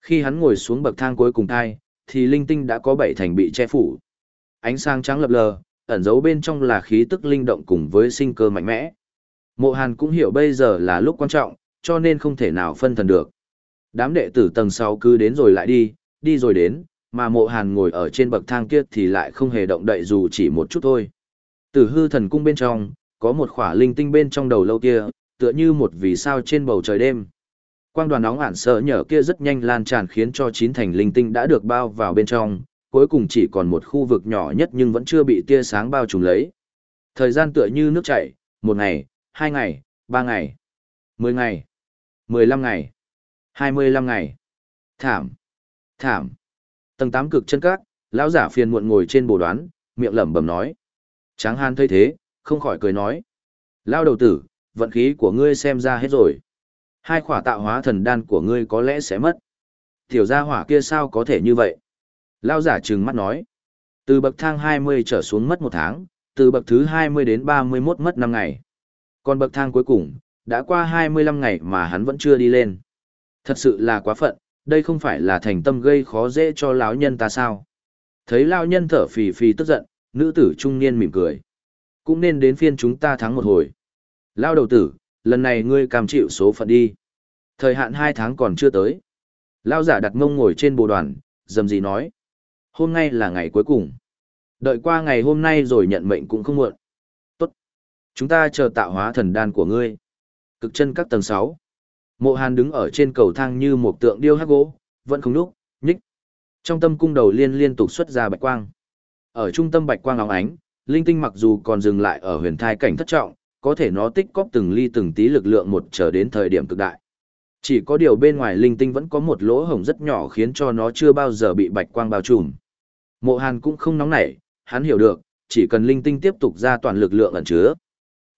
Speaker 1: Khi hắn ngồi xuống bậc thang cuối cùng thai, thì linh tinh đã có bảy thành bị che phủ. Ánh sáng trắng lập lờ, ẩn giấu bên trong là khí tức linh động cùng với sinh cơ mạnh mẽ. Mộ Hàn cũng hiểu bây giờ là lúc quan trọng, cho nên không thể nào phân thần được. Đám đệ tử tầng 6 cứ đến rồi lại đi, đi rồi đến, mà mộ Hàn ngồi ở trên bậc thang kia thì lại không hề động đậy dù chỉ một chút thôi. Từ hư thần cung bên trong, có một khỏa linh tinh bên trong đầu lâu kia, tựa như một vì sao trên bầu trời đêm. Quang đoàn nóng ản sợ nhở kia rất nhanh lan tràn khiến cho chín thành linh tinh đã được bao vào bên trong, cuối cùng chỉ còn một khu vực nhỏ nhất nhưng vẫn chưa bị tia sáng bao trùm lấy. Thời gian tựa như nước chảy, một ngày, hai ngày, ba ngày, mười ngày, mười lăm ngày, hai mươi lăm ngày. Thảm, thảm. Tầng tám cực chân cát, lão giả phiền muộn ngồi trên bồ đoán, miệng lẩm bẩm nói. Tráng Hán thấy thế, không khỏi cười nói. Lao đầu tử, vận khí của ngươi xem ra hết rồi. Hai khỏa tạo hóa thần đan của ngươi có lẽ sẽ mất. Tiểu gia hỏa kia sao có thể như vậy? Lao giả trừng mắt nói. Từ bậc thang 20 trở xuống mất một tháng, từ bậc thứ 20 đến 31 mất 5 ngày. Còn bậc thang cuối cùng, đã qua 25 ngày mà hắn vẫn chưa đi lên. Thật sự là quá phận, đây không phải là thành tâm gây khó dễ cho lão nhân ta sao? Thấy lão nhân thở phì phì tức giận, nữ tử trung niên mỉm cười. Cũng nên đến phiên chúng ta thắng một hồi. Lao đầu tử, lần này ngươi cam chịu số phận đi. Thời hạn hai tháng còn chưa tới. Lao giả đặt mông ngồi trên bồ đoàn, dầm gì nói. Hôm nay là ngày cuối cùng. Đợi qua ngày hôm nay rồi nhận mệnh cũng không muộn. Tốt. Chúng ta chờ tạo hóa thần đan của ngươi. Cực chân các tầng 6. Mộ hàn đứng ở trên cầu thang như một tượng điêu hắc gỗ, vẫn không núp, nhích. Trong tâm cung đầu liên liên tục xuất ra bạch quang. Ở trung tâm bạch quang óng ánh, linh tinh mặc dù còn dừng lại ở huyền thai cảnh thất trọng, có thể nó tích cóp từng ly từng tí lực lượng một trở đến thời điểm cực đại. Chỉ có điều bên ngoài linh tinh vẫn có một lỗ hổng rất nhỏ khiến cho nó chưa bao giờ bị bạch quang bao trùm. Mộ Hàn cũng không nóng nảy, hắn hiểu được, chỉ cần linh tinh tiếp tục ra toàn lực lượng ẩn chứa.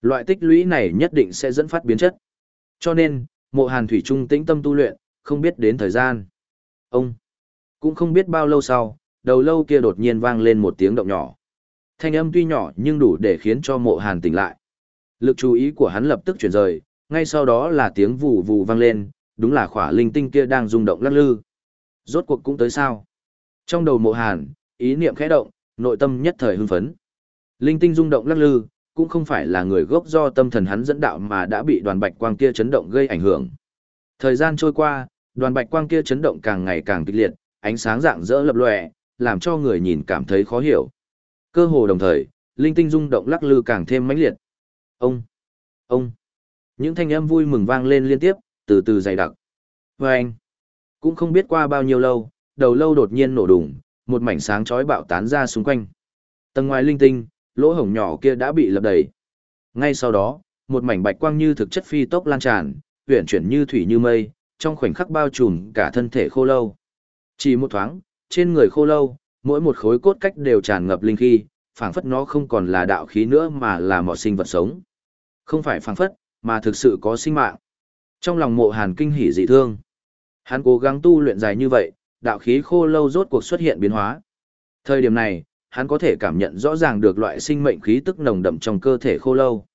Speaker 1: Loại tích lũy này nhất định sẽ dẫn phát biến chất. Cho nên, mộ Hàn thủy trung tĩnh tâm tu luyện, không biết đến thời gian. Ông, cũng không biết bao lâu sau, đầu lâu kia đột nhiên vang lên một tiếng động nhỏ. Thanh âm tuy nhỏ nhưng đủ để khiến cho mộ hàn tỉnh lại. Lực chú ý của hắn lập tức chuyển rời, Ngay sau đó là tiếng vù vù vang lên, đúng là khỏa linh tinh kia đang rung động lắc lư. Rốt cuộc cũng tới sao? Trong đầu mộ hàn, ý niệm khẽ động, nội tâm nhất thời hưng phấn. Linh tinh rung động lắc lư, cũng không phải là người gốc do tâm thần hắn dẫn đạo mà đã bị đoàn bạch quang kia chấn động gây ảnh hưởng. Thời gian trôi qua, đoàn bạch quang kia chấn động càng ngày càng kịch liệt, ánh sáng dạng dỡ lập lòe, làm cho người nhìn cảm thấy khó hiểu. Cơ hồ đồng thời, linh tinh rung động lắc lư càng thêm mãnh liệt. Ông, ông, những thanh âm vui mừng vang lên liên tiếp, từ từ dày đặc. Và anh, cũng không biết qua bao nhiêu lâu, đầu lâu đột nhiên nổ đùng, một mảnh sáng chói bạo tán ra xung quanh. Tầng ngoài linh tinh, lỗ hổng nhỏ kia đã bị lập đầy. Ngay sau đó, một mảnh bạch quang như thực chất phi tốc lan tràn, uyển chuyển như thủy như mây, trong khoảnh khắc bao trùm cả thân thể khô lâu. Chỉ một thoáng, trên người khô lâu, mỗi một khối cốt cách đều tràn ngập linh khí, phảng phất nó không còn là đạo khí nữa mà là một sinh vật sống. Không phải phảng phất, mà thực sự có sinh mạng. Trong lòng mộ hàn kinh hỉ dị thương. Hắn cố gắng tu luyện dài như vậy, đạo khí khô lâu rốt cuộc xuất hiện biến hóa. Thời điểm này, hắn có thể cảm nhận rõ ràng được loại sinh mệnh khí tức nồng đậm trong cơ thể khô lâu.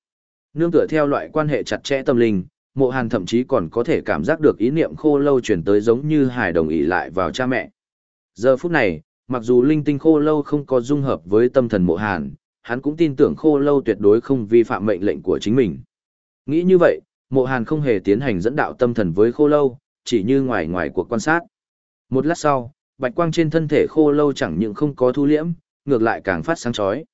Speaker 1: Nương tựa theo loại quan hệ chặt chẽ tâm linh, mộ hàn thậm chí còn có thể cảm giác được ý niệm khô lâu chuyển tới giống như hài đồng ý lại vào cha mẹ. Giờ phút này, mặc dù linh tinh khô lâu không có dung hợp với tâm thần mộ hàn, hắn cũng tin tưởng khô lâu tuyệt đối không vi phạm mệnh lệnh của chính mình. Nghĩ như vậy, mộ hàn không hề tiến hành dẫn đạo tâm thần với khô lâu, chỉ như ngoài ngoài cuộc quan sát. Một lát sau, bạch quang trên thân thể khô lâu chẳng những không có thu liễm, ngược lại càng phát sáng chói.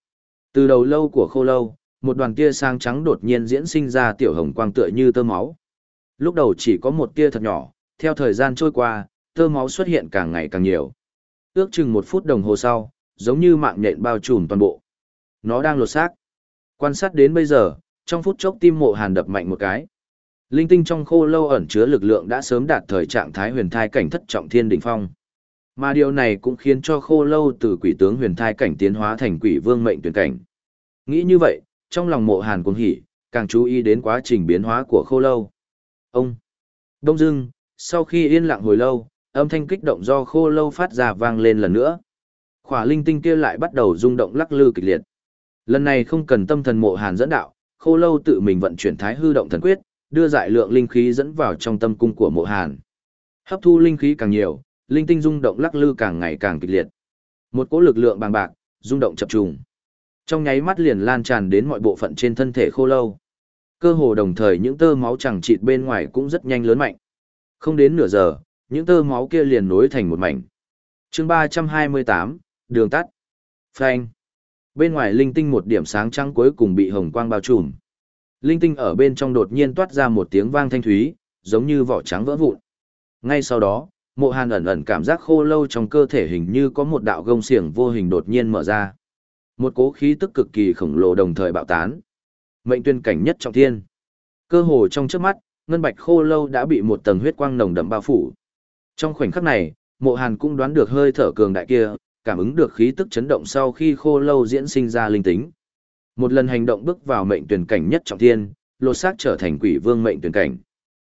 Speaker 1: Từ đầu lâu của khô lâu, một đoàn tia sáng trắng đột nhiên diễn sinh ra tiểu hồng quang tựa như tơ máu. Lúc đầu chỉ có một tia thật nhỏ, theo thời gian trôi qua, tơ máu xuất hiện càng ngày càng nhiều. Ước chừng một phút đồng hồ sau, giống như mạng nhện bao trùm toàn bộ. Nó đang lột xác. Quan sát đến bây giờ, trong phút chốc tim mộ hàn đập mạnh một cái. Linh tinh trong khô lâu ẩn chứa lực lượng đã sớm đạt thời trạng thái huyền thai cảnh thất trọng thiên đỉnh phong. Mà điều này cũng khiến cho khô lâu từ quỷ tướng huyền thai cảnh tiến hóa thành quỷ vương mệnh tuyển cảnh. Nghĩ như vậy, trong lòng mộ hàn cũng hỉ, càng chú ý đến quá trình biến hóa của khô lâu. Ông! Đông dưng, sau khi yên lặng hồi lâu, âm thanh kích động do khô lâu phát ra vang lên lần nữa. Khỏa linh tinh kia lại bắt đầu rung động lắc lư kịch liệt. Lần này không cần tâm thần mộ hàn dẫn đạo, khô lâu tự mình vận chuyển thái hư động thần quyết, đưa dại lượng linh khí dẫn vào trong tâm cung của mộ hàn. Hấp thu linh khí càng nhiều, linh tinh rung động lắc lư càng ngày càng kịch liệt. Một cỗ lực lượng bằng bạc, rung động chập trùng. Trong nháy mắt liền lan tràn đến mọi bộ phận trên thân thể khô lâu. Cơ hồ đồng thời những tơ máu chẳng chịt bên ngoài cũng rất nhanh lớn mạnh. Không đến nửa giờ, những tơ máu kia liền nối thành một mảnh. chương 328, đường tắt. Phanh. Bên ngoài linh tinh một điểm sáng trắng cuối cùng bị hồng quang bao trùm. Linh tinh ở bên trong đột nhiên toát ra một tiếng vang thanh thúy, giống như vỏ trắng vỡ vụn. Ngay sau đó, mộ hàn ẩn ẩn cảm giác khô lâu trong cơ thể hình như có một đạo gông xiềng vô hình đột nhiên mở ra. Một cố khí tức cực kỳ khổng lồ đồng thời bạo tán. Mệnh tuyên cảnh nhất trọng thiên. Cơ hồ trong trước mắt, ngân bạch khô lâu đã bị một tầng huyết quang nồng đậm bao phủ. Trong khoảnh khắc này, mộ hàn cũng đoán được hơi thở cường đại kia, cảm ứng được khí tức chấn động sau khi khô lâu diễn sinh ra linh tính. Một lần hành động bước vào mệnh tuyển cảnh nhất trọng thiên, lột xác trở thành quỷ vương mệnh tuyển cảnh.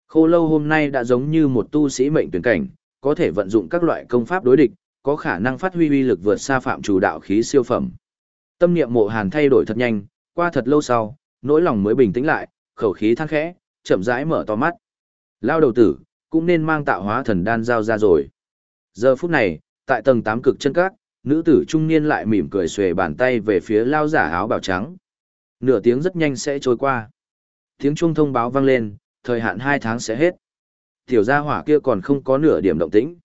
Speaker 1: Khô lâu hôm nay đã giống như một tu sĩ mệnh tuyển cảnh, có thể vận dụng các loại công pháp đối địch, có khả năng phát huy uy lực vượt xa phạm chủ đạo khí siêu phẩm. Tâm niệm mộ hàn thay đổi thật nhanh, qua thật lâu sau, nỗi lòng mới bình tĩnh lại, khẩu khí than khẽ, chậm rãi mở to mắt. Lao đầu tử, cũng nên mang tạo hóa thần đan giao ra rồi. Giờ phút này, tại tầng 8 cực chân các, nữ tử trung niên lại mỉm cười xuề bàn tay về phía lao giả áo bào trắng. Nửa tiếng rất nhanh sẽ trôi qua. Tiếng chuông thông báo vang lên, thời hạn 2 tháng sẽ hết. Tiểu gia hỏa kia còn không có nửa điểm động tĩnh.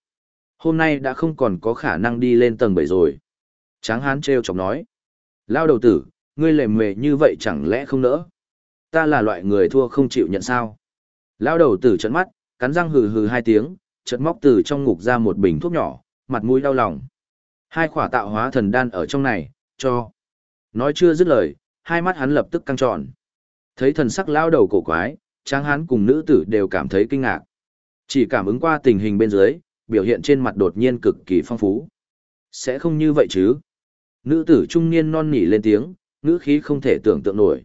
Speaker 1: Hôm nay đã không còn có khả năng đi lên tầng 7 rồi. Tráng hán treo chọc nói. Lao đầu tử, ngươi lề mề như vậy chẳng lẽ không nỡ? Ta là loại người thua không chịu nhận sao? Lao đầu tử trận mắt, cắn răng hừ hừ hai tiếng, chợt móc từ trong ngục ra một bình thuốc nhỏ, mặt mũi đau lòng. Hai khỏa tạo hóa thần đan ở trong này, cho. Nói chưa dứt lời, hai mắt hắn lập tức căng tròn. Thấy thần sắc lao đầu cổ quái, tráng hán cùng nữ tử đều cảm thấy kinh ngạc. Chỉ cảm ứng qua tình hình bên dưới, biểu hiện trên mặt đột nhiên cực kỳ phong phú. Sẽ không như vậy chứ? Nữ tử trung niên non nỉ lên tiếng, ngữ khí không thể tưởng tượng nổi.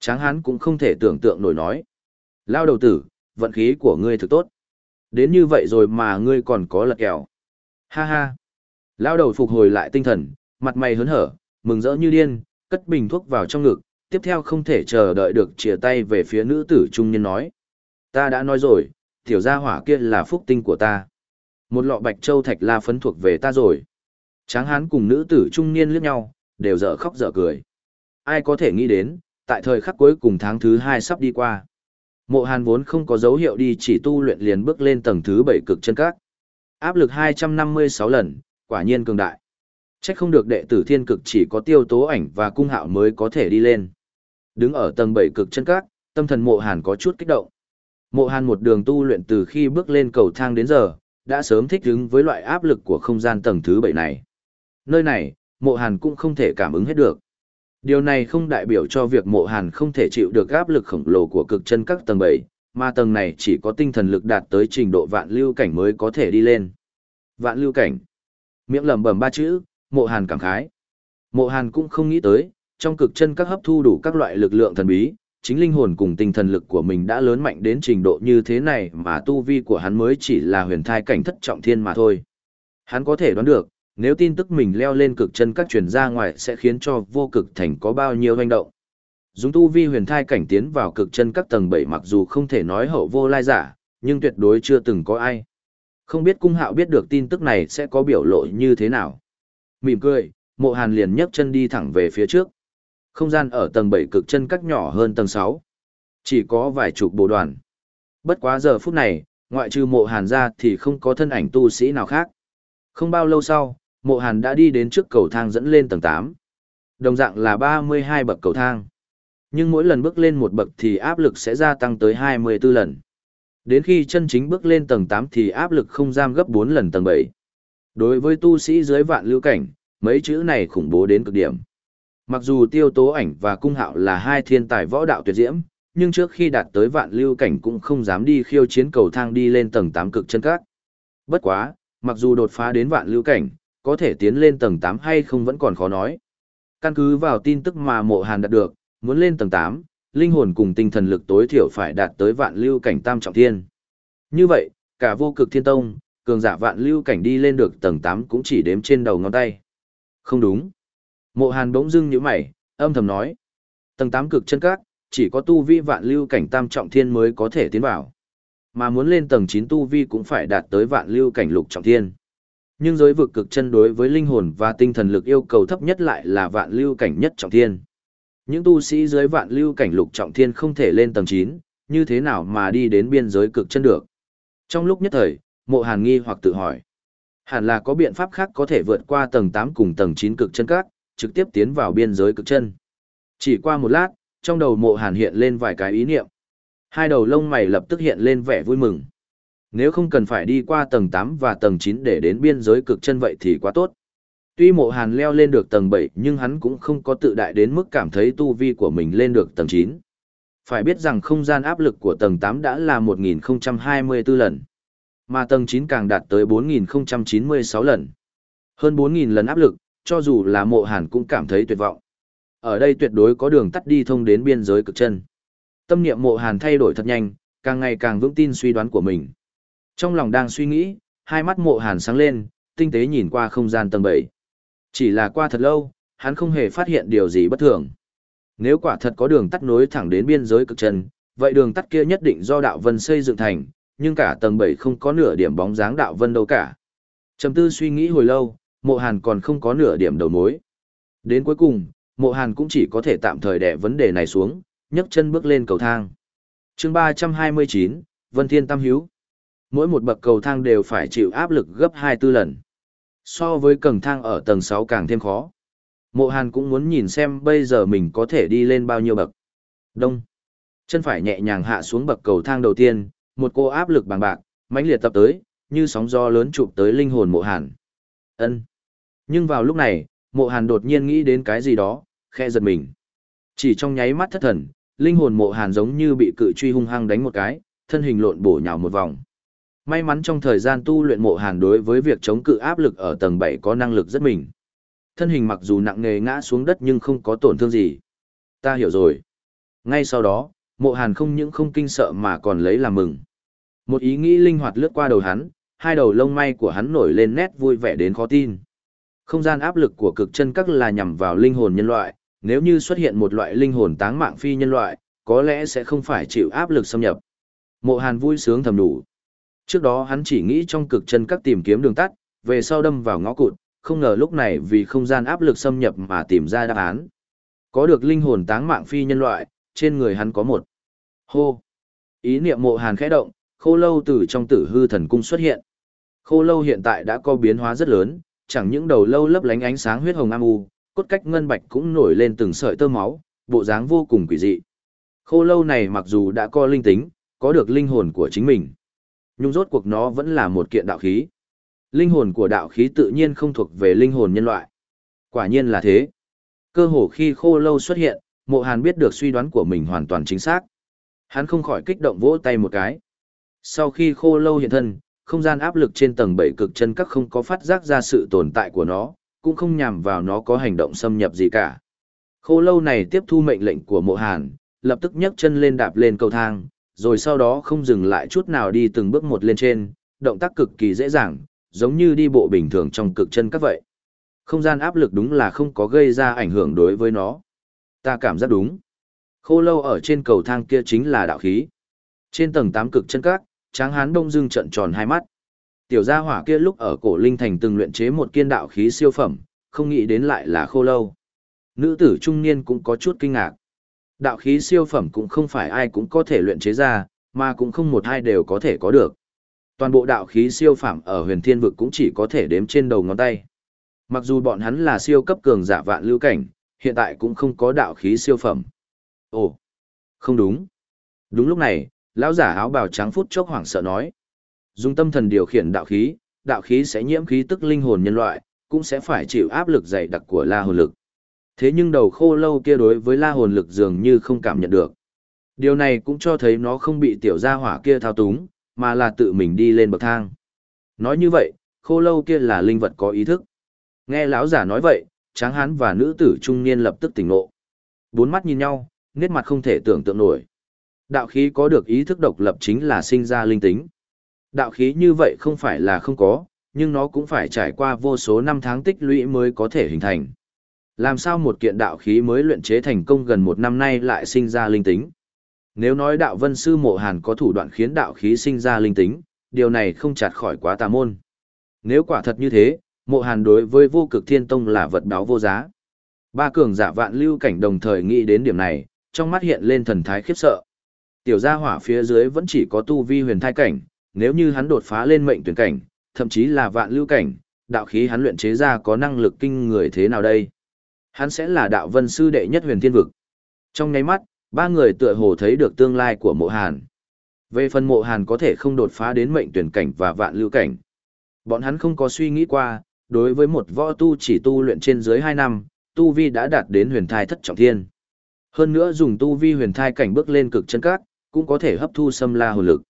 Speaker 1: Tráng hán cũng không thể tưởng tượng nổi nói. Lao đầu tử, vận khí của ngươi thực tốt. Đến như vậy rồi mà ngươi còn có lật kèo. Ha ha. Lao đầu phục hồi lại tinh thần, mặt mày hớn hở, mừng rỡ như điên, cất bình thuốc vào trong ngực, tiếp theo không thể chờ đợi được chìa tay về phía nữ tử trung niên nói. Ta đã nói rồi, tiểu gia hỏa kia là phúc tinh của ta. Một lọ bạch châu thạch la phấn thuộc về ta rồi. Tráng hán cùng nữ tử trung niên liếc nhau, đều dở khóc dở cười. Ai có thể nghĩ đến, tại thời khắc cuối cùng tháng thứ hai sắp đi qua. Mộ hàn vốn không có dấu hiệu đi chỉ tu luyện liền bước lên tầng thứ bảy cực chân các. Áp lực 256 lần, quả nhiên cường đại. Chắc không được đệ tử thiên cực chỉ có tiêu tố ảnh và cung hạo mới có thể đi lên. Đứng ở tầng 7 cực chân các, tâm thần mộ hàn có chút kích động. Mộ hàn một đường tu luyện từ khi bước lên cầu thang đến giờ, đã sớm thích ứng với loại áp lực của không gian tầng thứ 7 này. Nơi này, mộ hàn cũng không thể cảm ứng hết được. Điều này không đại biểu cho việc mộ hàn không thể chịu được áp lực khổng lồ của cực chân các tầng 7, mà tầng này chỉ có tinh thần lực đạt tới trình độ vạn lưu cảnh mới có thể đi lên. Vạn lưu cảnh. Miệng lẩm bẩm ba chữ, mộ hàn cảm khái. Mộ hàn cũng không nghĩ tới, trong cực chân các hấp thu đủ các loại lực lượng thần bí, chính linh hồn cùng tinh thần lực của mình đã lớn mạnh đến trình độ như thế này mà tu vi của hắn mới chỉ là huyền thai cảnh thất trọng thiên mà thôi. Hắn có thể đoán được, nếu tin tức mình leo lên cực chân các truyền ra ngoài sẽ khiến cho vô cực thành có bao nhiêu hoành động. Dùng tu vi huyền thai cảnh tiến vào cực chân các tầng bảy mặc dù không thể nói hậu vô lai giả, nhưng tuyệt đối chưa từng có ai. Không biết cung hạo biết được tin tức này sẽ có biểu lộ như thế nào. Mỉm cười, mộ hàn liền nhấc chân đi thẳng về phía trước. Không gian ở tầng bảy cực chân các nhỏ hơn tầng sáu, Chỉ có vài chục bộ đoàn. Bất quá giờ phút này, ngoại trừ mộ hàn ra thì không có thân ảnh tu sĩ nào khác. Không bao lâu sau, mộ hàn đã đi đến trước cầu thang dẫn lên tầng tám, Đồng dạng là 32 bậc cầu thang. Nhưng mỗi lần bước lên một bậc thì áp lực sẽ gia tăng tới 24 lần. Đến khi chân chính bước lên tầng 8 thì áp lực không giam gấp 4 lần tầng 7. Đối với tu sĩ dưới vạn lưu cảnh, mấy chữ này khủng bố đến cực điểm. Mặc dù tiêu tố ảnh và cung hạo là hai thiên tài võ đạo tuyệt diễm, nhưng trước khi đạt tới vạn lưu cảnh cũng không dám đi khiêu chiến cầu thang đi lên tầng 8 cực chân các. Bất quá, mặc dù đột phá đến vạn lưu cảnh, có thể tiến lên tầng 8 hay không vẫn còn khó nói. Căn cứ vào tin tức mà mộ hàn đạt được, muốn lên tầng 8, linh hồn cùng tinh thần lực tối thiểu phải đạt tới vạn lưu cảnh tam trọng thiên. Như vậy, cả vô cực thiên tông, cường giả vạn lưu cảnh đi lên được tầng 8 cũng chỉ đếm trên đầu ngón tay. Không đúng. Mộ Hàn bỗng dưng như mày, âm thầm nói. Tầng 8 cực chân các, chỉ có tu vi vạn lưu cảnh tam trọng thiên mới có thể tiến vào. Mà muốn lên tầng 9 tu vi cũng phải đạt tới vạn lưu cảnh lục trọng thiên. Nhưng giới vực cực chân đối với linh hồn và tinh thần lực yêu cầu thấp nhất lại là vạn lưu cảnh nhất trọng thiên. Những tu sĩ dưới vạn lưu cảnh lục trọng thiên không thể lên tầng 9, như thế nào mà đi đến biên giới cực chân được? Trong lúc nhất thời, mộ hàn nghi hoặc tự hỏi. Hẳn là có biện pháp khác có thể vượt qua tầng 8 cùng tầng 9 cực chân các, trực tiếp tiến vào biên giới cực chân. Chỉ qua một lát, trong đầu mộ hàn hiện lên vài cái ý niệm. Hai đầu lông mày lập tức hiện lên vẻ vui mừng. Nếu không cần phải đi qua tầng 8 và tầng 9 để đến biên giới cực chân vậy thì quá tốt. Tuy mộ hàn leo lên được tầng 7 nhưng hắn cũng không có tự đại đến mức cảm thấy tu vi của mình lên được tầng 9. Phải biết rằng không gian áp lực của tầng 8 đã là 1024 lần. Mà tầng 9 càng đạt tới 4096 lần. Hơn 4000 lần áp lực, cho dù là mộ hàn cũng cảm thấy tuyệt vọng. Ở đây tuyệt đối có đường tắt đi thông đến biên giới cực chân. Tâm niệm mộ hàn thay đổi thật nhanh, càng ngày càng vững tin suy đoán của mình. Trong lòng đang suy nghĩ, hai mắt mộ hàn sáng lên, tinh tế nhìn qua không gian tầng 7. Chỉ là qua thật lâu, hắn không hề phát hiện điều gì bất thường. Nếu quả thật có đường tắt nối thẳng đến biên giới cực chân, vậy đường tắt kia nhất định do đạo vân xây dựng thành, nhưng cả tầng 7 không có nửa điểm bóng dáng đạo vân đâu cả. Trầm tư suy nghĩ hồi lâu, mộ hàn còn không có nửa điểm đầu mối. Đến cuối cùng, mộ hàn cũng chỉ có thể tạm thời đẻ vấn đề này xuống, nhấc chân bước lên cầu thang. chương 329, Vân Thiên Tam Hiếu. Mỗi một bậc cầu thang đều phải chịu áp lực gấp 24 lần. So với cần thang ở tầng 6 càng thêm khó. Mộ hàn cũng muốn nhìn xem bây giờ mình có thể đi lên bao nhiêu bậc. Đông. Chân phải nhẹ nhàng hạ xuống bậc cầu thang đầu tiên, một cô áp lực bằng bạc, mãnh liệt tập tới, như sóng gió lớn chụp tới linh hồn mộ hàn. ân Nhưng vào lúc này, mộ hàn đột nhiên nghĩ đến cái gì đó, khe giật mình. Chỉ trong nháy mắt thất thần, linh hồn mộ hàn giống như bị cự truy hung hăng đánh một cái, thân hình lộn bổ nhào một vòng. May mắn trong thời gian tu luyện mộ hàn đối với việc chống cự áp lực ở tầng 7 có năng lực rất mình. Thân hình mặc dù nặng nề ngã xuống đất nhưng không có tổn thương gì. Ta hiểu rồi. Ngay sau đó, mộ hàn không những không kinh sợ mà còn lấy làm mừng. Một ý nghĩ linh hoạt lướt qua đầu hắn, hai đầu lông may của hắn nổi lên nét vui vẻ đến khó tin. Không gian áp lực của cực chân các là nhằm vào linh hồn nhân loại, Nếu như xuất hiện một loại linh hồn táng mạng phi nhân loại, có lẽ sẽ không phải chịu áp lực xâm nhập. Mộ Hàn vui sướng thầm đủ. Trước đó hắn chỉ nghĩ trong cực chân các tìm kiếm đường tắt, về sau đâm vào ngõ cụt, không ngờ lúc này vì không gian áp lực xâm nhập mà tìm ra đáp án. Có được linh hồn táng mạng phi nhân loại, trên người hắn có một. Hô! Ý niệm mộ hàn khẽ động, khô lâu từ trong tử hư thần cung xuất hiện. Khô lâu hiện tại đã có biến hóa rất lớn, chẳng những đầu lâu lấp lánh ánh sáng huyết hồng am u, cốt cách ngân bạch cũng nổi lên từng sợi tơ máu, bộ dáng vô cùng quỷ dị. Khô lâu này mặc dù đã có linh tính, có được linh hồn của chính mình. Nhưng rốt cuộc nó vẫn là một kiện đạo khí. Linh hồn của đạo khí tự nhiên không thuộc về linh hồn nhân loại. Quả nhiên là thế. Cơ hồ khi khô lâu xuất hiện, mộ hàn biết được suy đoán của mình hoàn toàn chính xác. Hắn không khỏi kích động vỗ tay một cái. Sau khi khô lâu hiện thân, không gian áp lực trên tầng bảy cực chân các không có phát giác ra sự tồn tại của nó, cũng không nhằm vào nó có hành động xâm nhập gì cả. Khô lâu này tiếp thu mệnh lệnh của mộ hàn, lập tức nhấc chân lên đạp lên cầu thang, rồi sau đó không dừng lại chút nào đi từng bước một lên trên, động tác cực kỳ dễ dàng, giống như đi bộ bình thường trong cực chân các vậy. Không gian áp lực đúng là không có gây ra ảnh hưởng đối với nó. Ta cảm giác đúng. Khô lâu ở trên cầu thang kia chính là đạo khí. Trên tầng 8 cực chân các, tráng hán đông Dương trận tròn hai mắt. Tiểu gia hỏa kia lúc ở cổ linh thành từng luyện chế một kiên đạo khí siêu phẩm, không nghĩ đến lại là khô lâu. Nữ tử trung niên cũng có chút kinh ngạc. Đạo khí siêu phẩm cũng không phải ai cũng có thể luyện chế ra, mà cũng không một ai đều có thể có được. Toàn bộ đạo khí siêu phẩm ở huyền thiên vực cũng chỉ có thể đếm trên đầu ngón tay. Mặc dù bọn hắn là siêu cấp cường giả vạn lưu cảnh, hiện tại cũng không có đạo khí siêu phẩm. Ồ, không đúng. Đúng lúc này, lão giả áo bào trắng phút chốc hoảng sợ nói. Dùng tâm thần điều khiển đạo khí, đạo khí sẽ nhiễm khí tức linh hồn nhân loại, cũng sẽ phải chịu áp lực dày đặc của la hồn lực. Thế nhưng đầu khô lâu kia đối với la hồn lực dường như không cảm nhận được. Điều này cũng cho thấy nó không bị tiểu gia hỏa kia thao túng, mà là tự mình đi lên bậc thang. Nói như vậy, khô lâu kia là linh vật có ý thức. Nghe lão giả nói vậy, tráng hán và nữ tử trung niên lập tức tỉnh ngộ. Bốn mắt nhìn nhau, nét mặt không thể tưởng tượng nổi. Đạo khí có được ý thức độc lập chính là sinh ra linh tính. Đạo khí như vậy không phải là không có, nhưng nó cũng phải trải qua vô số năm tháng tích lũy mới có thể hình thành. Làm sao một kiện đạo khí mới luyện chế thành công gần một năm nay lại sinh ra linh tính? Nếu nói đạo vân sư mộ hàn có thủ đoạn khiến đạo khí sinh ra linh tính, điều này không chặt khỏi quá tà môn. Nếu quả thật như thế, mộ hàn đối với vô cực thiên tông là vật báo vô giá. Ba cường giả vạn lưu cảnh đồng thời nghĩ đến điểm này, trong mắt hiện lên thần thái khiếp sợ. Tiểu gia hỏa phía dưới vẫn chỉ có tu vi huyền thai cảnh, nếu như hắn đột phá lên mệnh tuyển cảnh, thậm chí là vạn lưu cảnh, đạo khí hắn luyện chế ra có năng lực kinh người thế nào đây? Hắn sẽ là đạo vân sư đệ nhất huyền thiên vực. Trong nháy mắt, ba người tựa hồ thấy được tương lai của mộ hàn. Về phần mộ hàn có thể không đột phá đến mệnh tuyển cảnh và vạn lưu cảnh. Bọn hắn không có suy nghĩ qua, đối với một võ tu chỉ tu luyện trên dưới 2 năm, tu vi đã đạt đến huyền thai thất trọng thiên. Hơn nữa dùng tu vi huyền thai cảnh bước lên cực chân cát, cũng có thể hấp thu xâm la hồn lực.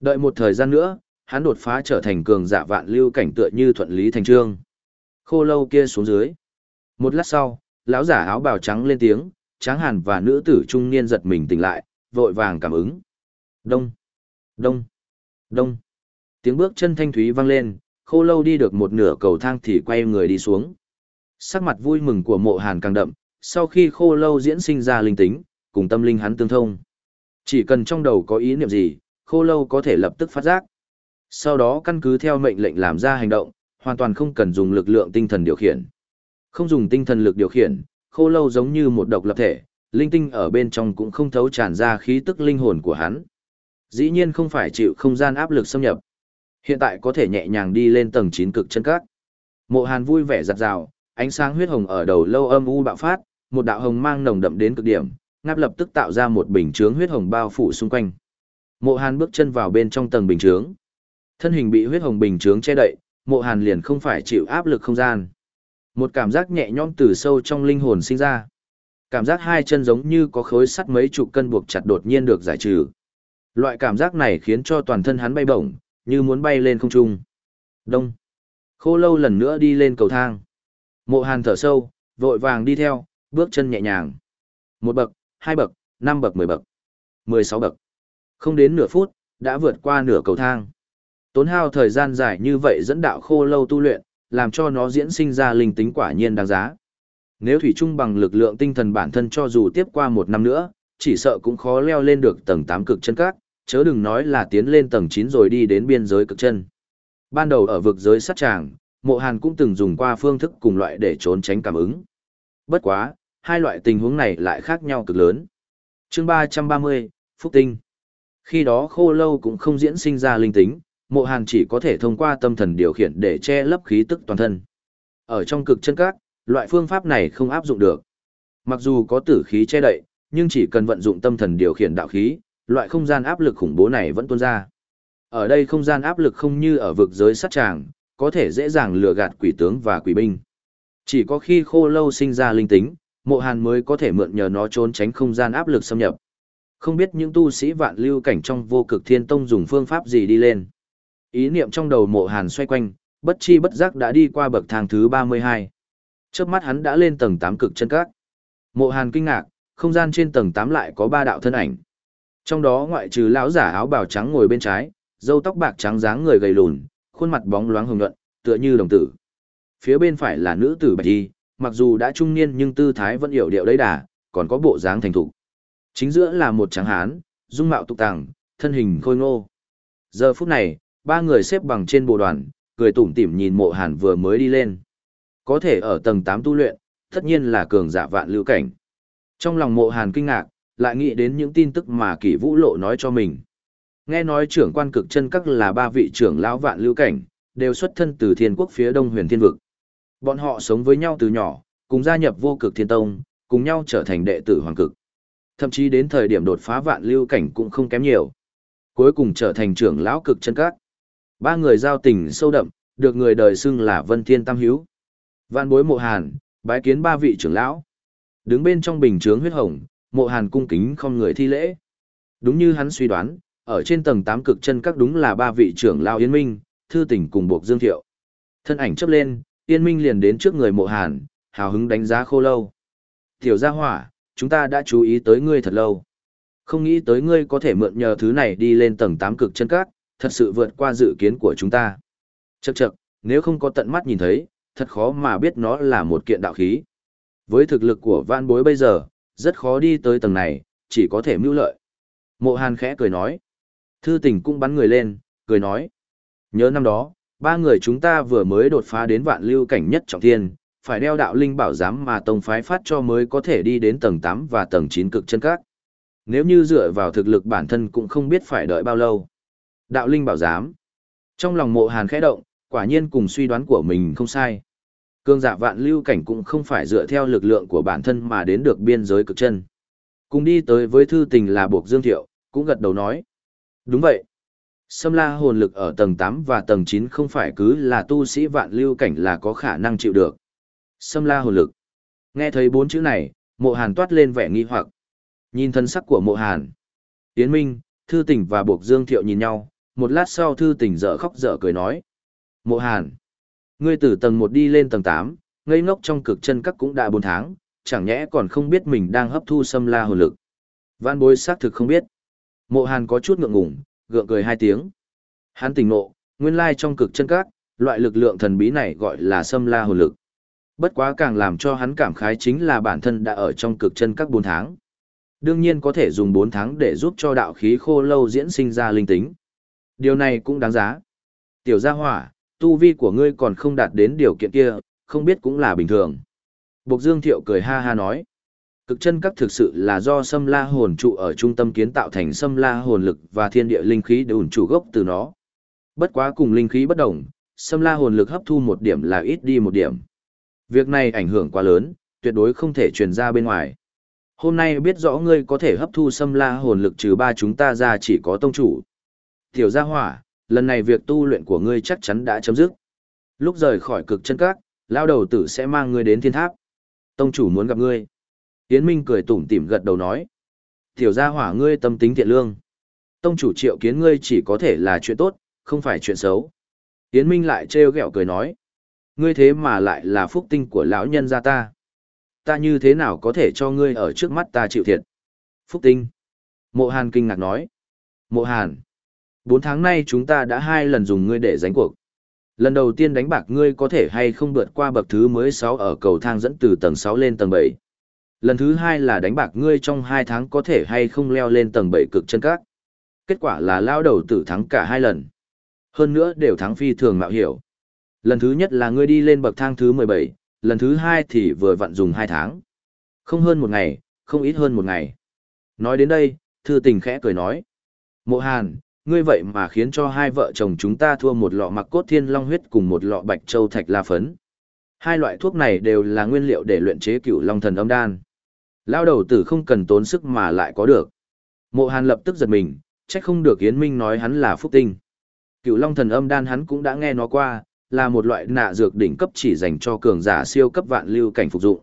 Speaker 1: Đợi một thời gian nữa, hắn đột phá trở thành cường giả vạn lưu cảnh tựa như thuận lý thành trương. Khô lâu kia xuống dưới. Một lát sau, lão giả áo bào trắng lên tiếng, tráng hàn và nữ tử trung niên giật mình tỉnh lại, vội vàng cảm ứng. Đông, đông, đông. Tiếng bước chân thanh thúy vang lên, khô lâu đi được một nửa cầu thang thì quay người đi xuống. Sắc mặt vui mừng của mộ hàn càng đậm, sau khi khô lâu diễn sinh ra linh tính, cùng tâm linh hắn tương thông. Chỉ cần trong đầu có ý niệm gì, khô lâu có thể lập tức phát giác. Sau đó căn cứ theo mệnh lệnh làm ra hành động, hoàn toàn không cần dùng lực lượng tinh thần điều khiển. Không dùng tinh thần lực điều khiển, khô lâu giống như một độc lập thể, linh tinh ở bên trong cũng không thấu tràn ra khí tức linh hồn của hắn. Dĩ nhiên không phải chịu không gian áp lực xâm nhập. Hiện tại có thể nhẹ nhàng đi lên tầng 9 cực chân cát. Mộ Hàn vui vẻ giặt rào, ánh sáng huyết hồng ở đầu lâu âm u bạo phát, một đạo hồng mang nồng đậm đến cực điểm, ngáp lập tức tạo ra một bình chướng huyết hồng bao phủ xung quanh. Mộ Hàn bước chân vào bên trong tầng bình chướng. Thân hình bị huyết hồng bình chướng che đậy, Mộ Hàn liền không phải chịu áp lực không gian. Một cảm giác nhẹ nhõm từ sâu trong linh hồn sinh ra. Cảm giác hai chân giống như có khối sắt mấy chục cân buộc chặt đột nhiên được giải trừ. Loại cảm giác này khiến cho toàn thân hắn bay bổng, như muốn bay lên không trung. Đông. Khô lâu lần nữa đi lên cầu thang. Mộ hàn thở sâu, vội vàng đi theo, bước chân nhẹ nhàng. Một bậc, hai bậc, năm bậc mười bậc, mười sáu bậc. Không đến nửa phút, đã vượt qua nửa cầu thang. Tốn hao thời gian dài như vậy dẫn đạo khô lâu tu luyện, làm cho nó diễn sinh ra linh tính quả nhiên đáng giá. Nếu Thủy Trung bằng lực lượng tinh thần bản thân cho dù tiếp qua một năm nữa, chỉ sợ cũng khó leo lên được tầng 8 cực chân các, chớ đừng nói là tiến lên tầng 9 rồi đi đến biên giới cực chân. Ban đầu ở vực giới sát tràng, mộ hàn cũng từng dùng qua phương thức cùng loại để trốn tránh cảm ứng. Bất quá, hai loại tình huống này lại khác nhau cực lớn. chương 330, Phúc Tinh. Khi đó khô lâu cũng không diễn sinh ra linh tính, mộ hàn chỉ có thể thông qua tâm thần điều khiển để che lấp khí tức toàn thân. Ở trong cực chân các, loại phương pháp này không áp dụng được. Mặc dù có tử khí che đậy, nhưng chỉ cần vận dụng tâm thần điều khiển đạo khí, loại không gian áp lực khủng bố này vẫn tuôn ra. Ở đây không gian áp lực không như ở vực giới sát tràng, có thể dễ dàng lừa gạt quỷ tướng và quỷ binh. Chỉ có khi khô lâu sinh ra linh tính, mộ hàn mới có thể mượn nhờ nó trốn tránh không gian áp lực xâm nhập. Không biết những tu sĩ vạn lưu cảnh trong vô cực thiên tông dùng phương pháp gì đi lên. Ý niệm trong đầu mộ hàn xoay quanh, bất chi bất giác đã đi qua bậc thang thứ 32. Trước mắt hắn đã lên tầng 8 cực chân các. Mộ hàn kinh ngạc, không gian trên tầng 8 lại có ba đạo thân ảnh. Trong đó ngoại trừ lão giả áo bào trắng ngồi bên trái, râu tóc bạc trắng dáng người gầy lùn, khuôn mặt bóng loáng hồng nhuận, tựa như đồng tử. Phía bên phải là nữ tử bạch y, mặc dù đã trung niên nhưng tư thái vẫn hiểu điệu đấy đà, còn có bộ dáng thành thục. Chính giữa là một trắng hán, dung mạo tục tàng, thân hình khôi ngô. Giờ phút này, ba người xếp bằng trên bộ đoàn, cười tủm tỉm nhìn mộ hàn vừa mới đi lên. Có thể ở tầng 8 tu luyện, tất nhiên là cường giả vạn lưu cảnh. Trong lòng mộ hàn kinh ngạc, lại nghĩ đến những tin tức mà kỷ vũ lộ nói cho mình. Nghe nói trưởng quan cực chân các là ba vị trưởng lão vạn lưu cảnh, đều xuất thân từ thiên quốc phía đông huyền thiên vực. Bọn họ sống với nhau từ nhỏ, cùng gia nhập vô cực thiên tông, cùng nhau trở thành đệ tử hoàng cực. Thậm chí đến thời điểm đột phá vạn lưu cảnh cũng không kém nhiều. Cuối cùng trở thành trưởng lão cực chân các. Ba người giao tình sâu đậm, được người đời xưng là Vân Thiên Tam Hiếu. Vạn bối mộ hàn, bái kiến ba vị trưởng lão. Đứng bên trong bình chướng huyết hồng, mộ hàn cung kính không người thi lễ. Đúng như hắn suy đoán, ở trên tầng 8 cực chân các đúng là ba vị trưởng lão Yên Minh, Thư Tỉnh cùng buộc Dương Thiệu. Thân ảnh chấp lên, Yên Minh liền đến trước người mộ hàn, hào hứng đánh giá khô lâu. Tiểu gia hỏa, chúng ta đã chú ý tới ngươi thật lâu. Không nghĩ tới ngươi có thể mượn nhờ thứ này đi lên tầng 8 cực chân các, thật sự vượt qua dự kiến của chúng ta. Chậc chậc, nếu không có tận mắt nhìn thấy, thật khó mà biết nó là một kiện đạo khí. Với thực lực của van bối bây giờ, rất khó đi tới tầng này, chỉ có thể mưu lợi. Mộ Hàn khẽ cười nói. Thư tình cũng bắn người lên, cười nói. Nhớ năm đó, ba người chúng ta vừa mới đột phá đến vạn lưu cảnh nhất trọng thiên, phải đeo đạo linh bảo giám mà tông phái phát cho mới có thể đi đến tầng 8 và tầng 9 cực chân các. Nếu như dựa vào thực lực bản thân cũng không biết phải đợi bao lâu. Đạo linh bảo giám. Trong lòng mộ hàn khẽ động, quả nhiên cùng suy đoán của mình không sai. Cương giả vạn lưu cảnh cũng không phải dựa theo lực lượng của bản thân mà đến được biên giới cực chân. Cùng đi tới với thư tình là buộc Dương Thiệu, cũng gật đầu nói. Đúng vậy. Xâm la hồn lực ở tầng 8 và tầng 9 không phải cứ là tu sĩ vạn lưu cảnh là có khả năng chịu được. Xâm la hồn lực. Nghe thấy bốn chữ này, mộ hàn toát lên vẻ nghi hoặc. Nhìn thân sắc của mộ hàn. Tiến Minh, Thư Tình và Buộc Dương Thiệu nhìn nhau, một lát sau Thư Tình dở khóc dở cười nói. Mộ hàn. Ngươi từ tầng 1 đi lên tầng 8, ngây ngốc trong cực chân các cũng đã 4 tháng, chẳng nhẽ còn không biết mình đang hấp thu xâm la hồn lực. Van bối xác thực không biết. Mộ hàn có chút ngượng ngùng, gượng cười hai tiếng. Hắn tỉnh nộ, nguyên lai trong cực chân các, loại lực lượng thần bí này gọi là xâm la hồn lực. Bất quá càng làm cho hắn cảm khái chính là bản thân đã ở trong cực chân các 4 tháng. Đương nhiên có thể dùng 4 tháng để giúp cho đạo khí khô lâu diễn sinh ra linh tính. Điều này cũng đáng giá. Tiểu gia hỏa, tu vi của ngươi còn không đạt đến điều kiện kia, không biết cũng là bình thường. Bộc Dương Thiệu cười ha ha nói. Cực chân các thực sự là do xâm la hồn trụ ở trung tâm kiến tạo thành xâm la hồn lực và thiên địa linh khí đều chủ gốc từ nó. Bất quá cùng linh khí bất đồng, xâm la hồn lực hấp thu một điểm là ít đi một điểm. Việc này ảnh hưởng quá lớn, tuyệt đối không thể truyền ra bên ngoài. Hôm nay biết rõ ngươi có thể hấp thu xâm la hồn lực trừ ba chúng ta ra chỉ có tông chủ. Tiểu gia hỏa, lần này việc tu luyện của ngươi chắc chắn đã chấm dứt. Lúc rời khỏi cực chân các, lao đầu tử sẽ mang ngươi đến thiên tháp. Tông chủ muốn gặp ngươi. Yến Minh cười tủm tỉm gật đầu nói. Tiểu gia hỏa ngươi tâm tính thiện lương. Tông chủ triệu kiến ngươi chỉ có thể là chuyện tốt, không phải chuyện xấu. Yến Minh lại trêu ghẹo cười nói. Ngươi thế mà lại là phúc tinh của lão nhân gia ta. Ta như thế nào có thể cho ngươi ở trước mắt ta chịu thiệt? Phúc tinh. Mộ Hàn kinh ngạc nói. Mộ Hàn. Bốn tháng nay chúng ta đã hai lần dùng ngươi để giánh cuộc. Lần đầu tiên đánh bạc ngươi có thể hay không vượt qua bậc thứ mới sáu ở cầu thang dẫn từ tầng sáu lên tầng bảy. Lần thứ hai là đánh bạc ngươi trong hai tháng có thể hay không leo lên tầng bảy cực chân các. Kết quả là lao đầu tử thắng cả hai lần. Hơn nữa đều thắng phi thường mạo hiểu. Lần thứ nhất là ngươi đi lên bậc thang thứ 17, lần thứ hai thì vừa vặn dùng hai tháng. Không hơn một ngày, không ít hơn một ngày. Nói đến đây, thư tình khẽ cười nói. Mộ Hàn, ngươi vậy mà khiến cho hai vợ chồng chúng ta thua một lọ mặc cốt thiên long huyết cùng một lọ bạch châu thạch la phấn. Hai loại thuốc này đều là nguyên liệu để luyện chế cửu long thần âm đan. Lao đầu tử không cần tốn sức mà lại có được. Mộ Hàn lập tức giật mình, trách không được Yến Minh nói hắn là phúc tinh. Cửu long thần âm đan hắn cũng đã nghe nó qua, là một loại nạ dược đỉnh cấp chỉ dành cho cường giả siêu cấp vạn lưu cảnh phục dụng.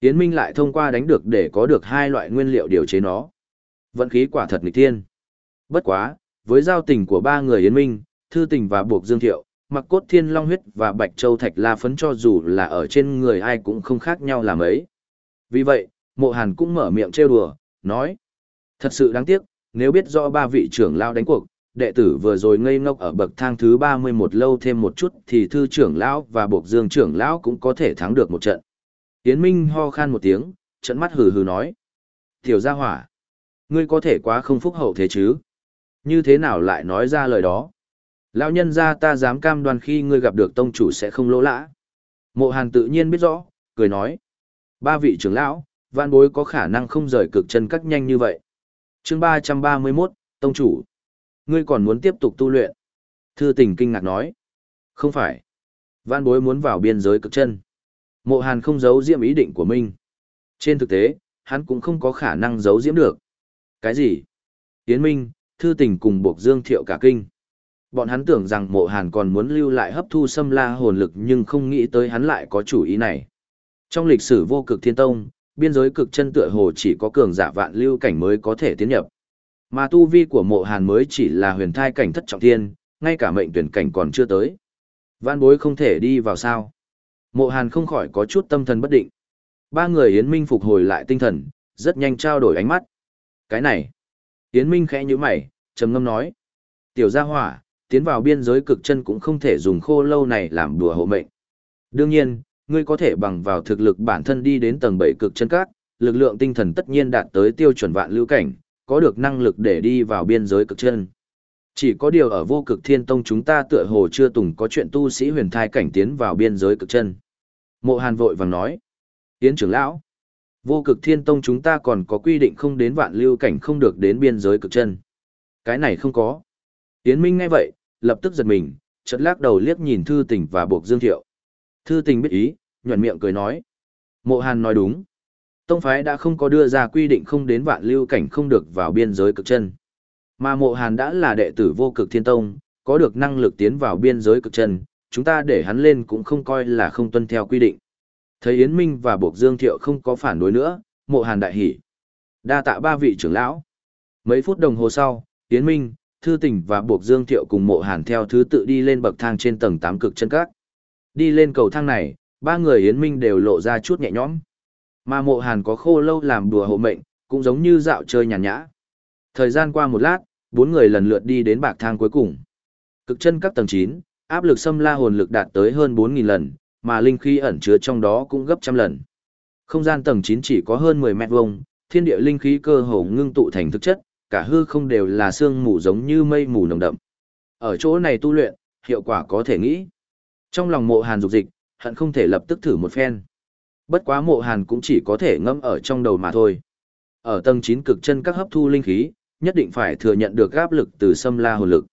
Speaker 1: Yến Minh lại thông qua đánh được để có được hai loại nguyên liệu điều chế nó. Vận khí quả thật nghịch thiên. Bất quá, với giao tình của ba người Yến Minh, Thư Tình và Buộc Dương Thiệu, mặc cốt thiên long huyết và bạch châu thạch la phấn cho dù là ở trên người ai cũng không khác nhau là mấy. Vì vậy, mộ hàn cũng mở miệng trêu đùa, nói. Thật sự đáng tiếc, nếu biết rõ ba vị trưởng lao đánh cuộc, đệ tử vừa rồi ngây ngốc ở bậc thang thứ 31 lâu thêm một chút thì thư trưởng lão và buộc dương trưởng lão cũng có thể thắng được một trận. Yến Minh ho khan một tiếng, trận mắt hừ hừ nói. Tiểu gia hỏa, ngươi có thể quá không phúc hậu thế chứ? Như thế nào lại nói ra lời đó? Lão nhân gia ta dám cam đoan khi ngươi gặp được tông chủ sẽ không lỗ lã. Mộ Hàn tự nhiên biết rõ, cười nói. Ba vị trưởng lão, vạn bối có khả năng không rời cực chân cắt nhanh như vậy. chương 331, Tông chủ. Ngươi còn muốn tiếp tục tu luyện. Thư tình kinh ngạc nói. Không phải. Vạn bối muốn vào biên giới cực chân. Mộ Hàn không giấu diễm ý định của mình. Trên thực tế, hắn cũng không có khả năng giấu diễm được. Cái gì? Yến Minh, Thư Tình cùng buộc Dương Thiệu cả kinh. Bọn hắn tưởng rằng mộ hàn còn muốn lưu lại hấp thu xâm la hồn lực nhưng không nghĩ tới hắn lại có chủ ý này. Trong lịch sử vô cực thiên tông, biên giới cực chân tựa hồ chỉ có cường giả vạn lưu cảnh mới có thể tiến nhập. Mà tu vi của mộ hàn mới chỉ là huyền thai cảnh thất trọng thiên, ngay cả mệnh tuyển cảnh còn chưa tới. Vạn bối không thể đi vào sao. Mộ hàn không khỏi có chút tâm thần bất định. Ba người Yến Minh phục hồi lại tinh thần, rất nhanh trao đổi ánh mắt. Cái này. Yến Minh khẽ như mày, trầm ngâm nói. Tiểu gia hỏa, tiến vào biên giới cực chân cũng không thể dùng khô lâu này làm đùa hộ mệnh. Đương nhiên, ngươi có thể bằng vào thực lực bản thân đi đến tầng 7 cực chân các, lực lượng tinh thần tất nhiên đạt tới tiêu chuẩn vạn lưu cảnh, có được năng lực để đi vào biên giới cực chân. Chỉ có điều ở vô cực thiên tông chúng ta tựa hồ chưa từng có chuyện tu sĩ huyền thai cảnh tiến vào biên giới cực chân. Mộ Hàn vội vàng nói. Tiến trưởng lão. Vô cực thiên tông chúng ta còn có quy định không đến vạn lưu cảnh không được đến biên giới cực chân. Cái này không có. Yến Minh nghe vậy, lập tức giật mình, chợt lắc đầu liếc nhìn Thư Tình và Bộc Dương Thiệu. Thư Tình biết ý, nhuận miệng cười nói. Mộ Hàn nói đúng. Tông phái đã không có đưa ra quy định không đến vạn lưu cảnh không được vào biên giới cực chân. Mà Mộ Hàn đã là đệ tử vô cực thiên tông, có được năng lực tiến vào biên giới cực chân, chúng ta để hắn lên cũng không coi là không tuân theo quy định. Thấy Yến Minh và Bộc Dương Thiệu không có phản đối nữa, Mộ Hàn đại hỉ. Đa tạ ba vị trưởng lão. Mấy phút đồng hồ sau, Yến Minh, Thư Tình và Buộc Dương Thiệu cùng mộ hàn theo thứ tự đi lên bậc thang trên tầng 8 cực chân các. Đi lên cầu thang này, ba người Yến Minh đều lộ ra chút nhẹ nhõm. Mà mộ hàn có khô lâu làm đùa hộ mệnh, cũng giống như dạo chơi nhàn nhã. Thời gian qua một lát, bốn người lần lượt đi đến bạc thang cuối cùng. Cực chân các tầng 9, áp lực xâm la hồn lực đạt tới hơn 4.000 lần, mà linh khí ẩn chứa trong đó cũng gấp trăm lần. Không gian tầng 9 chỉ có hơn 10 mét vuông, thiên địa linh khí cơ hồ ngưng tụ thành thực chất, cả hư không đều là sương mù giống như mây mù nồng đậm. Ở chỗ này tu luyện, hiệu quả có thể nghĩ. Trong lòng mộ hàn dục dịch, hận không thể lập tức thử một phen. Bất quá mộ hàn cũng chỉ có thể ngâm ở trong đầu mà thôi. Ở tầng 9 cực chân các hấp thu linh khí, nhất định phải thừa nhận được áp lực từ xâm la hồn lực.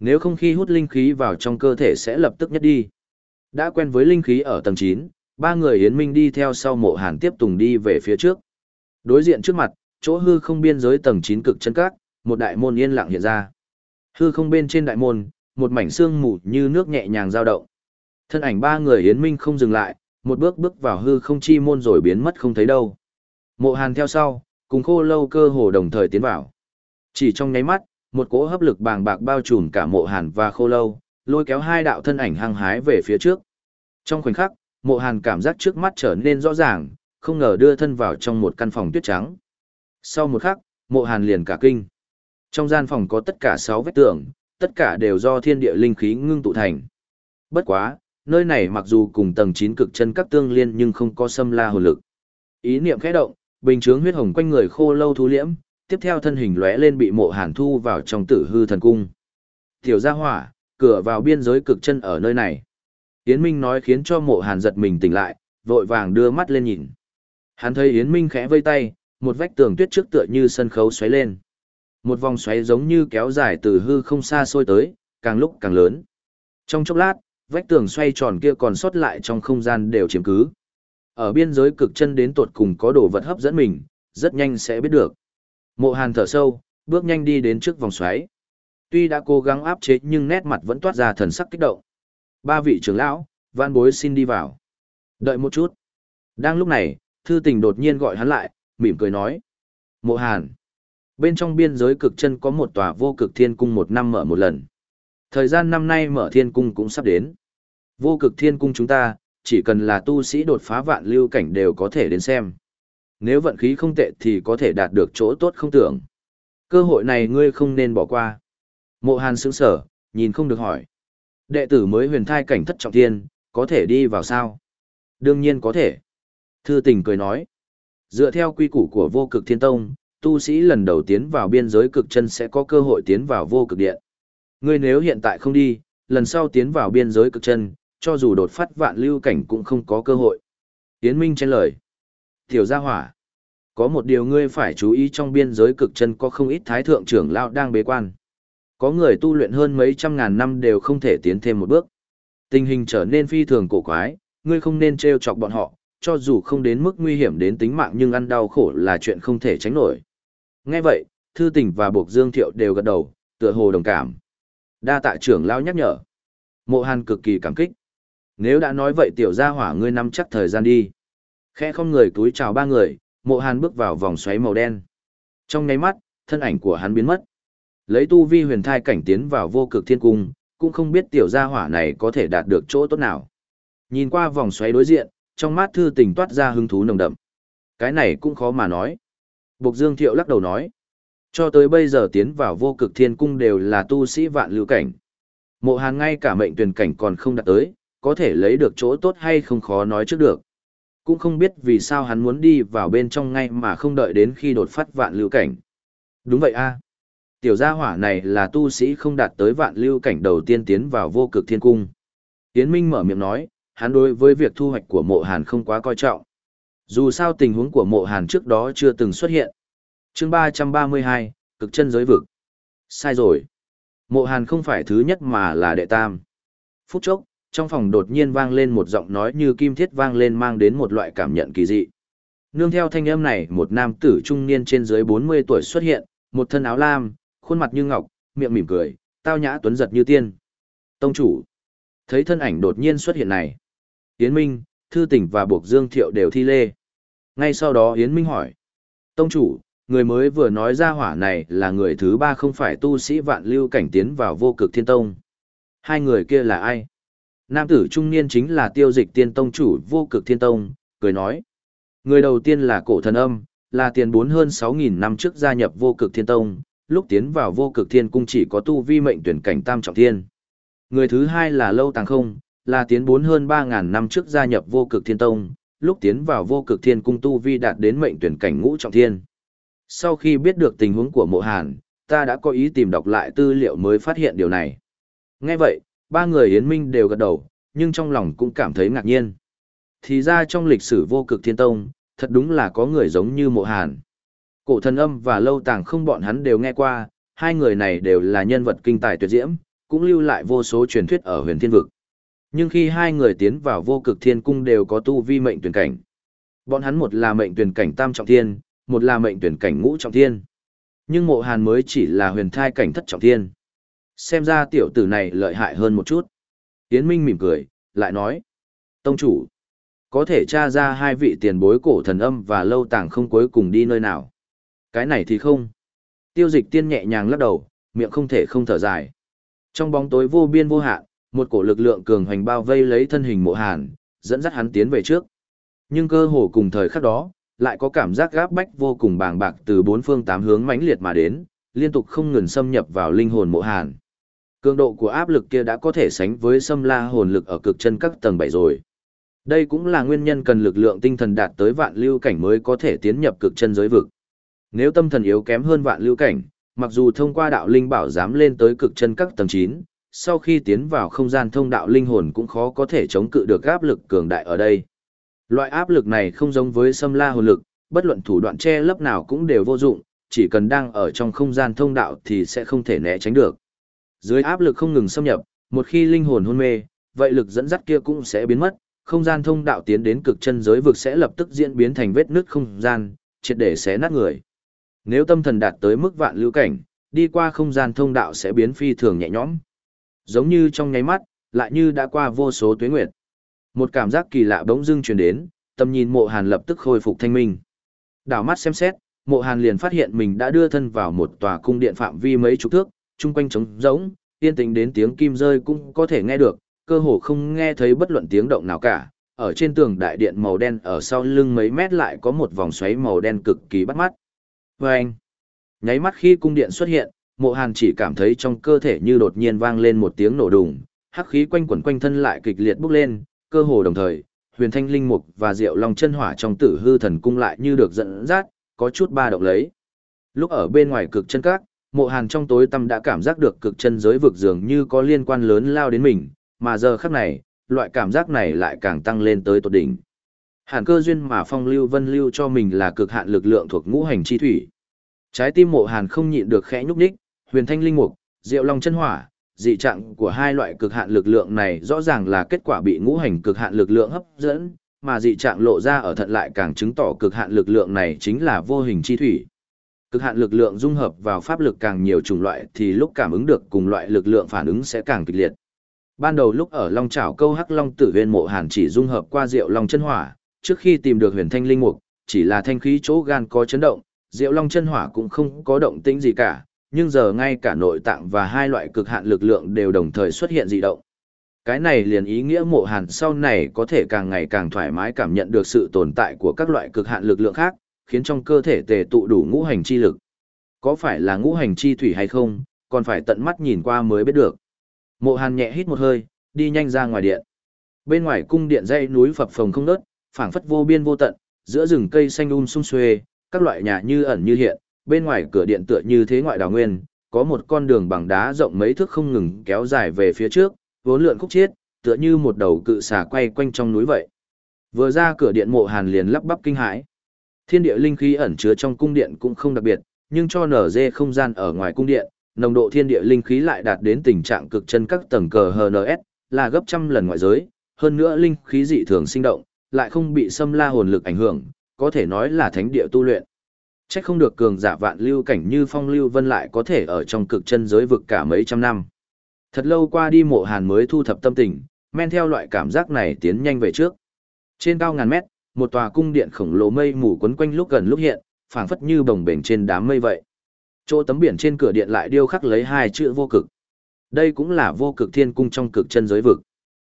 Speaker 1: Nếu không khi hút linh khí vào trong cơ thể sẽ lập tức nhất đi. Đã quen với linh khí ở tầng 9, ba người Yến Minh đi theo sau mộ hàn tiếp tục đi về phía trước. Đối diện trước mặt, chỗ hư không biên giới tầng 9 cực chân các, một đại môn yên lặng hiện ra. Hư không bên trên đại môn, một mảnh xương mù như nước nhẹ nhàng dao động. Thân ảnh ba người Yến Minh không dừng lại, một bước bước vào hư không chi môn rồi biến mất không thấy đâu. Mộ Hàn theo sau, cùng khô lâu cơ hồ đồng thời tiến vào. Chỉ trong nháy mắt, một cỗ hấp lực bàng bạc bao trùm cả mộ Hàn và khô lâu, lôi kéo hai đạo thân ảnh hăng hái về phía trước. Trong khoảnh khắc, mộ Hàn cảm giác trước mắt trở nên rõ ràng, không ngờ đưa thân vào trong một căn phòng tuyết trắng. Sau một khắc, mộ hàn liền cả kinh. Trong gian phòng có tất cả 6 vết tường, tất cả đều do thiên địa linh khí ngưng tụ thành. Bất quá, nơi này mặc dù cùng tầng 9 cực chân các tương liên nhưng không có xâm la hồn lực. Ý niệm khẽ động, bình chướng huyết hồng quanh người khô lâu thu liễm, tiếp theo thân hình lóe lên bị mộ hàn thu vào trong tử hư thần cung. Tiểu gia hỏa, cửa vào biên giới cực chân ở nơi này. Yến Minh nói khiến cho mộ hàn giật mình tỉnh lại, vội vàng đưa mắt lên nhìn. Hắn thấy Yến Minh khẽ vây tay, một vách tường tuyết trước tựa như sân khấu xoáy lên. Một vòng xoáy giống như kéo dài từ hư không xa xôi tới, càng lúc càng lớn. Trong chốc lát, vách tường xoay tròn kia còn sót lại trong không gian đều chiếm cứ. Ở biên giới cực chân đến tột cùng có đồ vật hấp dẫn mình, rất nhanh sẽ biết được. Mộ Hàn thở sâu, bước nhanh đi đến trước vòng xoáy. Tuy đã cố gắng áp chế nhưng nét mặt vẫn toát ra thần sắc kích động. Ba vị trưởng lão, van bối xin đi vào. Đợi một chút. Đang lúc này, thư tình đột nhiên gọi hắn lại, mỉm cười nói. Mộ Hàn. Bên trong biên giới cực chân có một tòa vô cực thiên cung một năm mở một lần. Thời gian năm nay mở thiên cung cũng sắp đến. Vô cực thiên cung chúng ta, chỉ cần là tu sĩ đột phá vạn lưu cảnh đều có thể đến xem. Nếu vận khí không tệ thì có thể đạt được chỗ tốt không tưởng. Cơ hội này ngươi không nên bỏ qua. Mộ hàn sững sở, nhìn không được hỏi. Đệ tử mới huyền thai cảnh thất trọng thiên, có thể đi vào sao? Đương nhiên có thể. Thư tình cười nói. Dựa theo quy củ của vô cực thiên tông, tu sĩ lần đầu tiến vào biên giới cực chân sẽ có cơ hội tiến vào vô cực điện. Ngươi nếu hiện tại không đi, lần sau tiến vào biên giới cực chân, cho dù đột phát vạn lưu cảnh cũng không có cơ hội. Tiến Minh chen lời. Tiểu gia hỏa. Có một điều ngươi phải chú ý trong biên giới cực chân có không ít thái thượng trưởng lão đang bế quan. Có người tu luyện hơn mấy trăm ngàn năm đều không thể tiến thêm một bước. Tình hình trở nên phi thường cổ quái, ngươi không nên trêu chọc bọn họ, cho dù không đến mức nguy hiểm đến tính mạng nhưng ăn đau khổ là chuyện không thể tránh nổi. Nghe vậy, Thư Tình và Bộc Dương Thiệu đều gật đầu, tựa hồ đồng cảm. Đa tạ trưởng lão nhắc nhở. Mộ Hàn cực kỳ cảm kích. Nếu đã nói vậy tiểu gia hỏa ngươi nắm chắc thời gian đi. Khẽ không người túi chào ba người, Mộ Hàn bước vào vòng xoáy màu đen. Trong nháy mắt, thân ảnh của hắn biến mất. Lấy tu vi huyền thai cảnh tiến vào vô cực thiên cung, cũng không biết tiểu gia hỏa này có thể đạt được chỗ tốt nào. Nhìn qua vòng xoáy đối diện, trong mắt thư tình toát ra hứng thú nồng đậm. Cái này cũng khó mà nói. Bộc Dương Thiệu lắc đầu nói. Cho tới bây giờ tiến vào vô cực thiên cung đều là tu sĩ vạn lưu cảnh. Mộ hàn ngay cả mệnh tuyển cảnh còn không đạt tới, có thể lấy được chỗ tốt hay không khó nói trước được. Cũng không biết vì sao hắn muốn đi vào bên trong ngay mà không đợi đến khi đột phát vạn lưu cảnh. Đúng vậy a à. Tiểu gia hỏa này là tu sĩ không đạt tới vạn lưu cảnh đầu tiên tiến vào vô cực thiên cung. Tiến Minh mở miệng nói, hắn đối với việc thu hoạch của mộ hàn không quá coi trọng. Dù sao tình huống của mộ hàn trước đó chưa từng xuất hiện. chương 332, cực chân giới vực. Sai rồi. Mộ hàn không phải thứ nhất mà là đệ tam. Phút chốc, trong phòng đột nhiên vang lên một giọng nói như kim thiết vang lên mang đến một loại cảm nhận kỳ dị. Nương theo thanh âm này, một nam tử trung niên trên dưới 40 tuổi xuất hiện, một thân áo lam, khuôn mặt như ngọc, miệng mỉm cười, tao nhã tuấn giật như tiên. Tông chủ. Thấy thân ảnh đột nhiên xuất hiện này. Yến Minh, Thư Tỉnh và Bộc Dương Thiệu đều thi lê. Ngay sau đó Yến Minh hỏi. Tông chủ, người mới vừa nói ra hỏa này là người thứ ba không phải tu sĩ vạn lưu cảnh tiến vào vô cực thiên tông. Hai người kia là ai? Nam tử trung niên chính là tiêu dịch tiên tông chủ vô cực thiên tông, cười nói. Người đầu tiên là cổ thần âm, là tiền bốn hơn 6.000 năm trước gia nhập vô cực thiên tông, lúc tiến vào vô cực thiên cung chỉ có tu vi mệnh tuyển cảnh tam trọng thiên. Người thứ hai là lâu tàng không, là tiến bốn hơn 3.000 năm trước gia nhập vô cực thiên tông, lúc tiến vào vô cực thiên cung tu vi đạt đến mệnh tuyển cảnh ngũ trọng thiên. Sau khi biết được tình huống của mộ hàn, ta đã có ý tìm đọc lại tư liệu mới phát hiện điều này. Nghe vậy, ba người Yến Minh đều gật đầu, nhưng trong lòng cũng cảm thấy ngạc nhiên. Thì ra trong lịch sử vô cực thiên tông, thật đúng là có người giống như mộ hàn. Cổ thần âm và lâu tàng không bọn hắn đều nghe qua, hai người này đều là nhân vật kinh tài tuyệt diễm, cũng lưu lại vô số truyền thuyết ở huyền thiên vực. Nhưng khi hai người tiến vào vô cực thiên cung đều có tu vi mệnh tuyển cảnh. Bọn hắn một là mệnh tuyển cảnh tam trọng thiên, một là mệnh tuyển cảnh ngũ trọng thiên. Nhưng mộ hàn mới chỉ là huyền thai cảnh thất trọng thiên. Xem ra tiểu tử này lợi hại hơn một chút. Yến Minh mỉm cười, lại nói. Tông chủ, có thể tra ra hai vị tiền bối cổ thần âm và lâu tàng không cuối cùng đi nơi nào. Cái này thì không. Tiêu dịch tiên nhẹ nhàng lắc đầu, miệng không thể không thở dài. Trong bóng tối vô biên vô hạn, một cổ lực lượng cường hoành bao vây lấy thân hình mộ hàn, dẫn dắt hắn tiến về trước. Nhưng cơ hồ cùng thời khắc đó, lại có cảm giác gáp bách vô cùng bàng bạc từ bốn phương tám hướng mãnh liệt mà đến, liên tục không ngừng xâm nhập vào linh hồn mộ hàn. Cường độ của áp lực kia đã có thể sánh với xâm la hồn lực ở cực chân các tầng 7 rồi. Đây cũng là nguyên nhân cần lực lượng tinh thần đạt tới vạn lưu cảnh mới có thể tiến nhập cực chân giới vực. Nếu tâm thần yếu kém hơn vạn lưu cảnh, mặc dù thông qua đạo linh bảo dám lên tới cực chân các tầng 9, sau khi tiến vào không gian thông đạo linh hồn cũng khó có thể chống cự được áp lực cường đại ở đây. Loại áp lực này không giống với xâm la hồn lực, bất luận thủ đoạn che lấp nào cũng đều vô dụng, chỉ cần đang ở trong không gian thông đạo thì sẽ không thể né tránh được. Dưới áp lực không ngừng xâm nhập, một khi linh hồn hôn mê, vậy lực dẫn dắt kia cũng sẽ biến mất, không gian thông đạo tiến đến cực chân giới vực sẽ lập tức diễn biến thành vết nứt không gian, triệt để xé nát người. Nếu tâm thần đạt tới mức vạn lưu cảnh, đi qua không gian thông đạo sẽ biến phi thường nhẹ nhõm. Giống như trong nháy mắt, lại như đã qua vô số tuế nguyệt. Một cảm giác kỳ lạ bỗng dưng truyền đến, tầm nhìn mộ hàn lập tức khôi phục thanh minh. Đảo mắt xem xét, mộ hàn liền phát hiện mình đã đưa thân vào một tòa cung điện phạm vi mấy chục thước, chung quanh trống rỗng, yên tĩnh đến tiếng kim rơi cũng có thể nghe được, cơ hồ không nghe thấy bất luận tiếng động nào cả. Ở trên tường đại điện màu đen ở sau lưng mấy mét lại có một vòng xoáy màu đen cực kỳ bắt mắt. Và anh, nháy mắt khi cung điện xuất hiện, mộ hàn chỉ cảm thấy trong cơ thể như đột nhiên vang lên một tiếng nổ đùng, hắc khí quanh quẩn quanh thân lại kịch liệt bốc lên, cơ hồ đồng thời, huyền thanh linh mục và diệu long chân hỏa trong tử hư thần cung lại như được dẫn dắt, có chút ba động lấy. Lúc ở bên ngoài cực chân các, mộ hàn trong tối tâm đã cảm giác được cực chân giới vực dường như có liên quan lớn lao đến mình, mà giờ khắc này, loại cảm giác này lại càng tăng lên tới tột đỉnh. Hàn cơ duyên mà phong lưu vân lưu cho mình là cực hạn lực lượng thuộc ngũ hành chi thủy. Trái tim mộ hàn không nhịn được khẽ nhúc nhích, huyền thanh linh mục, diệu long chân hỏa, dị trạng của hai loại cực hạn lực lượng này rõ ràng là kết quả bị ngũ hành cực hạn lực lượng hấp dẫn, mà dị trạng lộ ra ở thận lại càng chứng tỏ cực hạn lực lượng này chính là vô hình chi thủy. Cực hạn lực lượng dung hợp vào pháp lực càng nhiều chủng loại thì lúc cảm ứng được cùng loại lực lượng phản ứng sẽ càng kịch liệt. Ban đầu lúc ở Long Trảo câu Hắc Long Tử Huyền Mộ Hàn chỉ dung hợp qua Diệu Long chân hỏa, trước khi tìm được Huyền Thanh linh mục, chỉ là thanh khí chỗ gan có chấn động, Diệu Long chân hỏa cũng không có động tĩnh gì cả, nhưng giờ ngay cả nội tạng và hai loại cực hạn lực lượng đều đồng thời xuất hiện dị động. Cái này liền ý nghĩa mộ hàn sau này có thể càng ngày càng thoải mái cảm nhận được sự tồn tại của các loại cực hạn lực lượng khác, khiến trong cơ thể tề tụ đủ ngũ hành chi lực. Có phải là ngũ hành chi thủy hay không, còn phải tận mắt nhìn qua mới biết được. Mộ hàn nhẹ hít một hơi, đi nhanh ra ngoài điện. Bên ngoài cung điện dãy núi phập phồng không nớt, phảng phất vô biên vô tận, giữa rừng cây xanh um sum xuê, các loại nhà như ẩn như hiện, bên ngoài cửa điện tựa như thế ngoại đào nguyên, có một con đường bằng đá rộng mấy thước không ngừng kéo dài về phía trước, vốn lượn khúc chiết, tựa như một đầu cự xà quay quanh trong núi vậy. Vừa ra cửa điện mộ hàn liền lắp bắp kinh hãi. Thiên địa linh khí ẩn chứa trong cung điện cũng không đặc biệt, nhưng cho nở dê không gian ở ngoài cung điện, nồng độ thiên địa linh khí lại đạt đến tình trạng cực chân các tầng cờ HNS, là gấp trăm lần ngoại giới, hơn nữa linh khí dị thường sinh động, lại không bị xâm la hồn lực ảnh hưởng, có thể nói là thánh địa tu luyện. Chắc không được cường giả vạn lưu cảnh như phong lưu vân lại có thể ở trong cực chân giới vực cả mấy trăm năm. Thật lâu qua đi mộ hàn mới thu thập tâm tình, men theo loại cảm giác này tiến nhanh về trước. Trên cao ngàn mét, một tòa cung điện khổng lồ mây mù quấn quanh lúc gần lúc hiện, phảng phất như bồng bềnh trên đám mây vậy. Chỗ tấm biển trên cửa điện lại điêu khắc lấy hai chữ vô cực. Đây cũng là vô cực thiên cung trong cực chân giới vực.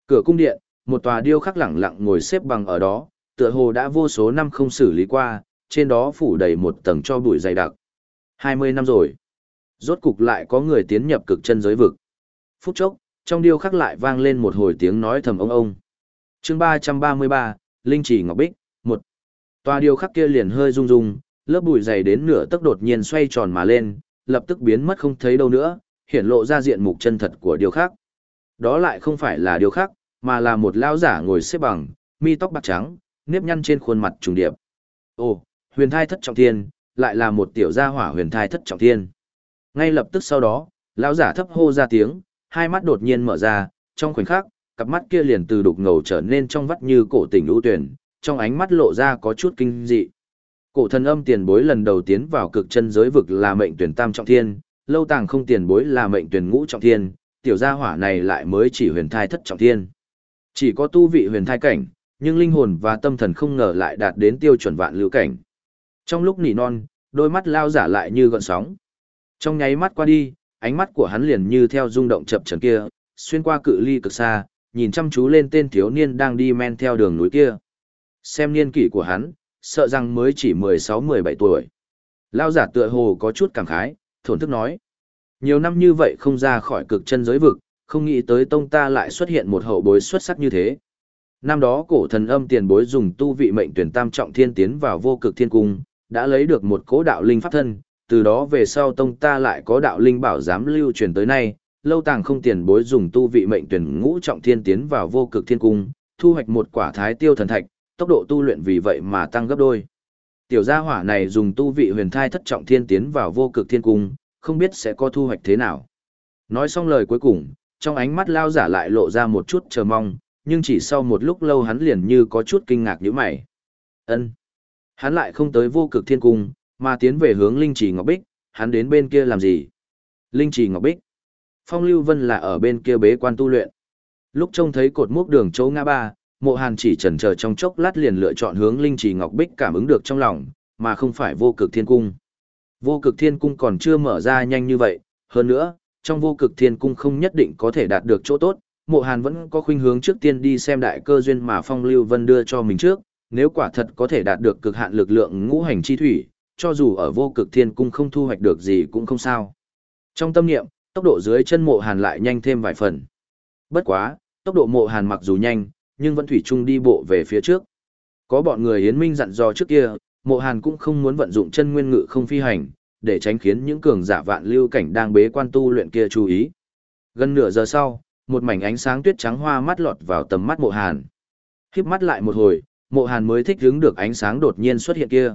Speaker 1: Cửa cung điện, một tòa điêu khắc lẳng lặng ngồi xếp bằng ở đó, tựa hồ đã vô số năm không xử lý qua, trên đó phủ đầy một tầng cho bụi dày đặc. 20 năm rồi. Rốt cục lại có người tiến nhập cực chân giới vực. Phút chốc, trong điêu khắc lại vang lên một hồi tiếng nói thầm ông ông. chương 333, Linh Chỉ Ngọc Bích, 1. Tòa điêu khắc kia liền hơi rung rung, lớp bụi dày đến nửa tức đột nhiên xoay tròn mà lên, lập tức biến mất không thấy đâu nữa, hiển lộ ra diện mục chân thật của điêu khắc. Đó lại không phải là điêu khắc, mà là một lão giả ngồi xếp bằng, mi tóc bạc trắng, nếp nhăn trên khuôn mặt trùng điệp. Ồ, huyền thai thất trọng thiên, lại là một tiểu gia hỏa huyền thai thất trọng thiên. Ngay lập tức sau đó, lão giả thấp hô ra tiếng, hai mắt đột nhiên mở ra, trong khoảnh khắc, cặp mắt kia liền từ đục ngầu trở nên trong vắt như cổ tình lũ tuyển, trong ánh mắt lộ ra có chút kinh dị. Cổ thần âm tiền bối lần đầu tiến vào cực chân giới vực là mệnh tuyển tam trọng thiên, lâu tàng không tiền bối là mệnh tuyển ngũ trọng thiên, tiểu gia hỏa này lại mới chỉ huyền thai thất trọng thiên. Chỉ có tu vị huyền thai cảnh, nhưng linh hồn và tâm thần không ngờ lại đạt đến tiêu chuẩn vạn lưu cảnh. Trong lúc nỉ non, đôi mắt lao giả lại như gọn sóng. Trong nháy mắt qua đi, ánh mắt của hắn liền như theo rung động chập chờn kia, xuyên qua cự ly cực xa, nhìn chăm chú lên tên thiếu niên đang đi men theo đường núi kia. Xem niên kỷ của hắn, sợ rằng mới chỉ 16-17 tuổi. Lao giả tựa hồ có chút cảm khái, thổn thức nói. Nhiều năm như vậy không ra khỏi cực chân giới vực, không nghĩ tới tông ta lại xuất hiện một hậu bối xuất sắc như thế. Năm đó cổ thần âm tiền bối dùng tu vị mệnh tuyển tam trọng thiên tiến vào vô cực thiên cung, đã lấy được một cố đạo linh pháp thân, từ đó về sau tông ta lại có đạo linh bảo giám lưu truyền tới nay, lâu tàng không tiền bối dùng tu vị mệnh tuyển ngũ trọng thiên tiến vào vô cực thiên cung, thu hoạch một quả thái tiêu thần thạch, tốc độ tu luyện vì vậy mà tăng gấp đôi. Tiểu gia hỏa này dùng tu vị huyền thai thất trọng thiên tiến vào vô cực thiên cung, không biết sẽ có thu hoạch thế nào. Nói xong lời cuối cùng, trong ánh mắt lao giả lại lộ ra một chút chờ mong, nhưng chỉ sau một lúc lâu hắn liền như có chút kinh ngạc như mày. ân Hắn lại không tới vô cực thiên cung, mà tiến về hướng Linh Trì Ngọc Bích, hắn đến bên kia làm gì? Linh Trì Ngọc Bích. Phong Lưu Vân là ở bên kia bế quan tu luyện. Lúc trông thấy cột mốc đường chỗ ngã ba, mộ hàn chỉ chần chờ trong chốc lát liền lựa chọn hướng Linh Trì Ngọc Bích cảm ứng được trong lòng, mà không phải vô cực thiên cung. Vô cực thiên cung còn chưa mở ra nhanh như vậy, hơn nữa, trong vô cực thiên cung không nhất định có thể đạt được chỗ tốt, mộ hàn vẫn có khuynh hướng trước tiên đi xem đại cơ duyên mà Phong Lưu Vân đưa cho mình trước, nếu quả thật có thể đạt được cực hạn lực lượng ngũ hành chi thủy, cho dù ở vô cực thiên cung không thu hoạch được gì cũng không sao. Trong tâm niệm, tốc độ dưới chân mộ hàn lại nhanh thêm vài phần. Bất quá, tốc độ mộ hàn mặc dù nhanh, nhưng vẫn thủy chung đi bộ về phía trước. Có bọn người hiến minh dặn dò trước kia, mộ hàn cũng không muốn vận dụng chân nguyên ngự không phi hành, để tránh khiến những cường giả vạn lưu cảnh đang bế quan tu luyện kia chú ý. Gần nửa giờ sau, một mảnh ánh sáng tuyết trắng hoa mắt lọt vào tầm mắt mộ hàn. Khiếp mắt lại một hồi, mộ hàn mới thích hứng được ánh sáng đột nhiên xuất hiện kia.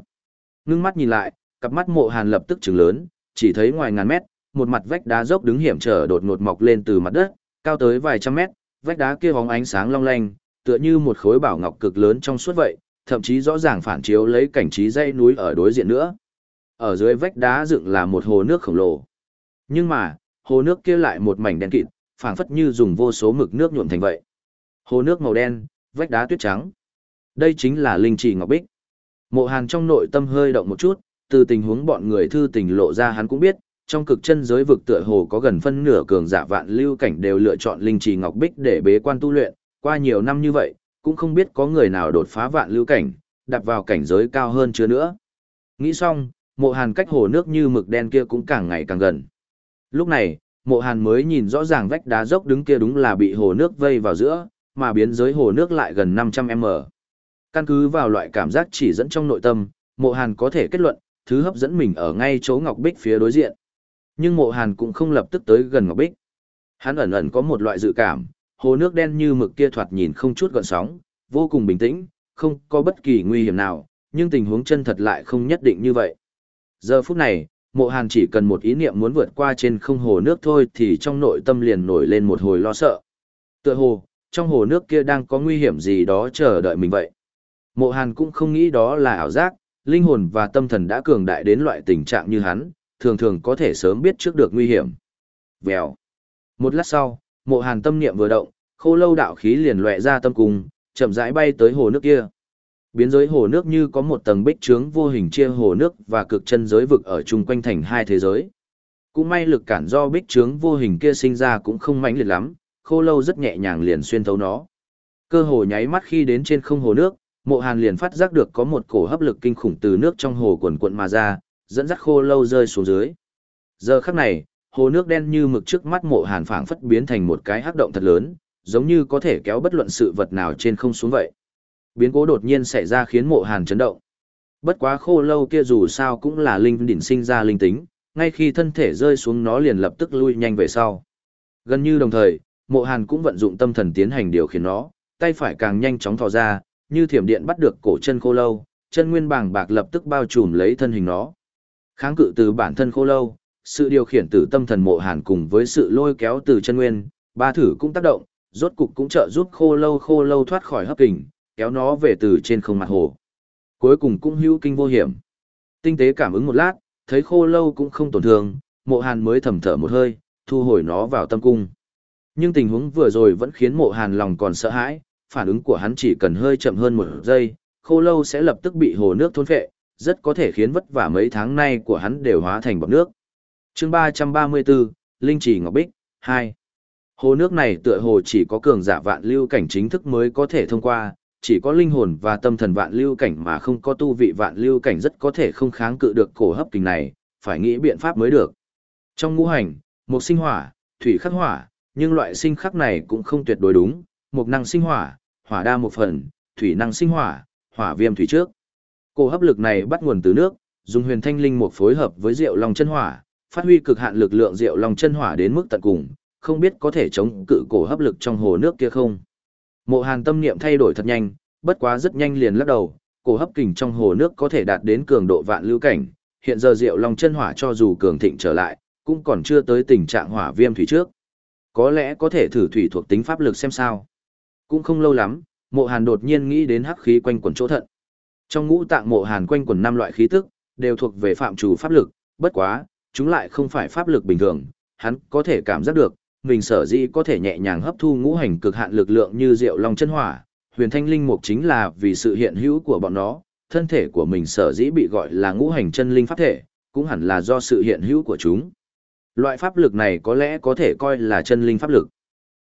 Speaker 1: Ngưng mắt nhìn lại, cặp mắt mộ hàn lập tức trừng lớn, chỉ thấy ngoài ngàn mét, một mặt vách đá dốc đứng hiểm trở đột ngột mọc lên từ mặt đất, cao tới vài trăm mét, vách đá kia bóng ánh sáng long lanh, tựa như một khối bảo ngọc cực lớn trong suốt vậy, thậm chí rõ ràng phản chiếu lấy cảnh trí dãy núi ở đối diện nữa. Ở dưới vách đá dựng là một hồ nước khổng lồ. Nhưng mà, hồ nước kia lại một mảnh đen kịt, phảng phất như dùng vô số mực nước nhuộm thành vậy. Hồ nước màu đen, vách đá tuyết trắng. Đây chính là linh trì ngọc bích. Mộ Hàn trong nội tâm hơi động một chút, từ tình huống bọn người thư tình lộ ra hắn cũng biết, trong cực chân giới vực tựa hồ có gần phân nửa cường giả vạn lưu cảnh đều lựa chọn linh trì ngọc bích để bế quan tu luyện, qua nhiều năm như vậy, cũng không biết có người nào đột phá vạn lưu cảnh, đặt vào cảnh giới cao hơn chưa nữa. Nghĩ xong, mộ hàn cách hồ nước như mực đen kia cũng càng ngày càng gần. Lúc này, mộ hàn mới nhìn rõ ràng vách đá dốc đứng kia đúng là bị hồ nước vây vào giữa, mà biến giới hồ nước lại gần 500m. Căn cứ vào loại cảm giác chỉ dẫn trong nội tâm, mộ hàn có thể kết luận, thứ hấp dẫn mình ở ngay chỗ Ngọc Bích phía đối diện. Nhưng mộ hàn cũng không lập tức tới gần Ngọc Bích. Hắn ẩn ẩn có một loại dự cảm, hồ nước đen như mực kia thoạt nhìn không chút gọn sóng, vô cùng bình tĩnh, không có bất kỳ nguy hiểm nào, nhưng tình huống chân thật lại không nhất định như vậy. Giờ phút này, mộ hàn chỉ cần một ý niệm muốn vượt qua trên không hồ nước thôi thì trong nội tâm liền nổi lên một hồi lo sợ. Tựa hồ, trong hồ nước kia đang có nguy hiểm gì đó chờ đợi mình vậy. Mộ hàn cũng không nghĩ đó là ảo giác, linh hồn và tâm thần đã cường đại đến loại tình trạng như hắn, thường thường có thể sớm biết trước được nguy hiểm. Vèo. Một lát sau, mộ hàn tâm niệm vừa động, khô lâu đạo khí liền lệ ra tâm cung, chậm rãi bay tới hồ nước kia. Biến giới hồ nước như có một tầng bích trướng vô hình chia hồ nước và cực chân giới vực ở chung quanh thành hai thế giới. Cũng may lực cản do bích trướng vô hình kia sinh ra cũng không mãnh liệt lắm, khô lâu rất nhẹ nhàng liền xuyên thấu nó. Cơ hồ nháy mắt khi đến trên không hồ nước, mộ hàn liền phát giác được có một cổ hấp lực kinh khủng từ nước trong hồ quần quận mà ra, dẫn dắt khô lâu rơi xuống dưới. Giờ khắc này, hồ nước đen như mực trước mắt mộ hàn phảng phất biến thành một cái hắc động thật lớn, giống như có thể kéo bất luận sự vật nào trên không xuống vậy. Biến cố đột nhiên xảy ra khiến mộ hàn chấn động. Bất quá khô lâu kia dù sao cũng là linh đỉnh sinh ra linh tính, ngay khi thân thể rơi xuống nó liền lập tức lui nhanh về sau. Gần như đồng thời, mộ hàn cũng vận dụng tâm thần tiến hành điều khiển nó, tay phải càng nhanh chóng thò ra, như thiểm điện bắt được cổ chân khô lâu, chân nguyên bàng bạc lập tức bao trùm lấy thân hình nó. Kháng cự từ bản thân khô lâu, sự điều khiển từ tâm thần mộ hàn cùng với sự lôi kéo từ chân nguyên, ba thử cũng tác động, rốt cục cũng trợ giúp khô lâu khô lâu thoát khỏi hấp kình, kéo nó về từ trên không mặt hồ. Cuối cùng cũng hữu kinh vô hiểm. Tinh tế cảm ứng một lát, thấy khô lâu cũng không tổn thương, mộ hàn mới thầm thở một hơi, thu hồi nó vào tâm cung. Nhưng tình huống vừa rồi vẫn khiến mộ hàn lòng còn sợ hãi, phản ứng của hắn chỉ cần hơi chậm hơn một giây, khô lâu sẽ lập tức bị hồ nước thôn phệ, rất có thể khiến vất vả mấy tháng nay của hắn đều hóa thành bọt nước. chương 334, Linh Chỉ Ngọc Bích, 2. Hồ nước này tựa hồ chỉ có cường giả vạn lưu cảnh chính thức mới có thể thông qua, chỉ có linh hồn và tâm thần vạn lưu cảnh mà không có tu vị vạn lưu cảnh rất có thể không kháng cự được cổ hấp kình này, phải nghĩ biện pháp mới được. Trong ngũ hành, Một sinh hỏa, thủy khắc hỏa, nhưng loại sinh khắc này cũng không tuyệt đối đúng, một năng sinh hỏa, hỏa đa một phần, thủy năng sinh hỏa, hỏa viêm thủy trước. Cổ hấp lực này bắt nguồn từ nước, dùng huyền thanh linh một phối hợp với rượu long chân hỏa, phát huy cực hạn lực lượng rượu long chân hỏa đến mức tận cùng, không biết có thể chống cự cổ hấp lực trong hồ nước kia không. Mộ Hàn tâm niệm thay đổi thật nhanh, bất quá rất nhanh liền lắc đầu, cổ hấp kình trong hồ nước có thể đạt đến cường độ vạn lưu cảnh, hiện giờ rượu long chân hỏa cho dù cường thịnh trở lại, cũng còn chưa tới tình trạng hỏa viêm thủy trước. Có lẽ có thể thử thủy thuộc tính pháp lực xem sao. Cũng không lâu lắm, Mộ Hàn đột nhiên nghĩ đến hắc khí quanh quẩn chỗ thận. Trong ngũ tạng Mộ Hàn quanh quẩn năm loại khí tức, đều thuộc về phạm chủ pháp lực, bất quá, chúng lại không phải pháp lực bình thường, hắn có thể cảm giác được, mình sở dĩ có thể nhẹ nhàng hấp thu ngũ hành cực hạn lực lượng như rượu long chân hỏa, huyền thanh linh mục chính là vì sự hiện hữu của bọn nó, thân thể của mình sở dĩ bị gọi là ngũ hành chân linh pháp thể, cũng hẳn là do sự hiện hữu của chúng. Loại pháp lực này có lẽ có thể coi là chân linh pháp lực.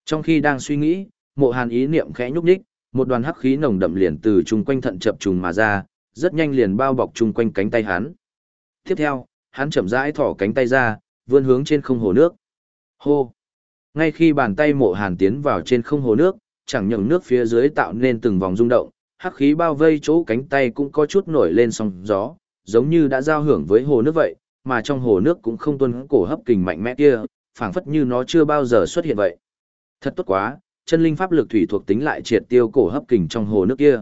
Speaker 1: Trong khi đang suy nghĩ, mộ hàn ý niệm khẽ nhúc nhích, một đoàn hắc khí nồng đậm liền từ chung quanh thận chập trùng mà ra, rất nhanh liền bao bọc chung quanh cánh tay hắn. Tiếp theo, hắn chậm rãi thỏ cánh tay ra, vươn hướng trên không hồ nước. Hô! Ngay khi bàn tay mộ hàn tiến vào trên không hồ nước, chẳng những nước phía dưới tạo nên từng vòng rung động, hắc khí bao vây chỗ cánh tay cũng có chút nổi lên sóng gió, giống như đã giao hưởng với hồ nước vậy, mà trong hồ nước cũng không tuân cổ hấp kình mạnh mẽ kia, phảng phất như nó chưa bao giờ xuất hiện vậy. Thật tốt quá, chân linh pháp lực thủy thuộc tính lại triệt tiêu cổ hấp kình trong hồ nước kia.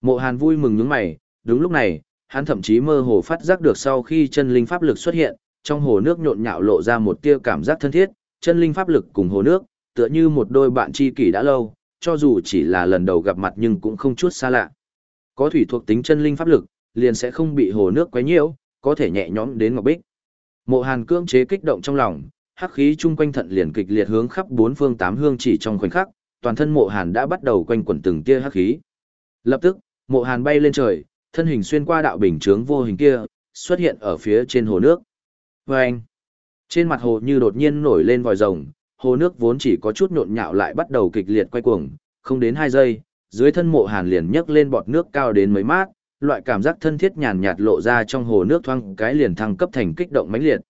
Speaker 1: Mộ Hàn vui mừng nhướng mày, đúng lúc này, hắn thậm chí mơ hồ phát giác được sau khi chân linh pháp lực xuất hiện, trong hồ nước nhộn nhạo lộ ra một tia cảm giác thân thiết, chân linh pháp lực cùng hồ nước, tựa như một đôi bạn tri kỷ đã lâu, cho dù chỉ là lần đầu gặp mặt nhưng cũng không chút xa lạ. Có thủy thuộc tính chân linh pháp lực, liền sẽ không bị hồ nước quấy nhiễu, có thể nhẹ nhõm đến ngọc bích. Mộ Hàn cưỡng chế kích động trong lòng, hắc khí chung quanh thận liền kịch liệt hướng khắp bốn phương tám hương chỉ trong khoảnh khắc, toàn thân Mộ Hàn đã bắt đầu quanh quẩn từng tia hắc khí. Lập tức, Mộ Hàn bay lên trời, thân hình xuyên qua đạo bình chướng vô hình kia, xuất hiện ở phía trên hồ nước. Vâng! Trên mặt hồ như đột nhiên nổi lên vòi rồng, hồ nước vốn chỉ có chút nhộn nhạo lại bắt đầu kịch liệt quay cuồng, không đến 2 giây, dưới thân mộ hàn liền nhấc lên bọt nước cao đến mấy mát, loại cảm giác thân thiết nhàn nhạt lộ ra trong hồ nước thoang cái liền thăng cấp thành kích động mãnh liệt.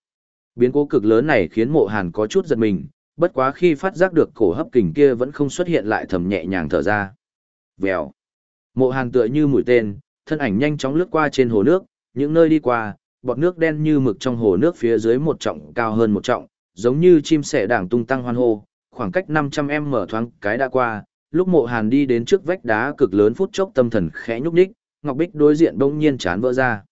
Speaker 1: Biến cố cực lớn này khiến mộ hàn có chút giật mình, bất quá khi phát giác được cổ hấp kình kia vẫn không xuất hiện lại thầm nhẹ nhàng thở ra. Vèo. Mộ hàn tựa như mũi tên, thân ảnh nhanh chóng lướt qua trên hồ nước, những nơi đi qua, bọt nước đen như mực trong hồ nước phía dưới một trọng cao hơn một trọng, giống như chim sẻ đảng tung tăng hoan hô, khoảng cách 500 mở thoáng cái đã qua, lúc mộ hàn đi đến trước vách đá cực lớn phút chốc tâm thần khẽ nhúc nhích, Ngọc Bích đối diện bỗng nhiên chán vỡ ra.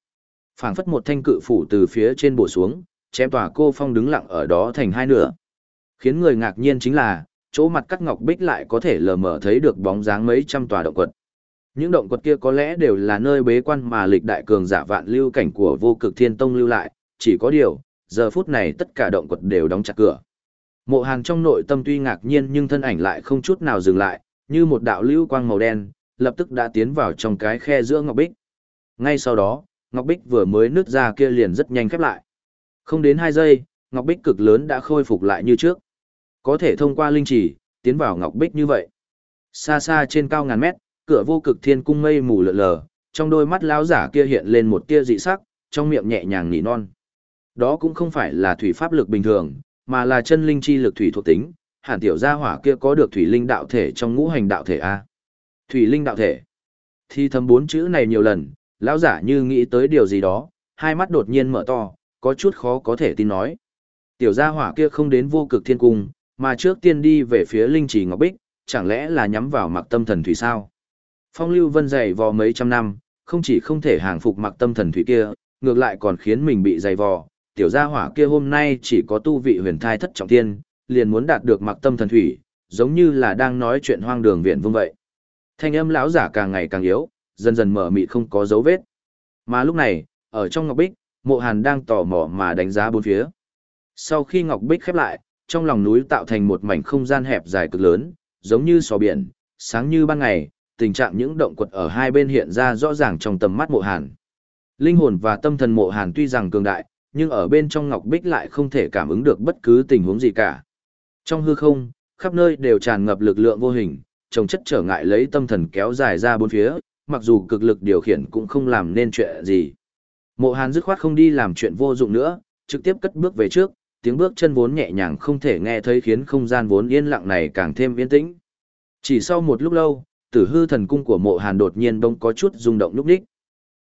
Speaker 1: phảng phất một thanh cự phủ từ phía trên bổ xuống, chém tòa cô phong đứng lặng ở đó thành hai nửa. Khiến người ngạc nhiên chính là, chỗ mặt cắt Ngọc Bích lại có thể lờ mờ thấy được bóng dáng mấy trăm tòa động quật. Những động quật kia có lẽ đều là nơi bế quan mà lịch đại cường giả vạn lưu cảnh của vô cực thiên tông lưu lại, chỉ có điều, giờ phút này tất cả động quật đều đóng chặt cửa. Mộ Hàn trong nội tâm tuy ngạc nhiên nhưng thân ảnh lại không chút nào dừng lại, như một đạo lưu quang màu đen, lập tức đã tiến vào trong cái khe giữa Ngọc Bích. Ngay sau đó, Ngọc Bích vừa mới nứt ra kia liền rất nhanh khép lại. Không đến 2 giây, Ngọc Bích cực lớn đã khôi phục lại như trước. Có thể thông qua linh chỉ, tiến vào Ngọc Bích như vậy. Xa xa trên cao ngàn mét, cửa vô cực thiên cung mây mù lờ lờ, trong đôi mắt lão giả kia hiện lên một tia dị sắc, trong miệng nhẹ nhàng nỉ non. Đó cũng không phải là thủy pháp lực bình thường, mà là chân linh chi lực thủy thuộc tính, hàn tiểu gia hỏa kia có được thủy linh đạo thể trong ngũ hành đạo thể a. Thủy linh đạo thể. Thi thầm bốn chữ này nhiều lần, lão giả như nghĩ tới điều gì đó, hai mắt đột nhiên mở to, có chút khó có thể tin nói. Tiểu gia hỏa kia không đến vô cực thiên cung, mà trước tiên đi về phía linh trì ngọc bích, chẳng lẽ là nhắm vào mặc tâm thần thủy sao? Phong lưu vân dày vò mấy trăm năm, không chỉ không thể hàng phục mặc tâm thần thủy kia, ngược lại còn khiến mình bị dày vò. Tiểu gia hỏa kia hôm nay chỉ có tu vị huyền thai thất trọng thiên, liền muốn đạt được mặc tâm thần thủy, giống như là đang nói chuyện hoang đường viện vương vậy. Thanh âm lão giả càng ngày càng yếu, dần dần mở mịt không có dấu vết. Mà lúc này, ở trong ngọc bích, mộ hàn đang tò mò mà đánh giá bốn phía. Sau khi ngọc bích khép lại, trong lòng núi tạo thành một mảnh không gian hẹp dài cực lớn, giống như sò biển, sáng như ban ngày, tình trạng những động quật ở hai bên hiện ra rõ ràng trong tầm mắt mộ hàn. Linh hồn và tâm thần mộ hàn tuy rằng cường đại, nhưng ở bên trong ngọc bích lại không thể cảm ứng được bất cứ tình huống gì cả. Trong hư không, khắp nơi đều tràn ngập lực lượng vô hình, trồng chất trở ngại lấy tâm thần kéo dài ra bốn phía, mặc dù cực lực điều khiển cũng không làm nên chuyện gì. Mộ Hàn dứt khoát không đi làm chuyện vô dụng nữa, trực tiếp cất bước về trước, tiếng bước chân vốn nhẹ nhàng không thể nghe thấy khiến không gian vốn yên lặng này càng thêm yên tĩnh. Chỉ sau một lúc lâu, tử hư thần cung của mộ hàn đột nhiên bỗng có chút rung động nhúc nhích.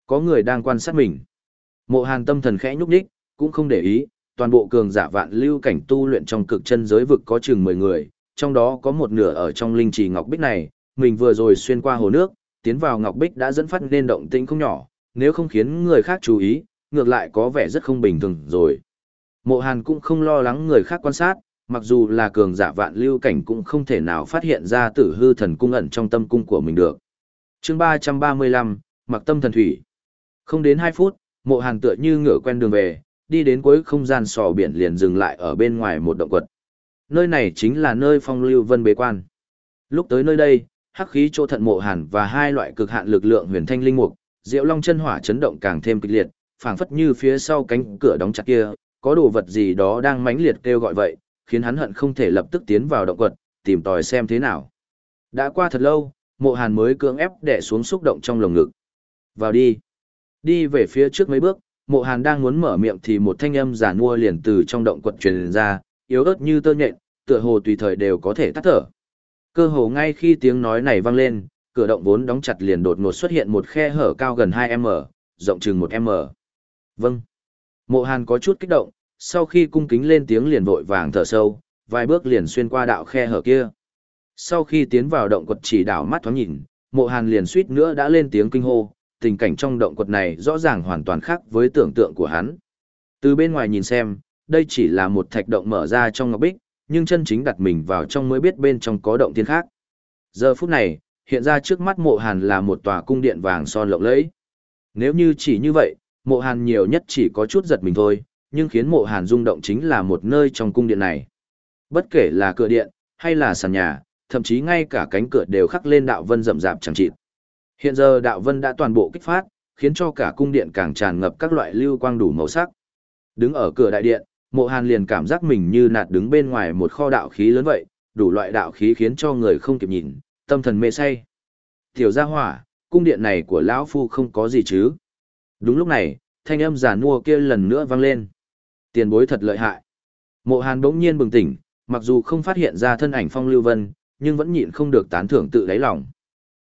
Speaker 1: Có người đang quan sát mình. Mộ hàn tâm thần khẽ nhúc nhích, cũng không để ý, toàn bộ cường giả vạn lưu cảnh tu luyện trong cực chân giới vực có chừng 10 người, trong đó có một nửa ở trong linh trì ngọc bích này, mình vừa rồi xuyên qua hồ nước, tiến vào ngọc bích đã dẫn phát nên động tĩnh không nhỏ, nếu không khiến người khác chú ý, ngược lại có vẻ rất không bình thường rồi. Mộ Hàn cũng không lo lắng người khác quan sát, mặc dù là cường giả vạn lưu cảnh cũng không thể nào phát hiện ra tử hư thần cung ẩn trong tâm cung của mình được. chương 335, mặc tâm thần thủy. Không đến 2 phút, mộ hàn tựa như ngựa quen đường về, đi đến cuối không gian sò biển liền dừng lại ở bên ngoài một động quật. Nơi này chính là nơi phong lưu vân bế quan. Lúc tới nơi đây, hắc khí chỗ thận mộ hàn và hai loại cực hạn lực lượng huyền thanh linh mục, diệu long chân hỏa chấn động càng thêm kịch liệt, phảng phất như phía sau cánh cửa đóng chặt kia, có đồ vật gì đó đang mãnh liệt kêu gọi vậy, khiến hắn hận không thể lập tức tiến vào động quật, tìm tòi xem thế nào. Đã qua thật lâu, mộ hàn mới cưỡng ép đè xuống xúc động trong lồng ngực. Vào đi. Đi về phía trước mấy bước, mộ hàn đang muốn mở miệng thì một thanh âm giản mua liền từ trong động quật truyền ra, yếu ớt như tơ nhện, tựa hồ tùy thời đều có thể tắt thở. Cơ hồ ngay khi tiếng nói này vang lên, cửa động vốn đóng chặt liền đột ngột xuất hiện một khe hở cao gần 2m, rộng chừng 1m. Vâng. Mộ Hàn có chút kích động, sau khi cung kính lên tiếng liền vội vàng thở sâu, vài bước liền xuyên qua đạo khe hở kia. Sau khi tiến vào động quật chỉ đảo mắt thoáng nhìn, Mộ Hàn liền suýt nữa đã lên tiếng kinh hô, tình cảnh trong động quật này rõ ràng hoàn toàn khác với tưởng tượng của hắn. Từ bên ngoài nhìn xem, đây chỉ là một thạch động mở ra trong ngọc bích, nhưng chân chính đặt mình vào trong mới biết bên trong có động thiên khác. Giờ phút này, hiện ra trước mắt mộ hàn là một tòa cung điện vàng son lộng lẫy. Nếu như chỉ như vậy, mộ hàn nhiều nhất chỉ có chút giật mình thôi, nhưng khiến mộ hàn rung động chính là một nơi trong cung điện này. Bất kể là cửa điện, hay là sàn nhà, thậm chí ngay cả cánh cửa đều khắc lên đạo vân rậm rạp chẳng chịt. Hiện giờ đạo vân đã toàn bộ kích phát, khiến cho cả cung điện càng tràn ngập các loại lưu quang đủ màu sắc. Đứng ở cửa đại điện, mộ hàn liền cảm giác mình như nạt đứng bên ngoài một kho đạo khí lớn vậy, đủ loại đạo khí khiến cho người không kịp nhìn, tâm thần mê say. Tiểu gia hỏa, cung điện này của lão Phu không có gì chứ. Đúng lúc này, thanh âm giả nua kia lần nữa vang lên. Tiền bối thật lợi hại. Mộ hàn bỗng nhiên bừng tỉnh, mặc dù không phát hiện ra thân ảnh phong lưu vân, nhưng vẫn nhịn không được tán thưởng tự đáy lòng.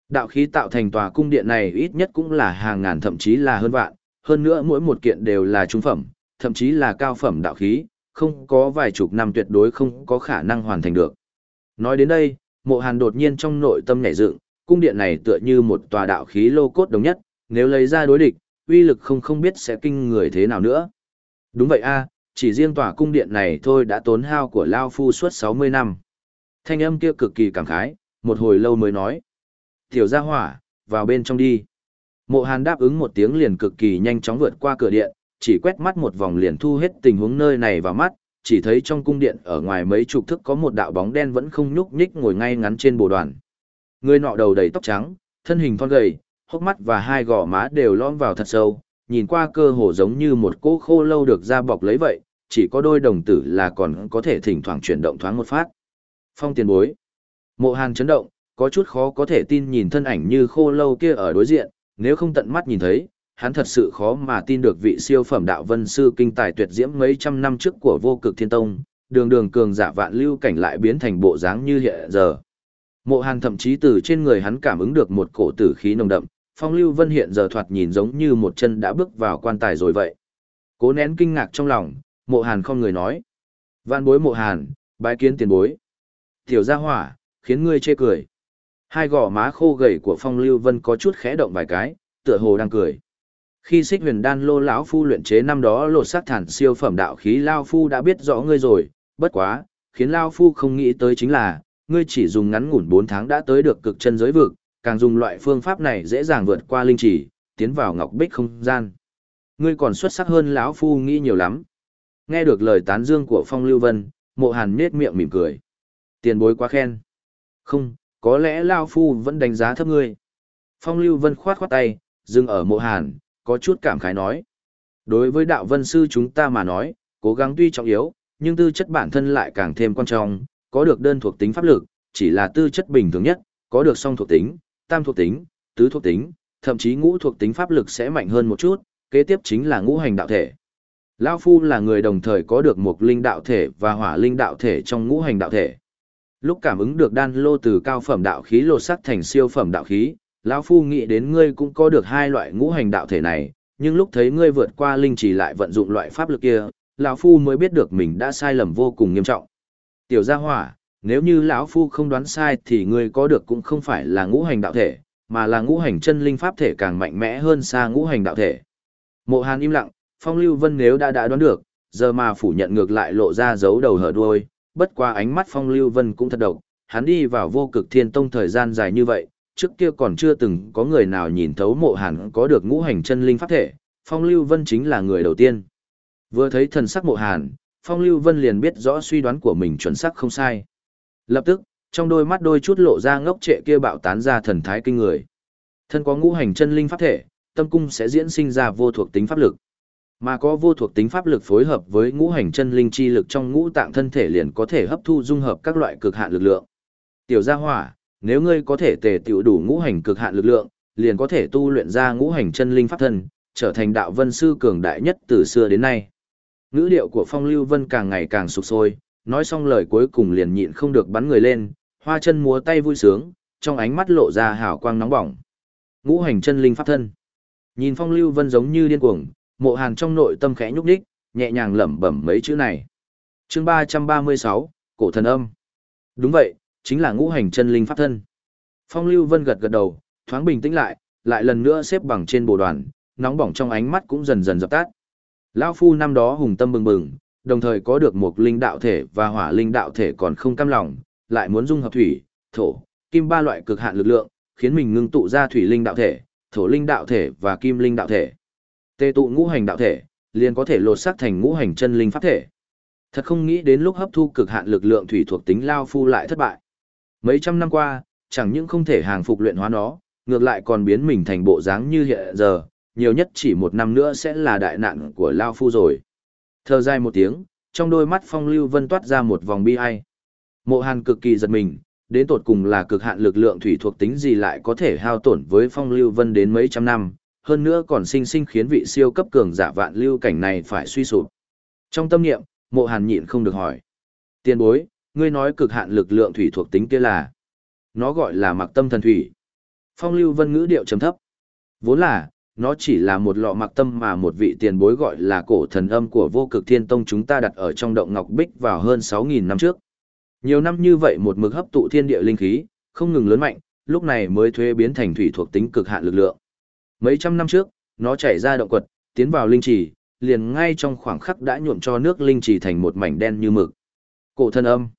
Speaker 1: Đạo khí tạo thành tòa cung điện này ít nhất cũng là hàng ngàn thậm chí là hơn vạn, hơn nữa mỗi một kiện đều là trung phẩm, thậm chí là cao phẩm đạo khí, không có vài chục năm tuyệt đối không có khả năng hoàn thành được. Nói đến đây, mộ hàn đột nhiên trong nội tâm nhảy dựng, cung điện này tựa như một tòa đạo khí lô cốt đồng nhất, nếu lấy ra đối địch, uy lực không không biết sẽ kinh người thế nào nữa. Đúng vậy a chỉ riêng tòa cung điện này thôi đã tốn hao của Lao Phu suốt 60 năm. Thanh âm kia cực kỳ cảm khái, một hồi lâu mới nói. Tiểu gia hỏa, vào bên trong đi. Mộ Hàn đáp ứng một tiếng liền cực kỳ nhanh chóng vượt qua cửa điện, chỉ quét mắt một vòng liền thu hết tình huống nơi này vào mắt, chỉ thấy trong cung điện ở ngoài mấy chục thức có một đạo bóng đen vẫn không nhúc nhích ngồi ngay ngắn trên bồ đoàn. Người nọ đầu đầy tóc trắng, thân hình thon gầy, hốc mắt và hai gò má đều lõm vào thật sâu, nhìn qua cơ hồ giống như một cỗ khô lâu được da bọc lấy vậy, chỉ có đôi đồng tử là còn có thể thỉnh thoảng chuyển động thoáng một phát. Phong tiền bối. Mộ Hàn chấn động, có chút khó có thể tin nhìn thân ảnh như khô lâu kia ở đối diện, nếu không tận mắt nhìn thấy, hắn thật sự khó mà tin được vị siêu phẩm đạo vân sư kinh tài tuyệt diễm mấy trăm năm trước của vô cực thiên tông, đường đường cường giả vạn lưu cảnh lại biến thành bộ dáng như hiện giờ. Mộ Hàn thậm chí từ trên người hắn cảm ứng được một cổ tử khí nồng đậm, Phong Lưu Vân hiện giờ thoạt nhìn giống như một chân đã bước vào quan tài rồi vậy. Cố nén kinh ngạc trong lòng, Mộ Hàn không người nói: "Vạn bối Mộ Hàn, bái kiến tiền bối." Tiểu gia hỏa, khiến ngươi chê cười. Hai gò má khô gầy của Phong Lưu Vân có chút khẽ động vài cái, tựa hồ đang cười. Khi xích huyền đan lô lão phu luyện chế năm đó lột xác thản siêu phẩm đạo khí lao phu đã biết rõ ngươi rồi, bất quá, khiến lao phu không nghĩ tới chính là, ngươi chỉ dùng ngắn ngủn 4 tháng đã tới được cực chân giới vực, càng dùng loại phương pháp này dễ dàng vượt qua linh chỉ, tiến vào ngọc bích không gian. Ngươi còn xuất sắc hơn lão phu nghĩ nhiều lắm. Nghe được lời tán dương của Phong Lưu Vân, Mộ Hàn nết miệng mỉm cười. Tiền bối quá khen. Không, có lẽ lão phu vẫn đánh giá thấp ngươi. Phong Lưu Vân khoát khoát tay, dừng ở Mộ Hàn, có chút cảm khái nói. Đối với đạo vân sư chúng ta mà nói, cố gắng tuy trọng yếu, nhưng tư chất bản thân lại càng thêm quan trọng, có được đơn thuộc tính pháp lực, chỉ là tư chất bình thường nhất, có được song thuộc tính, tam thuộc tính, tứ thuộc tính, thậm chí ngũ thuộc tính pháp lực sẽ mạnh hơn một chút, kế tiếp chính là ngũ hành đạo thể. Lão Phu là người đồng thời có được một linh đạo thể và hỏa linh đạo thể trong ngũ hành đạo thể. Lúc cảm ứng được đan lô từ cao phẩm đạo khí lột sắc thành siêu phẩm đạo khí, lão Phu nghĩ đến ngươi cũng có được hai loại ngũ hành đạo thể này, nhưng lúc thấy ngươi vượt qua linh chỉ lại vận dụng loại pháp lực kia, lão Phu mới biết được mình đã sai lầm vô cùng nghiêm trọng. Tiểu gia hỏa, nếu như lão Phu không đoán sai thì ngươi có được cũng không phải là ngũ hành đạo thể, mà là ngũ hành chân linh pháp thể càng mạnh mẽ hơn xa ngũ hành đạo thể. Mộ Hàn im lặng, Phong Lưu Vân nếu đã đã đoán được, giờ mà phủ nhận ngược lại lộ ra dấu đầu hở đuôi, bất qua ánh mắt Phong Lưu Vân cũng thật độc, hắn đi vào vô cực thiên tông thời gian dài như vậy, trước kia còn chưa từng có người nào nhìn thấu mộ hàn có được ngũ hành chân linh pháp thể, Phong Lưu Vân chính là người đầu tiên. Vừa thấy thần sắc mộ hàn, Phong Lưu Vân liền biết rõ suy đoán của mình chuẩn xác không sai. Lập tức, trong đôi mắt đôi chút lộ ra ngốc trệ kia bạo tán ra thần thái kinh người. Thân có ngũ hành chân linh pháp thể, tâm cung sẽ diễn sinh ra vô thuộc tính pháp lực. Mà có vô thuộc tính pháp lực phối hợp với ngũ hành chân linh chi lực trong ngũ tạng thân thể liền có thể hấp thu dung hợp các loại cực hạn lực lượng. Tiểu gia hỏa, nếu ngươi có thể tề tiểu đủ ngũ hành cực hạn lực lượng, liền có thể tu luyện ra ngũ hành chân linh pháp thân, trở thành đạo vân sư cường đại nhất từ xưa đến nay. Ngữ điệu của Phong Lưu Vân càng ngày càng sụp sôi, nói xong lời cuối cùng liền nhịn không được bắn người lên, hoa chân múa tay vui sướng, trong ánh mắt lộ ra hào quang nóng bỏng. Ngũ hành chân linh pháp thân. Nhìn Phong Lưu Vân giống như điên cuồng, Mộ Hàn trong nội tâm khẽ nhúc nhích, nhẹ nhàng lẩm bẩm mấy chữ này. Chương 336, Cổ thần âm. Đúng vậy, chính là ngũ hành chân linh pháp thân. Phong Lưu Vân gật gật đầu, thoáng bình tĩnh lại, lại lần nữa xếp bằng trên bồ đoàn, nóng bỏng trong ánh mắt cũng dần dần dập tắt. Lão phu năm đó hùng tâm bừng bừng, đồng thời có được một linh đạo thể và hỏa linh đạo thể còn không cam lòng, lại muốn dung hợp thủy, thổ, kim ba loại cực hạn lực lượng, khiến mình ngưng tụ ra thủy linh đạo thể, thổ linh đạo thể và kim linh đạo thể. Tê tụ ngũ hành đạo thể, liền có thể lột xác thành ngũ hành chân linh pháp thể. Thật không nghĩ đến lúc hấp thu cực hạn lực lượng thủy thuộc tính lao phu lại thất bại. Mấy trăm năm qua, chẳng những không thể hàng phục luyện hóa nó, ngược lại còn biến mình thành bộ dáng như hiện giờ, nhiều nhất chỉ một năm nữa sẽ là đại nạn của lao phu rồi. Thở dài một tiếng, trong đôi mắt phong lưu vân toát ra một vòng bi ai. Mộ hàn cực kỳ giật mình, đến tột cùng là cực hạn lực lượng thủy thuộc tính gì lại có thể hao tổn với phong lưu vân đến mấy trăm năm, hơn nữa còn sinh sinh khiến vị siêu cấp cường giả vạn lưu cảnh này phải suy sụp. Trong tâm niệm, mộ hàn nhịn không được hỏi. Tiên bối, ngươi nói cực hạn lực lượng thủy thuộc tính kia là. Nó gọi là mặc tâm thần thủy. Phong lưu vân ngữ điệu trầm thấp. Vốn là, nó chỉ là một lọ mặc tâm mà một vị tiền bối gọi là cổ thần âm của vô cực thiên tông chúng ta đặt ở trong động ngọc bích vào hơn 6.000 năm trước. Nhiều năm như vậy một mực hấp tụ thiên địa linh khí, không ngừng lớn mạnh, lúc này mới thuế biến thành thủy thuộc tính cực hạn lực lượng. Mấy trăm năm trước, nó chảy ra động quật, tiến vào linh trì, liền ngay trong khoảng khắc đã nhuộm cho nước linh trì thành một mảnh đen như mực. Cổ thần âm.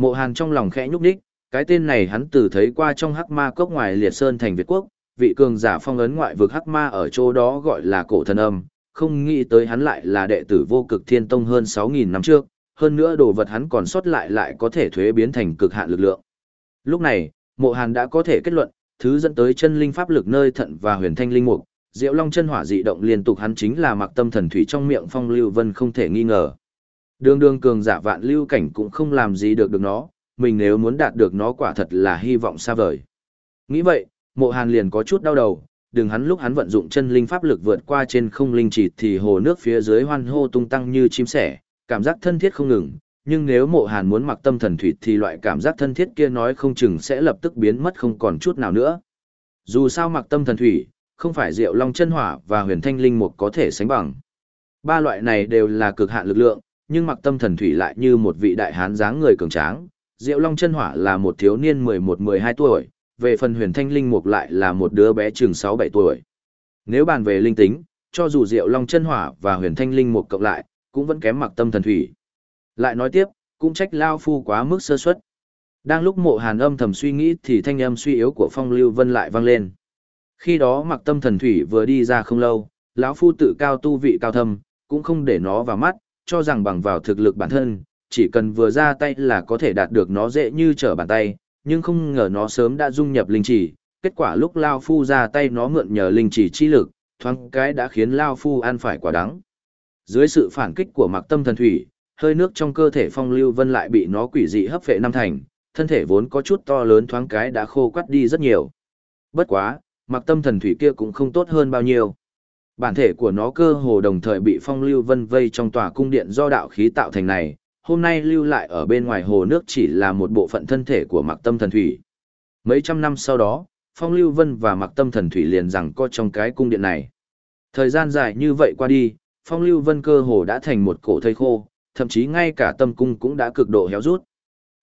Speaker 1: Mộ Hàn trong lòng khẽ nhúc nhích, cái tên này hắn từ thấy qua trong hắc ma cốc ngoài liệt sơn thành Việt quốc, vị cường giả phong ấn ngoại vực hắc ma ở chỗ đó gọi là cổ thần âm, không nghĩ tới hắn lại là đệ tử vô cực thiên tông hơn 6.000 năm trước, hơn nữa đồ vật hắn còn sót lại lại có thể thuế biến thành cực hạn lực lượng. Lúc này, mộ hàn đã có thể kết luận, thứ dẫn tới chân linh pháp lực nơi thận và huyền thanh linh mục, diệu long chân hỏa dị động liên tục hắn chính là mặc tâm thần thủy trong miệng phong lưu vân không thể nghi ngờ. Đường đường cường giả vạn lưu cảnh cũng không làm gì được được nó, mình nếu muốn đạt được nó quả thật là hy vọng xa vời. Nghĩ vậy, mộ hàn liền có chút đau đầu, đừng hắn lúc hắn vận dụng chân linh pháp lực vượt qua trên không linh chỉ thì hồ nước phía dưới hoan hô tung tăng như chim sẻ, cảm giác thân thiết không ngừng, nhưng nếu mộ hàn muốn mặc tâm thần thủy thì loại cảm giác thân thiết kia nói không chừng sẽ lập tức biến mất không còn chút nào nữa. Dù sao mặc tâm thần thủy, không phải diệu long chân hỏa và huyền thanh linh một có thể sánh bằng. Ba loại này đều là cực hạn lực lượng, nhưng mặc tâm thần thủy lại như một vị đại hán dáng người cường tráng. Diệu long chân hỏa là một thiếu niên 11-12 tuổi, về phần huyền thanh linh mục lại là một đứa bé chừng 6-7 tuổi. Nếu bàn về linh tính, cho dù Diệu Long chân hỏa và huyền thanh linh mục cộng lại, cũng vẫn kém mặc tâm thần thủy. Lại nói tiếp, cũng trách Lao Phu quá mức sơ suất. Đang lúc mộ hàn âm thầm suy nghĩ thì thanh âm suy yếu của Phong Lưu Vân lại vang lên. Khi đó mặc tâm thần thủy vừa đi ra không lâu, lão Phu tự cao tu vị cao thâm, cũng không để nó vào mắt, cho rằng bằng vào thực lực bản thân, chỉ cần vừa ra tay là có thể đạt được nó dễ như trở bàn tay, nhưng không ngờ nó sớm đã dung nhập linh chỉ. Kết quả lúc Lao Phu ra tay nó mượn nhờ linh chỉ chi lực, thoáng cái đã khiến Lao Phu ăn phải quả đắng. Dưới sự phản kích của mặc tâm thần thủy, hơi nước trong cơ thể phong lưu vân lại bị nó quỷ dị hấp phệ năm thành, thân thể vốn có chút to lớn thoáng cái đã khô quắt đi rất nhiều. Bất quá, mặc tâm thần thủy kia cũng không tốt hơn bao nhiêu. Bản thể của nó cơ hồ đồng thời bị phong lưu vân vây trong tòa cung điện do đạo khí tạo thành này, hôm nay lưu lại ở bên ngoài hồ nước chỉ là một bộ phận thân thể của mặc tâm thần thủy. Mấy trăm năm sau đó, phong lưu vân và mặc tâm thần thủy liền rằng co trong cái cung điện này. Thời gian dài như vậy qua đi, phong lưu vân cơ hồ đã thành một cổ thây khô, thậm chí ngay cả tâm cung cũng đã cực độ héo rút.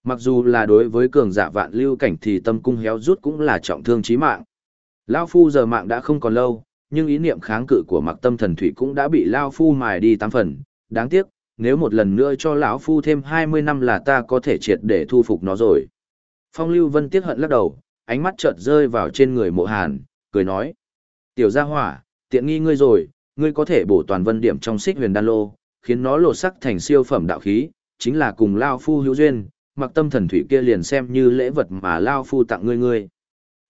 Speaker 1: Mặc dù là đối với cường giả vạn lưu cảnh thì tâm cung héo rút cũng là trọng thương chí mạng. lão phu giờ mạng đã không còn lâu, nhưng ý niệm kháng cự của mặc tâm thần thủy cũng đã bị Lao phu mài đi tám phần. Đáng tiếc, nếu một lần nữa cho lão phu thêm 20 năm là ta có thể triệt để thu phục nó rồi. Phong Lưu Vân tiếc hận lắc đầu, ánh mắt chợt rơi vào trên người mộ hàn, cười nói. Tiểu gia hỏa, tiện nghi ngươi rồi, ngươi có thể bổ toàn vân điểm trong xích huyền đan lô, khiến nó lột sắc thành siêu phẩm đạo khí, chính là cùng Lao Phu hữu duyên, mặc tâm thần thủy kia liền xem như lễ vật mà Lao Phu tặng ngươi ngươi.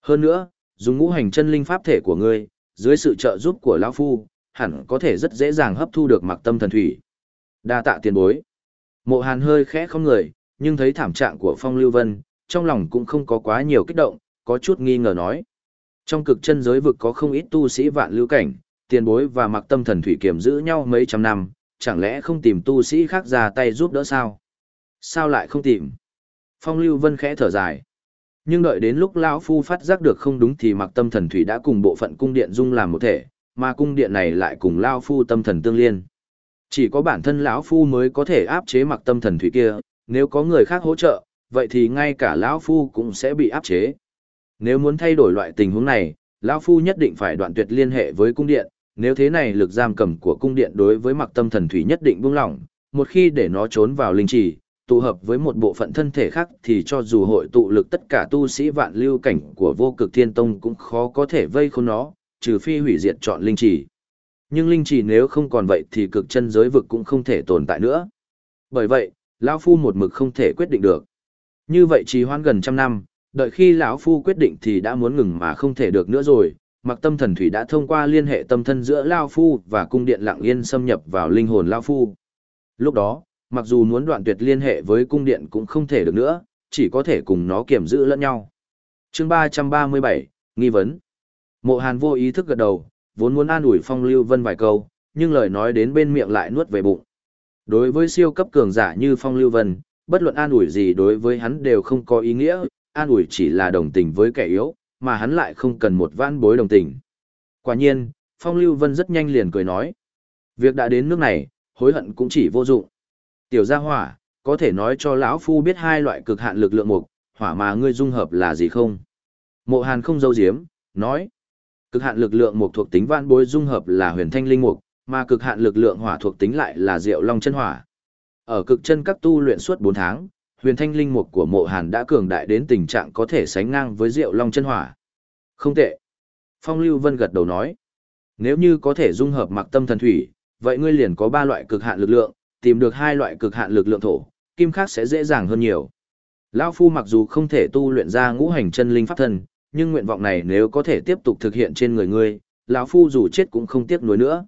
Speaker 1: Hơn nữa, dùng ngũ hành chân linh pháp thể của ngươi, dưới sự trợ giúp của lão Phu, hẳn có thể rất dễ dàng hấp thu được mặc tâm thần thủy. Đa tạ tiền bối. Mộ Hàn hơi khẽ không người, nhưng thấy thảm trạng của Phong Lưu Vân, trong lòng cũng không có quá nhiều kích động, có chút nghi ngờ nói. Trong cực chân giới vực có không ít tu sĩ vạn lưu cảnh, tiền bối và mặc tâm thần thủy kiểm giữ nhau mấy trăm năm, chẳng lẽ không tìm tu sĩ khác ra tay giúp đỡ sao? Sao lại không tìm? Phong Lưu Vân khẽ thở dài. Nhưng đợi đến lúc lão phu phát giác được không đúng thì mặc tâm thần thủy đã cùng bộ phận cung điện dung làm một thể, mà cung điện này lại cùng lão phu tâm thần tương liên. Chỉ có bản thân lão phu mới có thể áp chế mặc tâm thần thủy kia, nếu có người khác hỗ trợ, vậy thì ngay cả lão phu cũng sẽ bị áp chế. Nếu muốn thay đổi loại tình huống này, lão phu nhất định phải đoạn tuyệt liên hệ với cung điện, nếu thế này lực giam cầm của cung điện đối với mặc tâm thần thủy nhất định buông lỏng, một khi để nó trốn vào linh trì, tụ hợp với một bộ phận thân thể khác thì cho dù hội tụ lực tất cả tu sĩ vạn lưu cảnh của vô cực thiên tông cũng khó có thể vây khốn nó, trừ phi hủy diệt chọn linh trì. Nhưng linh trì nếu không còn vậy thì cực chân giới vực cũng không thể tồn tại nữa. Bởi vậy, lão phu một mực không thể quyết định được. Như vậy trì hoãn gần trăm năm, đợi khi lão phu quyết định thì đã muốn ngừng mà không thể được nữa rồi. Mặc tâm thần thủy đã thông qua liên hệ tâm thân giữa lão phu và cung điện lặng yên xâm nhập vào linh hồn lão phu. Lúc đó, mặc dù muốn đoạn tuyệt liên hệ với cung điện cũng không thể được nữa, chỉ có thể cùng nó kiểm giữ lẫn nhau. Chương ba ba mươi bảy nghi vấn. Mộ Hàn vô ý thức gật đầu, vốn muốn an ủi Phong Lưu Vân vài câu, nhưng lời nói đến bên miệng lại nuốt về bụng. Đối với siêu cấp cường giả như Phong Lưu Vân, bất luận an ủi gì đối với hắn đều không có ý nghĩa, an ủi chỉ là đồng tình với kẻ yếu, mà hắn lại không cần một vãn bối đồng tình. Quả nhiên, Phong Lưu Vân rất nhanh liền cười nói. Việc đã đến nước này, hối hận cũng chỉ vô dụng. Tiểu gia hỏa, có thể nói cho lão phu biết hai loại cực hạn lực lượng mục, hỏa mà ngươi dung hợp là gì không? Mộ Hàn không dâu diếm, nói. Cực hạn lực lượng mục thuộc tính vạn bối dung hợp là huyền thanh linh mục, mà cực hạn lực lượng hỏa thuộc tính lại là diệu long chân hỏa. Ở cực chân các tu luyện suốt 4 tháng, huyền thanh linh mục của mộ hàn đã cường đại đến tình trạng có thể sánh ngang với diệu long chân hỏa. Không tệ. Phong Lưu Vân gật đầu nói. Nếu như có thể dung hợp mặc tâm thần thủy, vậy ngươi liền có ba loại cực hạn lực lượng, tìm được hai loại cực hạn lực lượng thổ, kim khác sẽ dễ dàng hơn nhiều. Lão Phu mặc dù không thể tu luyện ra ngũ hành chân linh pháp thân, nhưng nguyện vọng này nếu có thể tiếp tục thực hiện trên người ngươi, lão Phu dù chết cũng không tiếc nuối nữa.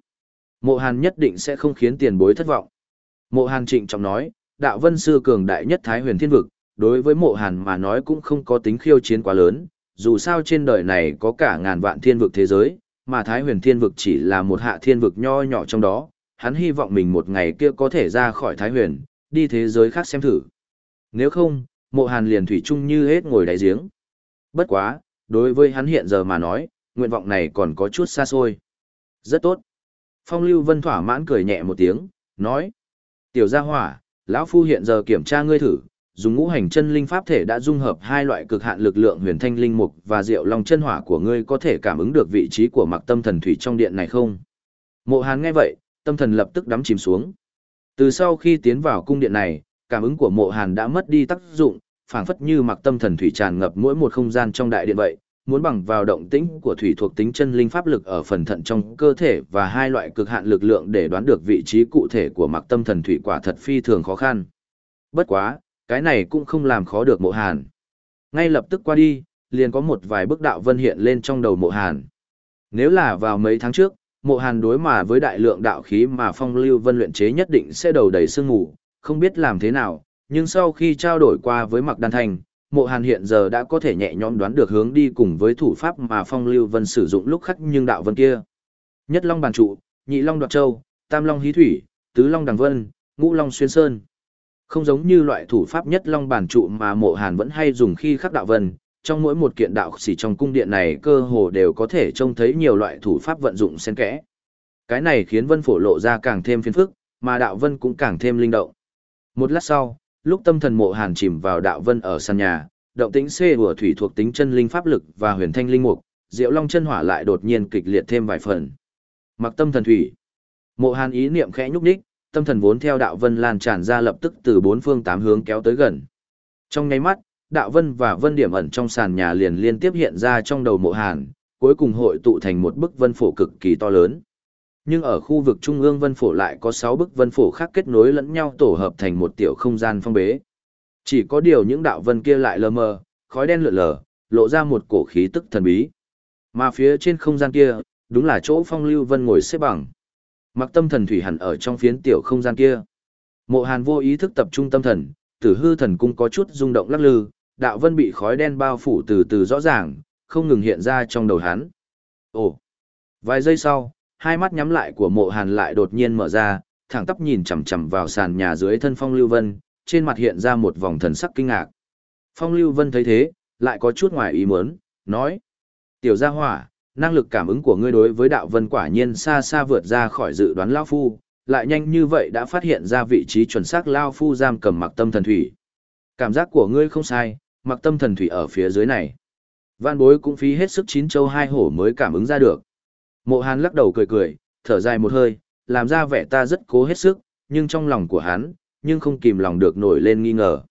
Speaker 1: Mộ Hàn nhất định sẽ không khiến tiền bối thất vọng. Mộ Hàn trịnh trọng nói, đạo vân sư cường đại nhất Thái huyền thiên vực, đối với mộ Hàn mà nói cũng không có tính khiêu chiến quá lớn, dù sao trên đời này có cả ngàn vạn thiên vực thế giới, mà Thái huyền thiên vực chỉ là một hạ thiên vực nho nhỏ trong đó, hắn hy vọng mình một ngày kia có thể ra khỏi Thái huyền, đi thế giới khác xem thử. Nếu không, mộ Hàn liền thủy chung như hết ngồi đáy giếng. Bất quá, đối với hắn hiện giờ mà nói, nguyện vọng này còn có chút xa xôi. Rất tốt. Phong Lưu Vân thỏa mãn cười nhẹ một tiếng, nói. Tiểu gia hỏa, lão phu hiện giờ kiểm tra ngươi thử, dùng ngũ hành chân linh pháp thể đã dung hợp hai loại cực hạn lực lượng huyền thanh linh mục và diệu long chân hỏa của ngươi có thể cảm ứng được vị trí của mặc tâm thần thủy trong điện này không? Mộ Hàn nghe vậy, tâm thần lập tức đắm chìm xuống. Từ sau khi tiến vào cung điện này, cảm ứng của Mộ Hàn đã mất đi tác dụng, phảng phất như mặc tâm thần thủy tràn ngập mỗi một không gian trong đại điện vậy, muốn bằng vào động tĩnh của thủy thuộc tính chân linh pháp lực ở phần thận trong cơ thể và hai loại cực hạn lực lượng để đoán được vị trí cụ thể của mặc tâm thần thủy quả thật phi thường khó khăn. Bất quá, cái này cũng không làm khó được mộ hàn. Ngay lập tức qua đi, liền có một vài bức đạo vân hiện lên trong đầu mộ hàn. Nếu là vào mấy tháng trước, mộ hàn đối mà với đại lượng đạo khí mà phong lưu vân luyện chế nhất định sẽ đầu đầy sương ngủ, không biết làm thế nào, nhưng sau khi trao đổi qua với mặc đan thành, mộ hàn hiện giờ đã có thể nhẹ nhõm đoán được hướng đi cùng với thủ pháp mà phong lưu vân sử dụng lúc khắc nhưng đạo vân kia. Nhất Long bàn trụ, Nhị Long đoạt châu, Tam Long hí thủy, Tứ Long đằng vân, Ngũ Long xuyên sơn. Không giống như loại thủ pháp Nhất Long bàn trụ mà Mộ Hàn vẫn hay dùng khi khắc đạo vân, trong mỗi một kiện đạo xỉ trong cung điện này cơ hồ đều có thể trông thấy nhiều loại thủ pháp vận dụng xen kẽ. Cái này khiến vân phổ lộ ra càng thêm phiền phức, mà đạo vân cũng càng thêm linh động. Một lát sau, lúc tâm thần mộ hàn chìm vào đạo vân ở sàn nhà, động tĩnh xê của thủy thuộc tính chân linh pháp lực và huyền thanh linh mục, diệu long chân hỏa lại đột nhiên kịch liệt thêm vài phần. Mặc tâm thần thủy. Mộ hàn ý niệm khẽ nhúc nhích, tâm thần vốn theo đạo vân lan tràn ra lập tức từ bốn phương tám hướng kéo tới gần. Trong nháy mắt, đạo vân và vân điểm ẩn trong sàn nhà liền liên tiếp hiện ra trong đầu mộ hàn, cuối cùng hội tụ thành một bức vân phổ cực kỳ to lớn. Nhưng ở khu vực trung ương vân phổ lại có 6 bức vân phổ khác kết nối lẫn nhau tổ hợp thành một tiểu không gian phong bế. Chỉ có điều những đạo vân kia lại lờ mờ, khói đen lượn lờ, lộ ra một cổ khí tức thần bí. Mà phía trên không gian kia, đúng là chỗ phong lưu vân ngồi xếp bằng. Mặc tâm thần thủy hẳn ở trong phiến tiểu không gian kia. Mộ Hàn vô ý thức tập trung tâm thần, tử hư thần cung có chút rung động lắc lư, đạo vân bị khói đen bao phủ từ từ rõ ràng, không ngừng hiện ra trong đầu hắn. Ồ! Vài giây sau, hai mắt nhắm lại của mộ hàn lại đột nhiên mở ra, thẳng tắp nhìn chằm chằm vào sàn nhà dưới thân phong lưu vân, trên mặt hiện ra một vòng thần sắc kinh ngạc. Phong lưu vân thấy thế, lại có chút ngoài ý muốn, nói. Tiểu gia hỏa, năng lực cảm ứng của ngươi đối với đạo vân quả nhiên xa xa vượt ra khỏi dự đoán Lao Phu, lại nhanh như vậy đã phát hiện ra vị trí chuẩn xác Lao Phu giam cầm mặc tâm thần thủy. Cảm giác của ngươi không sai, mặc tâm thần thủy ở phía dưới này. Văn bối cũng phí hết sức chín châu hai hổ mới cảm ứng ra được. Mộ Hàn lắc đầu cười cười, thở dài một hơi, làm ra vẻ ta rất cố hết sức, nhưng trong lòng của hắn, nhưng không kìm lòng được nổi lên nghi ngờ.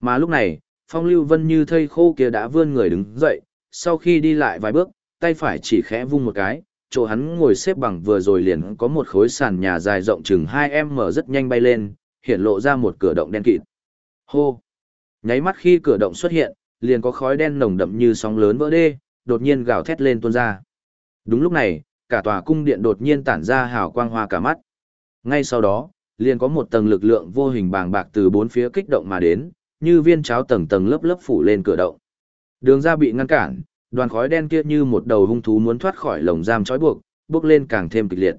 Speaker 1: Mà lúc này, Phong Lưu Vân như thây khô kia đã vươn người đứng dậy, sau khi đi lại vài bước, tay phải chỉ khẽ vung một cái, chỗ hắn ngồi xếp bằng vừa rồi liền có một khối sàn nhà dài rộng chừng 2m rất nhanh bay lên, hiện lộ ra một cửa động đen kịt. Hô! Nháy mắt khi cửa động xuất hiện, liền có khói đen nồng đậm như sóng lớn vỡ đê, đột nhiên gào thét lên tuôn ra. Đúng lúc này, cả tòa cung điện đột nhiên tản ra hào quang hoa cả mắt. Ngay sau đó, liền có một tầng lực lượng vô hình bàng bạc từ bốn phía kích động mà đến, như viên cháo tầng tầng lớp lớp phủ lên cửa động. Đường ra bị ngăn cản, đoàn khói đen kia như một đầu hung thú muốn thoát khỏi lồng giam trói buộc, bước lên càng thêm kịch liệt.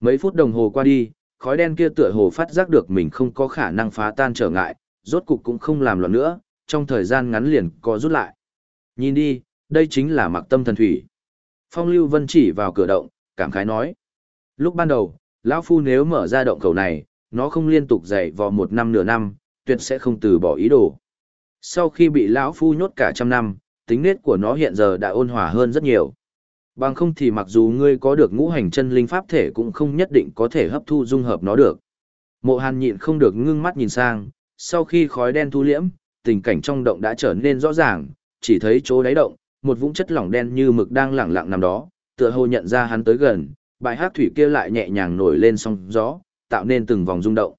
Speaker 1: Mấy phút đồng hồ qua đi, khói đen kia tựa hồ phát giác được mình không có khả năng phá tan trở ngại, rốt cục cũng không làm loạn nữa, trong thời gian ngắn liền có rút lại. Nhìn đi, đây chính là mặc tâm thần thủy. Phong Lưu Vân chỉ vào cửa động, cảm khái nói. Lúc ban đầu, lão Phu nếu mở ra động cầu này, nó không liên tục dày vò một năm nửa năm, tuyệt sẽ không từ bỏ ý đồ. Sau khi bị lão Phu nhốt cả trăm năm, tính nết của nó hiện giờ đã ôn hòa hơn rất nhiều. Bằng không thì mặc dù ngươi có được ngũ hành chân linh pháp thể cũng không nhất định có thể hấp thu dung hợp nó được. Mộ hàn nhịn không được ngưng mắt nhìn sang, sau khi khói đen thu liễm, tình cảnh trong động đã trở nên rõ ràng, chỉ thấy chỗ đáy động, một vũng chất lỏng đen như mực đang lẳng lặng nằm đó, tựa hồ nhận ra hắn tới gần, bài hát thủy kia lại nhẹ nhàng nổi lên song gió, tạo nên từng vòng rung động.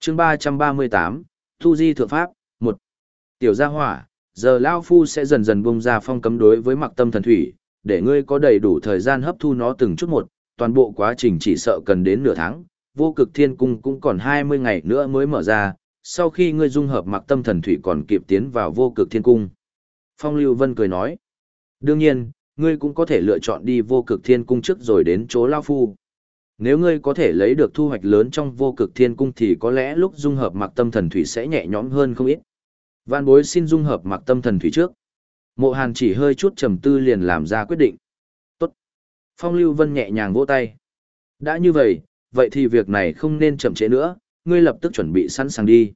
Speaker 1: chương 338, Thu Di Thượng Pháp, 1. Tiểu gia hỏa, giờ Lao Phu sẽ dần dần bung ra phong cấm đối với mặc tâm thần thủy, để ngươi có đầy đủ thời gian hấp thu nó từng chút một, toàn bộ quá trình chỉ sợ cần đến nửa tháng, vô cực thiên cung cũng còn 20 ngày nữa mới mở ra, sau khi ngươi dung hợp mặc tâm thần thủy còn kịp tiến vào vô cực thiên cung. Phong Lưu Vân cười nói, Đương nhiên, ngươi cũng có thể lựa chọn đi vô cực thiên cung trước rồi đến chỗ Lao Phu. Nếu ngươi có thể lấy được thu hoạch lớn trong vô cực thiên cung thì có lẽ lúc dung hợp mặc tâm thần thủy sẽ nhẹ nhõm hơn không ít. Vạn bối xin dung hợp mặc tâm thần thủy trước. Mộ hàn chỉ hơi chút trầm tư liền làm ra quyết định. Tốt. Phong Lưu Vân nhẹ nhàng vỗ tay. Đã như vậy, vậy thì việc này không nên chậm trễ nữa, ngươi lập tức chuẩn bị sẵn sàng đi.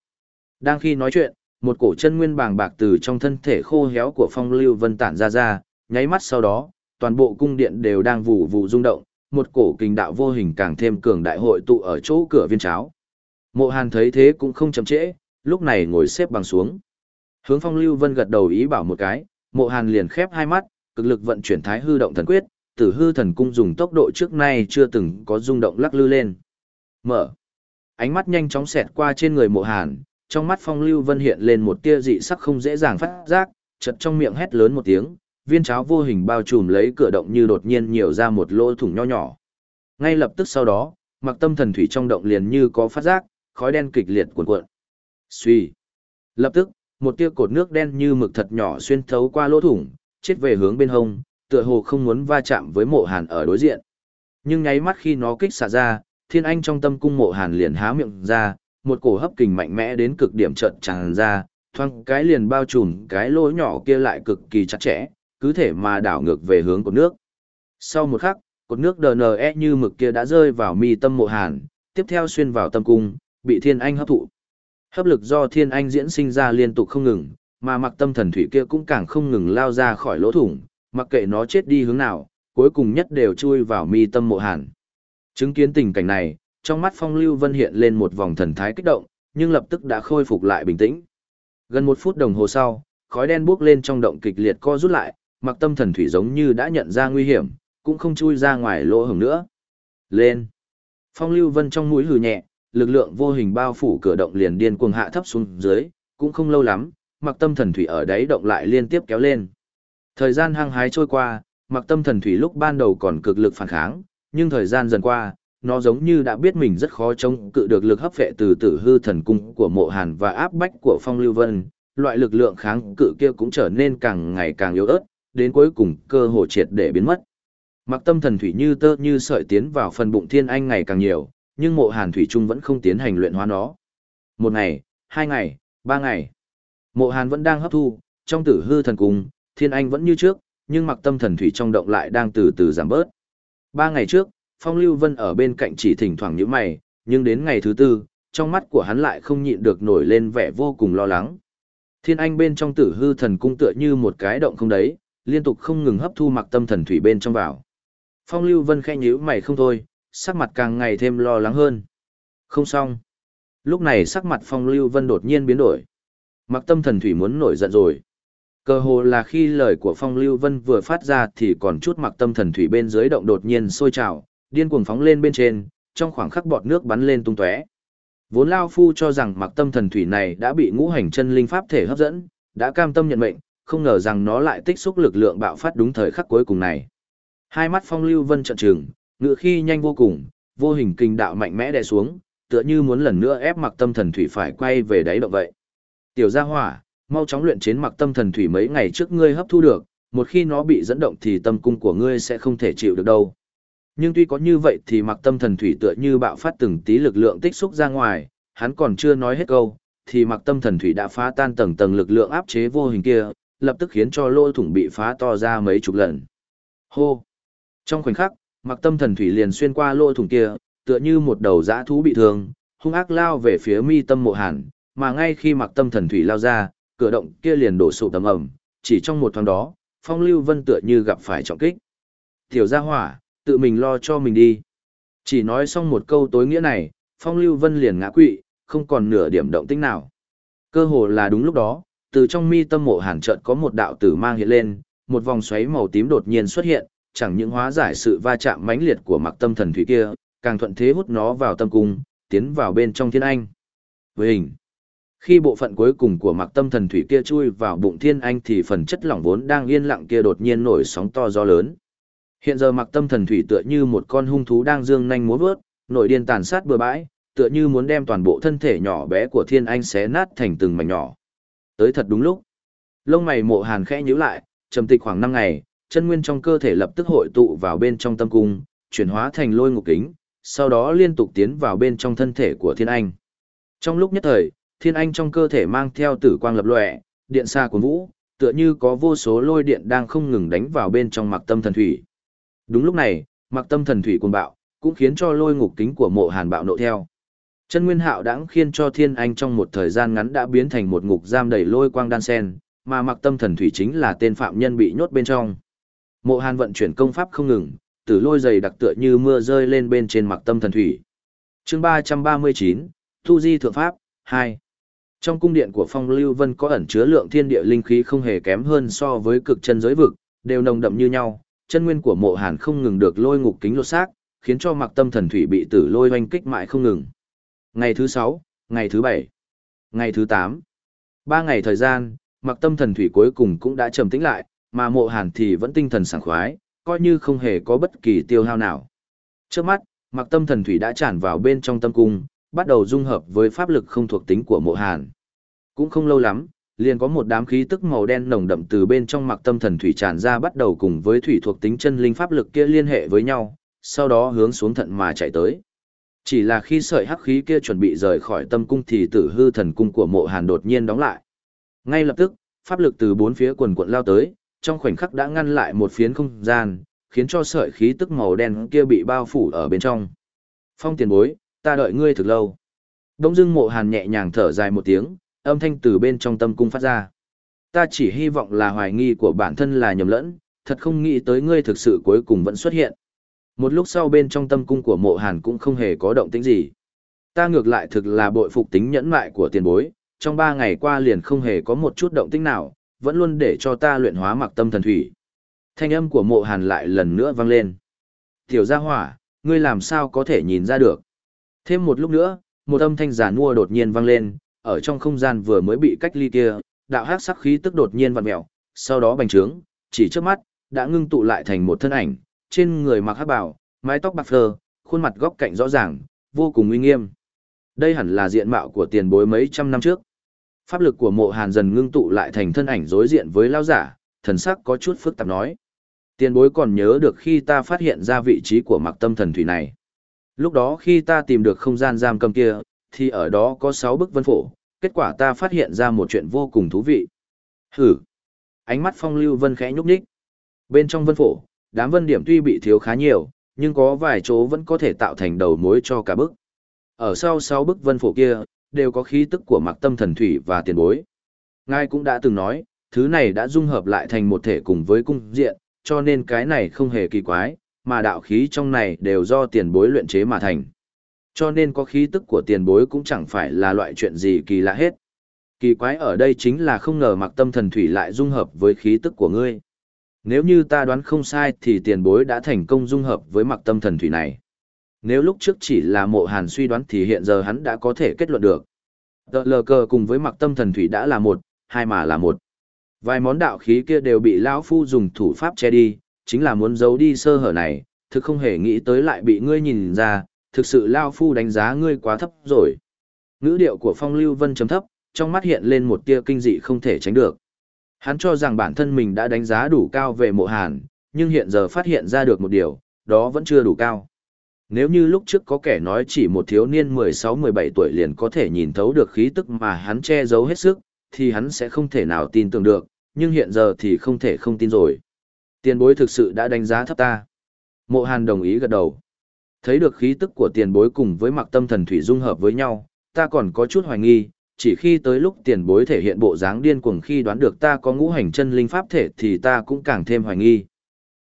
Speaker 1: Đang khi nói chuyện, một cổ chân nguyên bàng bạc từ trong thân thể khô héo của Phong Lưu Vân tản ra ra, nháy mắt sau đó, toàn bộ cung điện đều đang vụ vụ rung động, một cổ kinh đạo vô hình càng thêm cường đại hội tụ ở chỗ cửa viên cháo. Mộ Hàn thấy thế cũng không chậm trễ, lúc này ngồi xếp bằng xuống. Hướng Phong Lưu Vân gật đầu ý bảo một cái, Mộ Hàn liền khép hai mắt, cực lực vận chuyển Thái Hư động thần quyết, Tử Hư thần cung dùng tốc độ trước nay chưa từng có rung động lắc lư lên. Mở. Ánh mắt nhanh chóng xẹt qua trên người Mộ Hàn, trong mắt Phong Lưu Vân hiện lên một tia dị sắc không dễ dàng phát giác, chật trong miệng hét lớn một tiếng, viên cháo vô hình bao trùm lấy cửa động như đột nhiên nhiều ra một lỗ thủng nho nhỏ. Ngay lập tức sau đó, mặc tâm thần thủy trong động liền như có phát giác, khói đen kịch liệt cuộn cuộn. Xuy. Lập tức, một tia cột nước đen như mực thật nhỏ xuyên thấu qua lỗ thủng, chết về hướng bên hông, tựa hồ không muốn va chạm với mộ hàn ở đối diện. Nhưng nháy mắt khi nó kích xạ ra, thiên anh trong tâm cung mộ hàn liền há miệng ra, một cổ hấp kình mạnh mẽ đến cực điểm trận tràn ra, thoang cái liền bao trùm cái lỗ nhỏ kia lại cực kỳ chặt chẽ, cứ thể mà đảo ngược về hướng của nước. Sau một khắc, cột nước DNE như mực kia đã rơi vào mi tâm mộ hàn, tiếp theo xuyên vào tâm cung, bị thiên anh hấp thụ. Hấp lực do thiên anh diễn sinh ra liên tục không ngừng, mà mặc tâm thần thủy kia cũng càng không ngừng lao ra khỏi lỗ thủng, mặc kệ nó chết đi hướng nào, cuối cùng nhất đều chui vào mi tâm mộ hàn. Chứng kiến tình cảnh này, trong mắt phong lưu vân hiện lên một vòng thần thái kích động, nhưng lập tức đã khôi phục lại bình tĩnh. Gần một phút đồng hồ sau, khói đen bốc lên trong động kịch liệt co rút lại, mặc tâm thần thủy giống như đã nhận ra nguy hiểm, cũng không chui ra ngoài lỗ hổng nữa. Lên! Phong lưu vân trong mũi hừ nhẹ, lực lượng vô hình bao phủ cửa động liền điên cuồng hạ thấp xuống dưới, cũng không lâu lắm, mặc tâm thần thủy ở đáy động lại liên tiếp kéo lên. Thời gian hăng hái trôi qua, mặc tâm thần thủy lúc ban đầu còn cực lực phản kháng, nhưng thời gian dần qua, nó giống như đã biết mình rất khó chống cự được lực hấp vệ từ tử hư thần cung của mộ hàn và áp bách của phong lưu vân, loại lực lượng kháng cự kia cũng trở nên càng ngày càng yếu ớt, đến cuối cùng cơ hồ triệt để biến mất. Mặc tâm thần thủy như tơ như sợi tiến vào phần bụng thiên anh ngày càng nhiều, nhưng mộ hàn thủy trung vẫn không tiến hành luyện hóa nó. Một ngày, hai ngày, ba ngày. Mộ hàn vẫn đang hấp thu, trong tử hư thần cung, thiên anh vẫn như trước, nhưng mặc tâm thần thủy trong động lại đang từ từ giảm bớt. Ba ngày trước, Phong Lưu Vân ở bên cạnh chỉ thỉnh thoảng nhíu mày, nhưng đến ngày thứ tư, trong mắt của hắn lại không nhịn được nổi lên vẻ vô cùng lo lắng. Thiên Anh bên trong tử hư thần cung tựa như một cái động không đấy, liên tục không ngừng hấp thu mặc tâm thần thủy bên trong vào. Phong Lưu Vân khẽ nhíu mày không thôi, sắc mặt càng ngày thêm lo lắng hơn. Không xong. Lúc này sắc mặt Phong Lưu Vân đột nhiên biến đổi. Mặc tâm thần thủy muốn nổi giận rồi. Cơ hồ là khi lời của Phong Lưu Vân vừa phát ra thì còn chút mặc tâm thần thủy bên dưới động đột nhiên sôi trào, điên cuồng phóng lên bên trên, trong khoảng khắc bọt nước bắn lên tung tóe. Vốn Lao Phu cho rằng mặc tâm thần thủy này đã bị ngũ hành chân linh pháp thể hấp dẫn, đã cam tâm nhận mệnh, không ngờ rằng nó lại tích xúc lực lượng bạo phát đúng thời khắc cuối cùng này. Hai mắt Phong Lưu Vân trợn trừng, ngựa khi nhanh vô cùng, vô hình kinh đạo mạnh mẽ đè xuống, tựa như muốn lần nữa ép mặc tâm thần thủy phải quay về đáy động vậy. Tiểu gia hỏa, mau chóng luyện chế mặc tâm thần thủy mấy ngày trước ngươi hấp thu được, một khi nó bị dẫn động thì tâm cung của ngươi sẽ không thể chịu được đâu. Nhưng tuy có như vậy thì mặc tâm thần thủy tựa như bạo phát từng tí lực lượng tích xúc ra ngoài, hắn còn chưa nói hết câu, thì mặc tâm thần thủy đã phá tan tầng tầng lực lượng áp chế vô hình kia, lập tức khiến cho lỗ thủng bị phá to ra mấy chục lần. Hô! Trong khoảnh khắc, mặc tâm thần thủy liền xuyên qua lỗ thủng kia, tựa như một đầu dã thú bị thương, hung ác lao về phía mi tâm mộ hàn, mà ngay khi mặc tâm thần thủy lao ra, cửa động kia liền đổ sụp tầm ầm, chỉ trong một thoáng đó, phong lưu vân tựa như gặp phải trọng kích. Tiểu gia hỏa, tự mình lo cho mình đi. Chỉ nói xong một câu tối nghĩa này, phong lưu vân liền ngã quỵ, không còn nửa điểm động tĩnh nào. Cơ hồ là đúng lúc đó, từ trong mi tâm mộ hàn chợt có một đạo tử mang hiện lên, một vòng xoáy màu tím đột nhiên xuất hiện, chẳng những hóa giải sự va chạm mãnh liệt của mặc tâm thần thủy kia, càng thuận thế hút nó vào tâm cung, tiến vào bên trong thiên anh. Với hình, khi bộ phận cuối cùng của mặc tâm thần thủy kia chui vào bụng thiên anh thì phần chất lỏng vốn đang yên lặng kia đột nhiên nổi sóng to gió lớn. Hiện giờ mặc tâm thần thủy tựa như một con hung thú đang dương nhanh múa vớt, nội điên tàn sát bừa bãi, tựa như muốn đem toàn bộ thân thể nhỏ bé của thiên anh xé nát thành từng mảnh nhỏ. Tới thật đúng lúc. Lông mày mộ hàn khẽ nhíu lại, trầm tịch khoảng 5 ngày, chân nguyên trong cơ thể lập tức hội tụ vào bên trong tâm cung, chuyển hóa thành lôi ngục kính, sau đó liên tục tiến vào bên trong thân thể của thiên anh. Trong lúc nhất thời, thiên anh trong cơ thể mang theo tử quang lập lòe, điện xa của vũ, tựa như có vô số lôi điện đang không ngừng đánh vào bên trong mặc tâm thần thủy. Đúng lúc này, mặc tâm thần thủy cuồng bạo, cũng khiến cho lôi ngục kính của mộ hàn bạo nộ theo. Chân Nguyên Hạo đãng khiến cho Thiên Anh trong một thời gian ngắn đã biến thành một ngục giam đầy lôi quang đan sen, mà mặc tâm thần thủy chính là tên phạm nhân bị nhốt bên trong. Mộ Hàn vận chuyển công pháp không ngừng, tử lôi dày đặc tựa như mưa rơi lên bên trên mặc tâm thần thủy. Chương 339, Thu Di Thượng Pháp 2. Trong cung điện của Phong Lưu Vân có ẩn chứa lượng thiên địa linh khí không hề kém hơn so với cực chân giới vực, đều nồng đậm như nhau, chân nguyên của mộ hàn không ngừng được lôi ngục kính lột xác, khiến cho mặc tâm thần thủy bị tử lôi oanh kích mãi không ngừng. Ngày thứ 6, ngày thứ 7, ngày thứ 8. Ba ngày thời gian, mặc tâm thần thủy cuối cùng cũng đã trầm tĩnh lại, mà mộ hàn thì vẫn tinh thần sảng khoái, coi như không hề có bất kỳ tiêu hao nào. Trước mắt, mặc tâm thần thủy đã tràn vào bên trong tâm cung, bắt đầu dung hợp với pháp lực không thuộc tính của mộ hàn. Cũng không lâu lắm, liền có một đám khí tức màu đen nồng đậm từ bên trong mặc tâm thần thủy tràn ra bắt đầu cùng với thủy thuộc tính chân linh pháp lực kia liên hệ với nhau, sau đó hướng xuống thận mà chạy tới. Chỉ là khi sợi hắc khí kia chuẩn bị rời khỏi tâm cung thì tử hư thần cung của mộ hàn đột nhiên đóng lại. Ngay lập tức, pháp lực từ bốn phía quần quận lao tới, trong khoảnh khắc đã ngăn lại một phiến không gian, khiến cho sợi khí tức màu đen kia bị bao phủ ở bên trong. Phong tiền bối, ta đợi ngươi thực lâu. Đông dưng mộ hàn nhẹ nhàng thở dài một tiếng, âm thanh từ bên trong tâm cung phát ra. Ta chỉ hy vọng là hoài nghi của bản thân là nhầm lẫn, thật không nghĩ tới ngươi thực sự cuối cùng vẫn xuất hiện. Một lúc sau bên trong tâm cung của mộ hàn cũng không hề có động tĩnh gì. Ta ngược lại thực là bội phục tính nhẫn mại của tiền bối, trong ba ngày qua liền không hề có một chút động tĩnh nào, vẫn luôn để cho ta luyện hóa mặc tâm thần thủy. Thanh âm của mộ hàn lại lần nữa vang lên. Tiểu gia hỏa, ngươi làm sao có thể nhìn ra được. Thêm một lúc nữa, một âm thanh giả nua đột nhiên vang lên, ở trong không gian vừa mới bị cách ly kia, đạo hắc sắc khí tức đột nhiên vặn mèo, sau đó bành trướng, chỉ trước mắt, đã ngưng tụ lại thành một thân ảnh, trên người mặc hắc bào, mái tóc bạc phơ, khuôn mặt góc cạnh rõ ràng, vô cùng uy nghiêm. Đây hẳn là diện mạo của tiền bối mấy trăm năm trước. Pháp lực của mộ hàn dần ngưng tụ lại thành thân ảnh đối diện với lao giả, thần sắc có chút phức tạp nói. Tiền bối còn nhớ được khi ta phát hiện ra vị trí của mặc tâm thần thủy này. Lúc đó khi ta tìm được không gian giam cầm kia, thì ở đó có 6 bức vân phổ, kết quả ta phát hiện ra một chuyện vô cùng thú vị. Hử! Ánh mắt phong lưu vân khẽ nhúc nhích. Bên trong vân phổ, đám vân điểm tuy bị thiếu khá nhiều, nhưng có vài chỗ vẫn có thể tạo thành đầu mối cho cả bức. Ở sau 6 bức vân phổ kia, đều có khí tức của mặc tâm thần thủy và tiền bối. Ngài cũng đã từng nói, thứ này đã dung hợp lại thành một thể cùng với cung diện, cho nên cái này không hề kỳ quái, mà đạo khí trong này đều do tiền bối luyện chế mà thành. Cho nên có khí tức của tiền bối cũng chẳng phải là loại chuyện gì kỳ lạ hết. Kỳ quái ở đây chính là không ngờ mặc tâm thần thủy lại dung hợp với khí tức của ngươi. Nếu như ta đoán không sai thì tiền bối đã thành công dung hợp với mặc tâm thần thủy này. Nếu lúc trước chỉ là mộ hàn suy đoán thì hiện giờ hắn đã có thể kết luận được. Tờ lờ cờ cùng với mặc tâm thần thủy đã là một, hai mà là một. Vài món đạo khí kia đều bị lão Phu dùng thủ pháp che đi, chính là muốn giấu đi sơ hở này, thực không hề nghĩ tới lại bị ngươi nhìn ra, thực sự Lao Phu đánh giá ngươi quá thấp rồi. Ngữ điệu của Phong Lưu Vân chấm thấp, trong mắt hiện lên một tia kinh dị không thể tránh được. Hắn cho rằng bản thân mình đã đánh giá đủ cao về mộ hàn, nhưng hiện giờ phát hiện ra được một điều, đó vẫn chưa đủ cao. Nếu như lúc trước có kẻ nói chỉ một thiếu niên 16-17 tuổi liền có thể nhìn thấu được khí tức mà hắn che giấu hết sức, thì hắn sẽ không thể nào tin tưởng được, nhưng hiện giờ thì không thể không tin rồi. Tiền bối thực sự đã đánh giá thấp ta. Mộ hàn đồng ý gật đầu. Thấy được khí tức của tiền bối cùng với mặc tâm thần thủy dung hợp với nhau, ta còn có chút hoài nghi, chỉ khi tới lúc tiền bối thể hiện bộ dáng điên cuồng khi đoán được ta có ngũ hành chân linh pháp thể thì ta cũng càng thêm hoài nghi.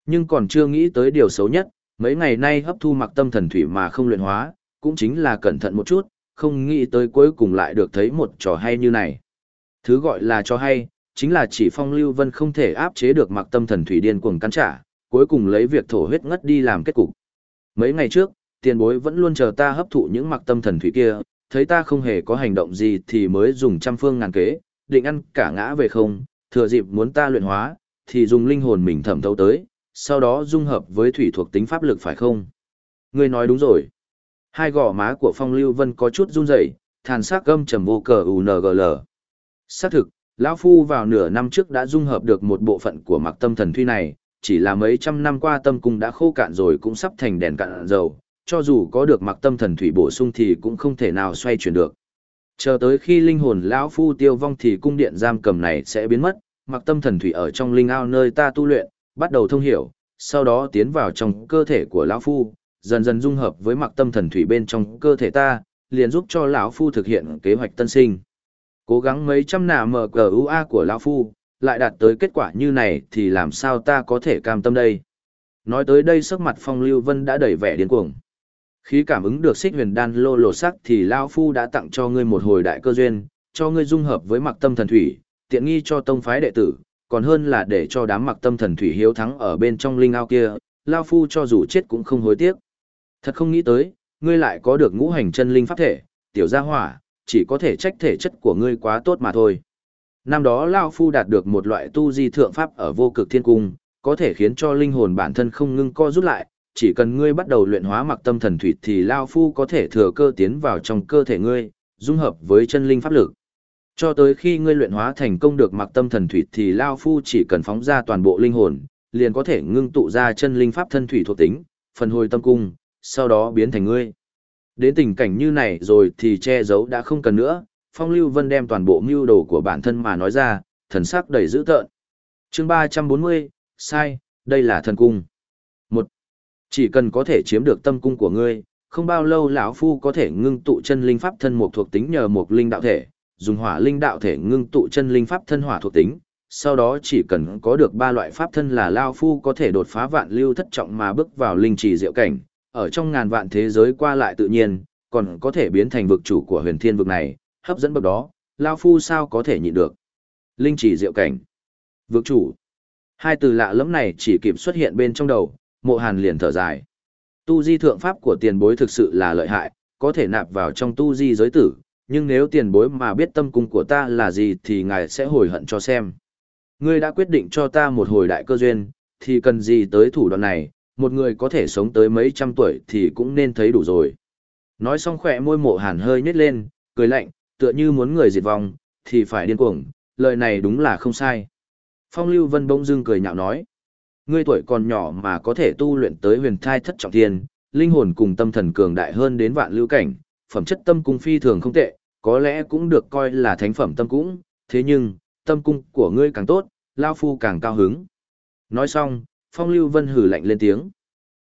Speaker 1: Nhưng còn chưa nghĩ tới điều xấu nhất, mấy ngày nay hấp thu mặc tâm thần thủy mà không luyện hóa, cũng chính là cẩn thận một chút, không nghĩ tới cuối cùng lại được thấy một trò hay như này. Thứ gọi là trò hay, chính là chỉ phong lưu vân không thể áp chế được mặc tâm thần thủy điên cuồng cắn trả, cuối cùng lấy việc thổ huyết ngất đi làm kết cục. Mấy ngày trước, tiền bối vẫn luôn chờ ta hấp thụ những mặc tâm thần thủy kia, thấy ta không hề có hành động gì thì mới dùng trăm phương ngàn kế, định ăn cả ngã về không, thừa dịp muốn ta luyện hóa, thì dùng linh hồn mình thẩm thấu tới, sau đó dung hợp với thủy thuộc tính pháp lực phải không? Ngươi nói đúng rồi. Hai gò má của Phong Lưu Vân có chút run rẩy, thàn sắc gâm trầm vô cờ UNGL. Xác thực, lão Phu vào nửa năm trước đã dung hợp được một bộ phận của mặc tâm thần thuy này, chỉ là mấy trăm năm qua tâm cung đã khô cạn rồi cũng sắp thành đèn cạn dầu, cho dù có được mặc tâm thần thủy bổ sung thì cũng không thể nào xoay chuyển được. Chờ tới khi linh hồn lão phu tiêu vong thì cung điện giam cầm này sẽ biến mất, mặc tâm thần thủy ở trong linh ao nơi ta tu luyện, bắt đầu thông hiểu, sau đó tiến vào trong cơ thể của lão phu, dần dần dung hợp với mặc tâm thần thủy bên trong cơ thể ta, liền giúp cho lão phu thực hiện kế hoạch tân sinh. Cố gắng mấy trăm nà mở cờ UA của lão phu, lại đạt tới kết quả như này thì làm sao ta có thể cam tâm đây. Nói tới đây sắc mặt phong lưu vân đã đầy vẻ điên cuồng. Khi cảm ứng được xích huyền đan lô lột sắc thì Lao Phu đã tặng cho ngươi một hồi đại cơ duyên, cho ngươi dung hợp với mặc tâm thần thủy, tiện nghi cho tông phái đệ tử, còn hơn là để cho đám mặc tâm thần thủy hiếu thắng ở bên trong linh ao kia, Lao Phu cho dù chết cũng không hối tiếc. Thật không nghĩ tới, ngươi lại có được ngũ hành chân linh pháp thể, tiểu gia hỏa, chỉ có thể trách thể chất của ngươi quá tốt mà thôi. Năm đó Lao Phu đạt được một loại tu di thượng pháp ở vô cực thiên cung, có thể khiến cho linh hồn bản thân không ngưng co rút lại, chỉ cần ngươi bắt đầu luyện hóa mặc tâm thần thủy thì Lao Phu có thể thừa cơ tiến vào trong cơ thể ngươi, dung hợp với chân linh pháp lực. Cho tới khi ngươi luyện hóa thành công được mặc tâm thần thủy thì Lao Phu chỉ cần phóng ra toàn bộ linh hồn, liền có thể ngưng tụ ra chân linh pháp thân thủy thuộc tính, phần hồi tâm cung, sau đó biến thành ngươi. Đến tình cảnh như này rồi thì che giấu đã không cần nữa, Phong Lưu Vân đem toàn bộ mưu đồ của bản thân mà nói ra, thần sắc đầy dữ tợn. Chương 340, sai, đây là thần cung. Một, Chỉ cần có thể chiếm được tâm cung của ngươi, không bao lâu lão phu có thể ngưng tụ chân linh pháp thân một thuộc tính nhờ một linh đạo thể, dùng hỏa linh đạo thể ngưng tụ chân linh pháp thân hỏa thuộc tính, sau đó chỉ cần có được ba loại pháp thân là lao phu có thể đột phá vạn lưu thất trọng mà bước vào linh trì diệu cảnh, ở trong ngàn vạn thế giới qua lại tự nhiên, còn có thể biến thành vực chủ của huyền thiên vực này, hấp dẫn bậc đó, lao phu sao có thể nhịn được. Linh chỉ diệu cảnh, vực chủ. Hai từ lạ lẫm này chỉ kịp xuất hiện bên trong đầu, mộ hàn liền thở dài. Tu di thượng pháp của tiền bối thực sự là lợi hại, có thể nạp vào trong tu di giới tử, nhưng nếu tiền bối mà biết tâm cung của ta là gì thì ngài sẽ hồi hận cho xem. Ngươi đã quyết định cho ta một hồi đại cơ duyên, thì cần gì tới thủ đoạn này, một người có thể sống tới mấy trăm tuổi thì cũng nên thấy đủ rồi. Nói xong khỏe môi mộ hàn hơi nhét lên, cười lạnh, tựa như muốn người diệt vong, thì phải điên cuồng, lời này đúng là không sai. Phong Lưu Vân bỗng dưng cười nhạo nói, ngươi tuổi còn nhỏ mà có thể tu luyện tới huyền thai thất trọng thiên, linh hồn cùng tâm thần cường đại hơn đến vạn lưu cảnh, phẩm chất tâm cung phi thường không tệ, có lẽ cũng được coi là thánh phẩm tâm cũng, thế nhưng, tâm cung của ngươi càng tốt, lao phu càng cao hứng. Nói xong, Phong Lưu Vân hử lạnh lên tiếng.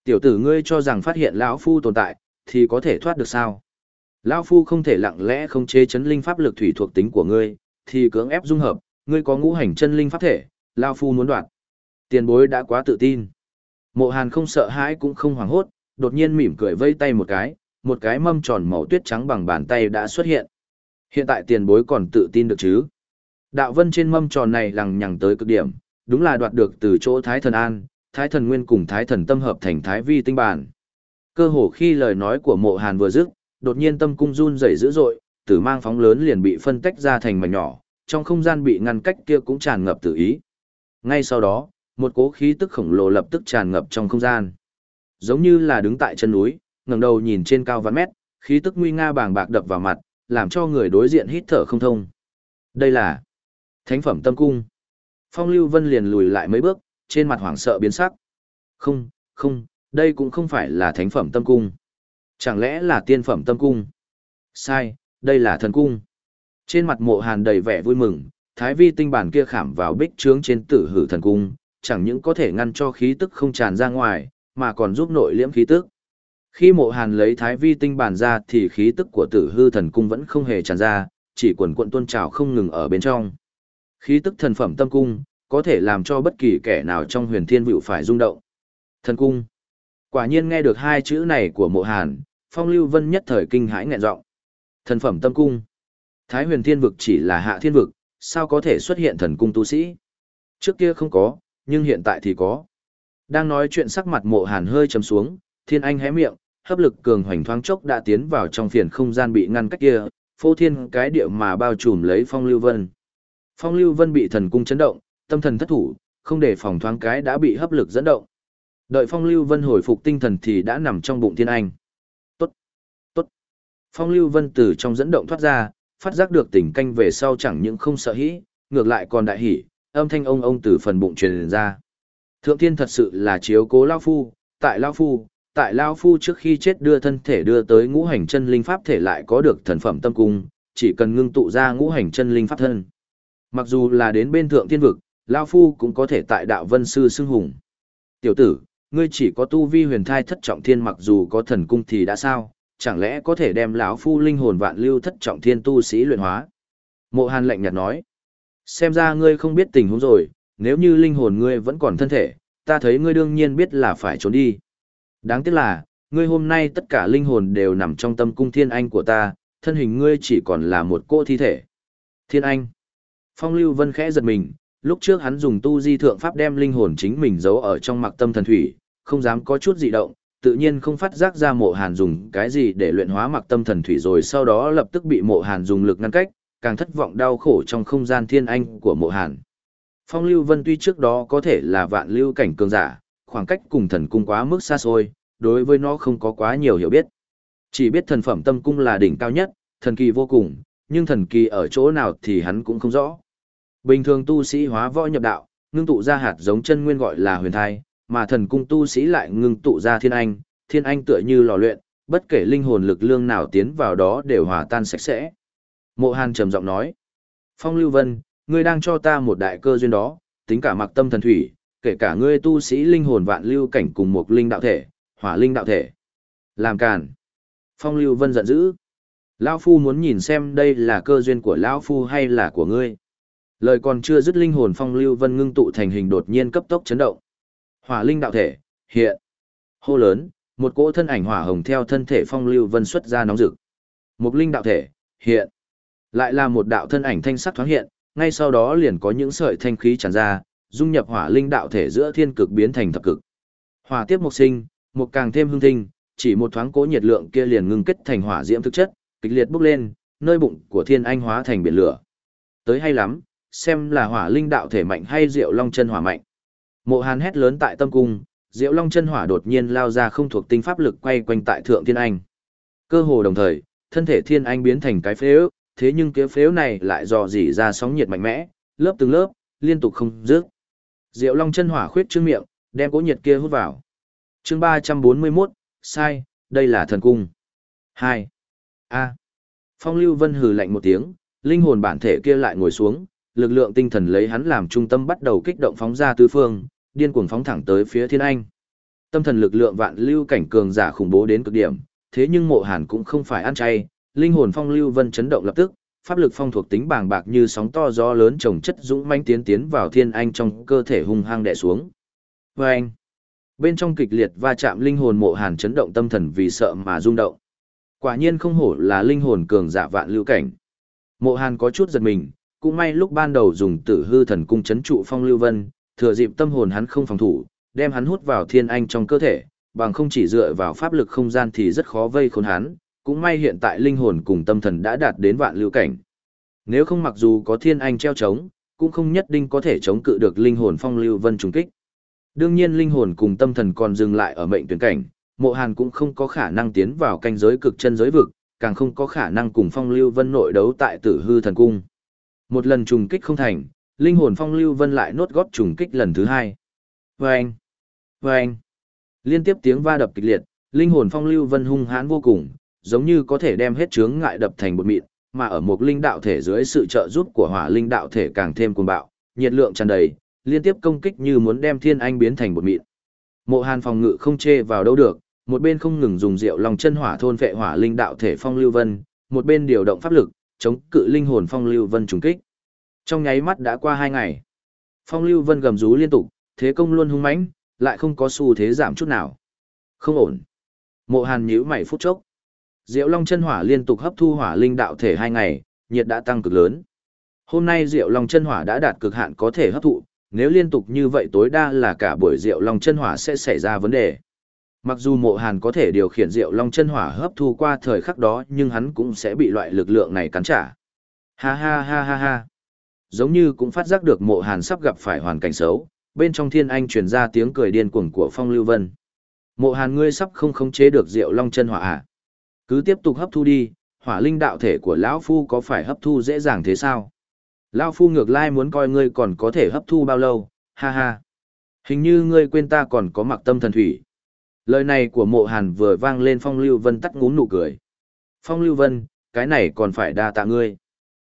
Speaker 1: Tiểu tử ngươi cho rằng phát hiện lão phu tồn tại, thì có thể thoát được sao? Lão phu không thể lặng lẽ không chế chấn linh pháp lực thủy thuộc tính của ngươi, thì cưỡng ép dung hợp, ngươi có ngũ hành chân linh pháp thể, lão phu muốn đoạt. Tiền bối đã quá tự tin. Mộ Hàn không sợ hãi cũng không hoảng hốt, đột nhiên mỉm cười vây tay một cái, một cái mâm tròn màu tuyết trắng bằng bàn tay đã xuất hiện. Hiện tại tiền bối còn tự tin được chứ? Đạo vân trên mâm tròn này lằng nhằng tới cực điểm, đúng là đoạt được từ chỗ Thái Thần An, Thái Thần Nguyên cùng Thái Thần Tâm hợp thành Thái Vi tinh bản. Cơ hồ khi lời nói của mộ hàn vừa dứt, đột nhiên tâm cung run rẩy dữ dội, tử mang phóng lớn liền bị phân tách ra thành mảnh nhỏ, trong không gian bị ngăn cách kia cũng tràn ngập tự ý. Ngay sau đó, một cố khí tức khổng lồ lập tức tràn ngập trong không gian. Giống như là đứng tại chân núi, ngẩng đầu nhìn trên cao vạn mét, khí tức nguy nga bàng bạc đập vào mặt, làm cho người đối diện hít thở không thông. Đây là Thánh phẩm tâm cung. Phong Lưu Vân liền lùi lại mấy bước, trên mặt hoảng sợ biến sắc. Không, không, đây cũng không phải là thánh phẩm tâm cung. Chẳng lẽ là tiên phẩm tâm cung? Sai, đây là thần cung. Trên mặt mộ hàn đầy vẻ vui mừng, thái vi tinh bản kia khảm vào bích trướng trên tử hử thần cung, chẳng những có thể ngăn cho khí tức không tràn ra ngoài, mà còn giúp nội liễm khí tức. Khi mộ hàn lấy thái vi tinh bản ra thì khí tức của tử hư thần cung vẫn không hề tràn ra, chỉ quần quận tuôn trào không ngừng ở bên trong. Khí tức thần phẩm tâm cung, có thể làm cho bất kỳ kẻ nào trong huyền thiên vịu phải rung động. Thần cung. Quả nhiên nghe được hai chữ này của mộ hàn, phong lưu vân nhất thời kinh hãi nghẹn giọng Thần phẩm tâm cung. Thái huyền thiên vực chỉ là hạ thiên vực, sao có thể xuất hiện thần cung tu sĩ? Trước kia không có, nhưng hiện tại thì có. Đang nói chuyện sắc mặt mộ hàn hơi chấm xuống, thiên anh hé miệng, hấp lực cường hoành thoáng chốc đã tiến vào trong phiền không gian bị ngăn cách kia, phô thiên cái địa mà bao trùm lấy phong lưu vân. Phong Lưu Vân bị thần cung chấn động, tâm thần thất thủ, không để phòng thoáng cái đã bị hấp lực dẫn động. Đợi Phong Lưu Vân hồi phục tinh thần thì đã nằm trong bụng Thiên Anh. Tốt, tốt. Phong Lưu Vân từ trong dẫn động thoát ra, phát giác được tỉnh canh về sau chẳng những không sợ hãi, ngược lại còn đại hỉ, âm thanh ông ông từ phần bụng truyền ra. Thượng Thiên thật sự là chiếu cố Lao Phu, tại Lao Phu, tại Lao Phu trước khi chết đưa thân thể đưa tới ngũ hành chân linh pháp thể lại có được thần phẩm tâm cung, chỉ cần ngưng tụ ra ngũ hành chân linh pháp thân. Mặc dù là đến bên thượng thiên vực, Lao Phu cũng có thể tại đạo vân sư xưng hùng. Tiểu tử, ngươi chỉ có tu vi huyền thai thất trọng thiên mặc dù có thần cung thì đã sao, chẳng lẽ có thể đem lão Phu linh hồn vạn lưu thất trọng thiên tu sĩ luyện hóa? Mộ Hàn lạnh nhạt nói. Xem ra ngươi không biết tình huống rồi, nếu như linh hồn ngươi vẫn còn thân thể, ta thấy ngươi đương nhiên biết là phải trốn đi. Đáng tiếc là, ngươi hôm nay tất cả linh hồn đều nằm trong tâm cung thiên anh của ta, thân hình ngươi chỉ còn là một cô thi thể. Thiên anh. Phong Lưu Vân khẽ giật mình, lúc trước hắn dùng tu di thượng pháp đem linh hồn chính mình giấu ở trong mặc tâm thần thủy, không dám có chút dị động, tự nhiên không phát giác ra mộ hàn dùng cái gì để luyện hóa mặc tâm thần thủy rồi sau đó lập tức bị mộ hàn dùng lực ngăn cách, càng thất vọng đau khổ trong không gian thiên anh của mộ hàn. Phong Lưu Vân tuy trước đó có thể là vạn lưu cảnh cường giả, khoảng cách cùng thần cung quá mức xa xôi, đối với nó không có quá nhiều hiểu biết. Chỉ biết thần phẩm tâm cung là đỉnh cao nhất, thần kỳ vô cùng, nhưng thần kỳ ở chỗ nào thì hắn cũng không rõ. Bình thường tu sĩ hóa võ nhập đạo, ngưng tụ ra hạt giống chân nguyên gọi là huyền thai, mà thần cung tu sĩ lại ngưng tụ ra thiên anh, thiên anh tựa như lò luyện, bất kể linh hồn lực lương nào tiến vào đó đều hòa tan sạch sẽ. Mộ Hàn trầm giọng nói, Phong Lưu Vân, ngươi đang cho ta một đại cơ duyên đó, tính cả mặc tâm thần thủy, kể cả ngươi tu sĩ linh hồn vạn lưu cảnh cùng một linh đạo thể, hỏa linh đạo thể. Làm càn. Phong Lưu Vân giận dữ. Lão Phu muốn nhìn xem đây là cơ duyên của Lão Phu hay là của ngươi. Lời còn chưa dứt linh hồn Phong Lưu Vân ngưng tụ thành hình đột nhiên cấp tốc chấn động. Hỏa linh đạo thể, hiện. Hô lớn, một cỗ thân ảnh hỏa hồng theo thân thể Phong Lưu Vân xuất ra nóng rực. Một linh đạo thể, hiện. Lại là một đạo thân ảnh thanh sắc thoáng hiện, ngay sau đó liền có những sợi thanh khí tràn ra, dung nhập hỏa linh đạo thể giữa thiên cực biến thành thập cực. Hỏa tiếp mục sinh, một càng thêm hương thinh, chỉ một thoáng cố nhiệt lượng kia liền ngưng kết thành hỏa diễm thực chất, kịch liệt bốc lên, nơi bụng của thiên anh hóa thành biển lửa. Tới hay lắm, xem là hỏa linh đạo thể mạnh hay diệu long chân hỏa mạnh. Mộ Hàn hét lớn tại tâm cung, diệu long chân hỏa đột nhiên lao ra không thuộc tinh pháp lực quay quanh tại thượng thiên anh. Cơ hồ đồng thời, thân thể thiên anh biến thành cái phế ước, thế nhưng cái phếu này lại dò dỉ ra sóng nhiệt mạnh mẽ, lớp từng lớp, liên tục không dứt. Diệu Long chân hỏa khuyết trương miệng, đem cỗ nhiệt kia hút vào. Chương 341, sai, đây là thần cung. 2. A. Phong Lưu Vân hừ lạnh một tiếng, linh hồn bản thể kia lại ngồi xuống, lực lượng tinh thần lấy hắn làm trung tâm bắt đầu kích động phóng ra tứ phương, điên cuồng phóng thẳng tới phía Thiên Anh. Tâm thần lực lượng vạn lưu cảnh cường giả khủng bố đến cực điểm, thế nhưng Mộ Hàn cũng không phải ăn chay, linh hồn Phong Lưu Vân chấn động lập tức, pháp lực phong thuộc tính bàng bạc như sóng to gió lớn trồng chất dũng manh tiến tiến vào Thiên Anh trong cơ thể hung hăng đè xuống. Và anh, Bên trong kịch liệt va chạm linh hồn mộ hàn chấn động tâm thần vì sợ mà rung động. Quả nhiên không hổ là linh hồn cường giả vạn lưu cảnh. Mộ hàn có chút giật mình, cũng may lúc ban đầu dùng tử hư thần cung chấn trụ phong lưu vân, thừa dịp tâm hồn hắn không phòng thủ, đem hắn hút vào thiên anh trong cơ thể, bằng không chỉ dựa vào pháp lực không gian thì rất khó vây khốn hắn, cũng may hiện tại linh hồn cùng tâm thần đã đạt đến vạn lưu cảnh. Nếu không mặc dù có thiên anh treo chống, cũng không nhất định có thể chống cự được linh hồn phong lưu vân trùng kích. Đương nhiên linh hồn cùng tâm thần còn dừng lại ở mệnh tuyển cảnh, mộ hàn cũng không có khả năng tiến vào canh giới cực chân giới vực, càng không có khả năng cùng phong lưu vân nội đấu tại tử hư thần cung. Một lần trùng kích không thành, linh hồn phong lưu vân lại nốt gót trùng kích lần thứ hai. Vâng! Vâng! Liên tiếp tiếng va đập kịch liệt, linh hồn phong lưu vân hung hãn vô cùng, giống như có thể đem hết chướng ngại đập thành bột mịn, mà ở một linh đạo thể dưới sự trợ giúp của hỏa linh đạo thể càng thêm cuồng bạo, nhiệt lượng tràn đầy, liên tiếp công kích như muốn đem thiên anh biến thành bột mịn. Mộ Hàn phòng ngự không chê vào đâu được, một bên không ngừng dùng rượu lòng chân hỏa thôn phệ hỏa linh đạo thể phong lưu vân, một bên điều động pháp lực, chống cự linh hồn phong lưu vân trùng kích. Trong nháy mắt đã qua hai ngày. Phong lưu vân gầm rú liên tục, thế công luôn hung mãnh, lại không có xu thế giảm chút nào. Không ổn. Mộ Hàn nhíu mày phút chốc. Diệu Long chân hỏa liên tục hấp thu hỏa linh đạo thể hai ngày, nhiệt đã tăng cực lớn. Hôm nay Diệu Long chân hỏa đã đạt cực hạn có thể hấp thụ, nếu liên tục như vậy tối đa là cả buổi diệu long chân hỏa sẽ xảy ra vấn đề. Mặc dù mộ hàn có thể điều khiển rượu long chân hỏa hấp thu qua thời khắc đó nhưng hắn cũng sẽ bị loại lực lượng này cắn trả. Ha ha ha ha ha. Giống như cũng phát giác được mộ hàn sắp gặp phải hoàn cảnh xấu, bên trong thiên anh truyền ra tiếng cười điên cuồng của phong lưu vân. Mộ hàn ngươi sắp không khống chế được rượu long chân hỏa à? Cứ tiếp tục hấp thu đi, hỏa linh đạo thể của lão phu có phải hấp thu dễ dàng thế sao? Lao phu ngược lai muốn coi ngươi còn có thể hấp thu bao lâu, ha ha. Hình như ngươi quên ta còn có mặc tâm thần thủy. Lời này của mộ hàn vừa vang lên phong lưu vân tắt ngúm nụ cười. Phong lưu vân, cái này còn phải đa tạ ngươi.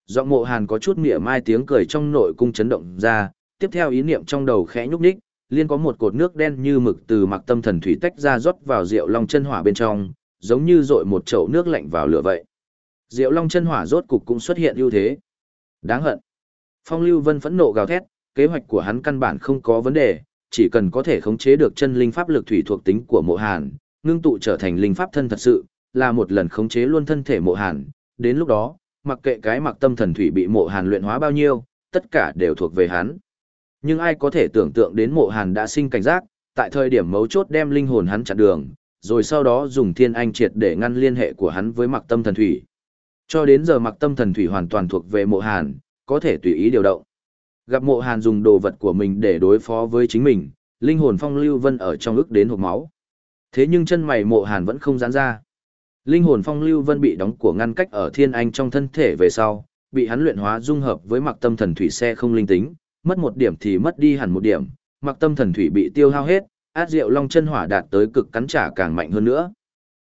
Speaker 1: Giọng mộ hàn có chút mỉa mai tiếng cười trong nội cung chấn động ra, tiếp theo ý niệm trong đầu khẽ nhúc nhích, liên có một cột nước đen như mực từ mặc tâm thần thủy tách ra rót vào rượu long chân hỏa bên trong, giống như dội một chậu nước lạnh vào lửa vậy. Rượu long chân hỏa rốt cục cũng xuất hiện ưu thế. Đáng hận. Phong Lưu Vân phẫn nộ gào thét, kế hoạch của hắn căn bản không có vấn đề, chỉ cần có thể khống chế được chân linh pháp lực thủy thuộc tính của Mộ Hàn, ngưng tụ trở thành linh pháp thân thật sự, là một lần khống chế luôn thân thể Mộ Hàn, đến lúc đó, mặc kệ cái mặc tâm thần thủy bị Mộ Hàn luyện hóa bao nhiêu, tất cả đều thuộc về hắn. Nhưng ai có thể tưởng tượng đến Mộ Hàn đã sinh cảnh giác, tại thời điểm mấu chốt đem linh hồn hắn chặn đường, rồi sau đó dùng thiên anh triệt để ngăn liên hệ của hắn với mặc tâm thần thủy. Cho đến giờ mặc tâm thần thủy hoàn toàn thuộc về Mộ Hàn, có thể tùy ý điều động. Gặp mộ hàn dùng đồ vật của mình để đối phó với chính mình, linh hồn phong lưu vân ở trong ức đến hộp máu. Thế nhưng chân mày mộ hàn vẫn không giãn ra. Linh hồn phong lưu vân bị đóng của ngăn cách ở thiên anh trong thân thể về sau, bị hắn luyện hóa dung hợp với mặc tâm thần thủy xe không linh tính, mất một điểm thì mất đi hẳn một điểm, mặc tâm thần thủy bị tiêu hao hết, át rượu long chân hỏa đạt tới cực cắn trả càng mạnh hơn nữa.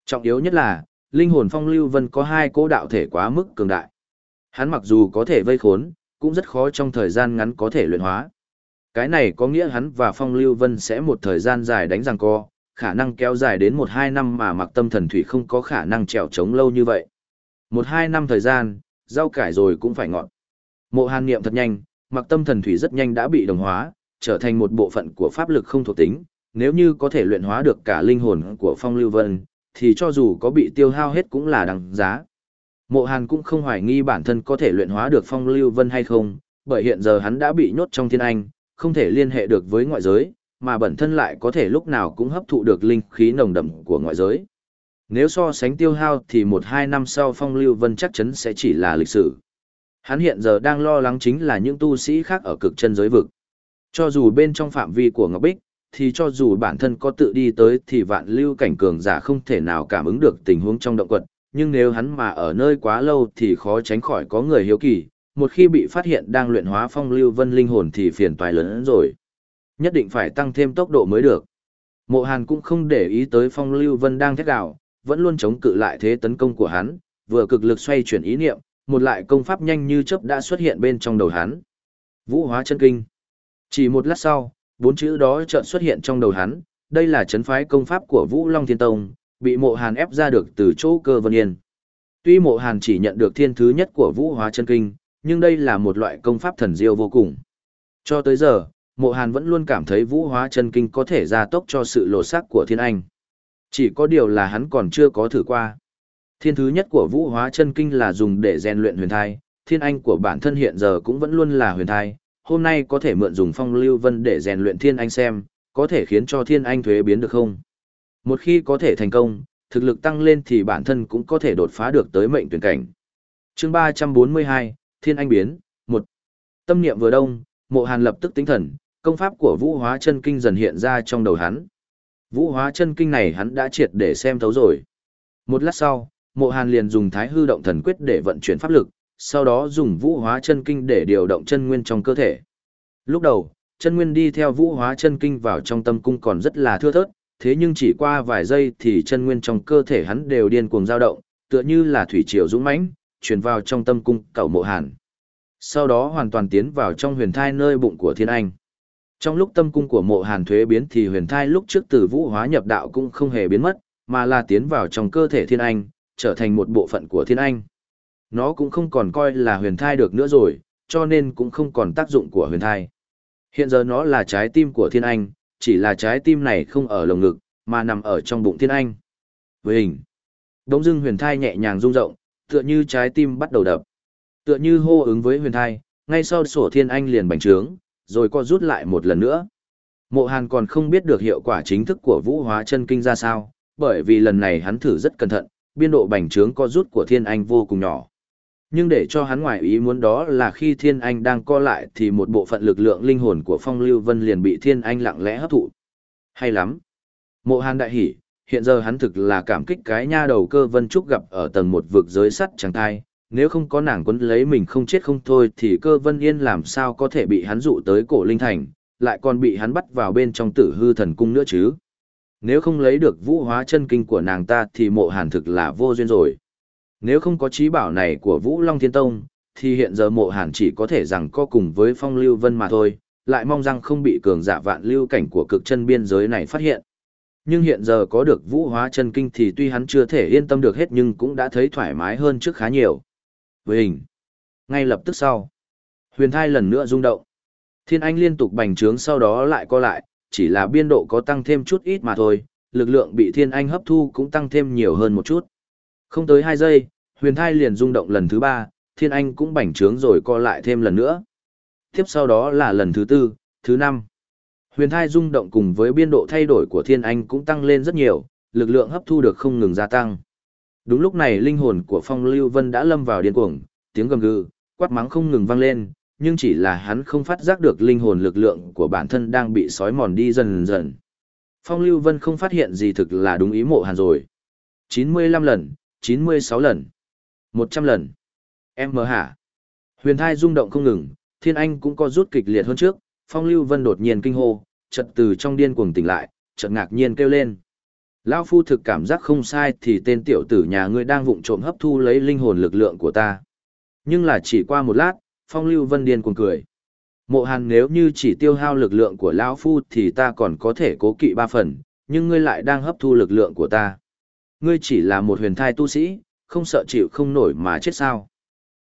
Speaker 1: Trọng yếu nhất là, linh hồn phong lưu vân có hai cố đạo thể quá mức cường đại. Hắn mặc dù có thể vây khốn, cũng rất khó trong thời gian ngắn có thể luyện hóa. Cái này có nghĩa hắn và phong lưu vân sẽ một thời gian dài đánh giằng co, khả năng kéo dài đến một hai năm mà mặc tâm thần thủy không có khả năng trèo trống lâu như vậy. Một hai năm thời gian, rau cải rồi cũng phải ngọn. Mộ hàn niệm thật nhanh, mặc tâm thần thủy rất nhanh đã bị đồng hóa, trở thành một bộ phận của pháp lực không thuộc tính. Nếu như có thể luyện hóa được cả linh hồn của phong lưu vân, thì cho dù có bị tiêu hao hết cũng là đằng giá. Mộ hàn cũng không hoài nghi bản thân có thể luyện hóa được phong lưu vân hay không, bởi hiện giờ hắn đã bị nhốt trong thiên anh, không thể liên hệ được với ngoại giới, mà bản thân lại có thể lúc nào cũng hấp thụ được linh khí nồng đậm của ngoại giới. Nếu so sánh tiêu hao thì một hai năm sau phong lưu vân chắc chắn sẽ chỉ là lịch sử. Hắn hiện giờ đang lo lắng chính là những tu sĩ khác ở cực chân giới vực. Cho dù bên trong phạm vi của Ngọc Bích, thì cho dù bản thân có tự đi tới thì vạn lưu cảnh cường giả không thể nào cảm ứng được tình huống trong động quật, nhưng nếu hắn mà ở nơi quá lâu thì khó tránh khỏi có người hiếu kỳ, một khi bị phát hiện đang luyện hóa phong lưu vân linh hồn thì phiền toái lớn hơn rồi. Nhất định phải tăng thêm tốc độ mới được. Mộ Hàn cũng không để ý tới phong lưu vân đang thét đảo, vẫn luôn chống cự lại thế tấn công của hắn, vừa cực lực xoay chuyển ý niệm, một lại công pháp nhanh như chớp đã xuất hiện bên trong đầu hắn. Vũ hóa chân kinh. Chỉ một lát sau, bốn chữ đó chợt xuất hiện trong đầu hắn, đây là chấn phái công pháp của Vũ Long Thiên Tông, bị mộ hàn ép ra được từ chỗ cơ vân yên. Tuy mộ hàn chỉ nhận được thiên thứ nhất của Vũ hóa chân kinh, nhưng đây là một loại công pháp thần diêu vô cùng. Cho tới giờ, mộ hàn vẫn luôn cảm thấy Vũ hóa chân kinh có thể gia tốc cho sự lột xác của thiên anh. Chỉ có điều là hắn còn chưa có thử qua. Thiên thứ nhất của vũ hóa chân kinh là dùng để rèn luyện huyền thai, thiên anh của bản thân hiện giờ cũng vẫn luôn là huyền thai, hôm nay có thể mượn dùng phong lưu vân để rèn luyện thiên anh xem, có thể khiến cho thiên anh thuế biến được không? Một khi có thể thành công, thực lực tăng lên thì bản thân cũng có thể đột phá được tới mệnh tuyển cảnh. chương 342, Thiên Anh Biến, 1. Tâm niệm vừa đông, mộ hàn lập tức tinh thần, công pháp của vũ hóa chân kinh dần hiện ra trong đầu hắn. Vũ hóa chân kinh này hắn đã triệt để xem thấu rồi. Một lát sau, mộ hàn liền dùng thái hư động thần quyết để vận chuyển pháp lực, sau đó dùng vũ hóa chân kinh để điều động chân nguyên trong cơ thể. Lúc đầu, chân nguyên đi theo vũ hóa chân kinh vào trong tâm cung còn rất là thưa thớt, thế nhưng chỉ qua vài giây thì chân nguyên trong cơ thể hắn đều điên cuồng dao động, tựa như là thủy triều dũng mãnh, truyền vào trong tâm cung cầu mộ hàn. Sau đó hoàn toàn tiến vào trong huyền thai nơi bụng của thiên anh. Trong lúc tâm cung của mộ hàn thuế biến thì huyền thai lúc trước từ vũ hóa nhập đạo cũng không hề biến mất, mà là tiến vào trong cơ thể thiên anh, trở thành một bộ phận của thiên anh. Nó cũng không còn coi là huyền thai được nữa rồi, cho nên cũng không còn tác dụng của huyền thai. Hiện giờ nó là trái tim của thiên anh, chỉ là trái tim này không ở lồng ngực, mà nằm ở trong bụng thiên anh. Với hình, đống dưng huyền thai nhẹ nhàng rung rộng, tựa như trái tim bắt đầu đập. Tựa như hô ứng với huyền thai, ngay sau sổ thiên anh liền bành trướng, rồi co rút lại một lần nữa. Mộ Hàn còn không biết được hiệu quả chính thức của vũ hóa chân kinh ra sao, bởi vì lần này hắn thử rất cẩn thận, biên độ bành trướng co rút của thiên anh vô cùng nhỏ. Nhưng để cho hắn ngoài ý muốn đó là khi thiên anh đang co lại thì một bộ phận lực lượng linh hồn của phong lưu vân liền bị thiên anh lặng lẽ hấp thụ. Hay lắm. Mộ Hàn đại hỉ, hiện giờ hắn thực là cảm kích cái nha đầu cơ vân trúc gặp ở tầng một vực giới sắt chẳng thai, nếu không có nàng quấn lấy mình không chết không thôi thì cơ vân yên làm sao có thể bị hắn dụ tới cổ linh thành, lại còn bị hắn bắt vào bên trong tử hư thần cung nữa chứ. Nếu không lấy được vũ hóa chân kinh của nàng ta thì mộ hàn thực là vô duyên rồi. Nếu không có trí bảo này của vũ long thiên tông, thì hiện giờ mộ hàn chỉ có thể rằng co cùng với phong lưu vân mà thôi, lại mong rằng không bị cường giả vạn lưu cảnh của cực chân biên giới này phát hiện. Nhưng hiện giờ có được vũ hóa chân kinh thì tuy hắn chưa thể yên tâm được hết nhưng cũng đã thấy thoải mái hơn trước khá nhiều. Với hình, ngay lập tức sau, huyền thai lần nữa rung động. Thiên Anh liên tục bành trướng sau đó lại co lại, chỉ là biên độ có tăng thêm chút ít mà thôi, lực lượng bị Thiên Anh hấp thu cũng tăng thêm nhiều hơn một chút. Không tới 2 giây, huyền thai liền rung động lần thứ ba, Thiên Anh cũng bành trướng rồi co lại thêm lần nữa. Tiếp sau đó là lần thứ tư, thứ năm. Huyền thai rung động cùng với biên độ thay đổi của Thiên Anh cũng tăng lên rất nhiều, lực lượng hấp thu được không ngừng gia tăng. Đúng lúc này linh hồn của Phong Lưu Vân đã lâm vào điên cuồng, tiếng gầm gừ, quát mắng không ngừng vang lên, nhưng chỉ là hắn không phát giác được linh hồn lực lượng của bản thân đang bị sói mòn đi dần dần. Phong Lưu Vân không phát hiện gì thực là đúng ý mộ hàn rồi. 95 lần, 96 lần, 100 lần. Em mơ hả? Huyền thai rung động không ngừng, Thiên Anh cũng có rút kịch liệt hơn trước, Phong Lưu Vân đột nhiên kinh hô, chợt từ trong điên cuồng tỉnh lại, chợt ngạc nhiên kêu lên. Lão phu thực cảm giác không sai thì tên tiểu tử nhà ngươi đang vụng trộm hấp thu lấy linh hồn lực lượng của ta. Nhưng là chỉ qua một lát, Phong Lưu Vân điên cuồng cười. Mộ Hàn nếu như chỉ tiêu hao lực lượng của lão phu thì ta còn có thể cố kỵ ba phần, nhưng ngươi lại đang hấp thu lực lượng của ta. Ngươi chỉ là một huyền thai tu sĩ, không sợ chịu không nổi mà chết sao?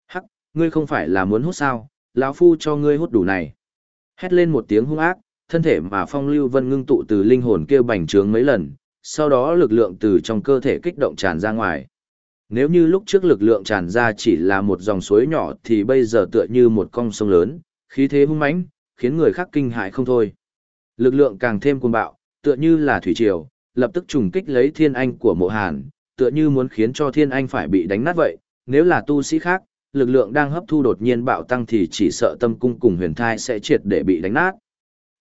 Speaker 1: Hắc, ngươi không phải là muốn hút sao? Lão phu cho ngươi hút đủ này. Hét lên một tiếng hung ác, thân thể mà Phong Lưu Vân ngưng tụ từ linh hồn kêu bành trướng mấy lần, sau đó lực lượng từ trong cơ thể kích động tràn ra ngoài. Nếu như lúc trước lực lượng tràn ra chỉ là một dòng suối nhỏ thì bây giờ tựa như một con sông lớn, khí thế hung mãnh, khiến người khác kinh hại không thôi. Lực lượng càng thêm cuồng bạo, tựa như là thủy triều, lập tức trùng kích lấy thiên anh của mộ hàn, tựa như muốn khiến cho thiên anh phải bị đánh nát vậy. Nếu là tu sĩ khác, lực lượng đang hấp thu đột nhiên bạo tăng thì chỉ sợ tâm cung cùng huyền thai sẽ triệt để bị đánh nát.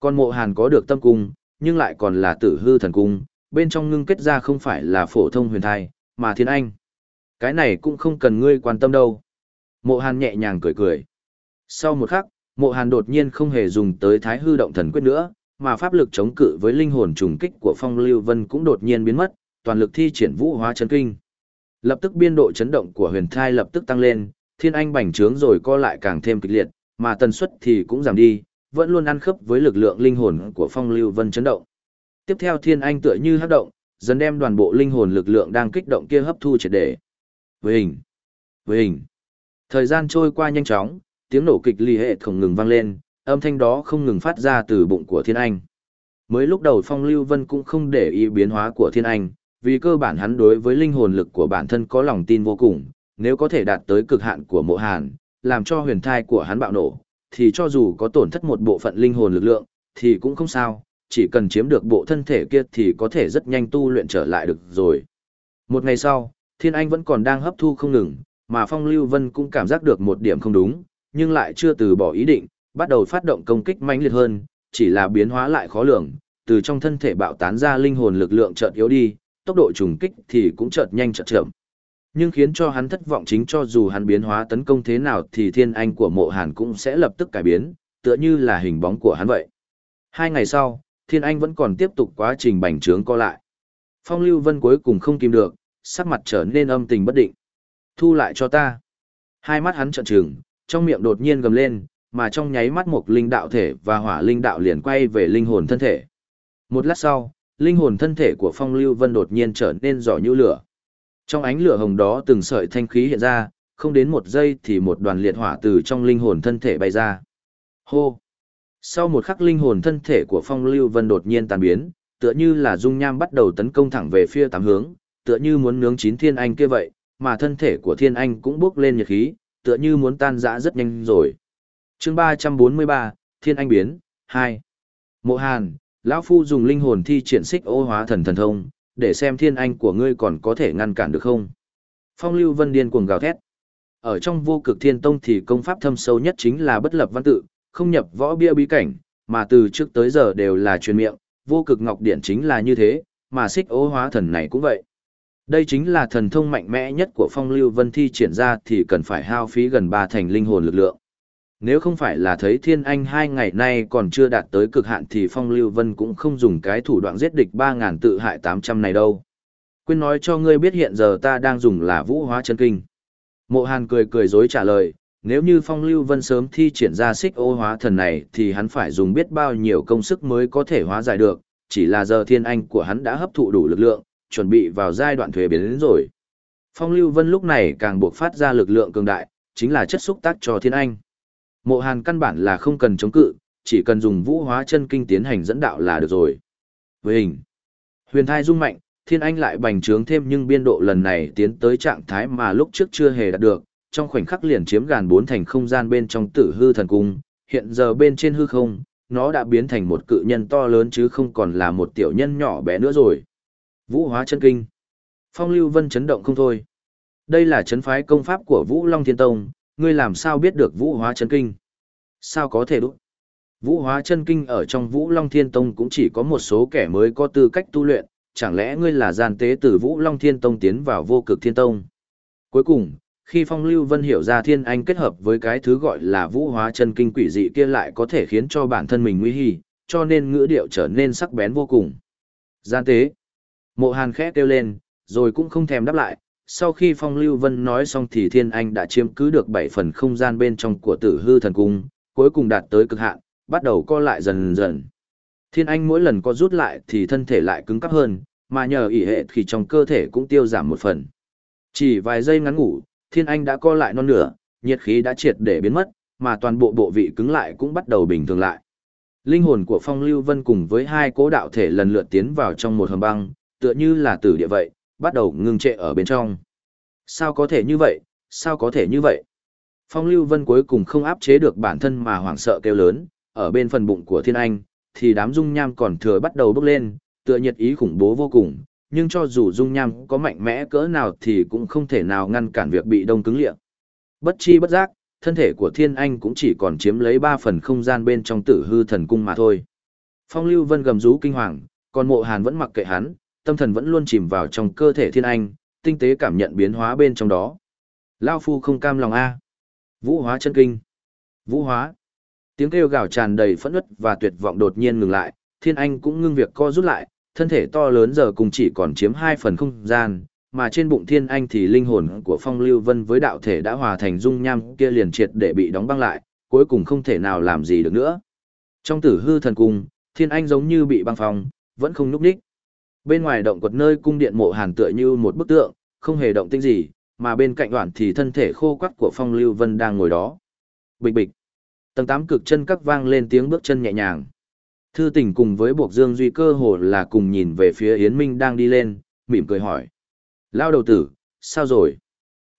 Speaker 1: Còn mộ hàn có được tâm cung, nhưng lại còn là tử hư thần cung, bên trong ngưng kết ra không phải là phổ thông huyền thai, mà thiên anh. Cái này cũng không cần ngươi quan tâm đâu. Mộ hàn nhẹ nhàng cười cười. Sau một khắc, mộ hàn đột nhiên không hề dùng tới thái hư động thần quyết nữa, mà pháp lực chống cự với linh hồn trùng kích của phong lưu vân cũng đột nhiên biến mất, toàn lực thi triển vũ hóa chấn kinh. Lập tức biên độ chấn động của huyền thai lập tức tăng lên, thiên anh bành trướng rồi co lại càng thêm kịch liệt, mà tần suất thì cũng giảm đi, vẫn luôn ăn khớp với lực lượng linh hồn của phong lưu vân chấn động. Tiếp theo thiên anh tựa như hấp động, dần đem toàn bộ linh hồn lực lượng đang kích động kia hấp thu triệt để. Với hình, với hình. Thời gian trôi qua nhanh chóng, tiếng nổ kịch ly hệ không ngừng vang lên, âm thanh đó không ngừng phát ra từ bụng của thiên anh. Mới lúc đầu Phong Lưu Vân cũng không để ý biến hóa của thiên anh, vì cơ bản hắn đối với linh hồn lực của bản thân có lòng tin vô cùng, nếu có thể đạt tới cực hạn của mộ hàn, làm cho huyền thai của hắn bạo nổ, thì cho dù có tổn thất một bộ phận linh hồn lực lượng, thì cũng không sao, chỉ cần chiếm được bộ thân thể kia thì có thể rất nhanh tu luyện trở lại được rồi. Một ngày sau, Thiên Anh vẫn còn đang hấp thu không ngừng, mà Phong Lưu Vân cũng cảm giác được một điểm không đúng, nhưng lại chưa từ bỏ ý định, bắt đầu phát động công kích mãnh liệt hơn, chỉ là biến hóa lại khó lường, từ trong thân thể bạo tán ra linh hồn lực lượng chợt yếu đi, tốc độ trùng kích thì cũng chợt nhanh chợt chậm. Nhưng khiến cho hắn thất vọng chính cho dù hắn biến hóa tấn công thế nào thì thiên anh của mộ hàn cũng sẽ lập tức cải biến, tựa như là hình bóng của hắn vậy. Hai ngày sau, thiên anh vẫn còn tiếp tục quá trình bành trướng co lại. Phong Lưu Vân cuối cùng không kìm được, sắc mặt trở nên âm tình bất định. Thu lại cho ta. Hai mắt hắn trợn trừng, trong miệng đột nhiên gầm lên, mà trong nháy mắt một linh đạo thể và hỏa linh đạo liền quay về linh hồn thân thể. Một lát sau, linh hồn thân thể của Phong Lưu Vân đột nhiên trở nên giỏ như lửa. Trong ánh lửa hồng đó từng sợi thanh khí hiện ra, không đến một giây thì một đoàn liệt hỏa từ trong linh hồn thân thể bay ra. Hô! Sau một khắc linh hồn thân thể của Phong Lưu Vân đột nhiên tan biến, tựa như là dung nham bắt đầu tấn công thẳng về phía tám hướng, tựa như muốn nướng chín thiên anh kia vậy, mà thân thể của thiên anh cũng bốc lên nhiệt khí, tựa như muốn tan rã rất nhanh rồi. chương 343, Thiên Anh Biến, hai, Mộ Hàn, lão Phu dùng linh hồn thi triển xích ô hóa thần thần thông, để xem thiên anh của ngươi còn có thể ngăn cản được không. Phong Lưu Vân điên cuồng gào thét. Ở trong vô cực thiên tông thì công pháp thâm sâu nhất chính là bất lập văn tự, không nhập võ bia bí cảnh, mà từ trước tới giờ đều là truyền miệng, vô cực ngọc điển chính là như thế, mà xích ô hóa thần này cũng vậy. Đây chính là thần thông mạnh mẽ nhất của phong lưu vân thi triển ra thì cần phải hao phí gần ba thành linh hồn lực lượng. Nếu không phải là thấy thiên anh hai ngày nay còn chưa đạt tới cực hạn thì phong lưu vân cũng không dùng cái thủ đoạn giết địch ba ngàn tự hại tám trăm này đâu. Quên nói cho ngươi biết hiện giờ ta đang dùng là vũ hóa chân kinh. Mộ hàn cười cười dối trả lời, nếu như phong lưu vân sớm thi triển ra xích ô hóa thần này thì hắn phải dùng biết bao nhiêu công sức mới có thể hóa giải được, chỉ là giờ thiên anh của hắn đã hấp thụ đủ lực lượng, chuẩn bị vào giai đoạn thuế biến đến rồi. Phong lưu vân lúc này càng buộc phát ra lực lượng cường đại, chính là chất xúc tác cho thiên anh. Mộ hàn căn bản là không cần chống cự, chỉ cần dùng vũ hóa chân kinh tiến hành dẫn đạo là được rồi. Với hình, huyền thai rung mạnh, thiên anh lại bành trướng thêm nhưng biên độ lần này tiến tới trạng thái mà lúc trước chưa hề đạt được, trong khoảnh khắc liền chiếm gàn bốn thành không gian bên trong tử hư thần cung, hiện giờ bên trên hư không, nó đã biến thành một cự nhân to lớn chứ không còn là một tiểu nhân nhỏ bé nữa rồi. Vũ hóa chân kinh. Phong lưu vân chấn động không thôi. Đây là chấn phái công pháp của Vũ Long Thiên Tông, ngươi làm sao biết được vũ hóa chân kinh? Sao có thể đúng? Vũ hóa chân kinh ở trong Vũ Long Thiên Tông cũng chỉ có một số kẻ mới có tư cách tu luyện, chẳng lẽ ngươi là gian tế từ Vũ Long Thiên Tông tiến vào vô cực Thiên Tông? Cuối cùng, khi Phong Lưu Vân hiểu ra Thiên Anh kết hợp với cái thứ gọi là Vũ hóa chân kinh quỷ dị kia lại có thể khiến cho bản thân mình nguy hi, cho nên ngữ điệu trở nên sắc bén vô cùng. Gian tế. Mộ hàn khẽ kêu lên, rồi cũng không thèm đáp lại. Sau khi Phong Lưu Vân nói xong thì Thiên Anh đã chiếm cứ được bảy phần không gian bên trong của tử hư thần cung, cuối cùng đạt tới cực hạn, bắt đầu co lại dần dần. Thiên Anh mỗi lần co rút lại thì thân thể lại cứng cắp hơn, mà nhờ ỉ hệ thì trong cơ thể cũng tiêu giảm một phần. Chỉ vài giây ngắn ngủ, Thiên Anh đã co lại non nửa, nhiệt khí đã triệt để biến mất, mà toàn bộ bộ vị cứng lại cũng bắt đầu bình thường lại. Linh hồn của Phong Lưu Vân cùng với hai cố đạo thể lần lượt tiến vào trong một hầm băng, tựa như là tử địa vậy, bắt đầu ngưng trệ ở bên trong. Sao có thể như vậy, sao có thể như vậy? Phong Lưu Vân cuối cùng không áp chế được bản thân mà hoảng sợ kêu lớn, ở bên phần bụng của Thiên Anh, thì đám dung nham còn thừa bắt đầu bốc lên, tựa nhiệt ý khủng bố vô cùng, nhưng cho dù dung nham có mạnh mẽ cỡ nào thì cũng không thể nào ngăn cản việc bị đông cứng liệng. Bất chi bất giác, thân thể của Thiên Anh cũng chỉ còn chiếm lấy 3 phần không gian bên trong tử hư thần cung mà thôi. Phong Lưu Vân gầm rú kinh hoàng, còn mộ hàn vẫn mặc kệ hắn, tâm thần vẫn luôn chìm vào trong cơ thể Thiên Anh, tinh tế cảm nhận biến hóa bên trong đó. Lao Phu không cam lòng A. Vũ hóa chân kinh. Vũ hóa. Tiếng kêu gào tràn đầy phẫn nứt và tuyệt vọng đột nhiên ngừng lại, Thiên Anh cũng ngưng việc co rút lại, thân thể to lớn giờ cùng chỉ còn chiếm 2 phần không gian, mà trên bụng thiên anh thì linh hồn của phong lưu vân với đạo thể đã hòa thành dung nham kia liền triệt để bị đóng băng lại, cuối cùng không thể nào làm gì được nữa. Trong tử hư thần cung, thiên anh giống như bị băng phong, vẫn không núp đích. Bên ngoài động quật nơi cung điện mộ hàn tựa như một bức tượng, không hề động tĩnh gì, mà bên cạnh đoạn thì thân thể khô quắt của phong lưu vân đang ngồi đó. Bịch bịch. Tầng tám cực chân các vang lên tiếng bước chân nhẹ nhàng. Thư tình cùng với buộc dương duy cơ hồ là cùng nhìn về phía Yến Minh đang đi lên, mỉm cười hỏi. Lao đầu tử, sao rồi?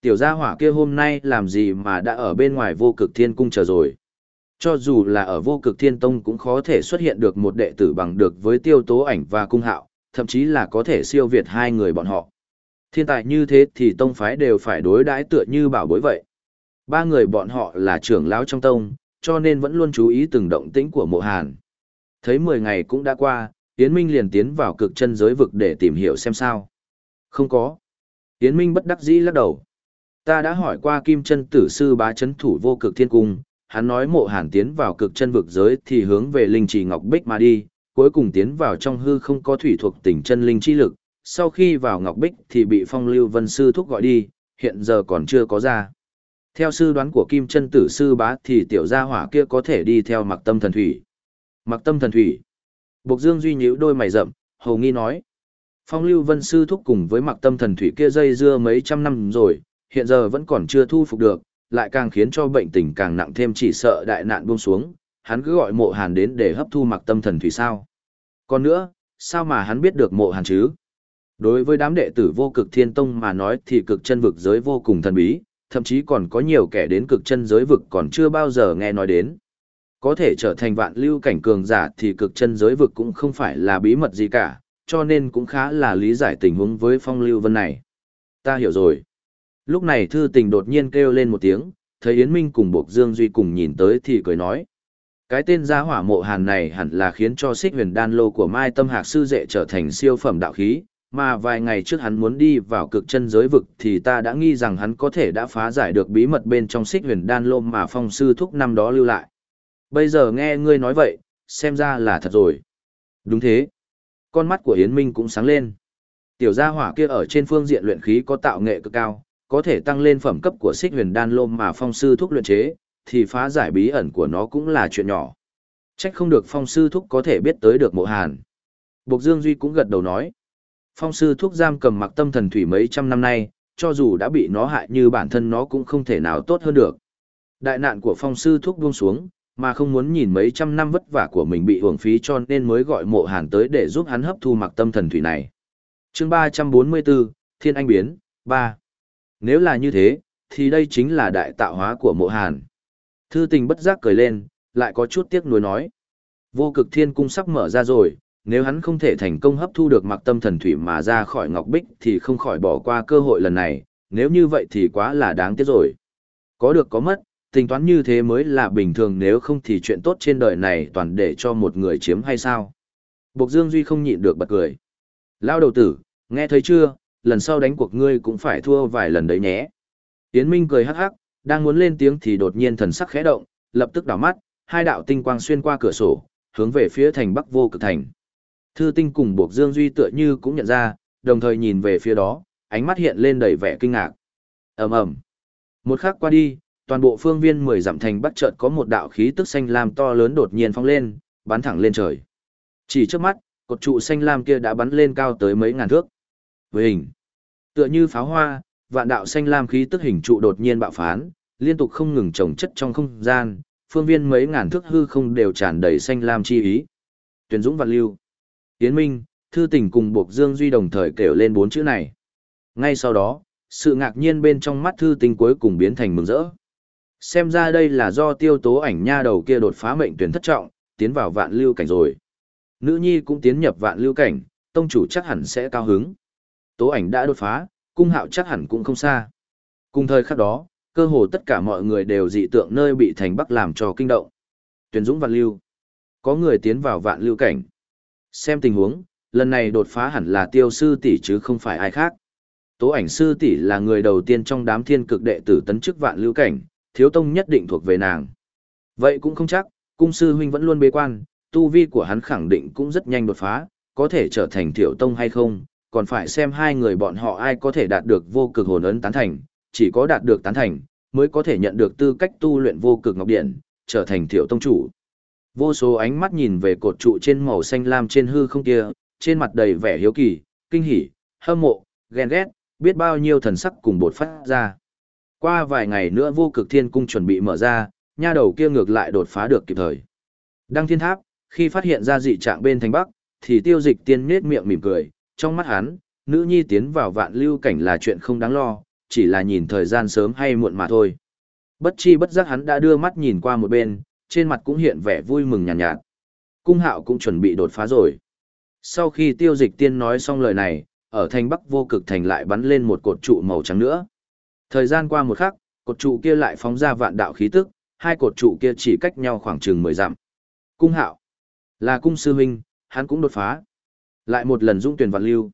Speaker 1: Tiểu gia hỏa kia hôm nay làm gì mà đã ở bên ngoài vô cực thiên cung chờ rồi? Cho dù là ở vô cực thiên tông cũng khó thể xuất hiện được một đệ tử bằng được với tiêu tố ảnh và cung hạo, thậm chí là có thể siêu việt hai người bọn họ. Thiên tài như thế thì tông phái đều phải đối đãi tựa như bảo bối vậy. Ba người bọn họ là trưởng lão trong tông, cho nên vẫn luôn chú ý từng động tĩnh của mộ hàn. Thấy 10 ngày cũng đã qua, Yến Minh liền tiến vào cực chân giới vực để tìm hiểu xem sao. Không có. Yến Minh bất đắc dĩ lắc đầu. Ta đã hỏi qua kim chân tử sư bá chấn thủ vô cực thiên cung, hắn nói mộ hàn tiến vào cực chân vực giới thì hướng về linh trì ngọc bích mà đi, cuối cùng tiến vào trong hư không có thủy thuộc tỉnh chân linh chi lực, sau khi vào ngọc bích thì bị phong lưu vân sư thúc gọi đi, hiện giờ còn chưa có ra. Theo sư đoán của kim chân tử sư bá thì tiểu gia hỏa kia có thể đi theo mặc tâm thần thủy. Mặc tâm thần thủy. Bộc Dương Duy nhíu đôi mày rậm, hầu nghi nói. Phong Lưu Vân Sư thúc cùng với mặc tâm thần thủy kia dây dưa mấy trăm năm rồi, hiện giờ vẫn còn chưa thu phục được, lại càng khiến cho bệnh tình càng nặng thêm chỉ sợ đại nạn buông xuống, hắn cứ gọi mộ hàn đến để hấp thu mặc tâm thần thủy sao. Còn nữa, sao mà hắn biết được mộ hàn chứ? Đối với đám đệ tử vô cực thiên tông mà nói thì cực chân vực giới vô cùng thần bí, thậm chí còn có nhiều kẻ đến cực chân giới vực còn chưa bao giờ nghe nói đến. Có thể trở thành vạn lưu cảnh cường giả thì cực chân giới vực cũng không phải là bí mật gì cả, cho nên cũng khá là lý giải tình huống với phong lưu vân này. Ta hiểu rồi. Lúc này thư tình đột nhiên kêu lên một tiếng, thấy Yến Minh cùng Bộc Dương Duy cùng nhìn tới thì cười nói. Cái tên gia hỏa mộ hàn này hẳn là khiến cho xích huyền đan lô của Mai Tâm Hạc Sư Dệ trở thành siêu phẩm đạo khí, mà vài ngày trước hắn muốn đi vào cực chân giới vực thì ta đã nghi rằng hắn có thể đã phá giải được bí mật bên trong xích huyền đan lô mà phong sư thúc năm đó lưu lại. Bây giờ nghe ngươi nói vậy, xem ra là thật rồi. Đúng thế. Con mắt của Yến Minh cũng sáng lên. Tiểu gia hỏa kia ở trên phương diện luyện khí có tạo nghệ cực cao, có thể tăng lên phẩm cấp của xích huyền đan lô mà phong sư thúc luyện chế, thì phá giải bí ẩn của nó cũng là chuyện nhỏ. Trách không được phong sư thúc có thể biết tới được mộ hàn. Bộc Dương Duy cũng gật đầu nói. Phong sư thúc giam cầm mặc tâm thần thủy mấy trăm năm nay, cho dù đã bị nó hại như bản thân nó cũng không thể nào tốt hơn được. Đại nạn của phong sư thúc buông xuống, mà không muốn nhìn mấy trăm năm vất vả của mình bị hưởng phí cho nên mới gọi mộ hàn tới để giúp hắn hấp thu mặc tâm thần thủy này. chương 344, Thiên Anh Biến, 3. Nếu là như thế, thì đây chính là đại tạo hóa của mộ hàn. Thư tình bất giác cười lên, lại có chút tiếc nuối nói. Vô cực thiên cung sắp mở ra rồi, nếu hắn không thể thành công hấp thu được mặc tâm thần thủy mà ra khỏi ngọc bích thì không khỏi bỏ qua cơ hội lần này, nếu như vậy thì quá là đáng tiếc rồi. Có được có mất, tính toán như thế mới là bình thường nếu không thì chuyện tốt trên đời này toàn để cho một người chiếm hay sao. Bộc Dương Duy không nhịn được bật cười. Lao đầu tử, nghe thấy chưa, lần sau đánh cuộc ngươi cũng phải thua vài lần đấy nhé. Yến Minh cười hắc hắc, đang muốn lên tiếng thì đột nhiên thần sắc khẽ động, lập tức đảo mắt, hai đạo tinh quang xuyên qua cửa sổ, hướng về phía thành bắc vô cực thành. Thư tinh cùng buộc Dương Duy tựa như cũng nhận ra, đồng thời nhìn về phía đó, ánh mắt hiện lên đầy vẻ kinh ngạc. ầm ầm Một khắc qua đi, toàn bộ phương viên mười dặm thành bắt chợt có một đạo khí tức xanh lam to lớn đột nhiên phóng lên, bắn thẳng lên trời. Chỉ trước mắt, cột trụ xanh lam kia đã bắn lên cao tới mấy ngàn thước. Với hình, tựa như pháo hoa, vạn đạo xanh lam khí tức hình trụ đột nhiên bạo phán, liên tục không ngừng trồng chất trong không gian, phương viên mấy ngàn thước hư không đều tràn đầy xanh lam chi ý. Tuyển Dũng Vạn Lưu, Yến Minh, Thư Tình cùng Bộc Dương Duy đồng thời kêu lên bốn chữ này. Ngay sau đó, sự ngạc nhiên bên trong mắt Thư Tình cuối cùng biến thành mừng rỡ. Xem ra đây là do tiêu tố ảnh nha đầu kia đột phá mệnh tuyển thất trọng, tiến vào vạn lưu cảnh rồi. Nữ nhi cũng tiến nhập vạn lưu cảnh, tông chủ chắc hẳn sẽ cao hứng. Tố ảnh đã đột phá, cung hạo chắc hẳn cũng không xa. Cùng thời khắc đó, cơ hồ tất cả mọi người đều dị tượng nơi bị thành bắc làm cho kinh động. Tuyển dũng vạn lưu. Có người tiến vào vạn lưu cảnh. Xem tình huống, lần này đột phá hẳn là tiêu sư tỷ chứ không phải ai khác. Tố ảnh sư tỷ là người đầu tiên trong đám thiên cực đệ tử tấn chức vạn lưu cảnh, thiếu tông nhất định thuộc về nàng. Vậy cũng không chắc, cung sư huynh vẫn luôn bế quan, tu vi của hắn khẳng định cũng rất nhanh đột phá, có thể trở thành thiểu tông hay không, còn phải xem hai người bọn họ ai có thể đạt được vô cực hồn ấn tán thành, chỉ có đạt được tán thành, mới có thể nhận được tư cách tu luyện vô cực ngọc điện, trở thành thiểu tông chủ. Vô số ánh mắt nhìn về cột trụ trên màu xanh lam trên hư không kia, trên mặt đầy vẻ hiếu kỳ, kinh hỉ, hâm mộ, ghen ghét, biết bao nhiêu thần sắc cùng bột phát ra. Qua vài ngày nữa vô cực thiên cung chuẩn bị mở ra, nha đầu kia ngược lại đột phá được kịp thời. Đăng thiên tháp, khi phát hiện ra dị trạng bên thành bắc, thì tiêu dịch tiên nết miệng mỉm cười, trong mắt hắn, nữ nhi tiến vào vạn lưu cảnh là chuyện không đáng lo, chỉ là nhìn thời gian sớm hay muộn mà thôi. Bất chi bất giác hắn đã đưa mắt nhìn qua một bên, trên mặt cũng hiện vẻ vui mừng nhàn nhạt, nhạt. Cung hạo cũng chuẩn bị đột phá rồi. Sau khi tiêu dịch tiên nói xong lời này, ở thành bắc vô cực thành lại bắn lên một cột trụ màu trắng nữa. Thời gian qua một khắc, cột trụ kia lại phóng ra vạn đạo khí tức, hai cột trụ kia chỉ cách nhau khoảng chừng 10 dặm. Cung hạo, là cung sư huynh, hắn cũng đột phá. Lại một lần dung tuyển vạn lưu.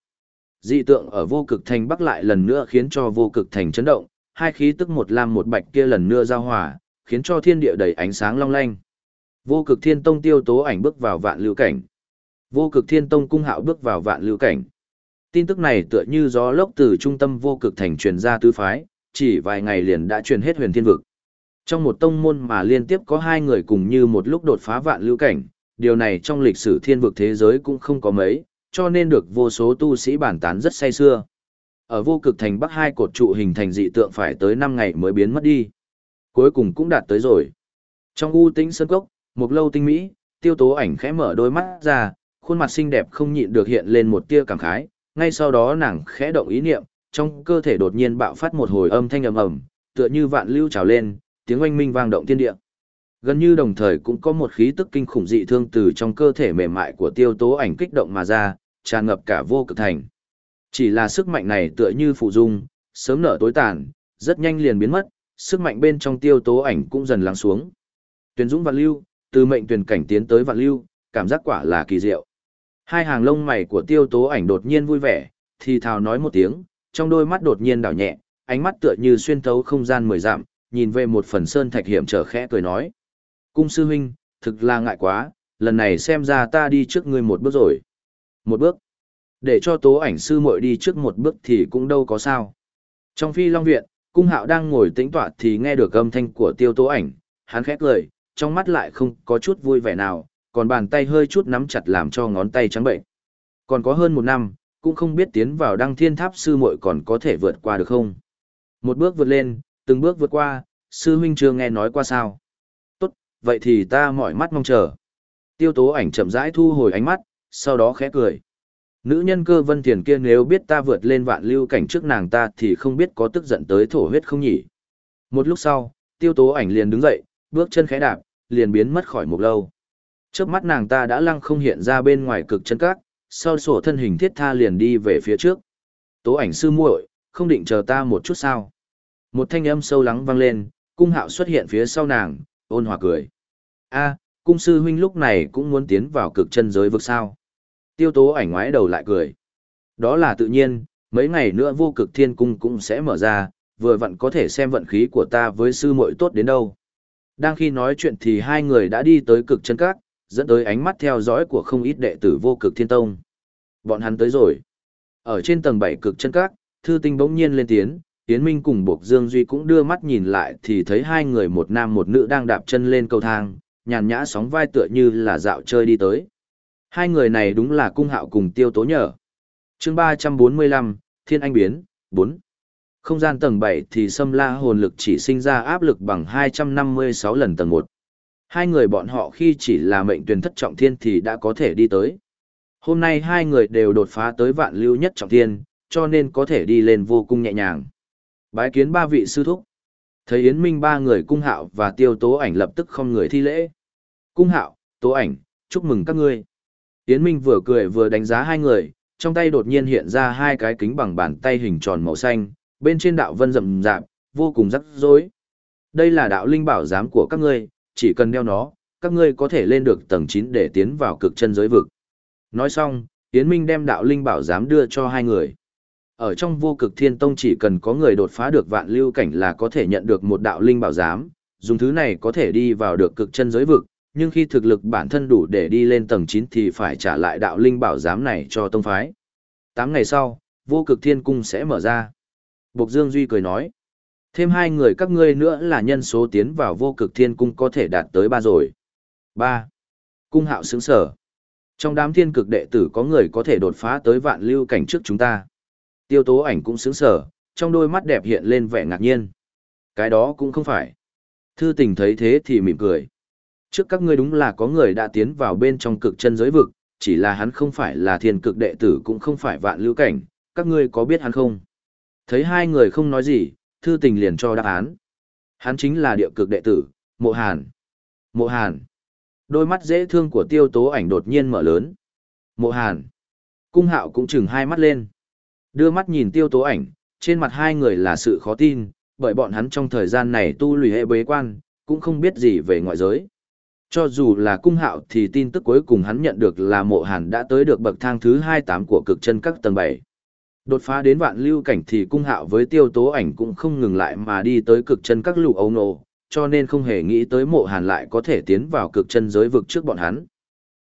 Speaker 1: Dị tượng ở vô cực thành bắc lại lần nữa khiến cho vô cực thành chấn động, hai khí tức một lam một bạch kia lần nữa giao hòa, khiến cho thiên địa đầy ánh sáng long lanh. Vô cực thiên tông tiêu tố ảnh bước vào vạn lưu cảnh. Vô cực thiên tông cung hạo bước vào vạn lưu cảnh. Tin tức này tựa như gió lốc từ trung tâm vô cực thành truyền ra tứ phái, chỉ vài ngày liền đã truyền hết huyền thiên vực. Trong một tông môn mà liên tiếp có hai người cùng như một lúc đột phá vạn lưu cảnh, điều này trong lịch sử thiên vực thế giới cũng không có mấy, cho nên được vô số tu sĩ bản tán rất say xưa. Ở vô cực thành bắc hai cột trụ hình thành dị tượng phải tới 5 ngày mới biến mất đi. Cuối cùng cũng đạt tới rồi. Trong u tĩnh sơn cốc, một lâu tinh mỹ, tiêu tố ảnh khẽ mở đôi mắt ra, khuôn mặt xinh đẹp không nhịn được hiện lên một tia cảm khái, ngay sau đó nàng khẽ động ý niệm, trong cơ thể đột nhiên bạo phát một hồi âm thanh ầm ầm, tựa như vạn lưu trào lên, tiếng oanh minh vang động thiên địa. Gần như đồng thời cũng có một khí tức kinh khủng dị thương từ trong cơ thể mềm mại của tiêu tố ảnh kích động mà ra, tràn ngập cả vô cực thành. Chỉ là sức mạnh này tựa như phụ dung, sớm nở tối tàn, rất nhanh liền biến mất, sức mạnh bên trong tiêu tố ảnh cũng dần lắng xuống. Tuyển dũng vạn lưu, từ mệnh tuyển cảnh tiến tới vạn lưu, cảm giác quả là kỳ diệu. Hai hàng lông mày của tiêu tố ảnh đột nhiên vui vẻ, thì thào nói một tiếng, trong đôi mắt đột nhiên đảo nhẹ, ánh mắt tựa như xuyên thấu không gian mười dặm, nhìn về một phần sơn thạch hiểm trở khẽ cười nói. Cung sư huynh, thực là ngại quá, lần này xem ra ta đi trước ngươi một bước rồi. Một bước. Để cho tố ảnh sư muội đi trước một bước thì cũng đâu có sao. Trong phi long viện, cung hạo đang ngồi tĩnh tọa thì nghe được âm thanh của tiêu tố ảnh, hắn khét lời, trong mắt lại không có chút vui vẻ nào, còn bàn tay hơi chút nắm chặt làm cho ngón tay trắng bệnh. Còn có hơn một năm, cũng không biết tiến vào đăng thiên tháp sư muội còn có thể vượt qua được không. Một bước vượt lên, từng bước vượt qua, sư huynh chưa nghe nói qua sao. Vậy thì ta mỏi mắt mong chờ. Tiêu tố ảnh chậm rãi thu hồi ánh mắt, sau đó khẽ cười. Nữ nhân cơ vân thiền kia nếu biết ta vượt lên vạn lưu cảnh trước nàng ta thì không biết có tức giận tới thổ huyết không nhỉ. Một lúc sau, tiêu tố ảnh liền đứng dậy, bước chân khẽ đạp, liền biến mất khỏi một lâu. Trước mắt nàng ta đã lăng không hiện ra bên ngoài cực chân cát, sau sổ thân hình thiết tha liền đi về phía trước. Tố ảnh sư muội, không định chờ ta một chút sao. Một thanh âm sâu lắng vang lên, cung hạo xuất hiện phía sau nàng, ôn hòa cười a cung sư huynh lúc này cũng muốn tiến vào cực chân giới vực sao. Tiêu tố ảnh ngoái đầu lại cười. Đó là tự nhiên, mấy ngày nữa vô cực thiên cung cũng sẽ mở ra, vừa vặn có thể xem vận khí của ta với sư muội tốt đến đâu. Đang khi nói chuyện thì hai người đã đi tới cực chân các, dẫn tới ánh mắt theo dõi của không ít đệ tử vô cực thiên tông. Bọn hắn tới rồi. Ở trên tầng 7 cực chân các, thư tinh bỗng nhiên lên tiếng, Yến Minh cùng Bộc Dương Duy cũng đưa mắt nhìn lại thì thấy hai người một nam một nữ đang đạp chân lên cầu thang, nhàn nhã sóng vai tựa như là dạo chơi đi tới. Hai người này đúng là cung hạo cùng tiêu tố nhở. chương 345, Thiên Anh Biến, 4. Không gian tầng 7 thì xâm la hồn lực chỉ sinh ra áp lực bằng 256 lần tầng 1. Hai người bọn họ khi chỉ là mệnh tuyển thất trọng thiên thì đã có thể đi tới. Hôm nay hai người đều đột phá tới vạn lưu nhất trọng thiên, cho nên có thể đi lên vô cùng nhẹ nhàng. Bái kiến ba vị sư thúc. Thấy Yến Minh ba người cung hạo và tiêu tố ảnh lập tức không người thi lễ. Cung hạo, tố ảnh, chúc mừng các ngươi. Yến Minh vừa cười vừa đánh giá hai người, trong tay đột nhiên hiện ra hai cái kính bằng bàn tay hình tròn màu xanh, bên trên đạo vân rậm rạp, vô cùng rắc rối. Đây là đạo linh bảo giám của các ngươi, chỉ cần đeo nó, các ngươi có thể lên được tầng 9 để tiến vào cực chân giới vực. Nói xong, Yến Minh đem đạo linh bảo giám đưa cho hai người. Ở trong vô cực thiên tông chỉ cần có người đột phá được vạn lưu cảnh là có thể nhận được một đạo linh bảo giám, dùng thứ này có thể đi vào được cực chân giới vực, nhưng khi thực lực bản thân đủ để đi lên tầng 9 thì phải trả lại đạo linh bảo giám này cho tông phái. 8 ngày sau, vô cực thiên cung sẽ mở ra. Bộc Dương Duy cười nói, thêm hai người các ngươi nữa là nhân số tiến vào vô cực thiên cung có thể đạt tới ba rồi. 3. Cung hạo sướng sở. Trong đám thiên cực đệ tử có người có thể đột phá tới vạn lưu cảnh trước chúng ta. Tiêu tố ảnh cũng sướng sở, trong đôi mắt đẹp hiện lên vẻ ngạc nhiên. Cái đó cũng không phải. Thư tình thấy thế thì mỉm cười. Trước các ngươi đúng là có người đã tiến vào bên trong cực chân giới vực, chỉ là hắn không phải là thiên cực đệ tử cũng không phải vạn lưu cảnh, các ngươi có biết hắn không? Thấy hai người không nói gì, thư tình liền cho đáp án. Hắn chính là địa cực đệ tử, Mộ Hàn. Mộ Hàn. Đôi mắt dễ thương của tiêu tố ảnh đột nhiên mở lớn. Mộ Hàn. Cung hạo cũng chừng hai mắt lên. Đưa mắt nhìn tiêu tố ảnh, trên mặt hai người là sự khó tin, bởi bọn hắn trong thời gian này tu lùi hệ bế quan, cũng không biết gì về ngoại giới. Cho dù là cung hạo thì tin tức cuối cùng hắn nhận được là mộ hàn đã tới được bậc thang thứ 28 của cực chân các tầng 7. Đột phá đến vạn lưu cảnh thì cung hạo với tiêu tố ảnh cũng không ngừng lại mà đi tới cực chân các lũ ấu nộ, cho nên không hề nghĩ tới mộ hàn lại có thể tiến vào cực chân giới vực trước bọn hắn.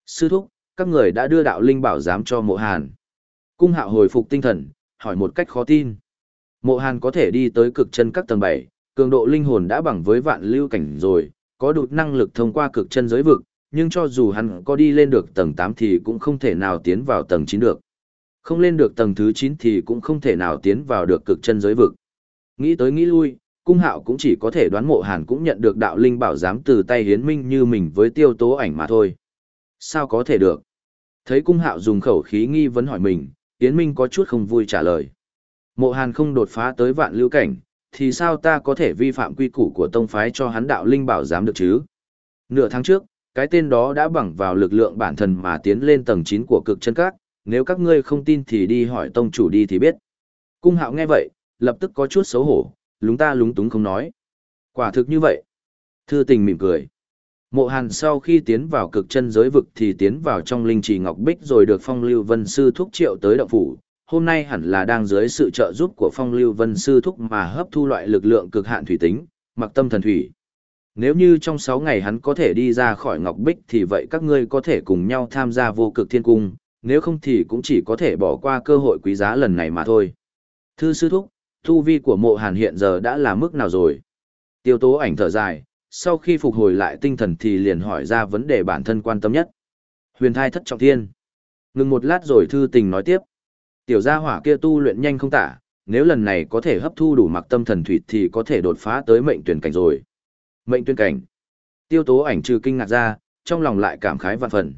Speaker 1: Sư thúc, các người đã đưa đạo linh bảo giám cho mộ hàn. Cung hạo hồi phục tinh thần, hỏi một cách khó tin. Mộ hàn có thể đi tới cực chân các tầng 7, cường độ linh hồn đã bằng với vạn lưu cảnh rồi, có đủ năng lực thông qua cực chân giới vực, nhưng cho dù hắn có đi lên được tầng 8 thì cũng không thể nào tiến vào tầng 9 được. Không lên được tầng thứ 9 thì cũng không thể nào tiến vào được cực chân giới vực. Nghĩ tới nghĩ lui, cung hạo cũng chỉ có thể đoán mộ hàn cũng nhận được đạo linh bảo giám từ tay hiến minh như mình với tiêu tố ảnh mà thôi. Sao có thể được? Thấy cung hạo dùng khẩu khí nghi vấn hỏi mình, hiến minh có chút không vui trả lời. Mộ hàn không đột phá tới vạn lưu cảnh, thì sao ta có thể vi phạm quy củ của tông phái cho hắn đạo linh bảo giám được chứ? Nửa tháng trước, cái tên đó đã bằng vào lực lượng bản thân mà tiến lên tầng 9 của cực chân các, nếu các ngươi không tin thì đi hỏi tông chủ đi thì biết. Cung hạo nghe vậy, lập tức có chút xấu hổ, lúng ta lúng túng không nói. Quả thực như vậy. Thư tình mỉm cười. Mộ hàn sau khi tiến vào cực chân giới vực thì tiến vào trong linh trì ngọc bích rồi được phong lưu vân sư thúc triệu tới động phủ. Hôm nay hẳn là đang dưới sự trợ giúp của phong lưu vân sư thúc mà hấp thu loại lực lượng cực hạn thủy tính, mặc tâm thần thủy. Nếu như trong 6 ngày hắn có thể đi ra khỏi ngọc bích thì vậy các ngươi có thể cùng nhau tham gia vô cực thiên cung, nếu không thì cũng chỉ có thể bỏ qua cơ hội quý giá lần này mà thôi. Thư sư thúc, thu vi của mộ hàn hiện giờ đã là mức nào rồi? Tiêu tố ảnh thở dài, sau khi phục hồi lại tinh thần thì liền hỏi ra vấn đề bản thân quan tâm nhất. Huyền thai thất trọng thiên. Ngừng một lát rồi thư tình nói tiếp. Tiểu gia hỏa kia tu luyện nhanh không tả, nếu lần này có thể hấp thu đủ mặc tâm thần thủy thì có thể đột phá tới mệnh tuyển cảnh rồi. Mệnh tuyển cảnh. Tiêu tố ảnh trừ kinh ngạc ra, trong lòng lại cảm khái vạn phần.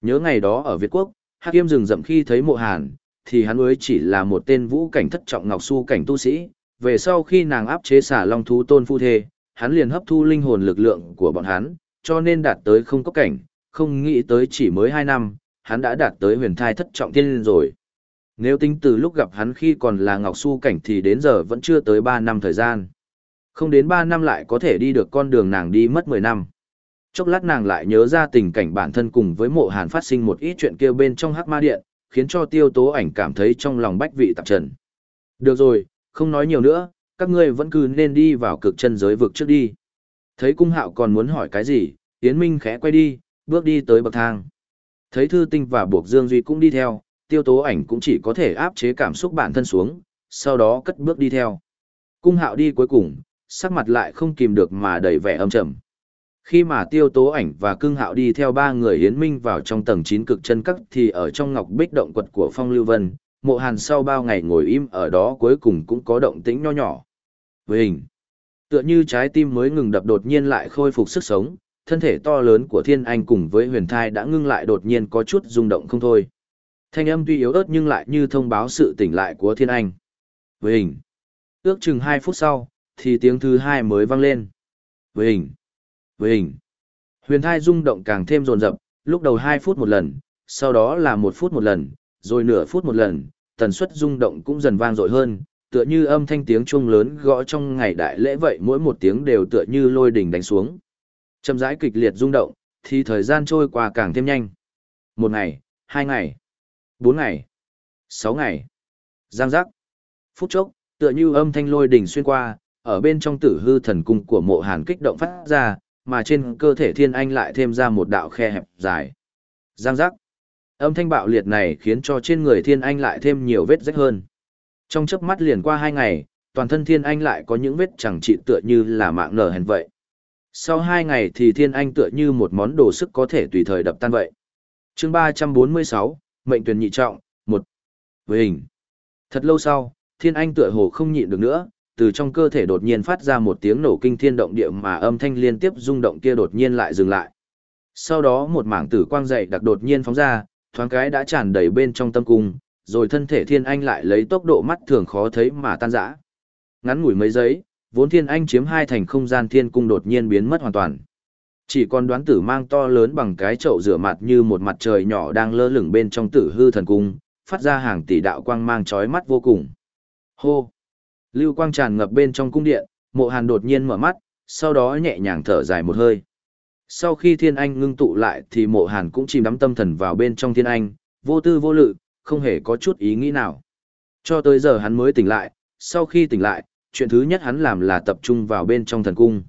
Speaker 1: Nhớ ngày đó ở Việt Quốc, Hắc Yêm rừng rậm khi thấy mộ hàn, thì hắn ấy chỉ là một tên vũ cảnh thất trọng ngọc su cảnh tu sĩ, về sau khi nàng áp chế xả long thú tôn phu thê, hắn liền hấp thu linh hồn lực lượng của bọn hắn, cho nên đạt tới không có cảnh, không nghĩ tới chỉ mới 2 năm, hắn đã đạt tới huyền thai thất trọng tiên rồi. Nếu tính từ lúc gặp hắn khi còn là ngọc su cảnh thì đến giờ vẫn chưa tới 3 năm thời gian. Không đến 3 năm lại có thể đi được con đường nàng đi mất 10 năm. Chốc lát nàng lại nhớ ra tình cảnh bản thân cùng với mộ hàn phát sinh một ít chuyện kêu bên trong hắc ma điện, khiến cho tiêu tố ảnh cảm thấy trong lòng bách vị tạp trần. Được rồi, không nói nhiều nữa, các ngươi vẫn cứ nên đi vào cực chân giới vực trước đi. Thấy cung hạo còn muốn hỏi cái gì, Yến Minh khẽ quay đi, bước đi tới bậc thang. Thấy Thư Tinh và Buộc Dương Duy cũng đi theo, tiêu tố ảnh cũng chỉ có thể áp chế cảm xúc bản thân xuống, sau đó cất bước đi theo. Cung hạo đi cuối cùng, sắc mặt lại không kìm được mà đầy vẻ âm trầm. Khi mà tiêu tố ảnh và cưng hạo đi theo ba người hiến minh vào trong tầng 9 cực chân cắt thì ở trong ngọc bích động quật của phong lưu vân, mộ hàn sau bao ngày ngồi im ở đó cuối cùng cũng có động tĩnh nho nhỏ. Với hình, tựa như trái tim mới ngừng đập đột nhiên lại khôi phục sức sống, thân thể to lớn của thiên anh cùng với huyền thai đã ngưng lại đột nhiên có chút rung động không thôi. Thanh âm tuy yếu ớt nhưng lại như thông báo sự tỉnh lại của thiên anh. Với hình, ước chừng 2 phút sau, thì tiếng thứ hai mới vang lên. Với hình, với hình, huyền thai rung động càng thêm rồn rập, lúc đầu 2 phút một lần, sau đó là 1 phút một lần, rồi nửa phút một lần, tần suất rung động cũng dần vang dội hơn, tựa như âm thanh tiếng chuông lớn gõ trong ngày đại lễ vậy mỗi một tiếng đều tựa như lôi đỉnh đánh xuống. Chậm rãi kịch liệt rung động, thì thời gian trôi qua càng thêm nhanh. Một ngày, hai ngày, bốn ngày, sáu ngày. Giang giác. Phút chốc, tựa như âm thanh lôi đỉnh xuyên qua, ở bên trong tử hư thần cung của mộ hàn kích động phát ra, mà trên cơ thể thiên anh lại thêm ra một đạo khe hẹp dài. Giang giác. Âm thanh bạo liệt này khiến cho trên người thiên anh lại thêm nhiều vết rách hơn. Trong chớp mắt liền qua hai ngày, toàn thân thiên anh lại có những vết chẳng trị tựa như là mạng nở hèn vậy. Sau hai ngày thì thiên anh tựa như một món đồ sức có thể tùy thời đập tan vậy. chương ba trăm bốn mươi sáu mệnh tuyển nhị trọng, một Với hình. Thật lâu sau, thiên anh tựa hồ không nhịn được nữa, từ trong cơ thể đột nhiên phát ra một tiếng nổ kinh thiên động địa mà âm thanh liên tiếp rung động kia đột nhiên lại dừng lại. Sau đó một mảng tử quang dậy đặc đột nhiên phóng ra, thoáng cái đã tràn đầy bên trong tâm cung, rồi thân thể thiên anh lại lấy tốc độ mắt thường khó thấy mà tan rã. Ngắn ngủi mấy giây, vốn thiên anh chiếm hai thành không gian thiên cung đột nhiên biến mất hoàn toàn. Chỉ còn đoán tử mang to lớn bằng cái chậu rửa mặt như một mặt trời nhỏ đang lơ lửng bên trong tử hư thần cung, phát ra hàng tỷ đạo quang mang chói mắt vô cùng. Hô! Lưu quang tràn ngập bên trong cung điện, mộ hàn đột nhiên mở mắt, sau đó nhẹ nhàng thở dài một hơi. Sau khi thiên anh ngưng tụ lại thì mộ hàn cũng chìm đắm tâm thần vào bên trong thiên anh, vô tư vô lự, không hề có chút ý nghĩ nào. Cho tới giờ hắn mới tỉnh lại, sau khi tỉnh lại, chuyện thứ nhất hắn làm là tập trung vào bên trong thần cung.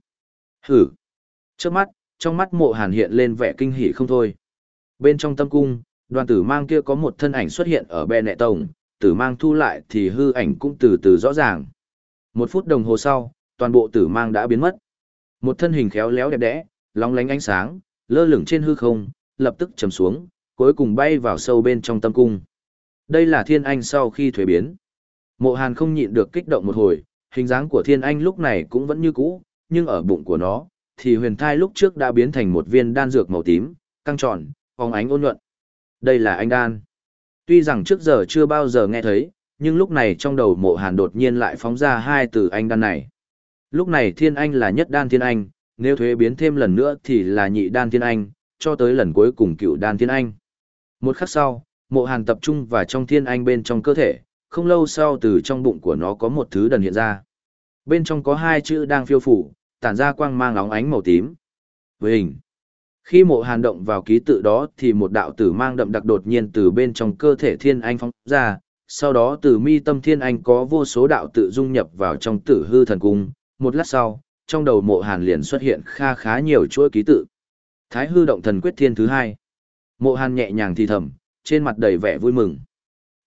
Speaker 1: Hử! Trước mắt, trong mắt mộ hàn hiện lên vẻ kinh hỉ không thôi. Bên trong tâm cung, đoàn tử mang kia có một thân ảnh xuất hiện ở bè nẹ tổng, tử mang thu lại thì hư ảnh cũng từ từ rõ ràng. Một phút đồng hồ sau, toàn bộ tử mang đã biến mất. Một thân hình khéo léo đẹp đẽ, lóng lánh ánh sáng, lơ lửng trên hư không, lập tức chầm xuống, cuối cùng bay vào sâu bên trong tâm cung. Đây là thiên anh sau khi thuế biến. Mộ hàn không nhịn được kích động một hồi, hình dáng của thiên anh lúc này cũng vẫn như cũ, nhưng ở bụng của nó, thì huyền thai lúc trước đã biến thành một viên đan dược màu tím, căng tròn, phóng ánh ôn nhuận. Đây là anh đan. Tuy rằng trước giờ chưa bao giờ nghe thấy, nhưng lúc này trong đầu mộ hàn đột nhiên lại phóng ra hai từ anh đan này. Lúc này thiên anh là nhất đan thiên anh, nếu thuế biến thêm lần nữa thì là nhị đan thiên anh, cho tới lần cuối cùng cựu đan thiên anh. Một khắc sau, mộ hàn tập trung vào trong thiên anh bên trong cơ thể, không lâu sau từ trong bụng của nó có một thứ đần hiện ra. Bên trong có hai chữ đang phiêu phủ, tản ra quang mang óng ánh màu tím. Với hình, khi mộ hàn động vào ký tự đó thì một đạo tử mang đậm đặc đột nhiên từ bên trong cơ thể thiên anh phóng ra, sau đó từ mi tâm thiên anh có vô số đạo tự dung nhập vào trong tử hư thần cung, một lát sau, trong đầu mộ hàn liền xuất hiện kha khá nhiều chuỗi ký tự. Thái hư động thần quyết thiên thứ hai. Mộ hàn nhẹ nhàng thì thầm, trên mặt đầy vẻ vui mừng.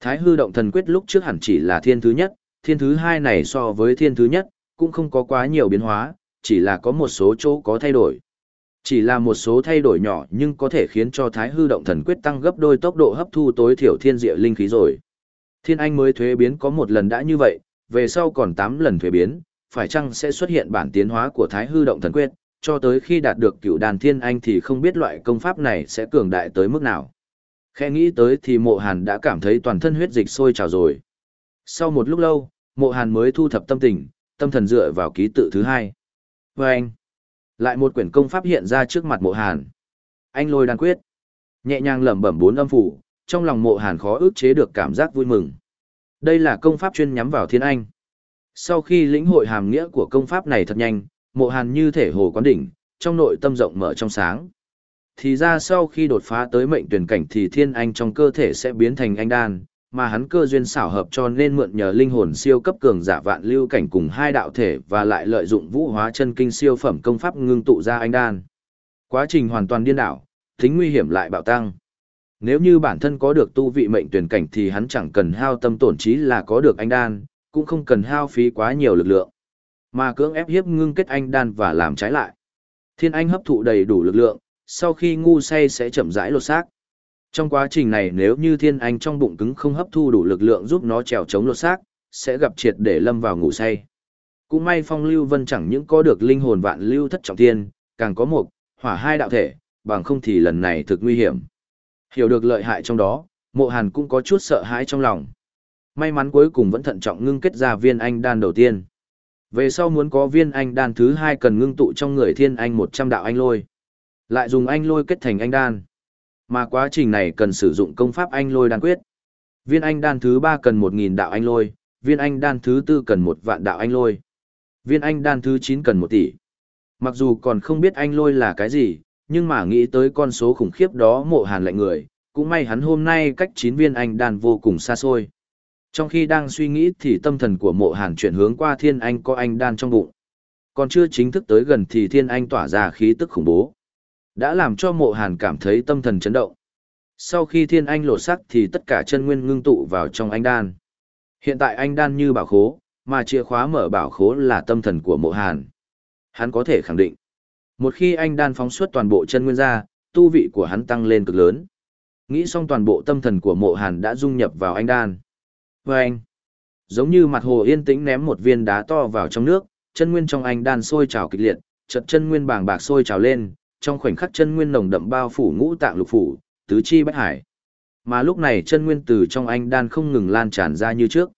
Speaker 1: Thái hư động thần quyết lúc trước hẳn chỉ là thiên thứ nhất, thiên thứ hai này so với thiên thứ nhất, cũng không có quá nhiều biến hóa, chỉ là có một số chỗ có thay đổi. Chỉ là một số thay đổi nhỏ nhưng có thể khiến cho thái hư động thần quyết tăng gấp đôi tốc độ hấp thu tối thiểu thiên diệu linh khí rồi. Thiên anh mới thuế biến có một lần đã như vậy, về sau còn 8 lần thuế biến, phải chăng sẽ xuất hiện bản tiến hóa của thái hư động thần quyết, cho tới khi đạt được cựu đàn thiên anh thì không biết loại công pháp này sẽ cường đại tới mức nào. Khe nghĩ tới thì mộ hàn đã cảm thấy toàn thân huyết dịch sôi trào rồi. Sau một lúc lâu, mộ hàn mới thu thập tâm tình, tâm thần dựa vào ký tự thứ hai. Và anh, lại một quyển công pháp hiện ra trước mặt mộ hàn. Anh lôi đan quyết. Nhẹ nhàng lẩm bẩm bốn âm phủ, trong lòng mộ hàn khó ức chế được cảm giác vui mừng. Đây là công pháp chuyên nhắm vào thiên anh. Sau khi lĩnh hội hàm nghĩa của công pháp này thật nhanh, mộ hàn như thể hồ quán đỉnh, trong nội tâm rộng mở trong sáng. Thì ra sau khi đột phá tới mệnh tuyển cảnh thì thiên anh trong cơ thể sẽ biến thành anh đan, mà hắn cơ duyên xảo hợp cho nên mượn nhờ linh hồn siêu cấp cường giả vạn lưu cảnh cùng hai đạo thể và lại lợi dụng vũ hóa chân kinh siêu phẩm công pháp ngưng tụ ra anh đan. Quá trình hoàn toàn điên đảo, tính nguy hiểm lại bạo tăng. Nếu như bản thân có được tu vị mệnh tuyển cảnh thì hắn chẳng cần hao tâm tổn trí là có được anh đan, cũng không cần hao phí quá nhiều lực lượng. Mà cưỡng ép hiếp ngưng kết anh đan và làm trái lại. Thiên anh hấp thụ đầy đủ lực lượng, sau khi ngu say sẽ chậm rãi lột xác. Trong quá trình này nếu như thiên anh trong bụng cứng không hấp thu đủ lực lượng giúp nó trèo chống lột xác, sẽ gặp triệt để lâm vào ngủ say. Cũng may phong lưu vân chẳng những có được linh hồn vạn lưu thất trọng thiên, càng có một, hỏa hai đạo thể, bằng không thì lần này thực nguy hiểm. Hiểu được lợi hại trong đó, mộ hàn cũng có chút sợ hãi trong lòng. May mắn cuối cùng vẫn thận trọng ngưng kết ra viên anh đan đầu tiên. Về sau muốn có viên anh đan thứ hai cần ngưng tụ trong người thiên anh 100 đạo anh lôi. Lại dùng anh lôi kết thành anh đan. Mà quá trình này cần sử dụng công pháp anh lôi đan quyết. Viên anh đan thứ ba cần 1.000 đạo anh lôi, viên anh đan thứ tư cần một vạn đạo anh lôi. Viên anh đan thứ 9 cần 1 tỷ. Mặc dù còn không biết anh lôi là cái gì, nhưng mà nghĩ tới con số khủng khiếp đó mộ hàn lạnh người, cũng may hắn hôm nay cách 9 viên anh đan vô cùng xa xôi. Trong khi đang suy nghĩ thì tâm thần của mộ hàn chuyển hướng qua thiên anh có anh đan trong bụng. Còn chưa chính thức tới gần thì thiên anh tỏa ra khí tức khủng bố. Đã làm cho mộ hàn cảm thấy tâm thần chấn động. Sau khi thiên anh lột sắc thì tất cả chân nguyên ngưng tụ vào trong anh đan. Hiện tại anh đan như bảo khố, mà chìa khóa mở bảo khố là tâm thần của mộ hàn. Hắn có thể khẳng định. Một khi anh đan phóng xuất toàn bộ chân nguyên ra, tu vị của hắn tăng lên cực lớn. Nghĩ xong toàn bộ tâm thần của mộ hàn đã dung nhập vào anh đan. Và anh, giống như mặt hồ yên tĩnh ném một viên đá to vào trong nước, chân nguyên trong anh đan sôi trào kịch liệt, chật chân nguyên bàng bạc sôi trào lên, trong khoảnh khắc chân nguyên nồng đậm bao phủ ngũ tạng lục phủ, tứ chi bách hải. Mà lúc này chân nguyên từ trong anh đan không ngừng lan tràn ra như trước.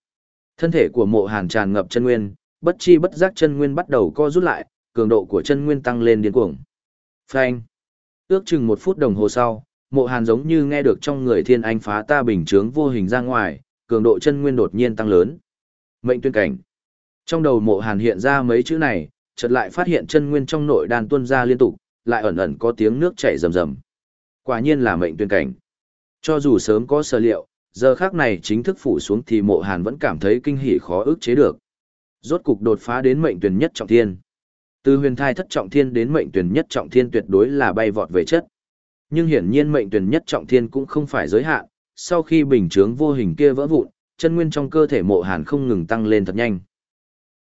Speaker 1: Thân thể của mộ hàn tràn ngập chân nguyên, bất chi bất giác chân nguyên bắt đầu co rút lại, cường độ của chân nguyên tăng lên điên cuồng. Phanh. Ước chừng một phút đồng hồ sau, mộ hàn giống như nghe được trong người thiên anh phá ta bình chướng vô hình ra ngoài, cường độ chân nguyên đột nhiên tăng lớn. Mệnh tuyên cảnh. Trong đầu mộ hàn hiện ra mấy chữ này, chợt lại phát hiện chân nguyên trong nội đàn tuôn ra liên tục, lại ẩn ẩn có tiếng nước chảy rầm rầm. Quả nhiên là mệnh tuyên cảnh. Cho dù sớm có sở liệu, giờ khác này chính thức phủ xuống thì mộ hàn vẫn cảm thấy kinh hỉ khó ức chế được. Rốt cục đột phá đến mệnh tuyển nhất trọng thiên. Từ huyền thai thất trọng thiên đến mệnh tuyển nhất trọng thiên tuyệt đối là bay vọt về chất. Nhưng hiển nhiên mệnh tuyển nhất trọng thiên cũng không phải giới hạn, sau khi bình chướng vô hình kia vỡ vụn, chân nguyên trong cơ thể mộ hàn không ngừng tăng lên thật nhanh.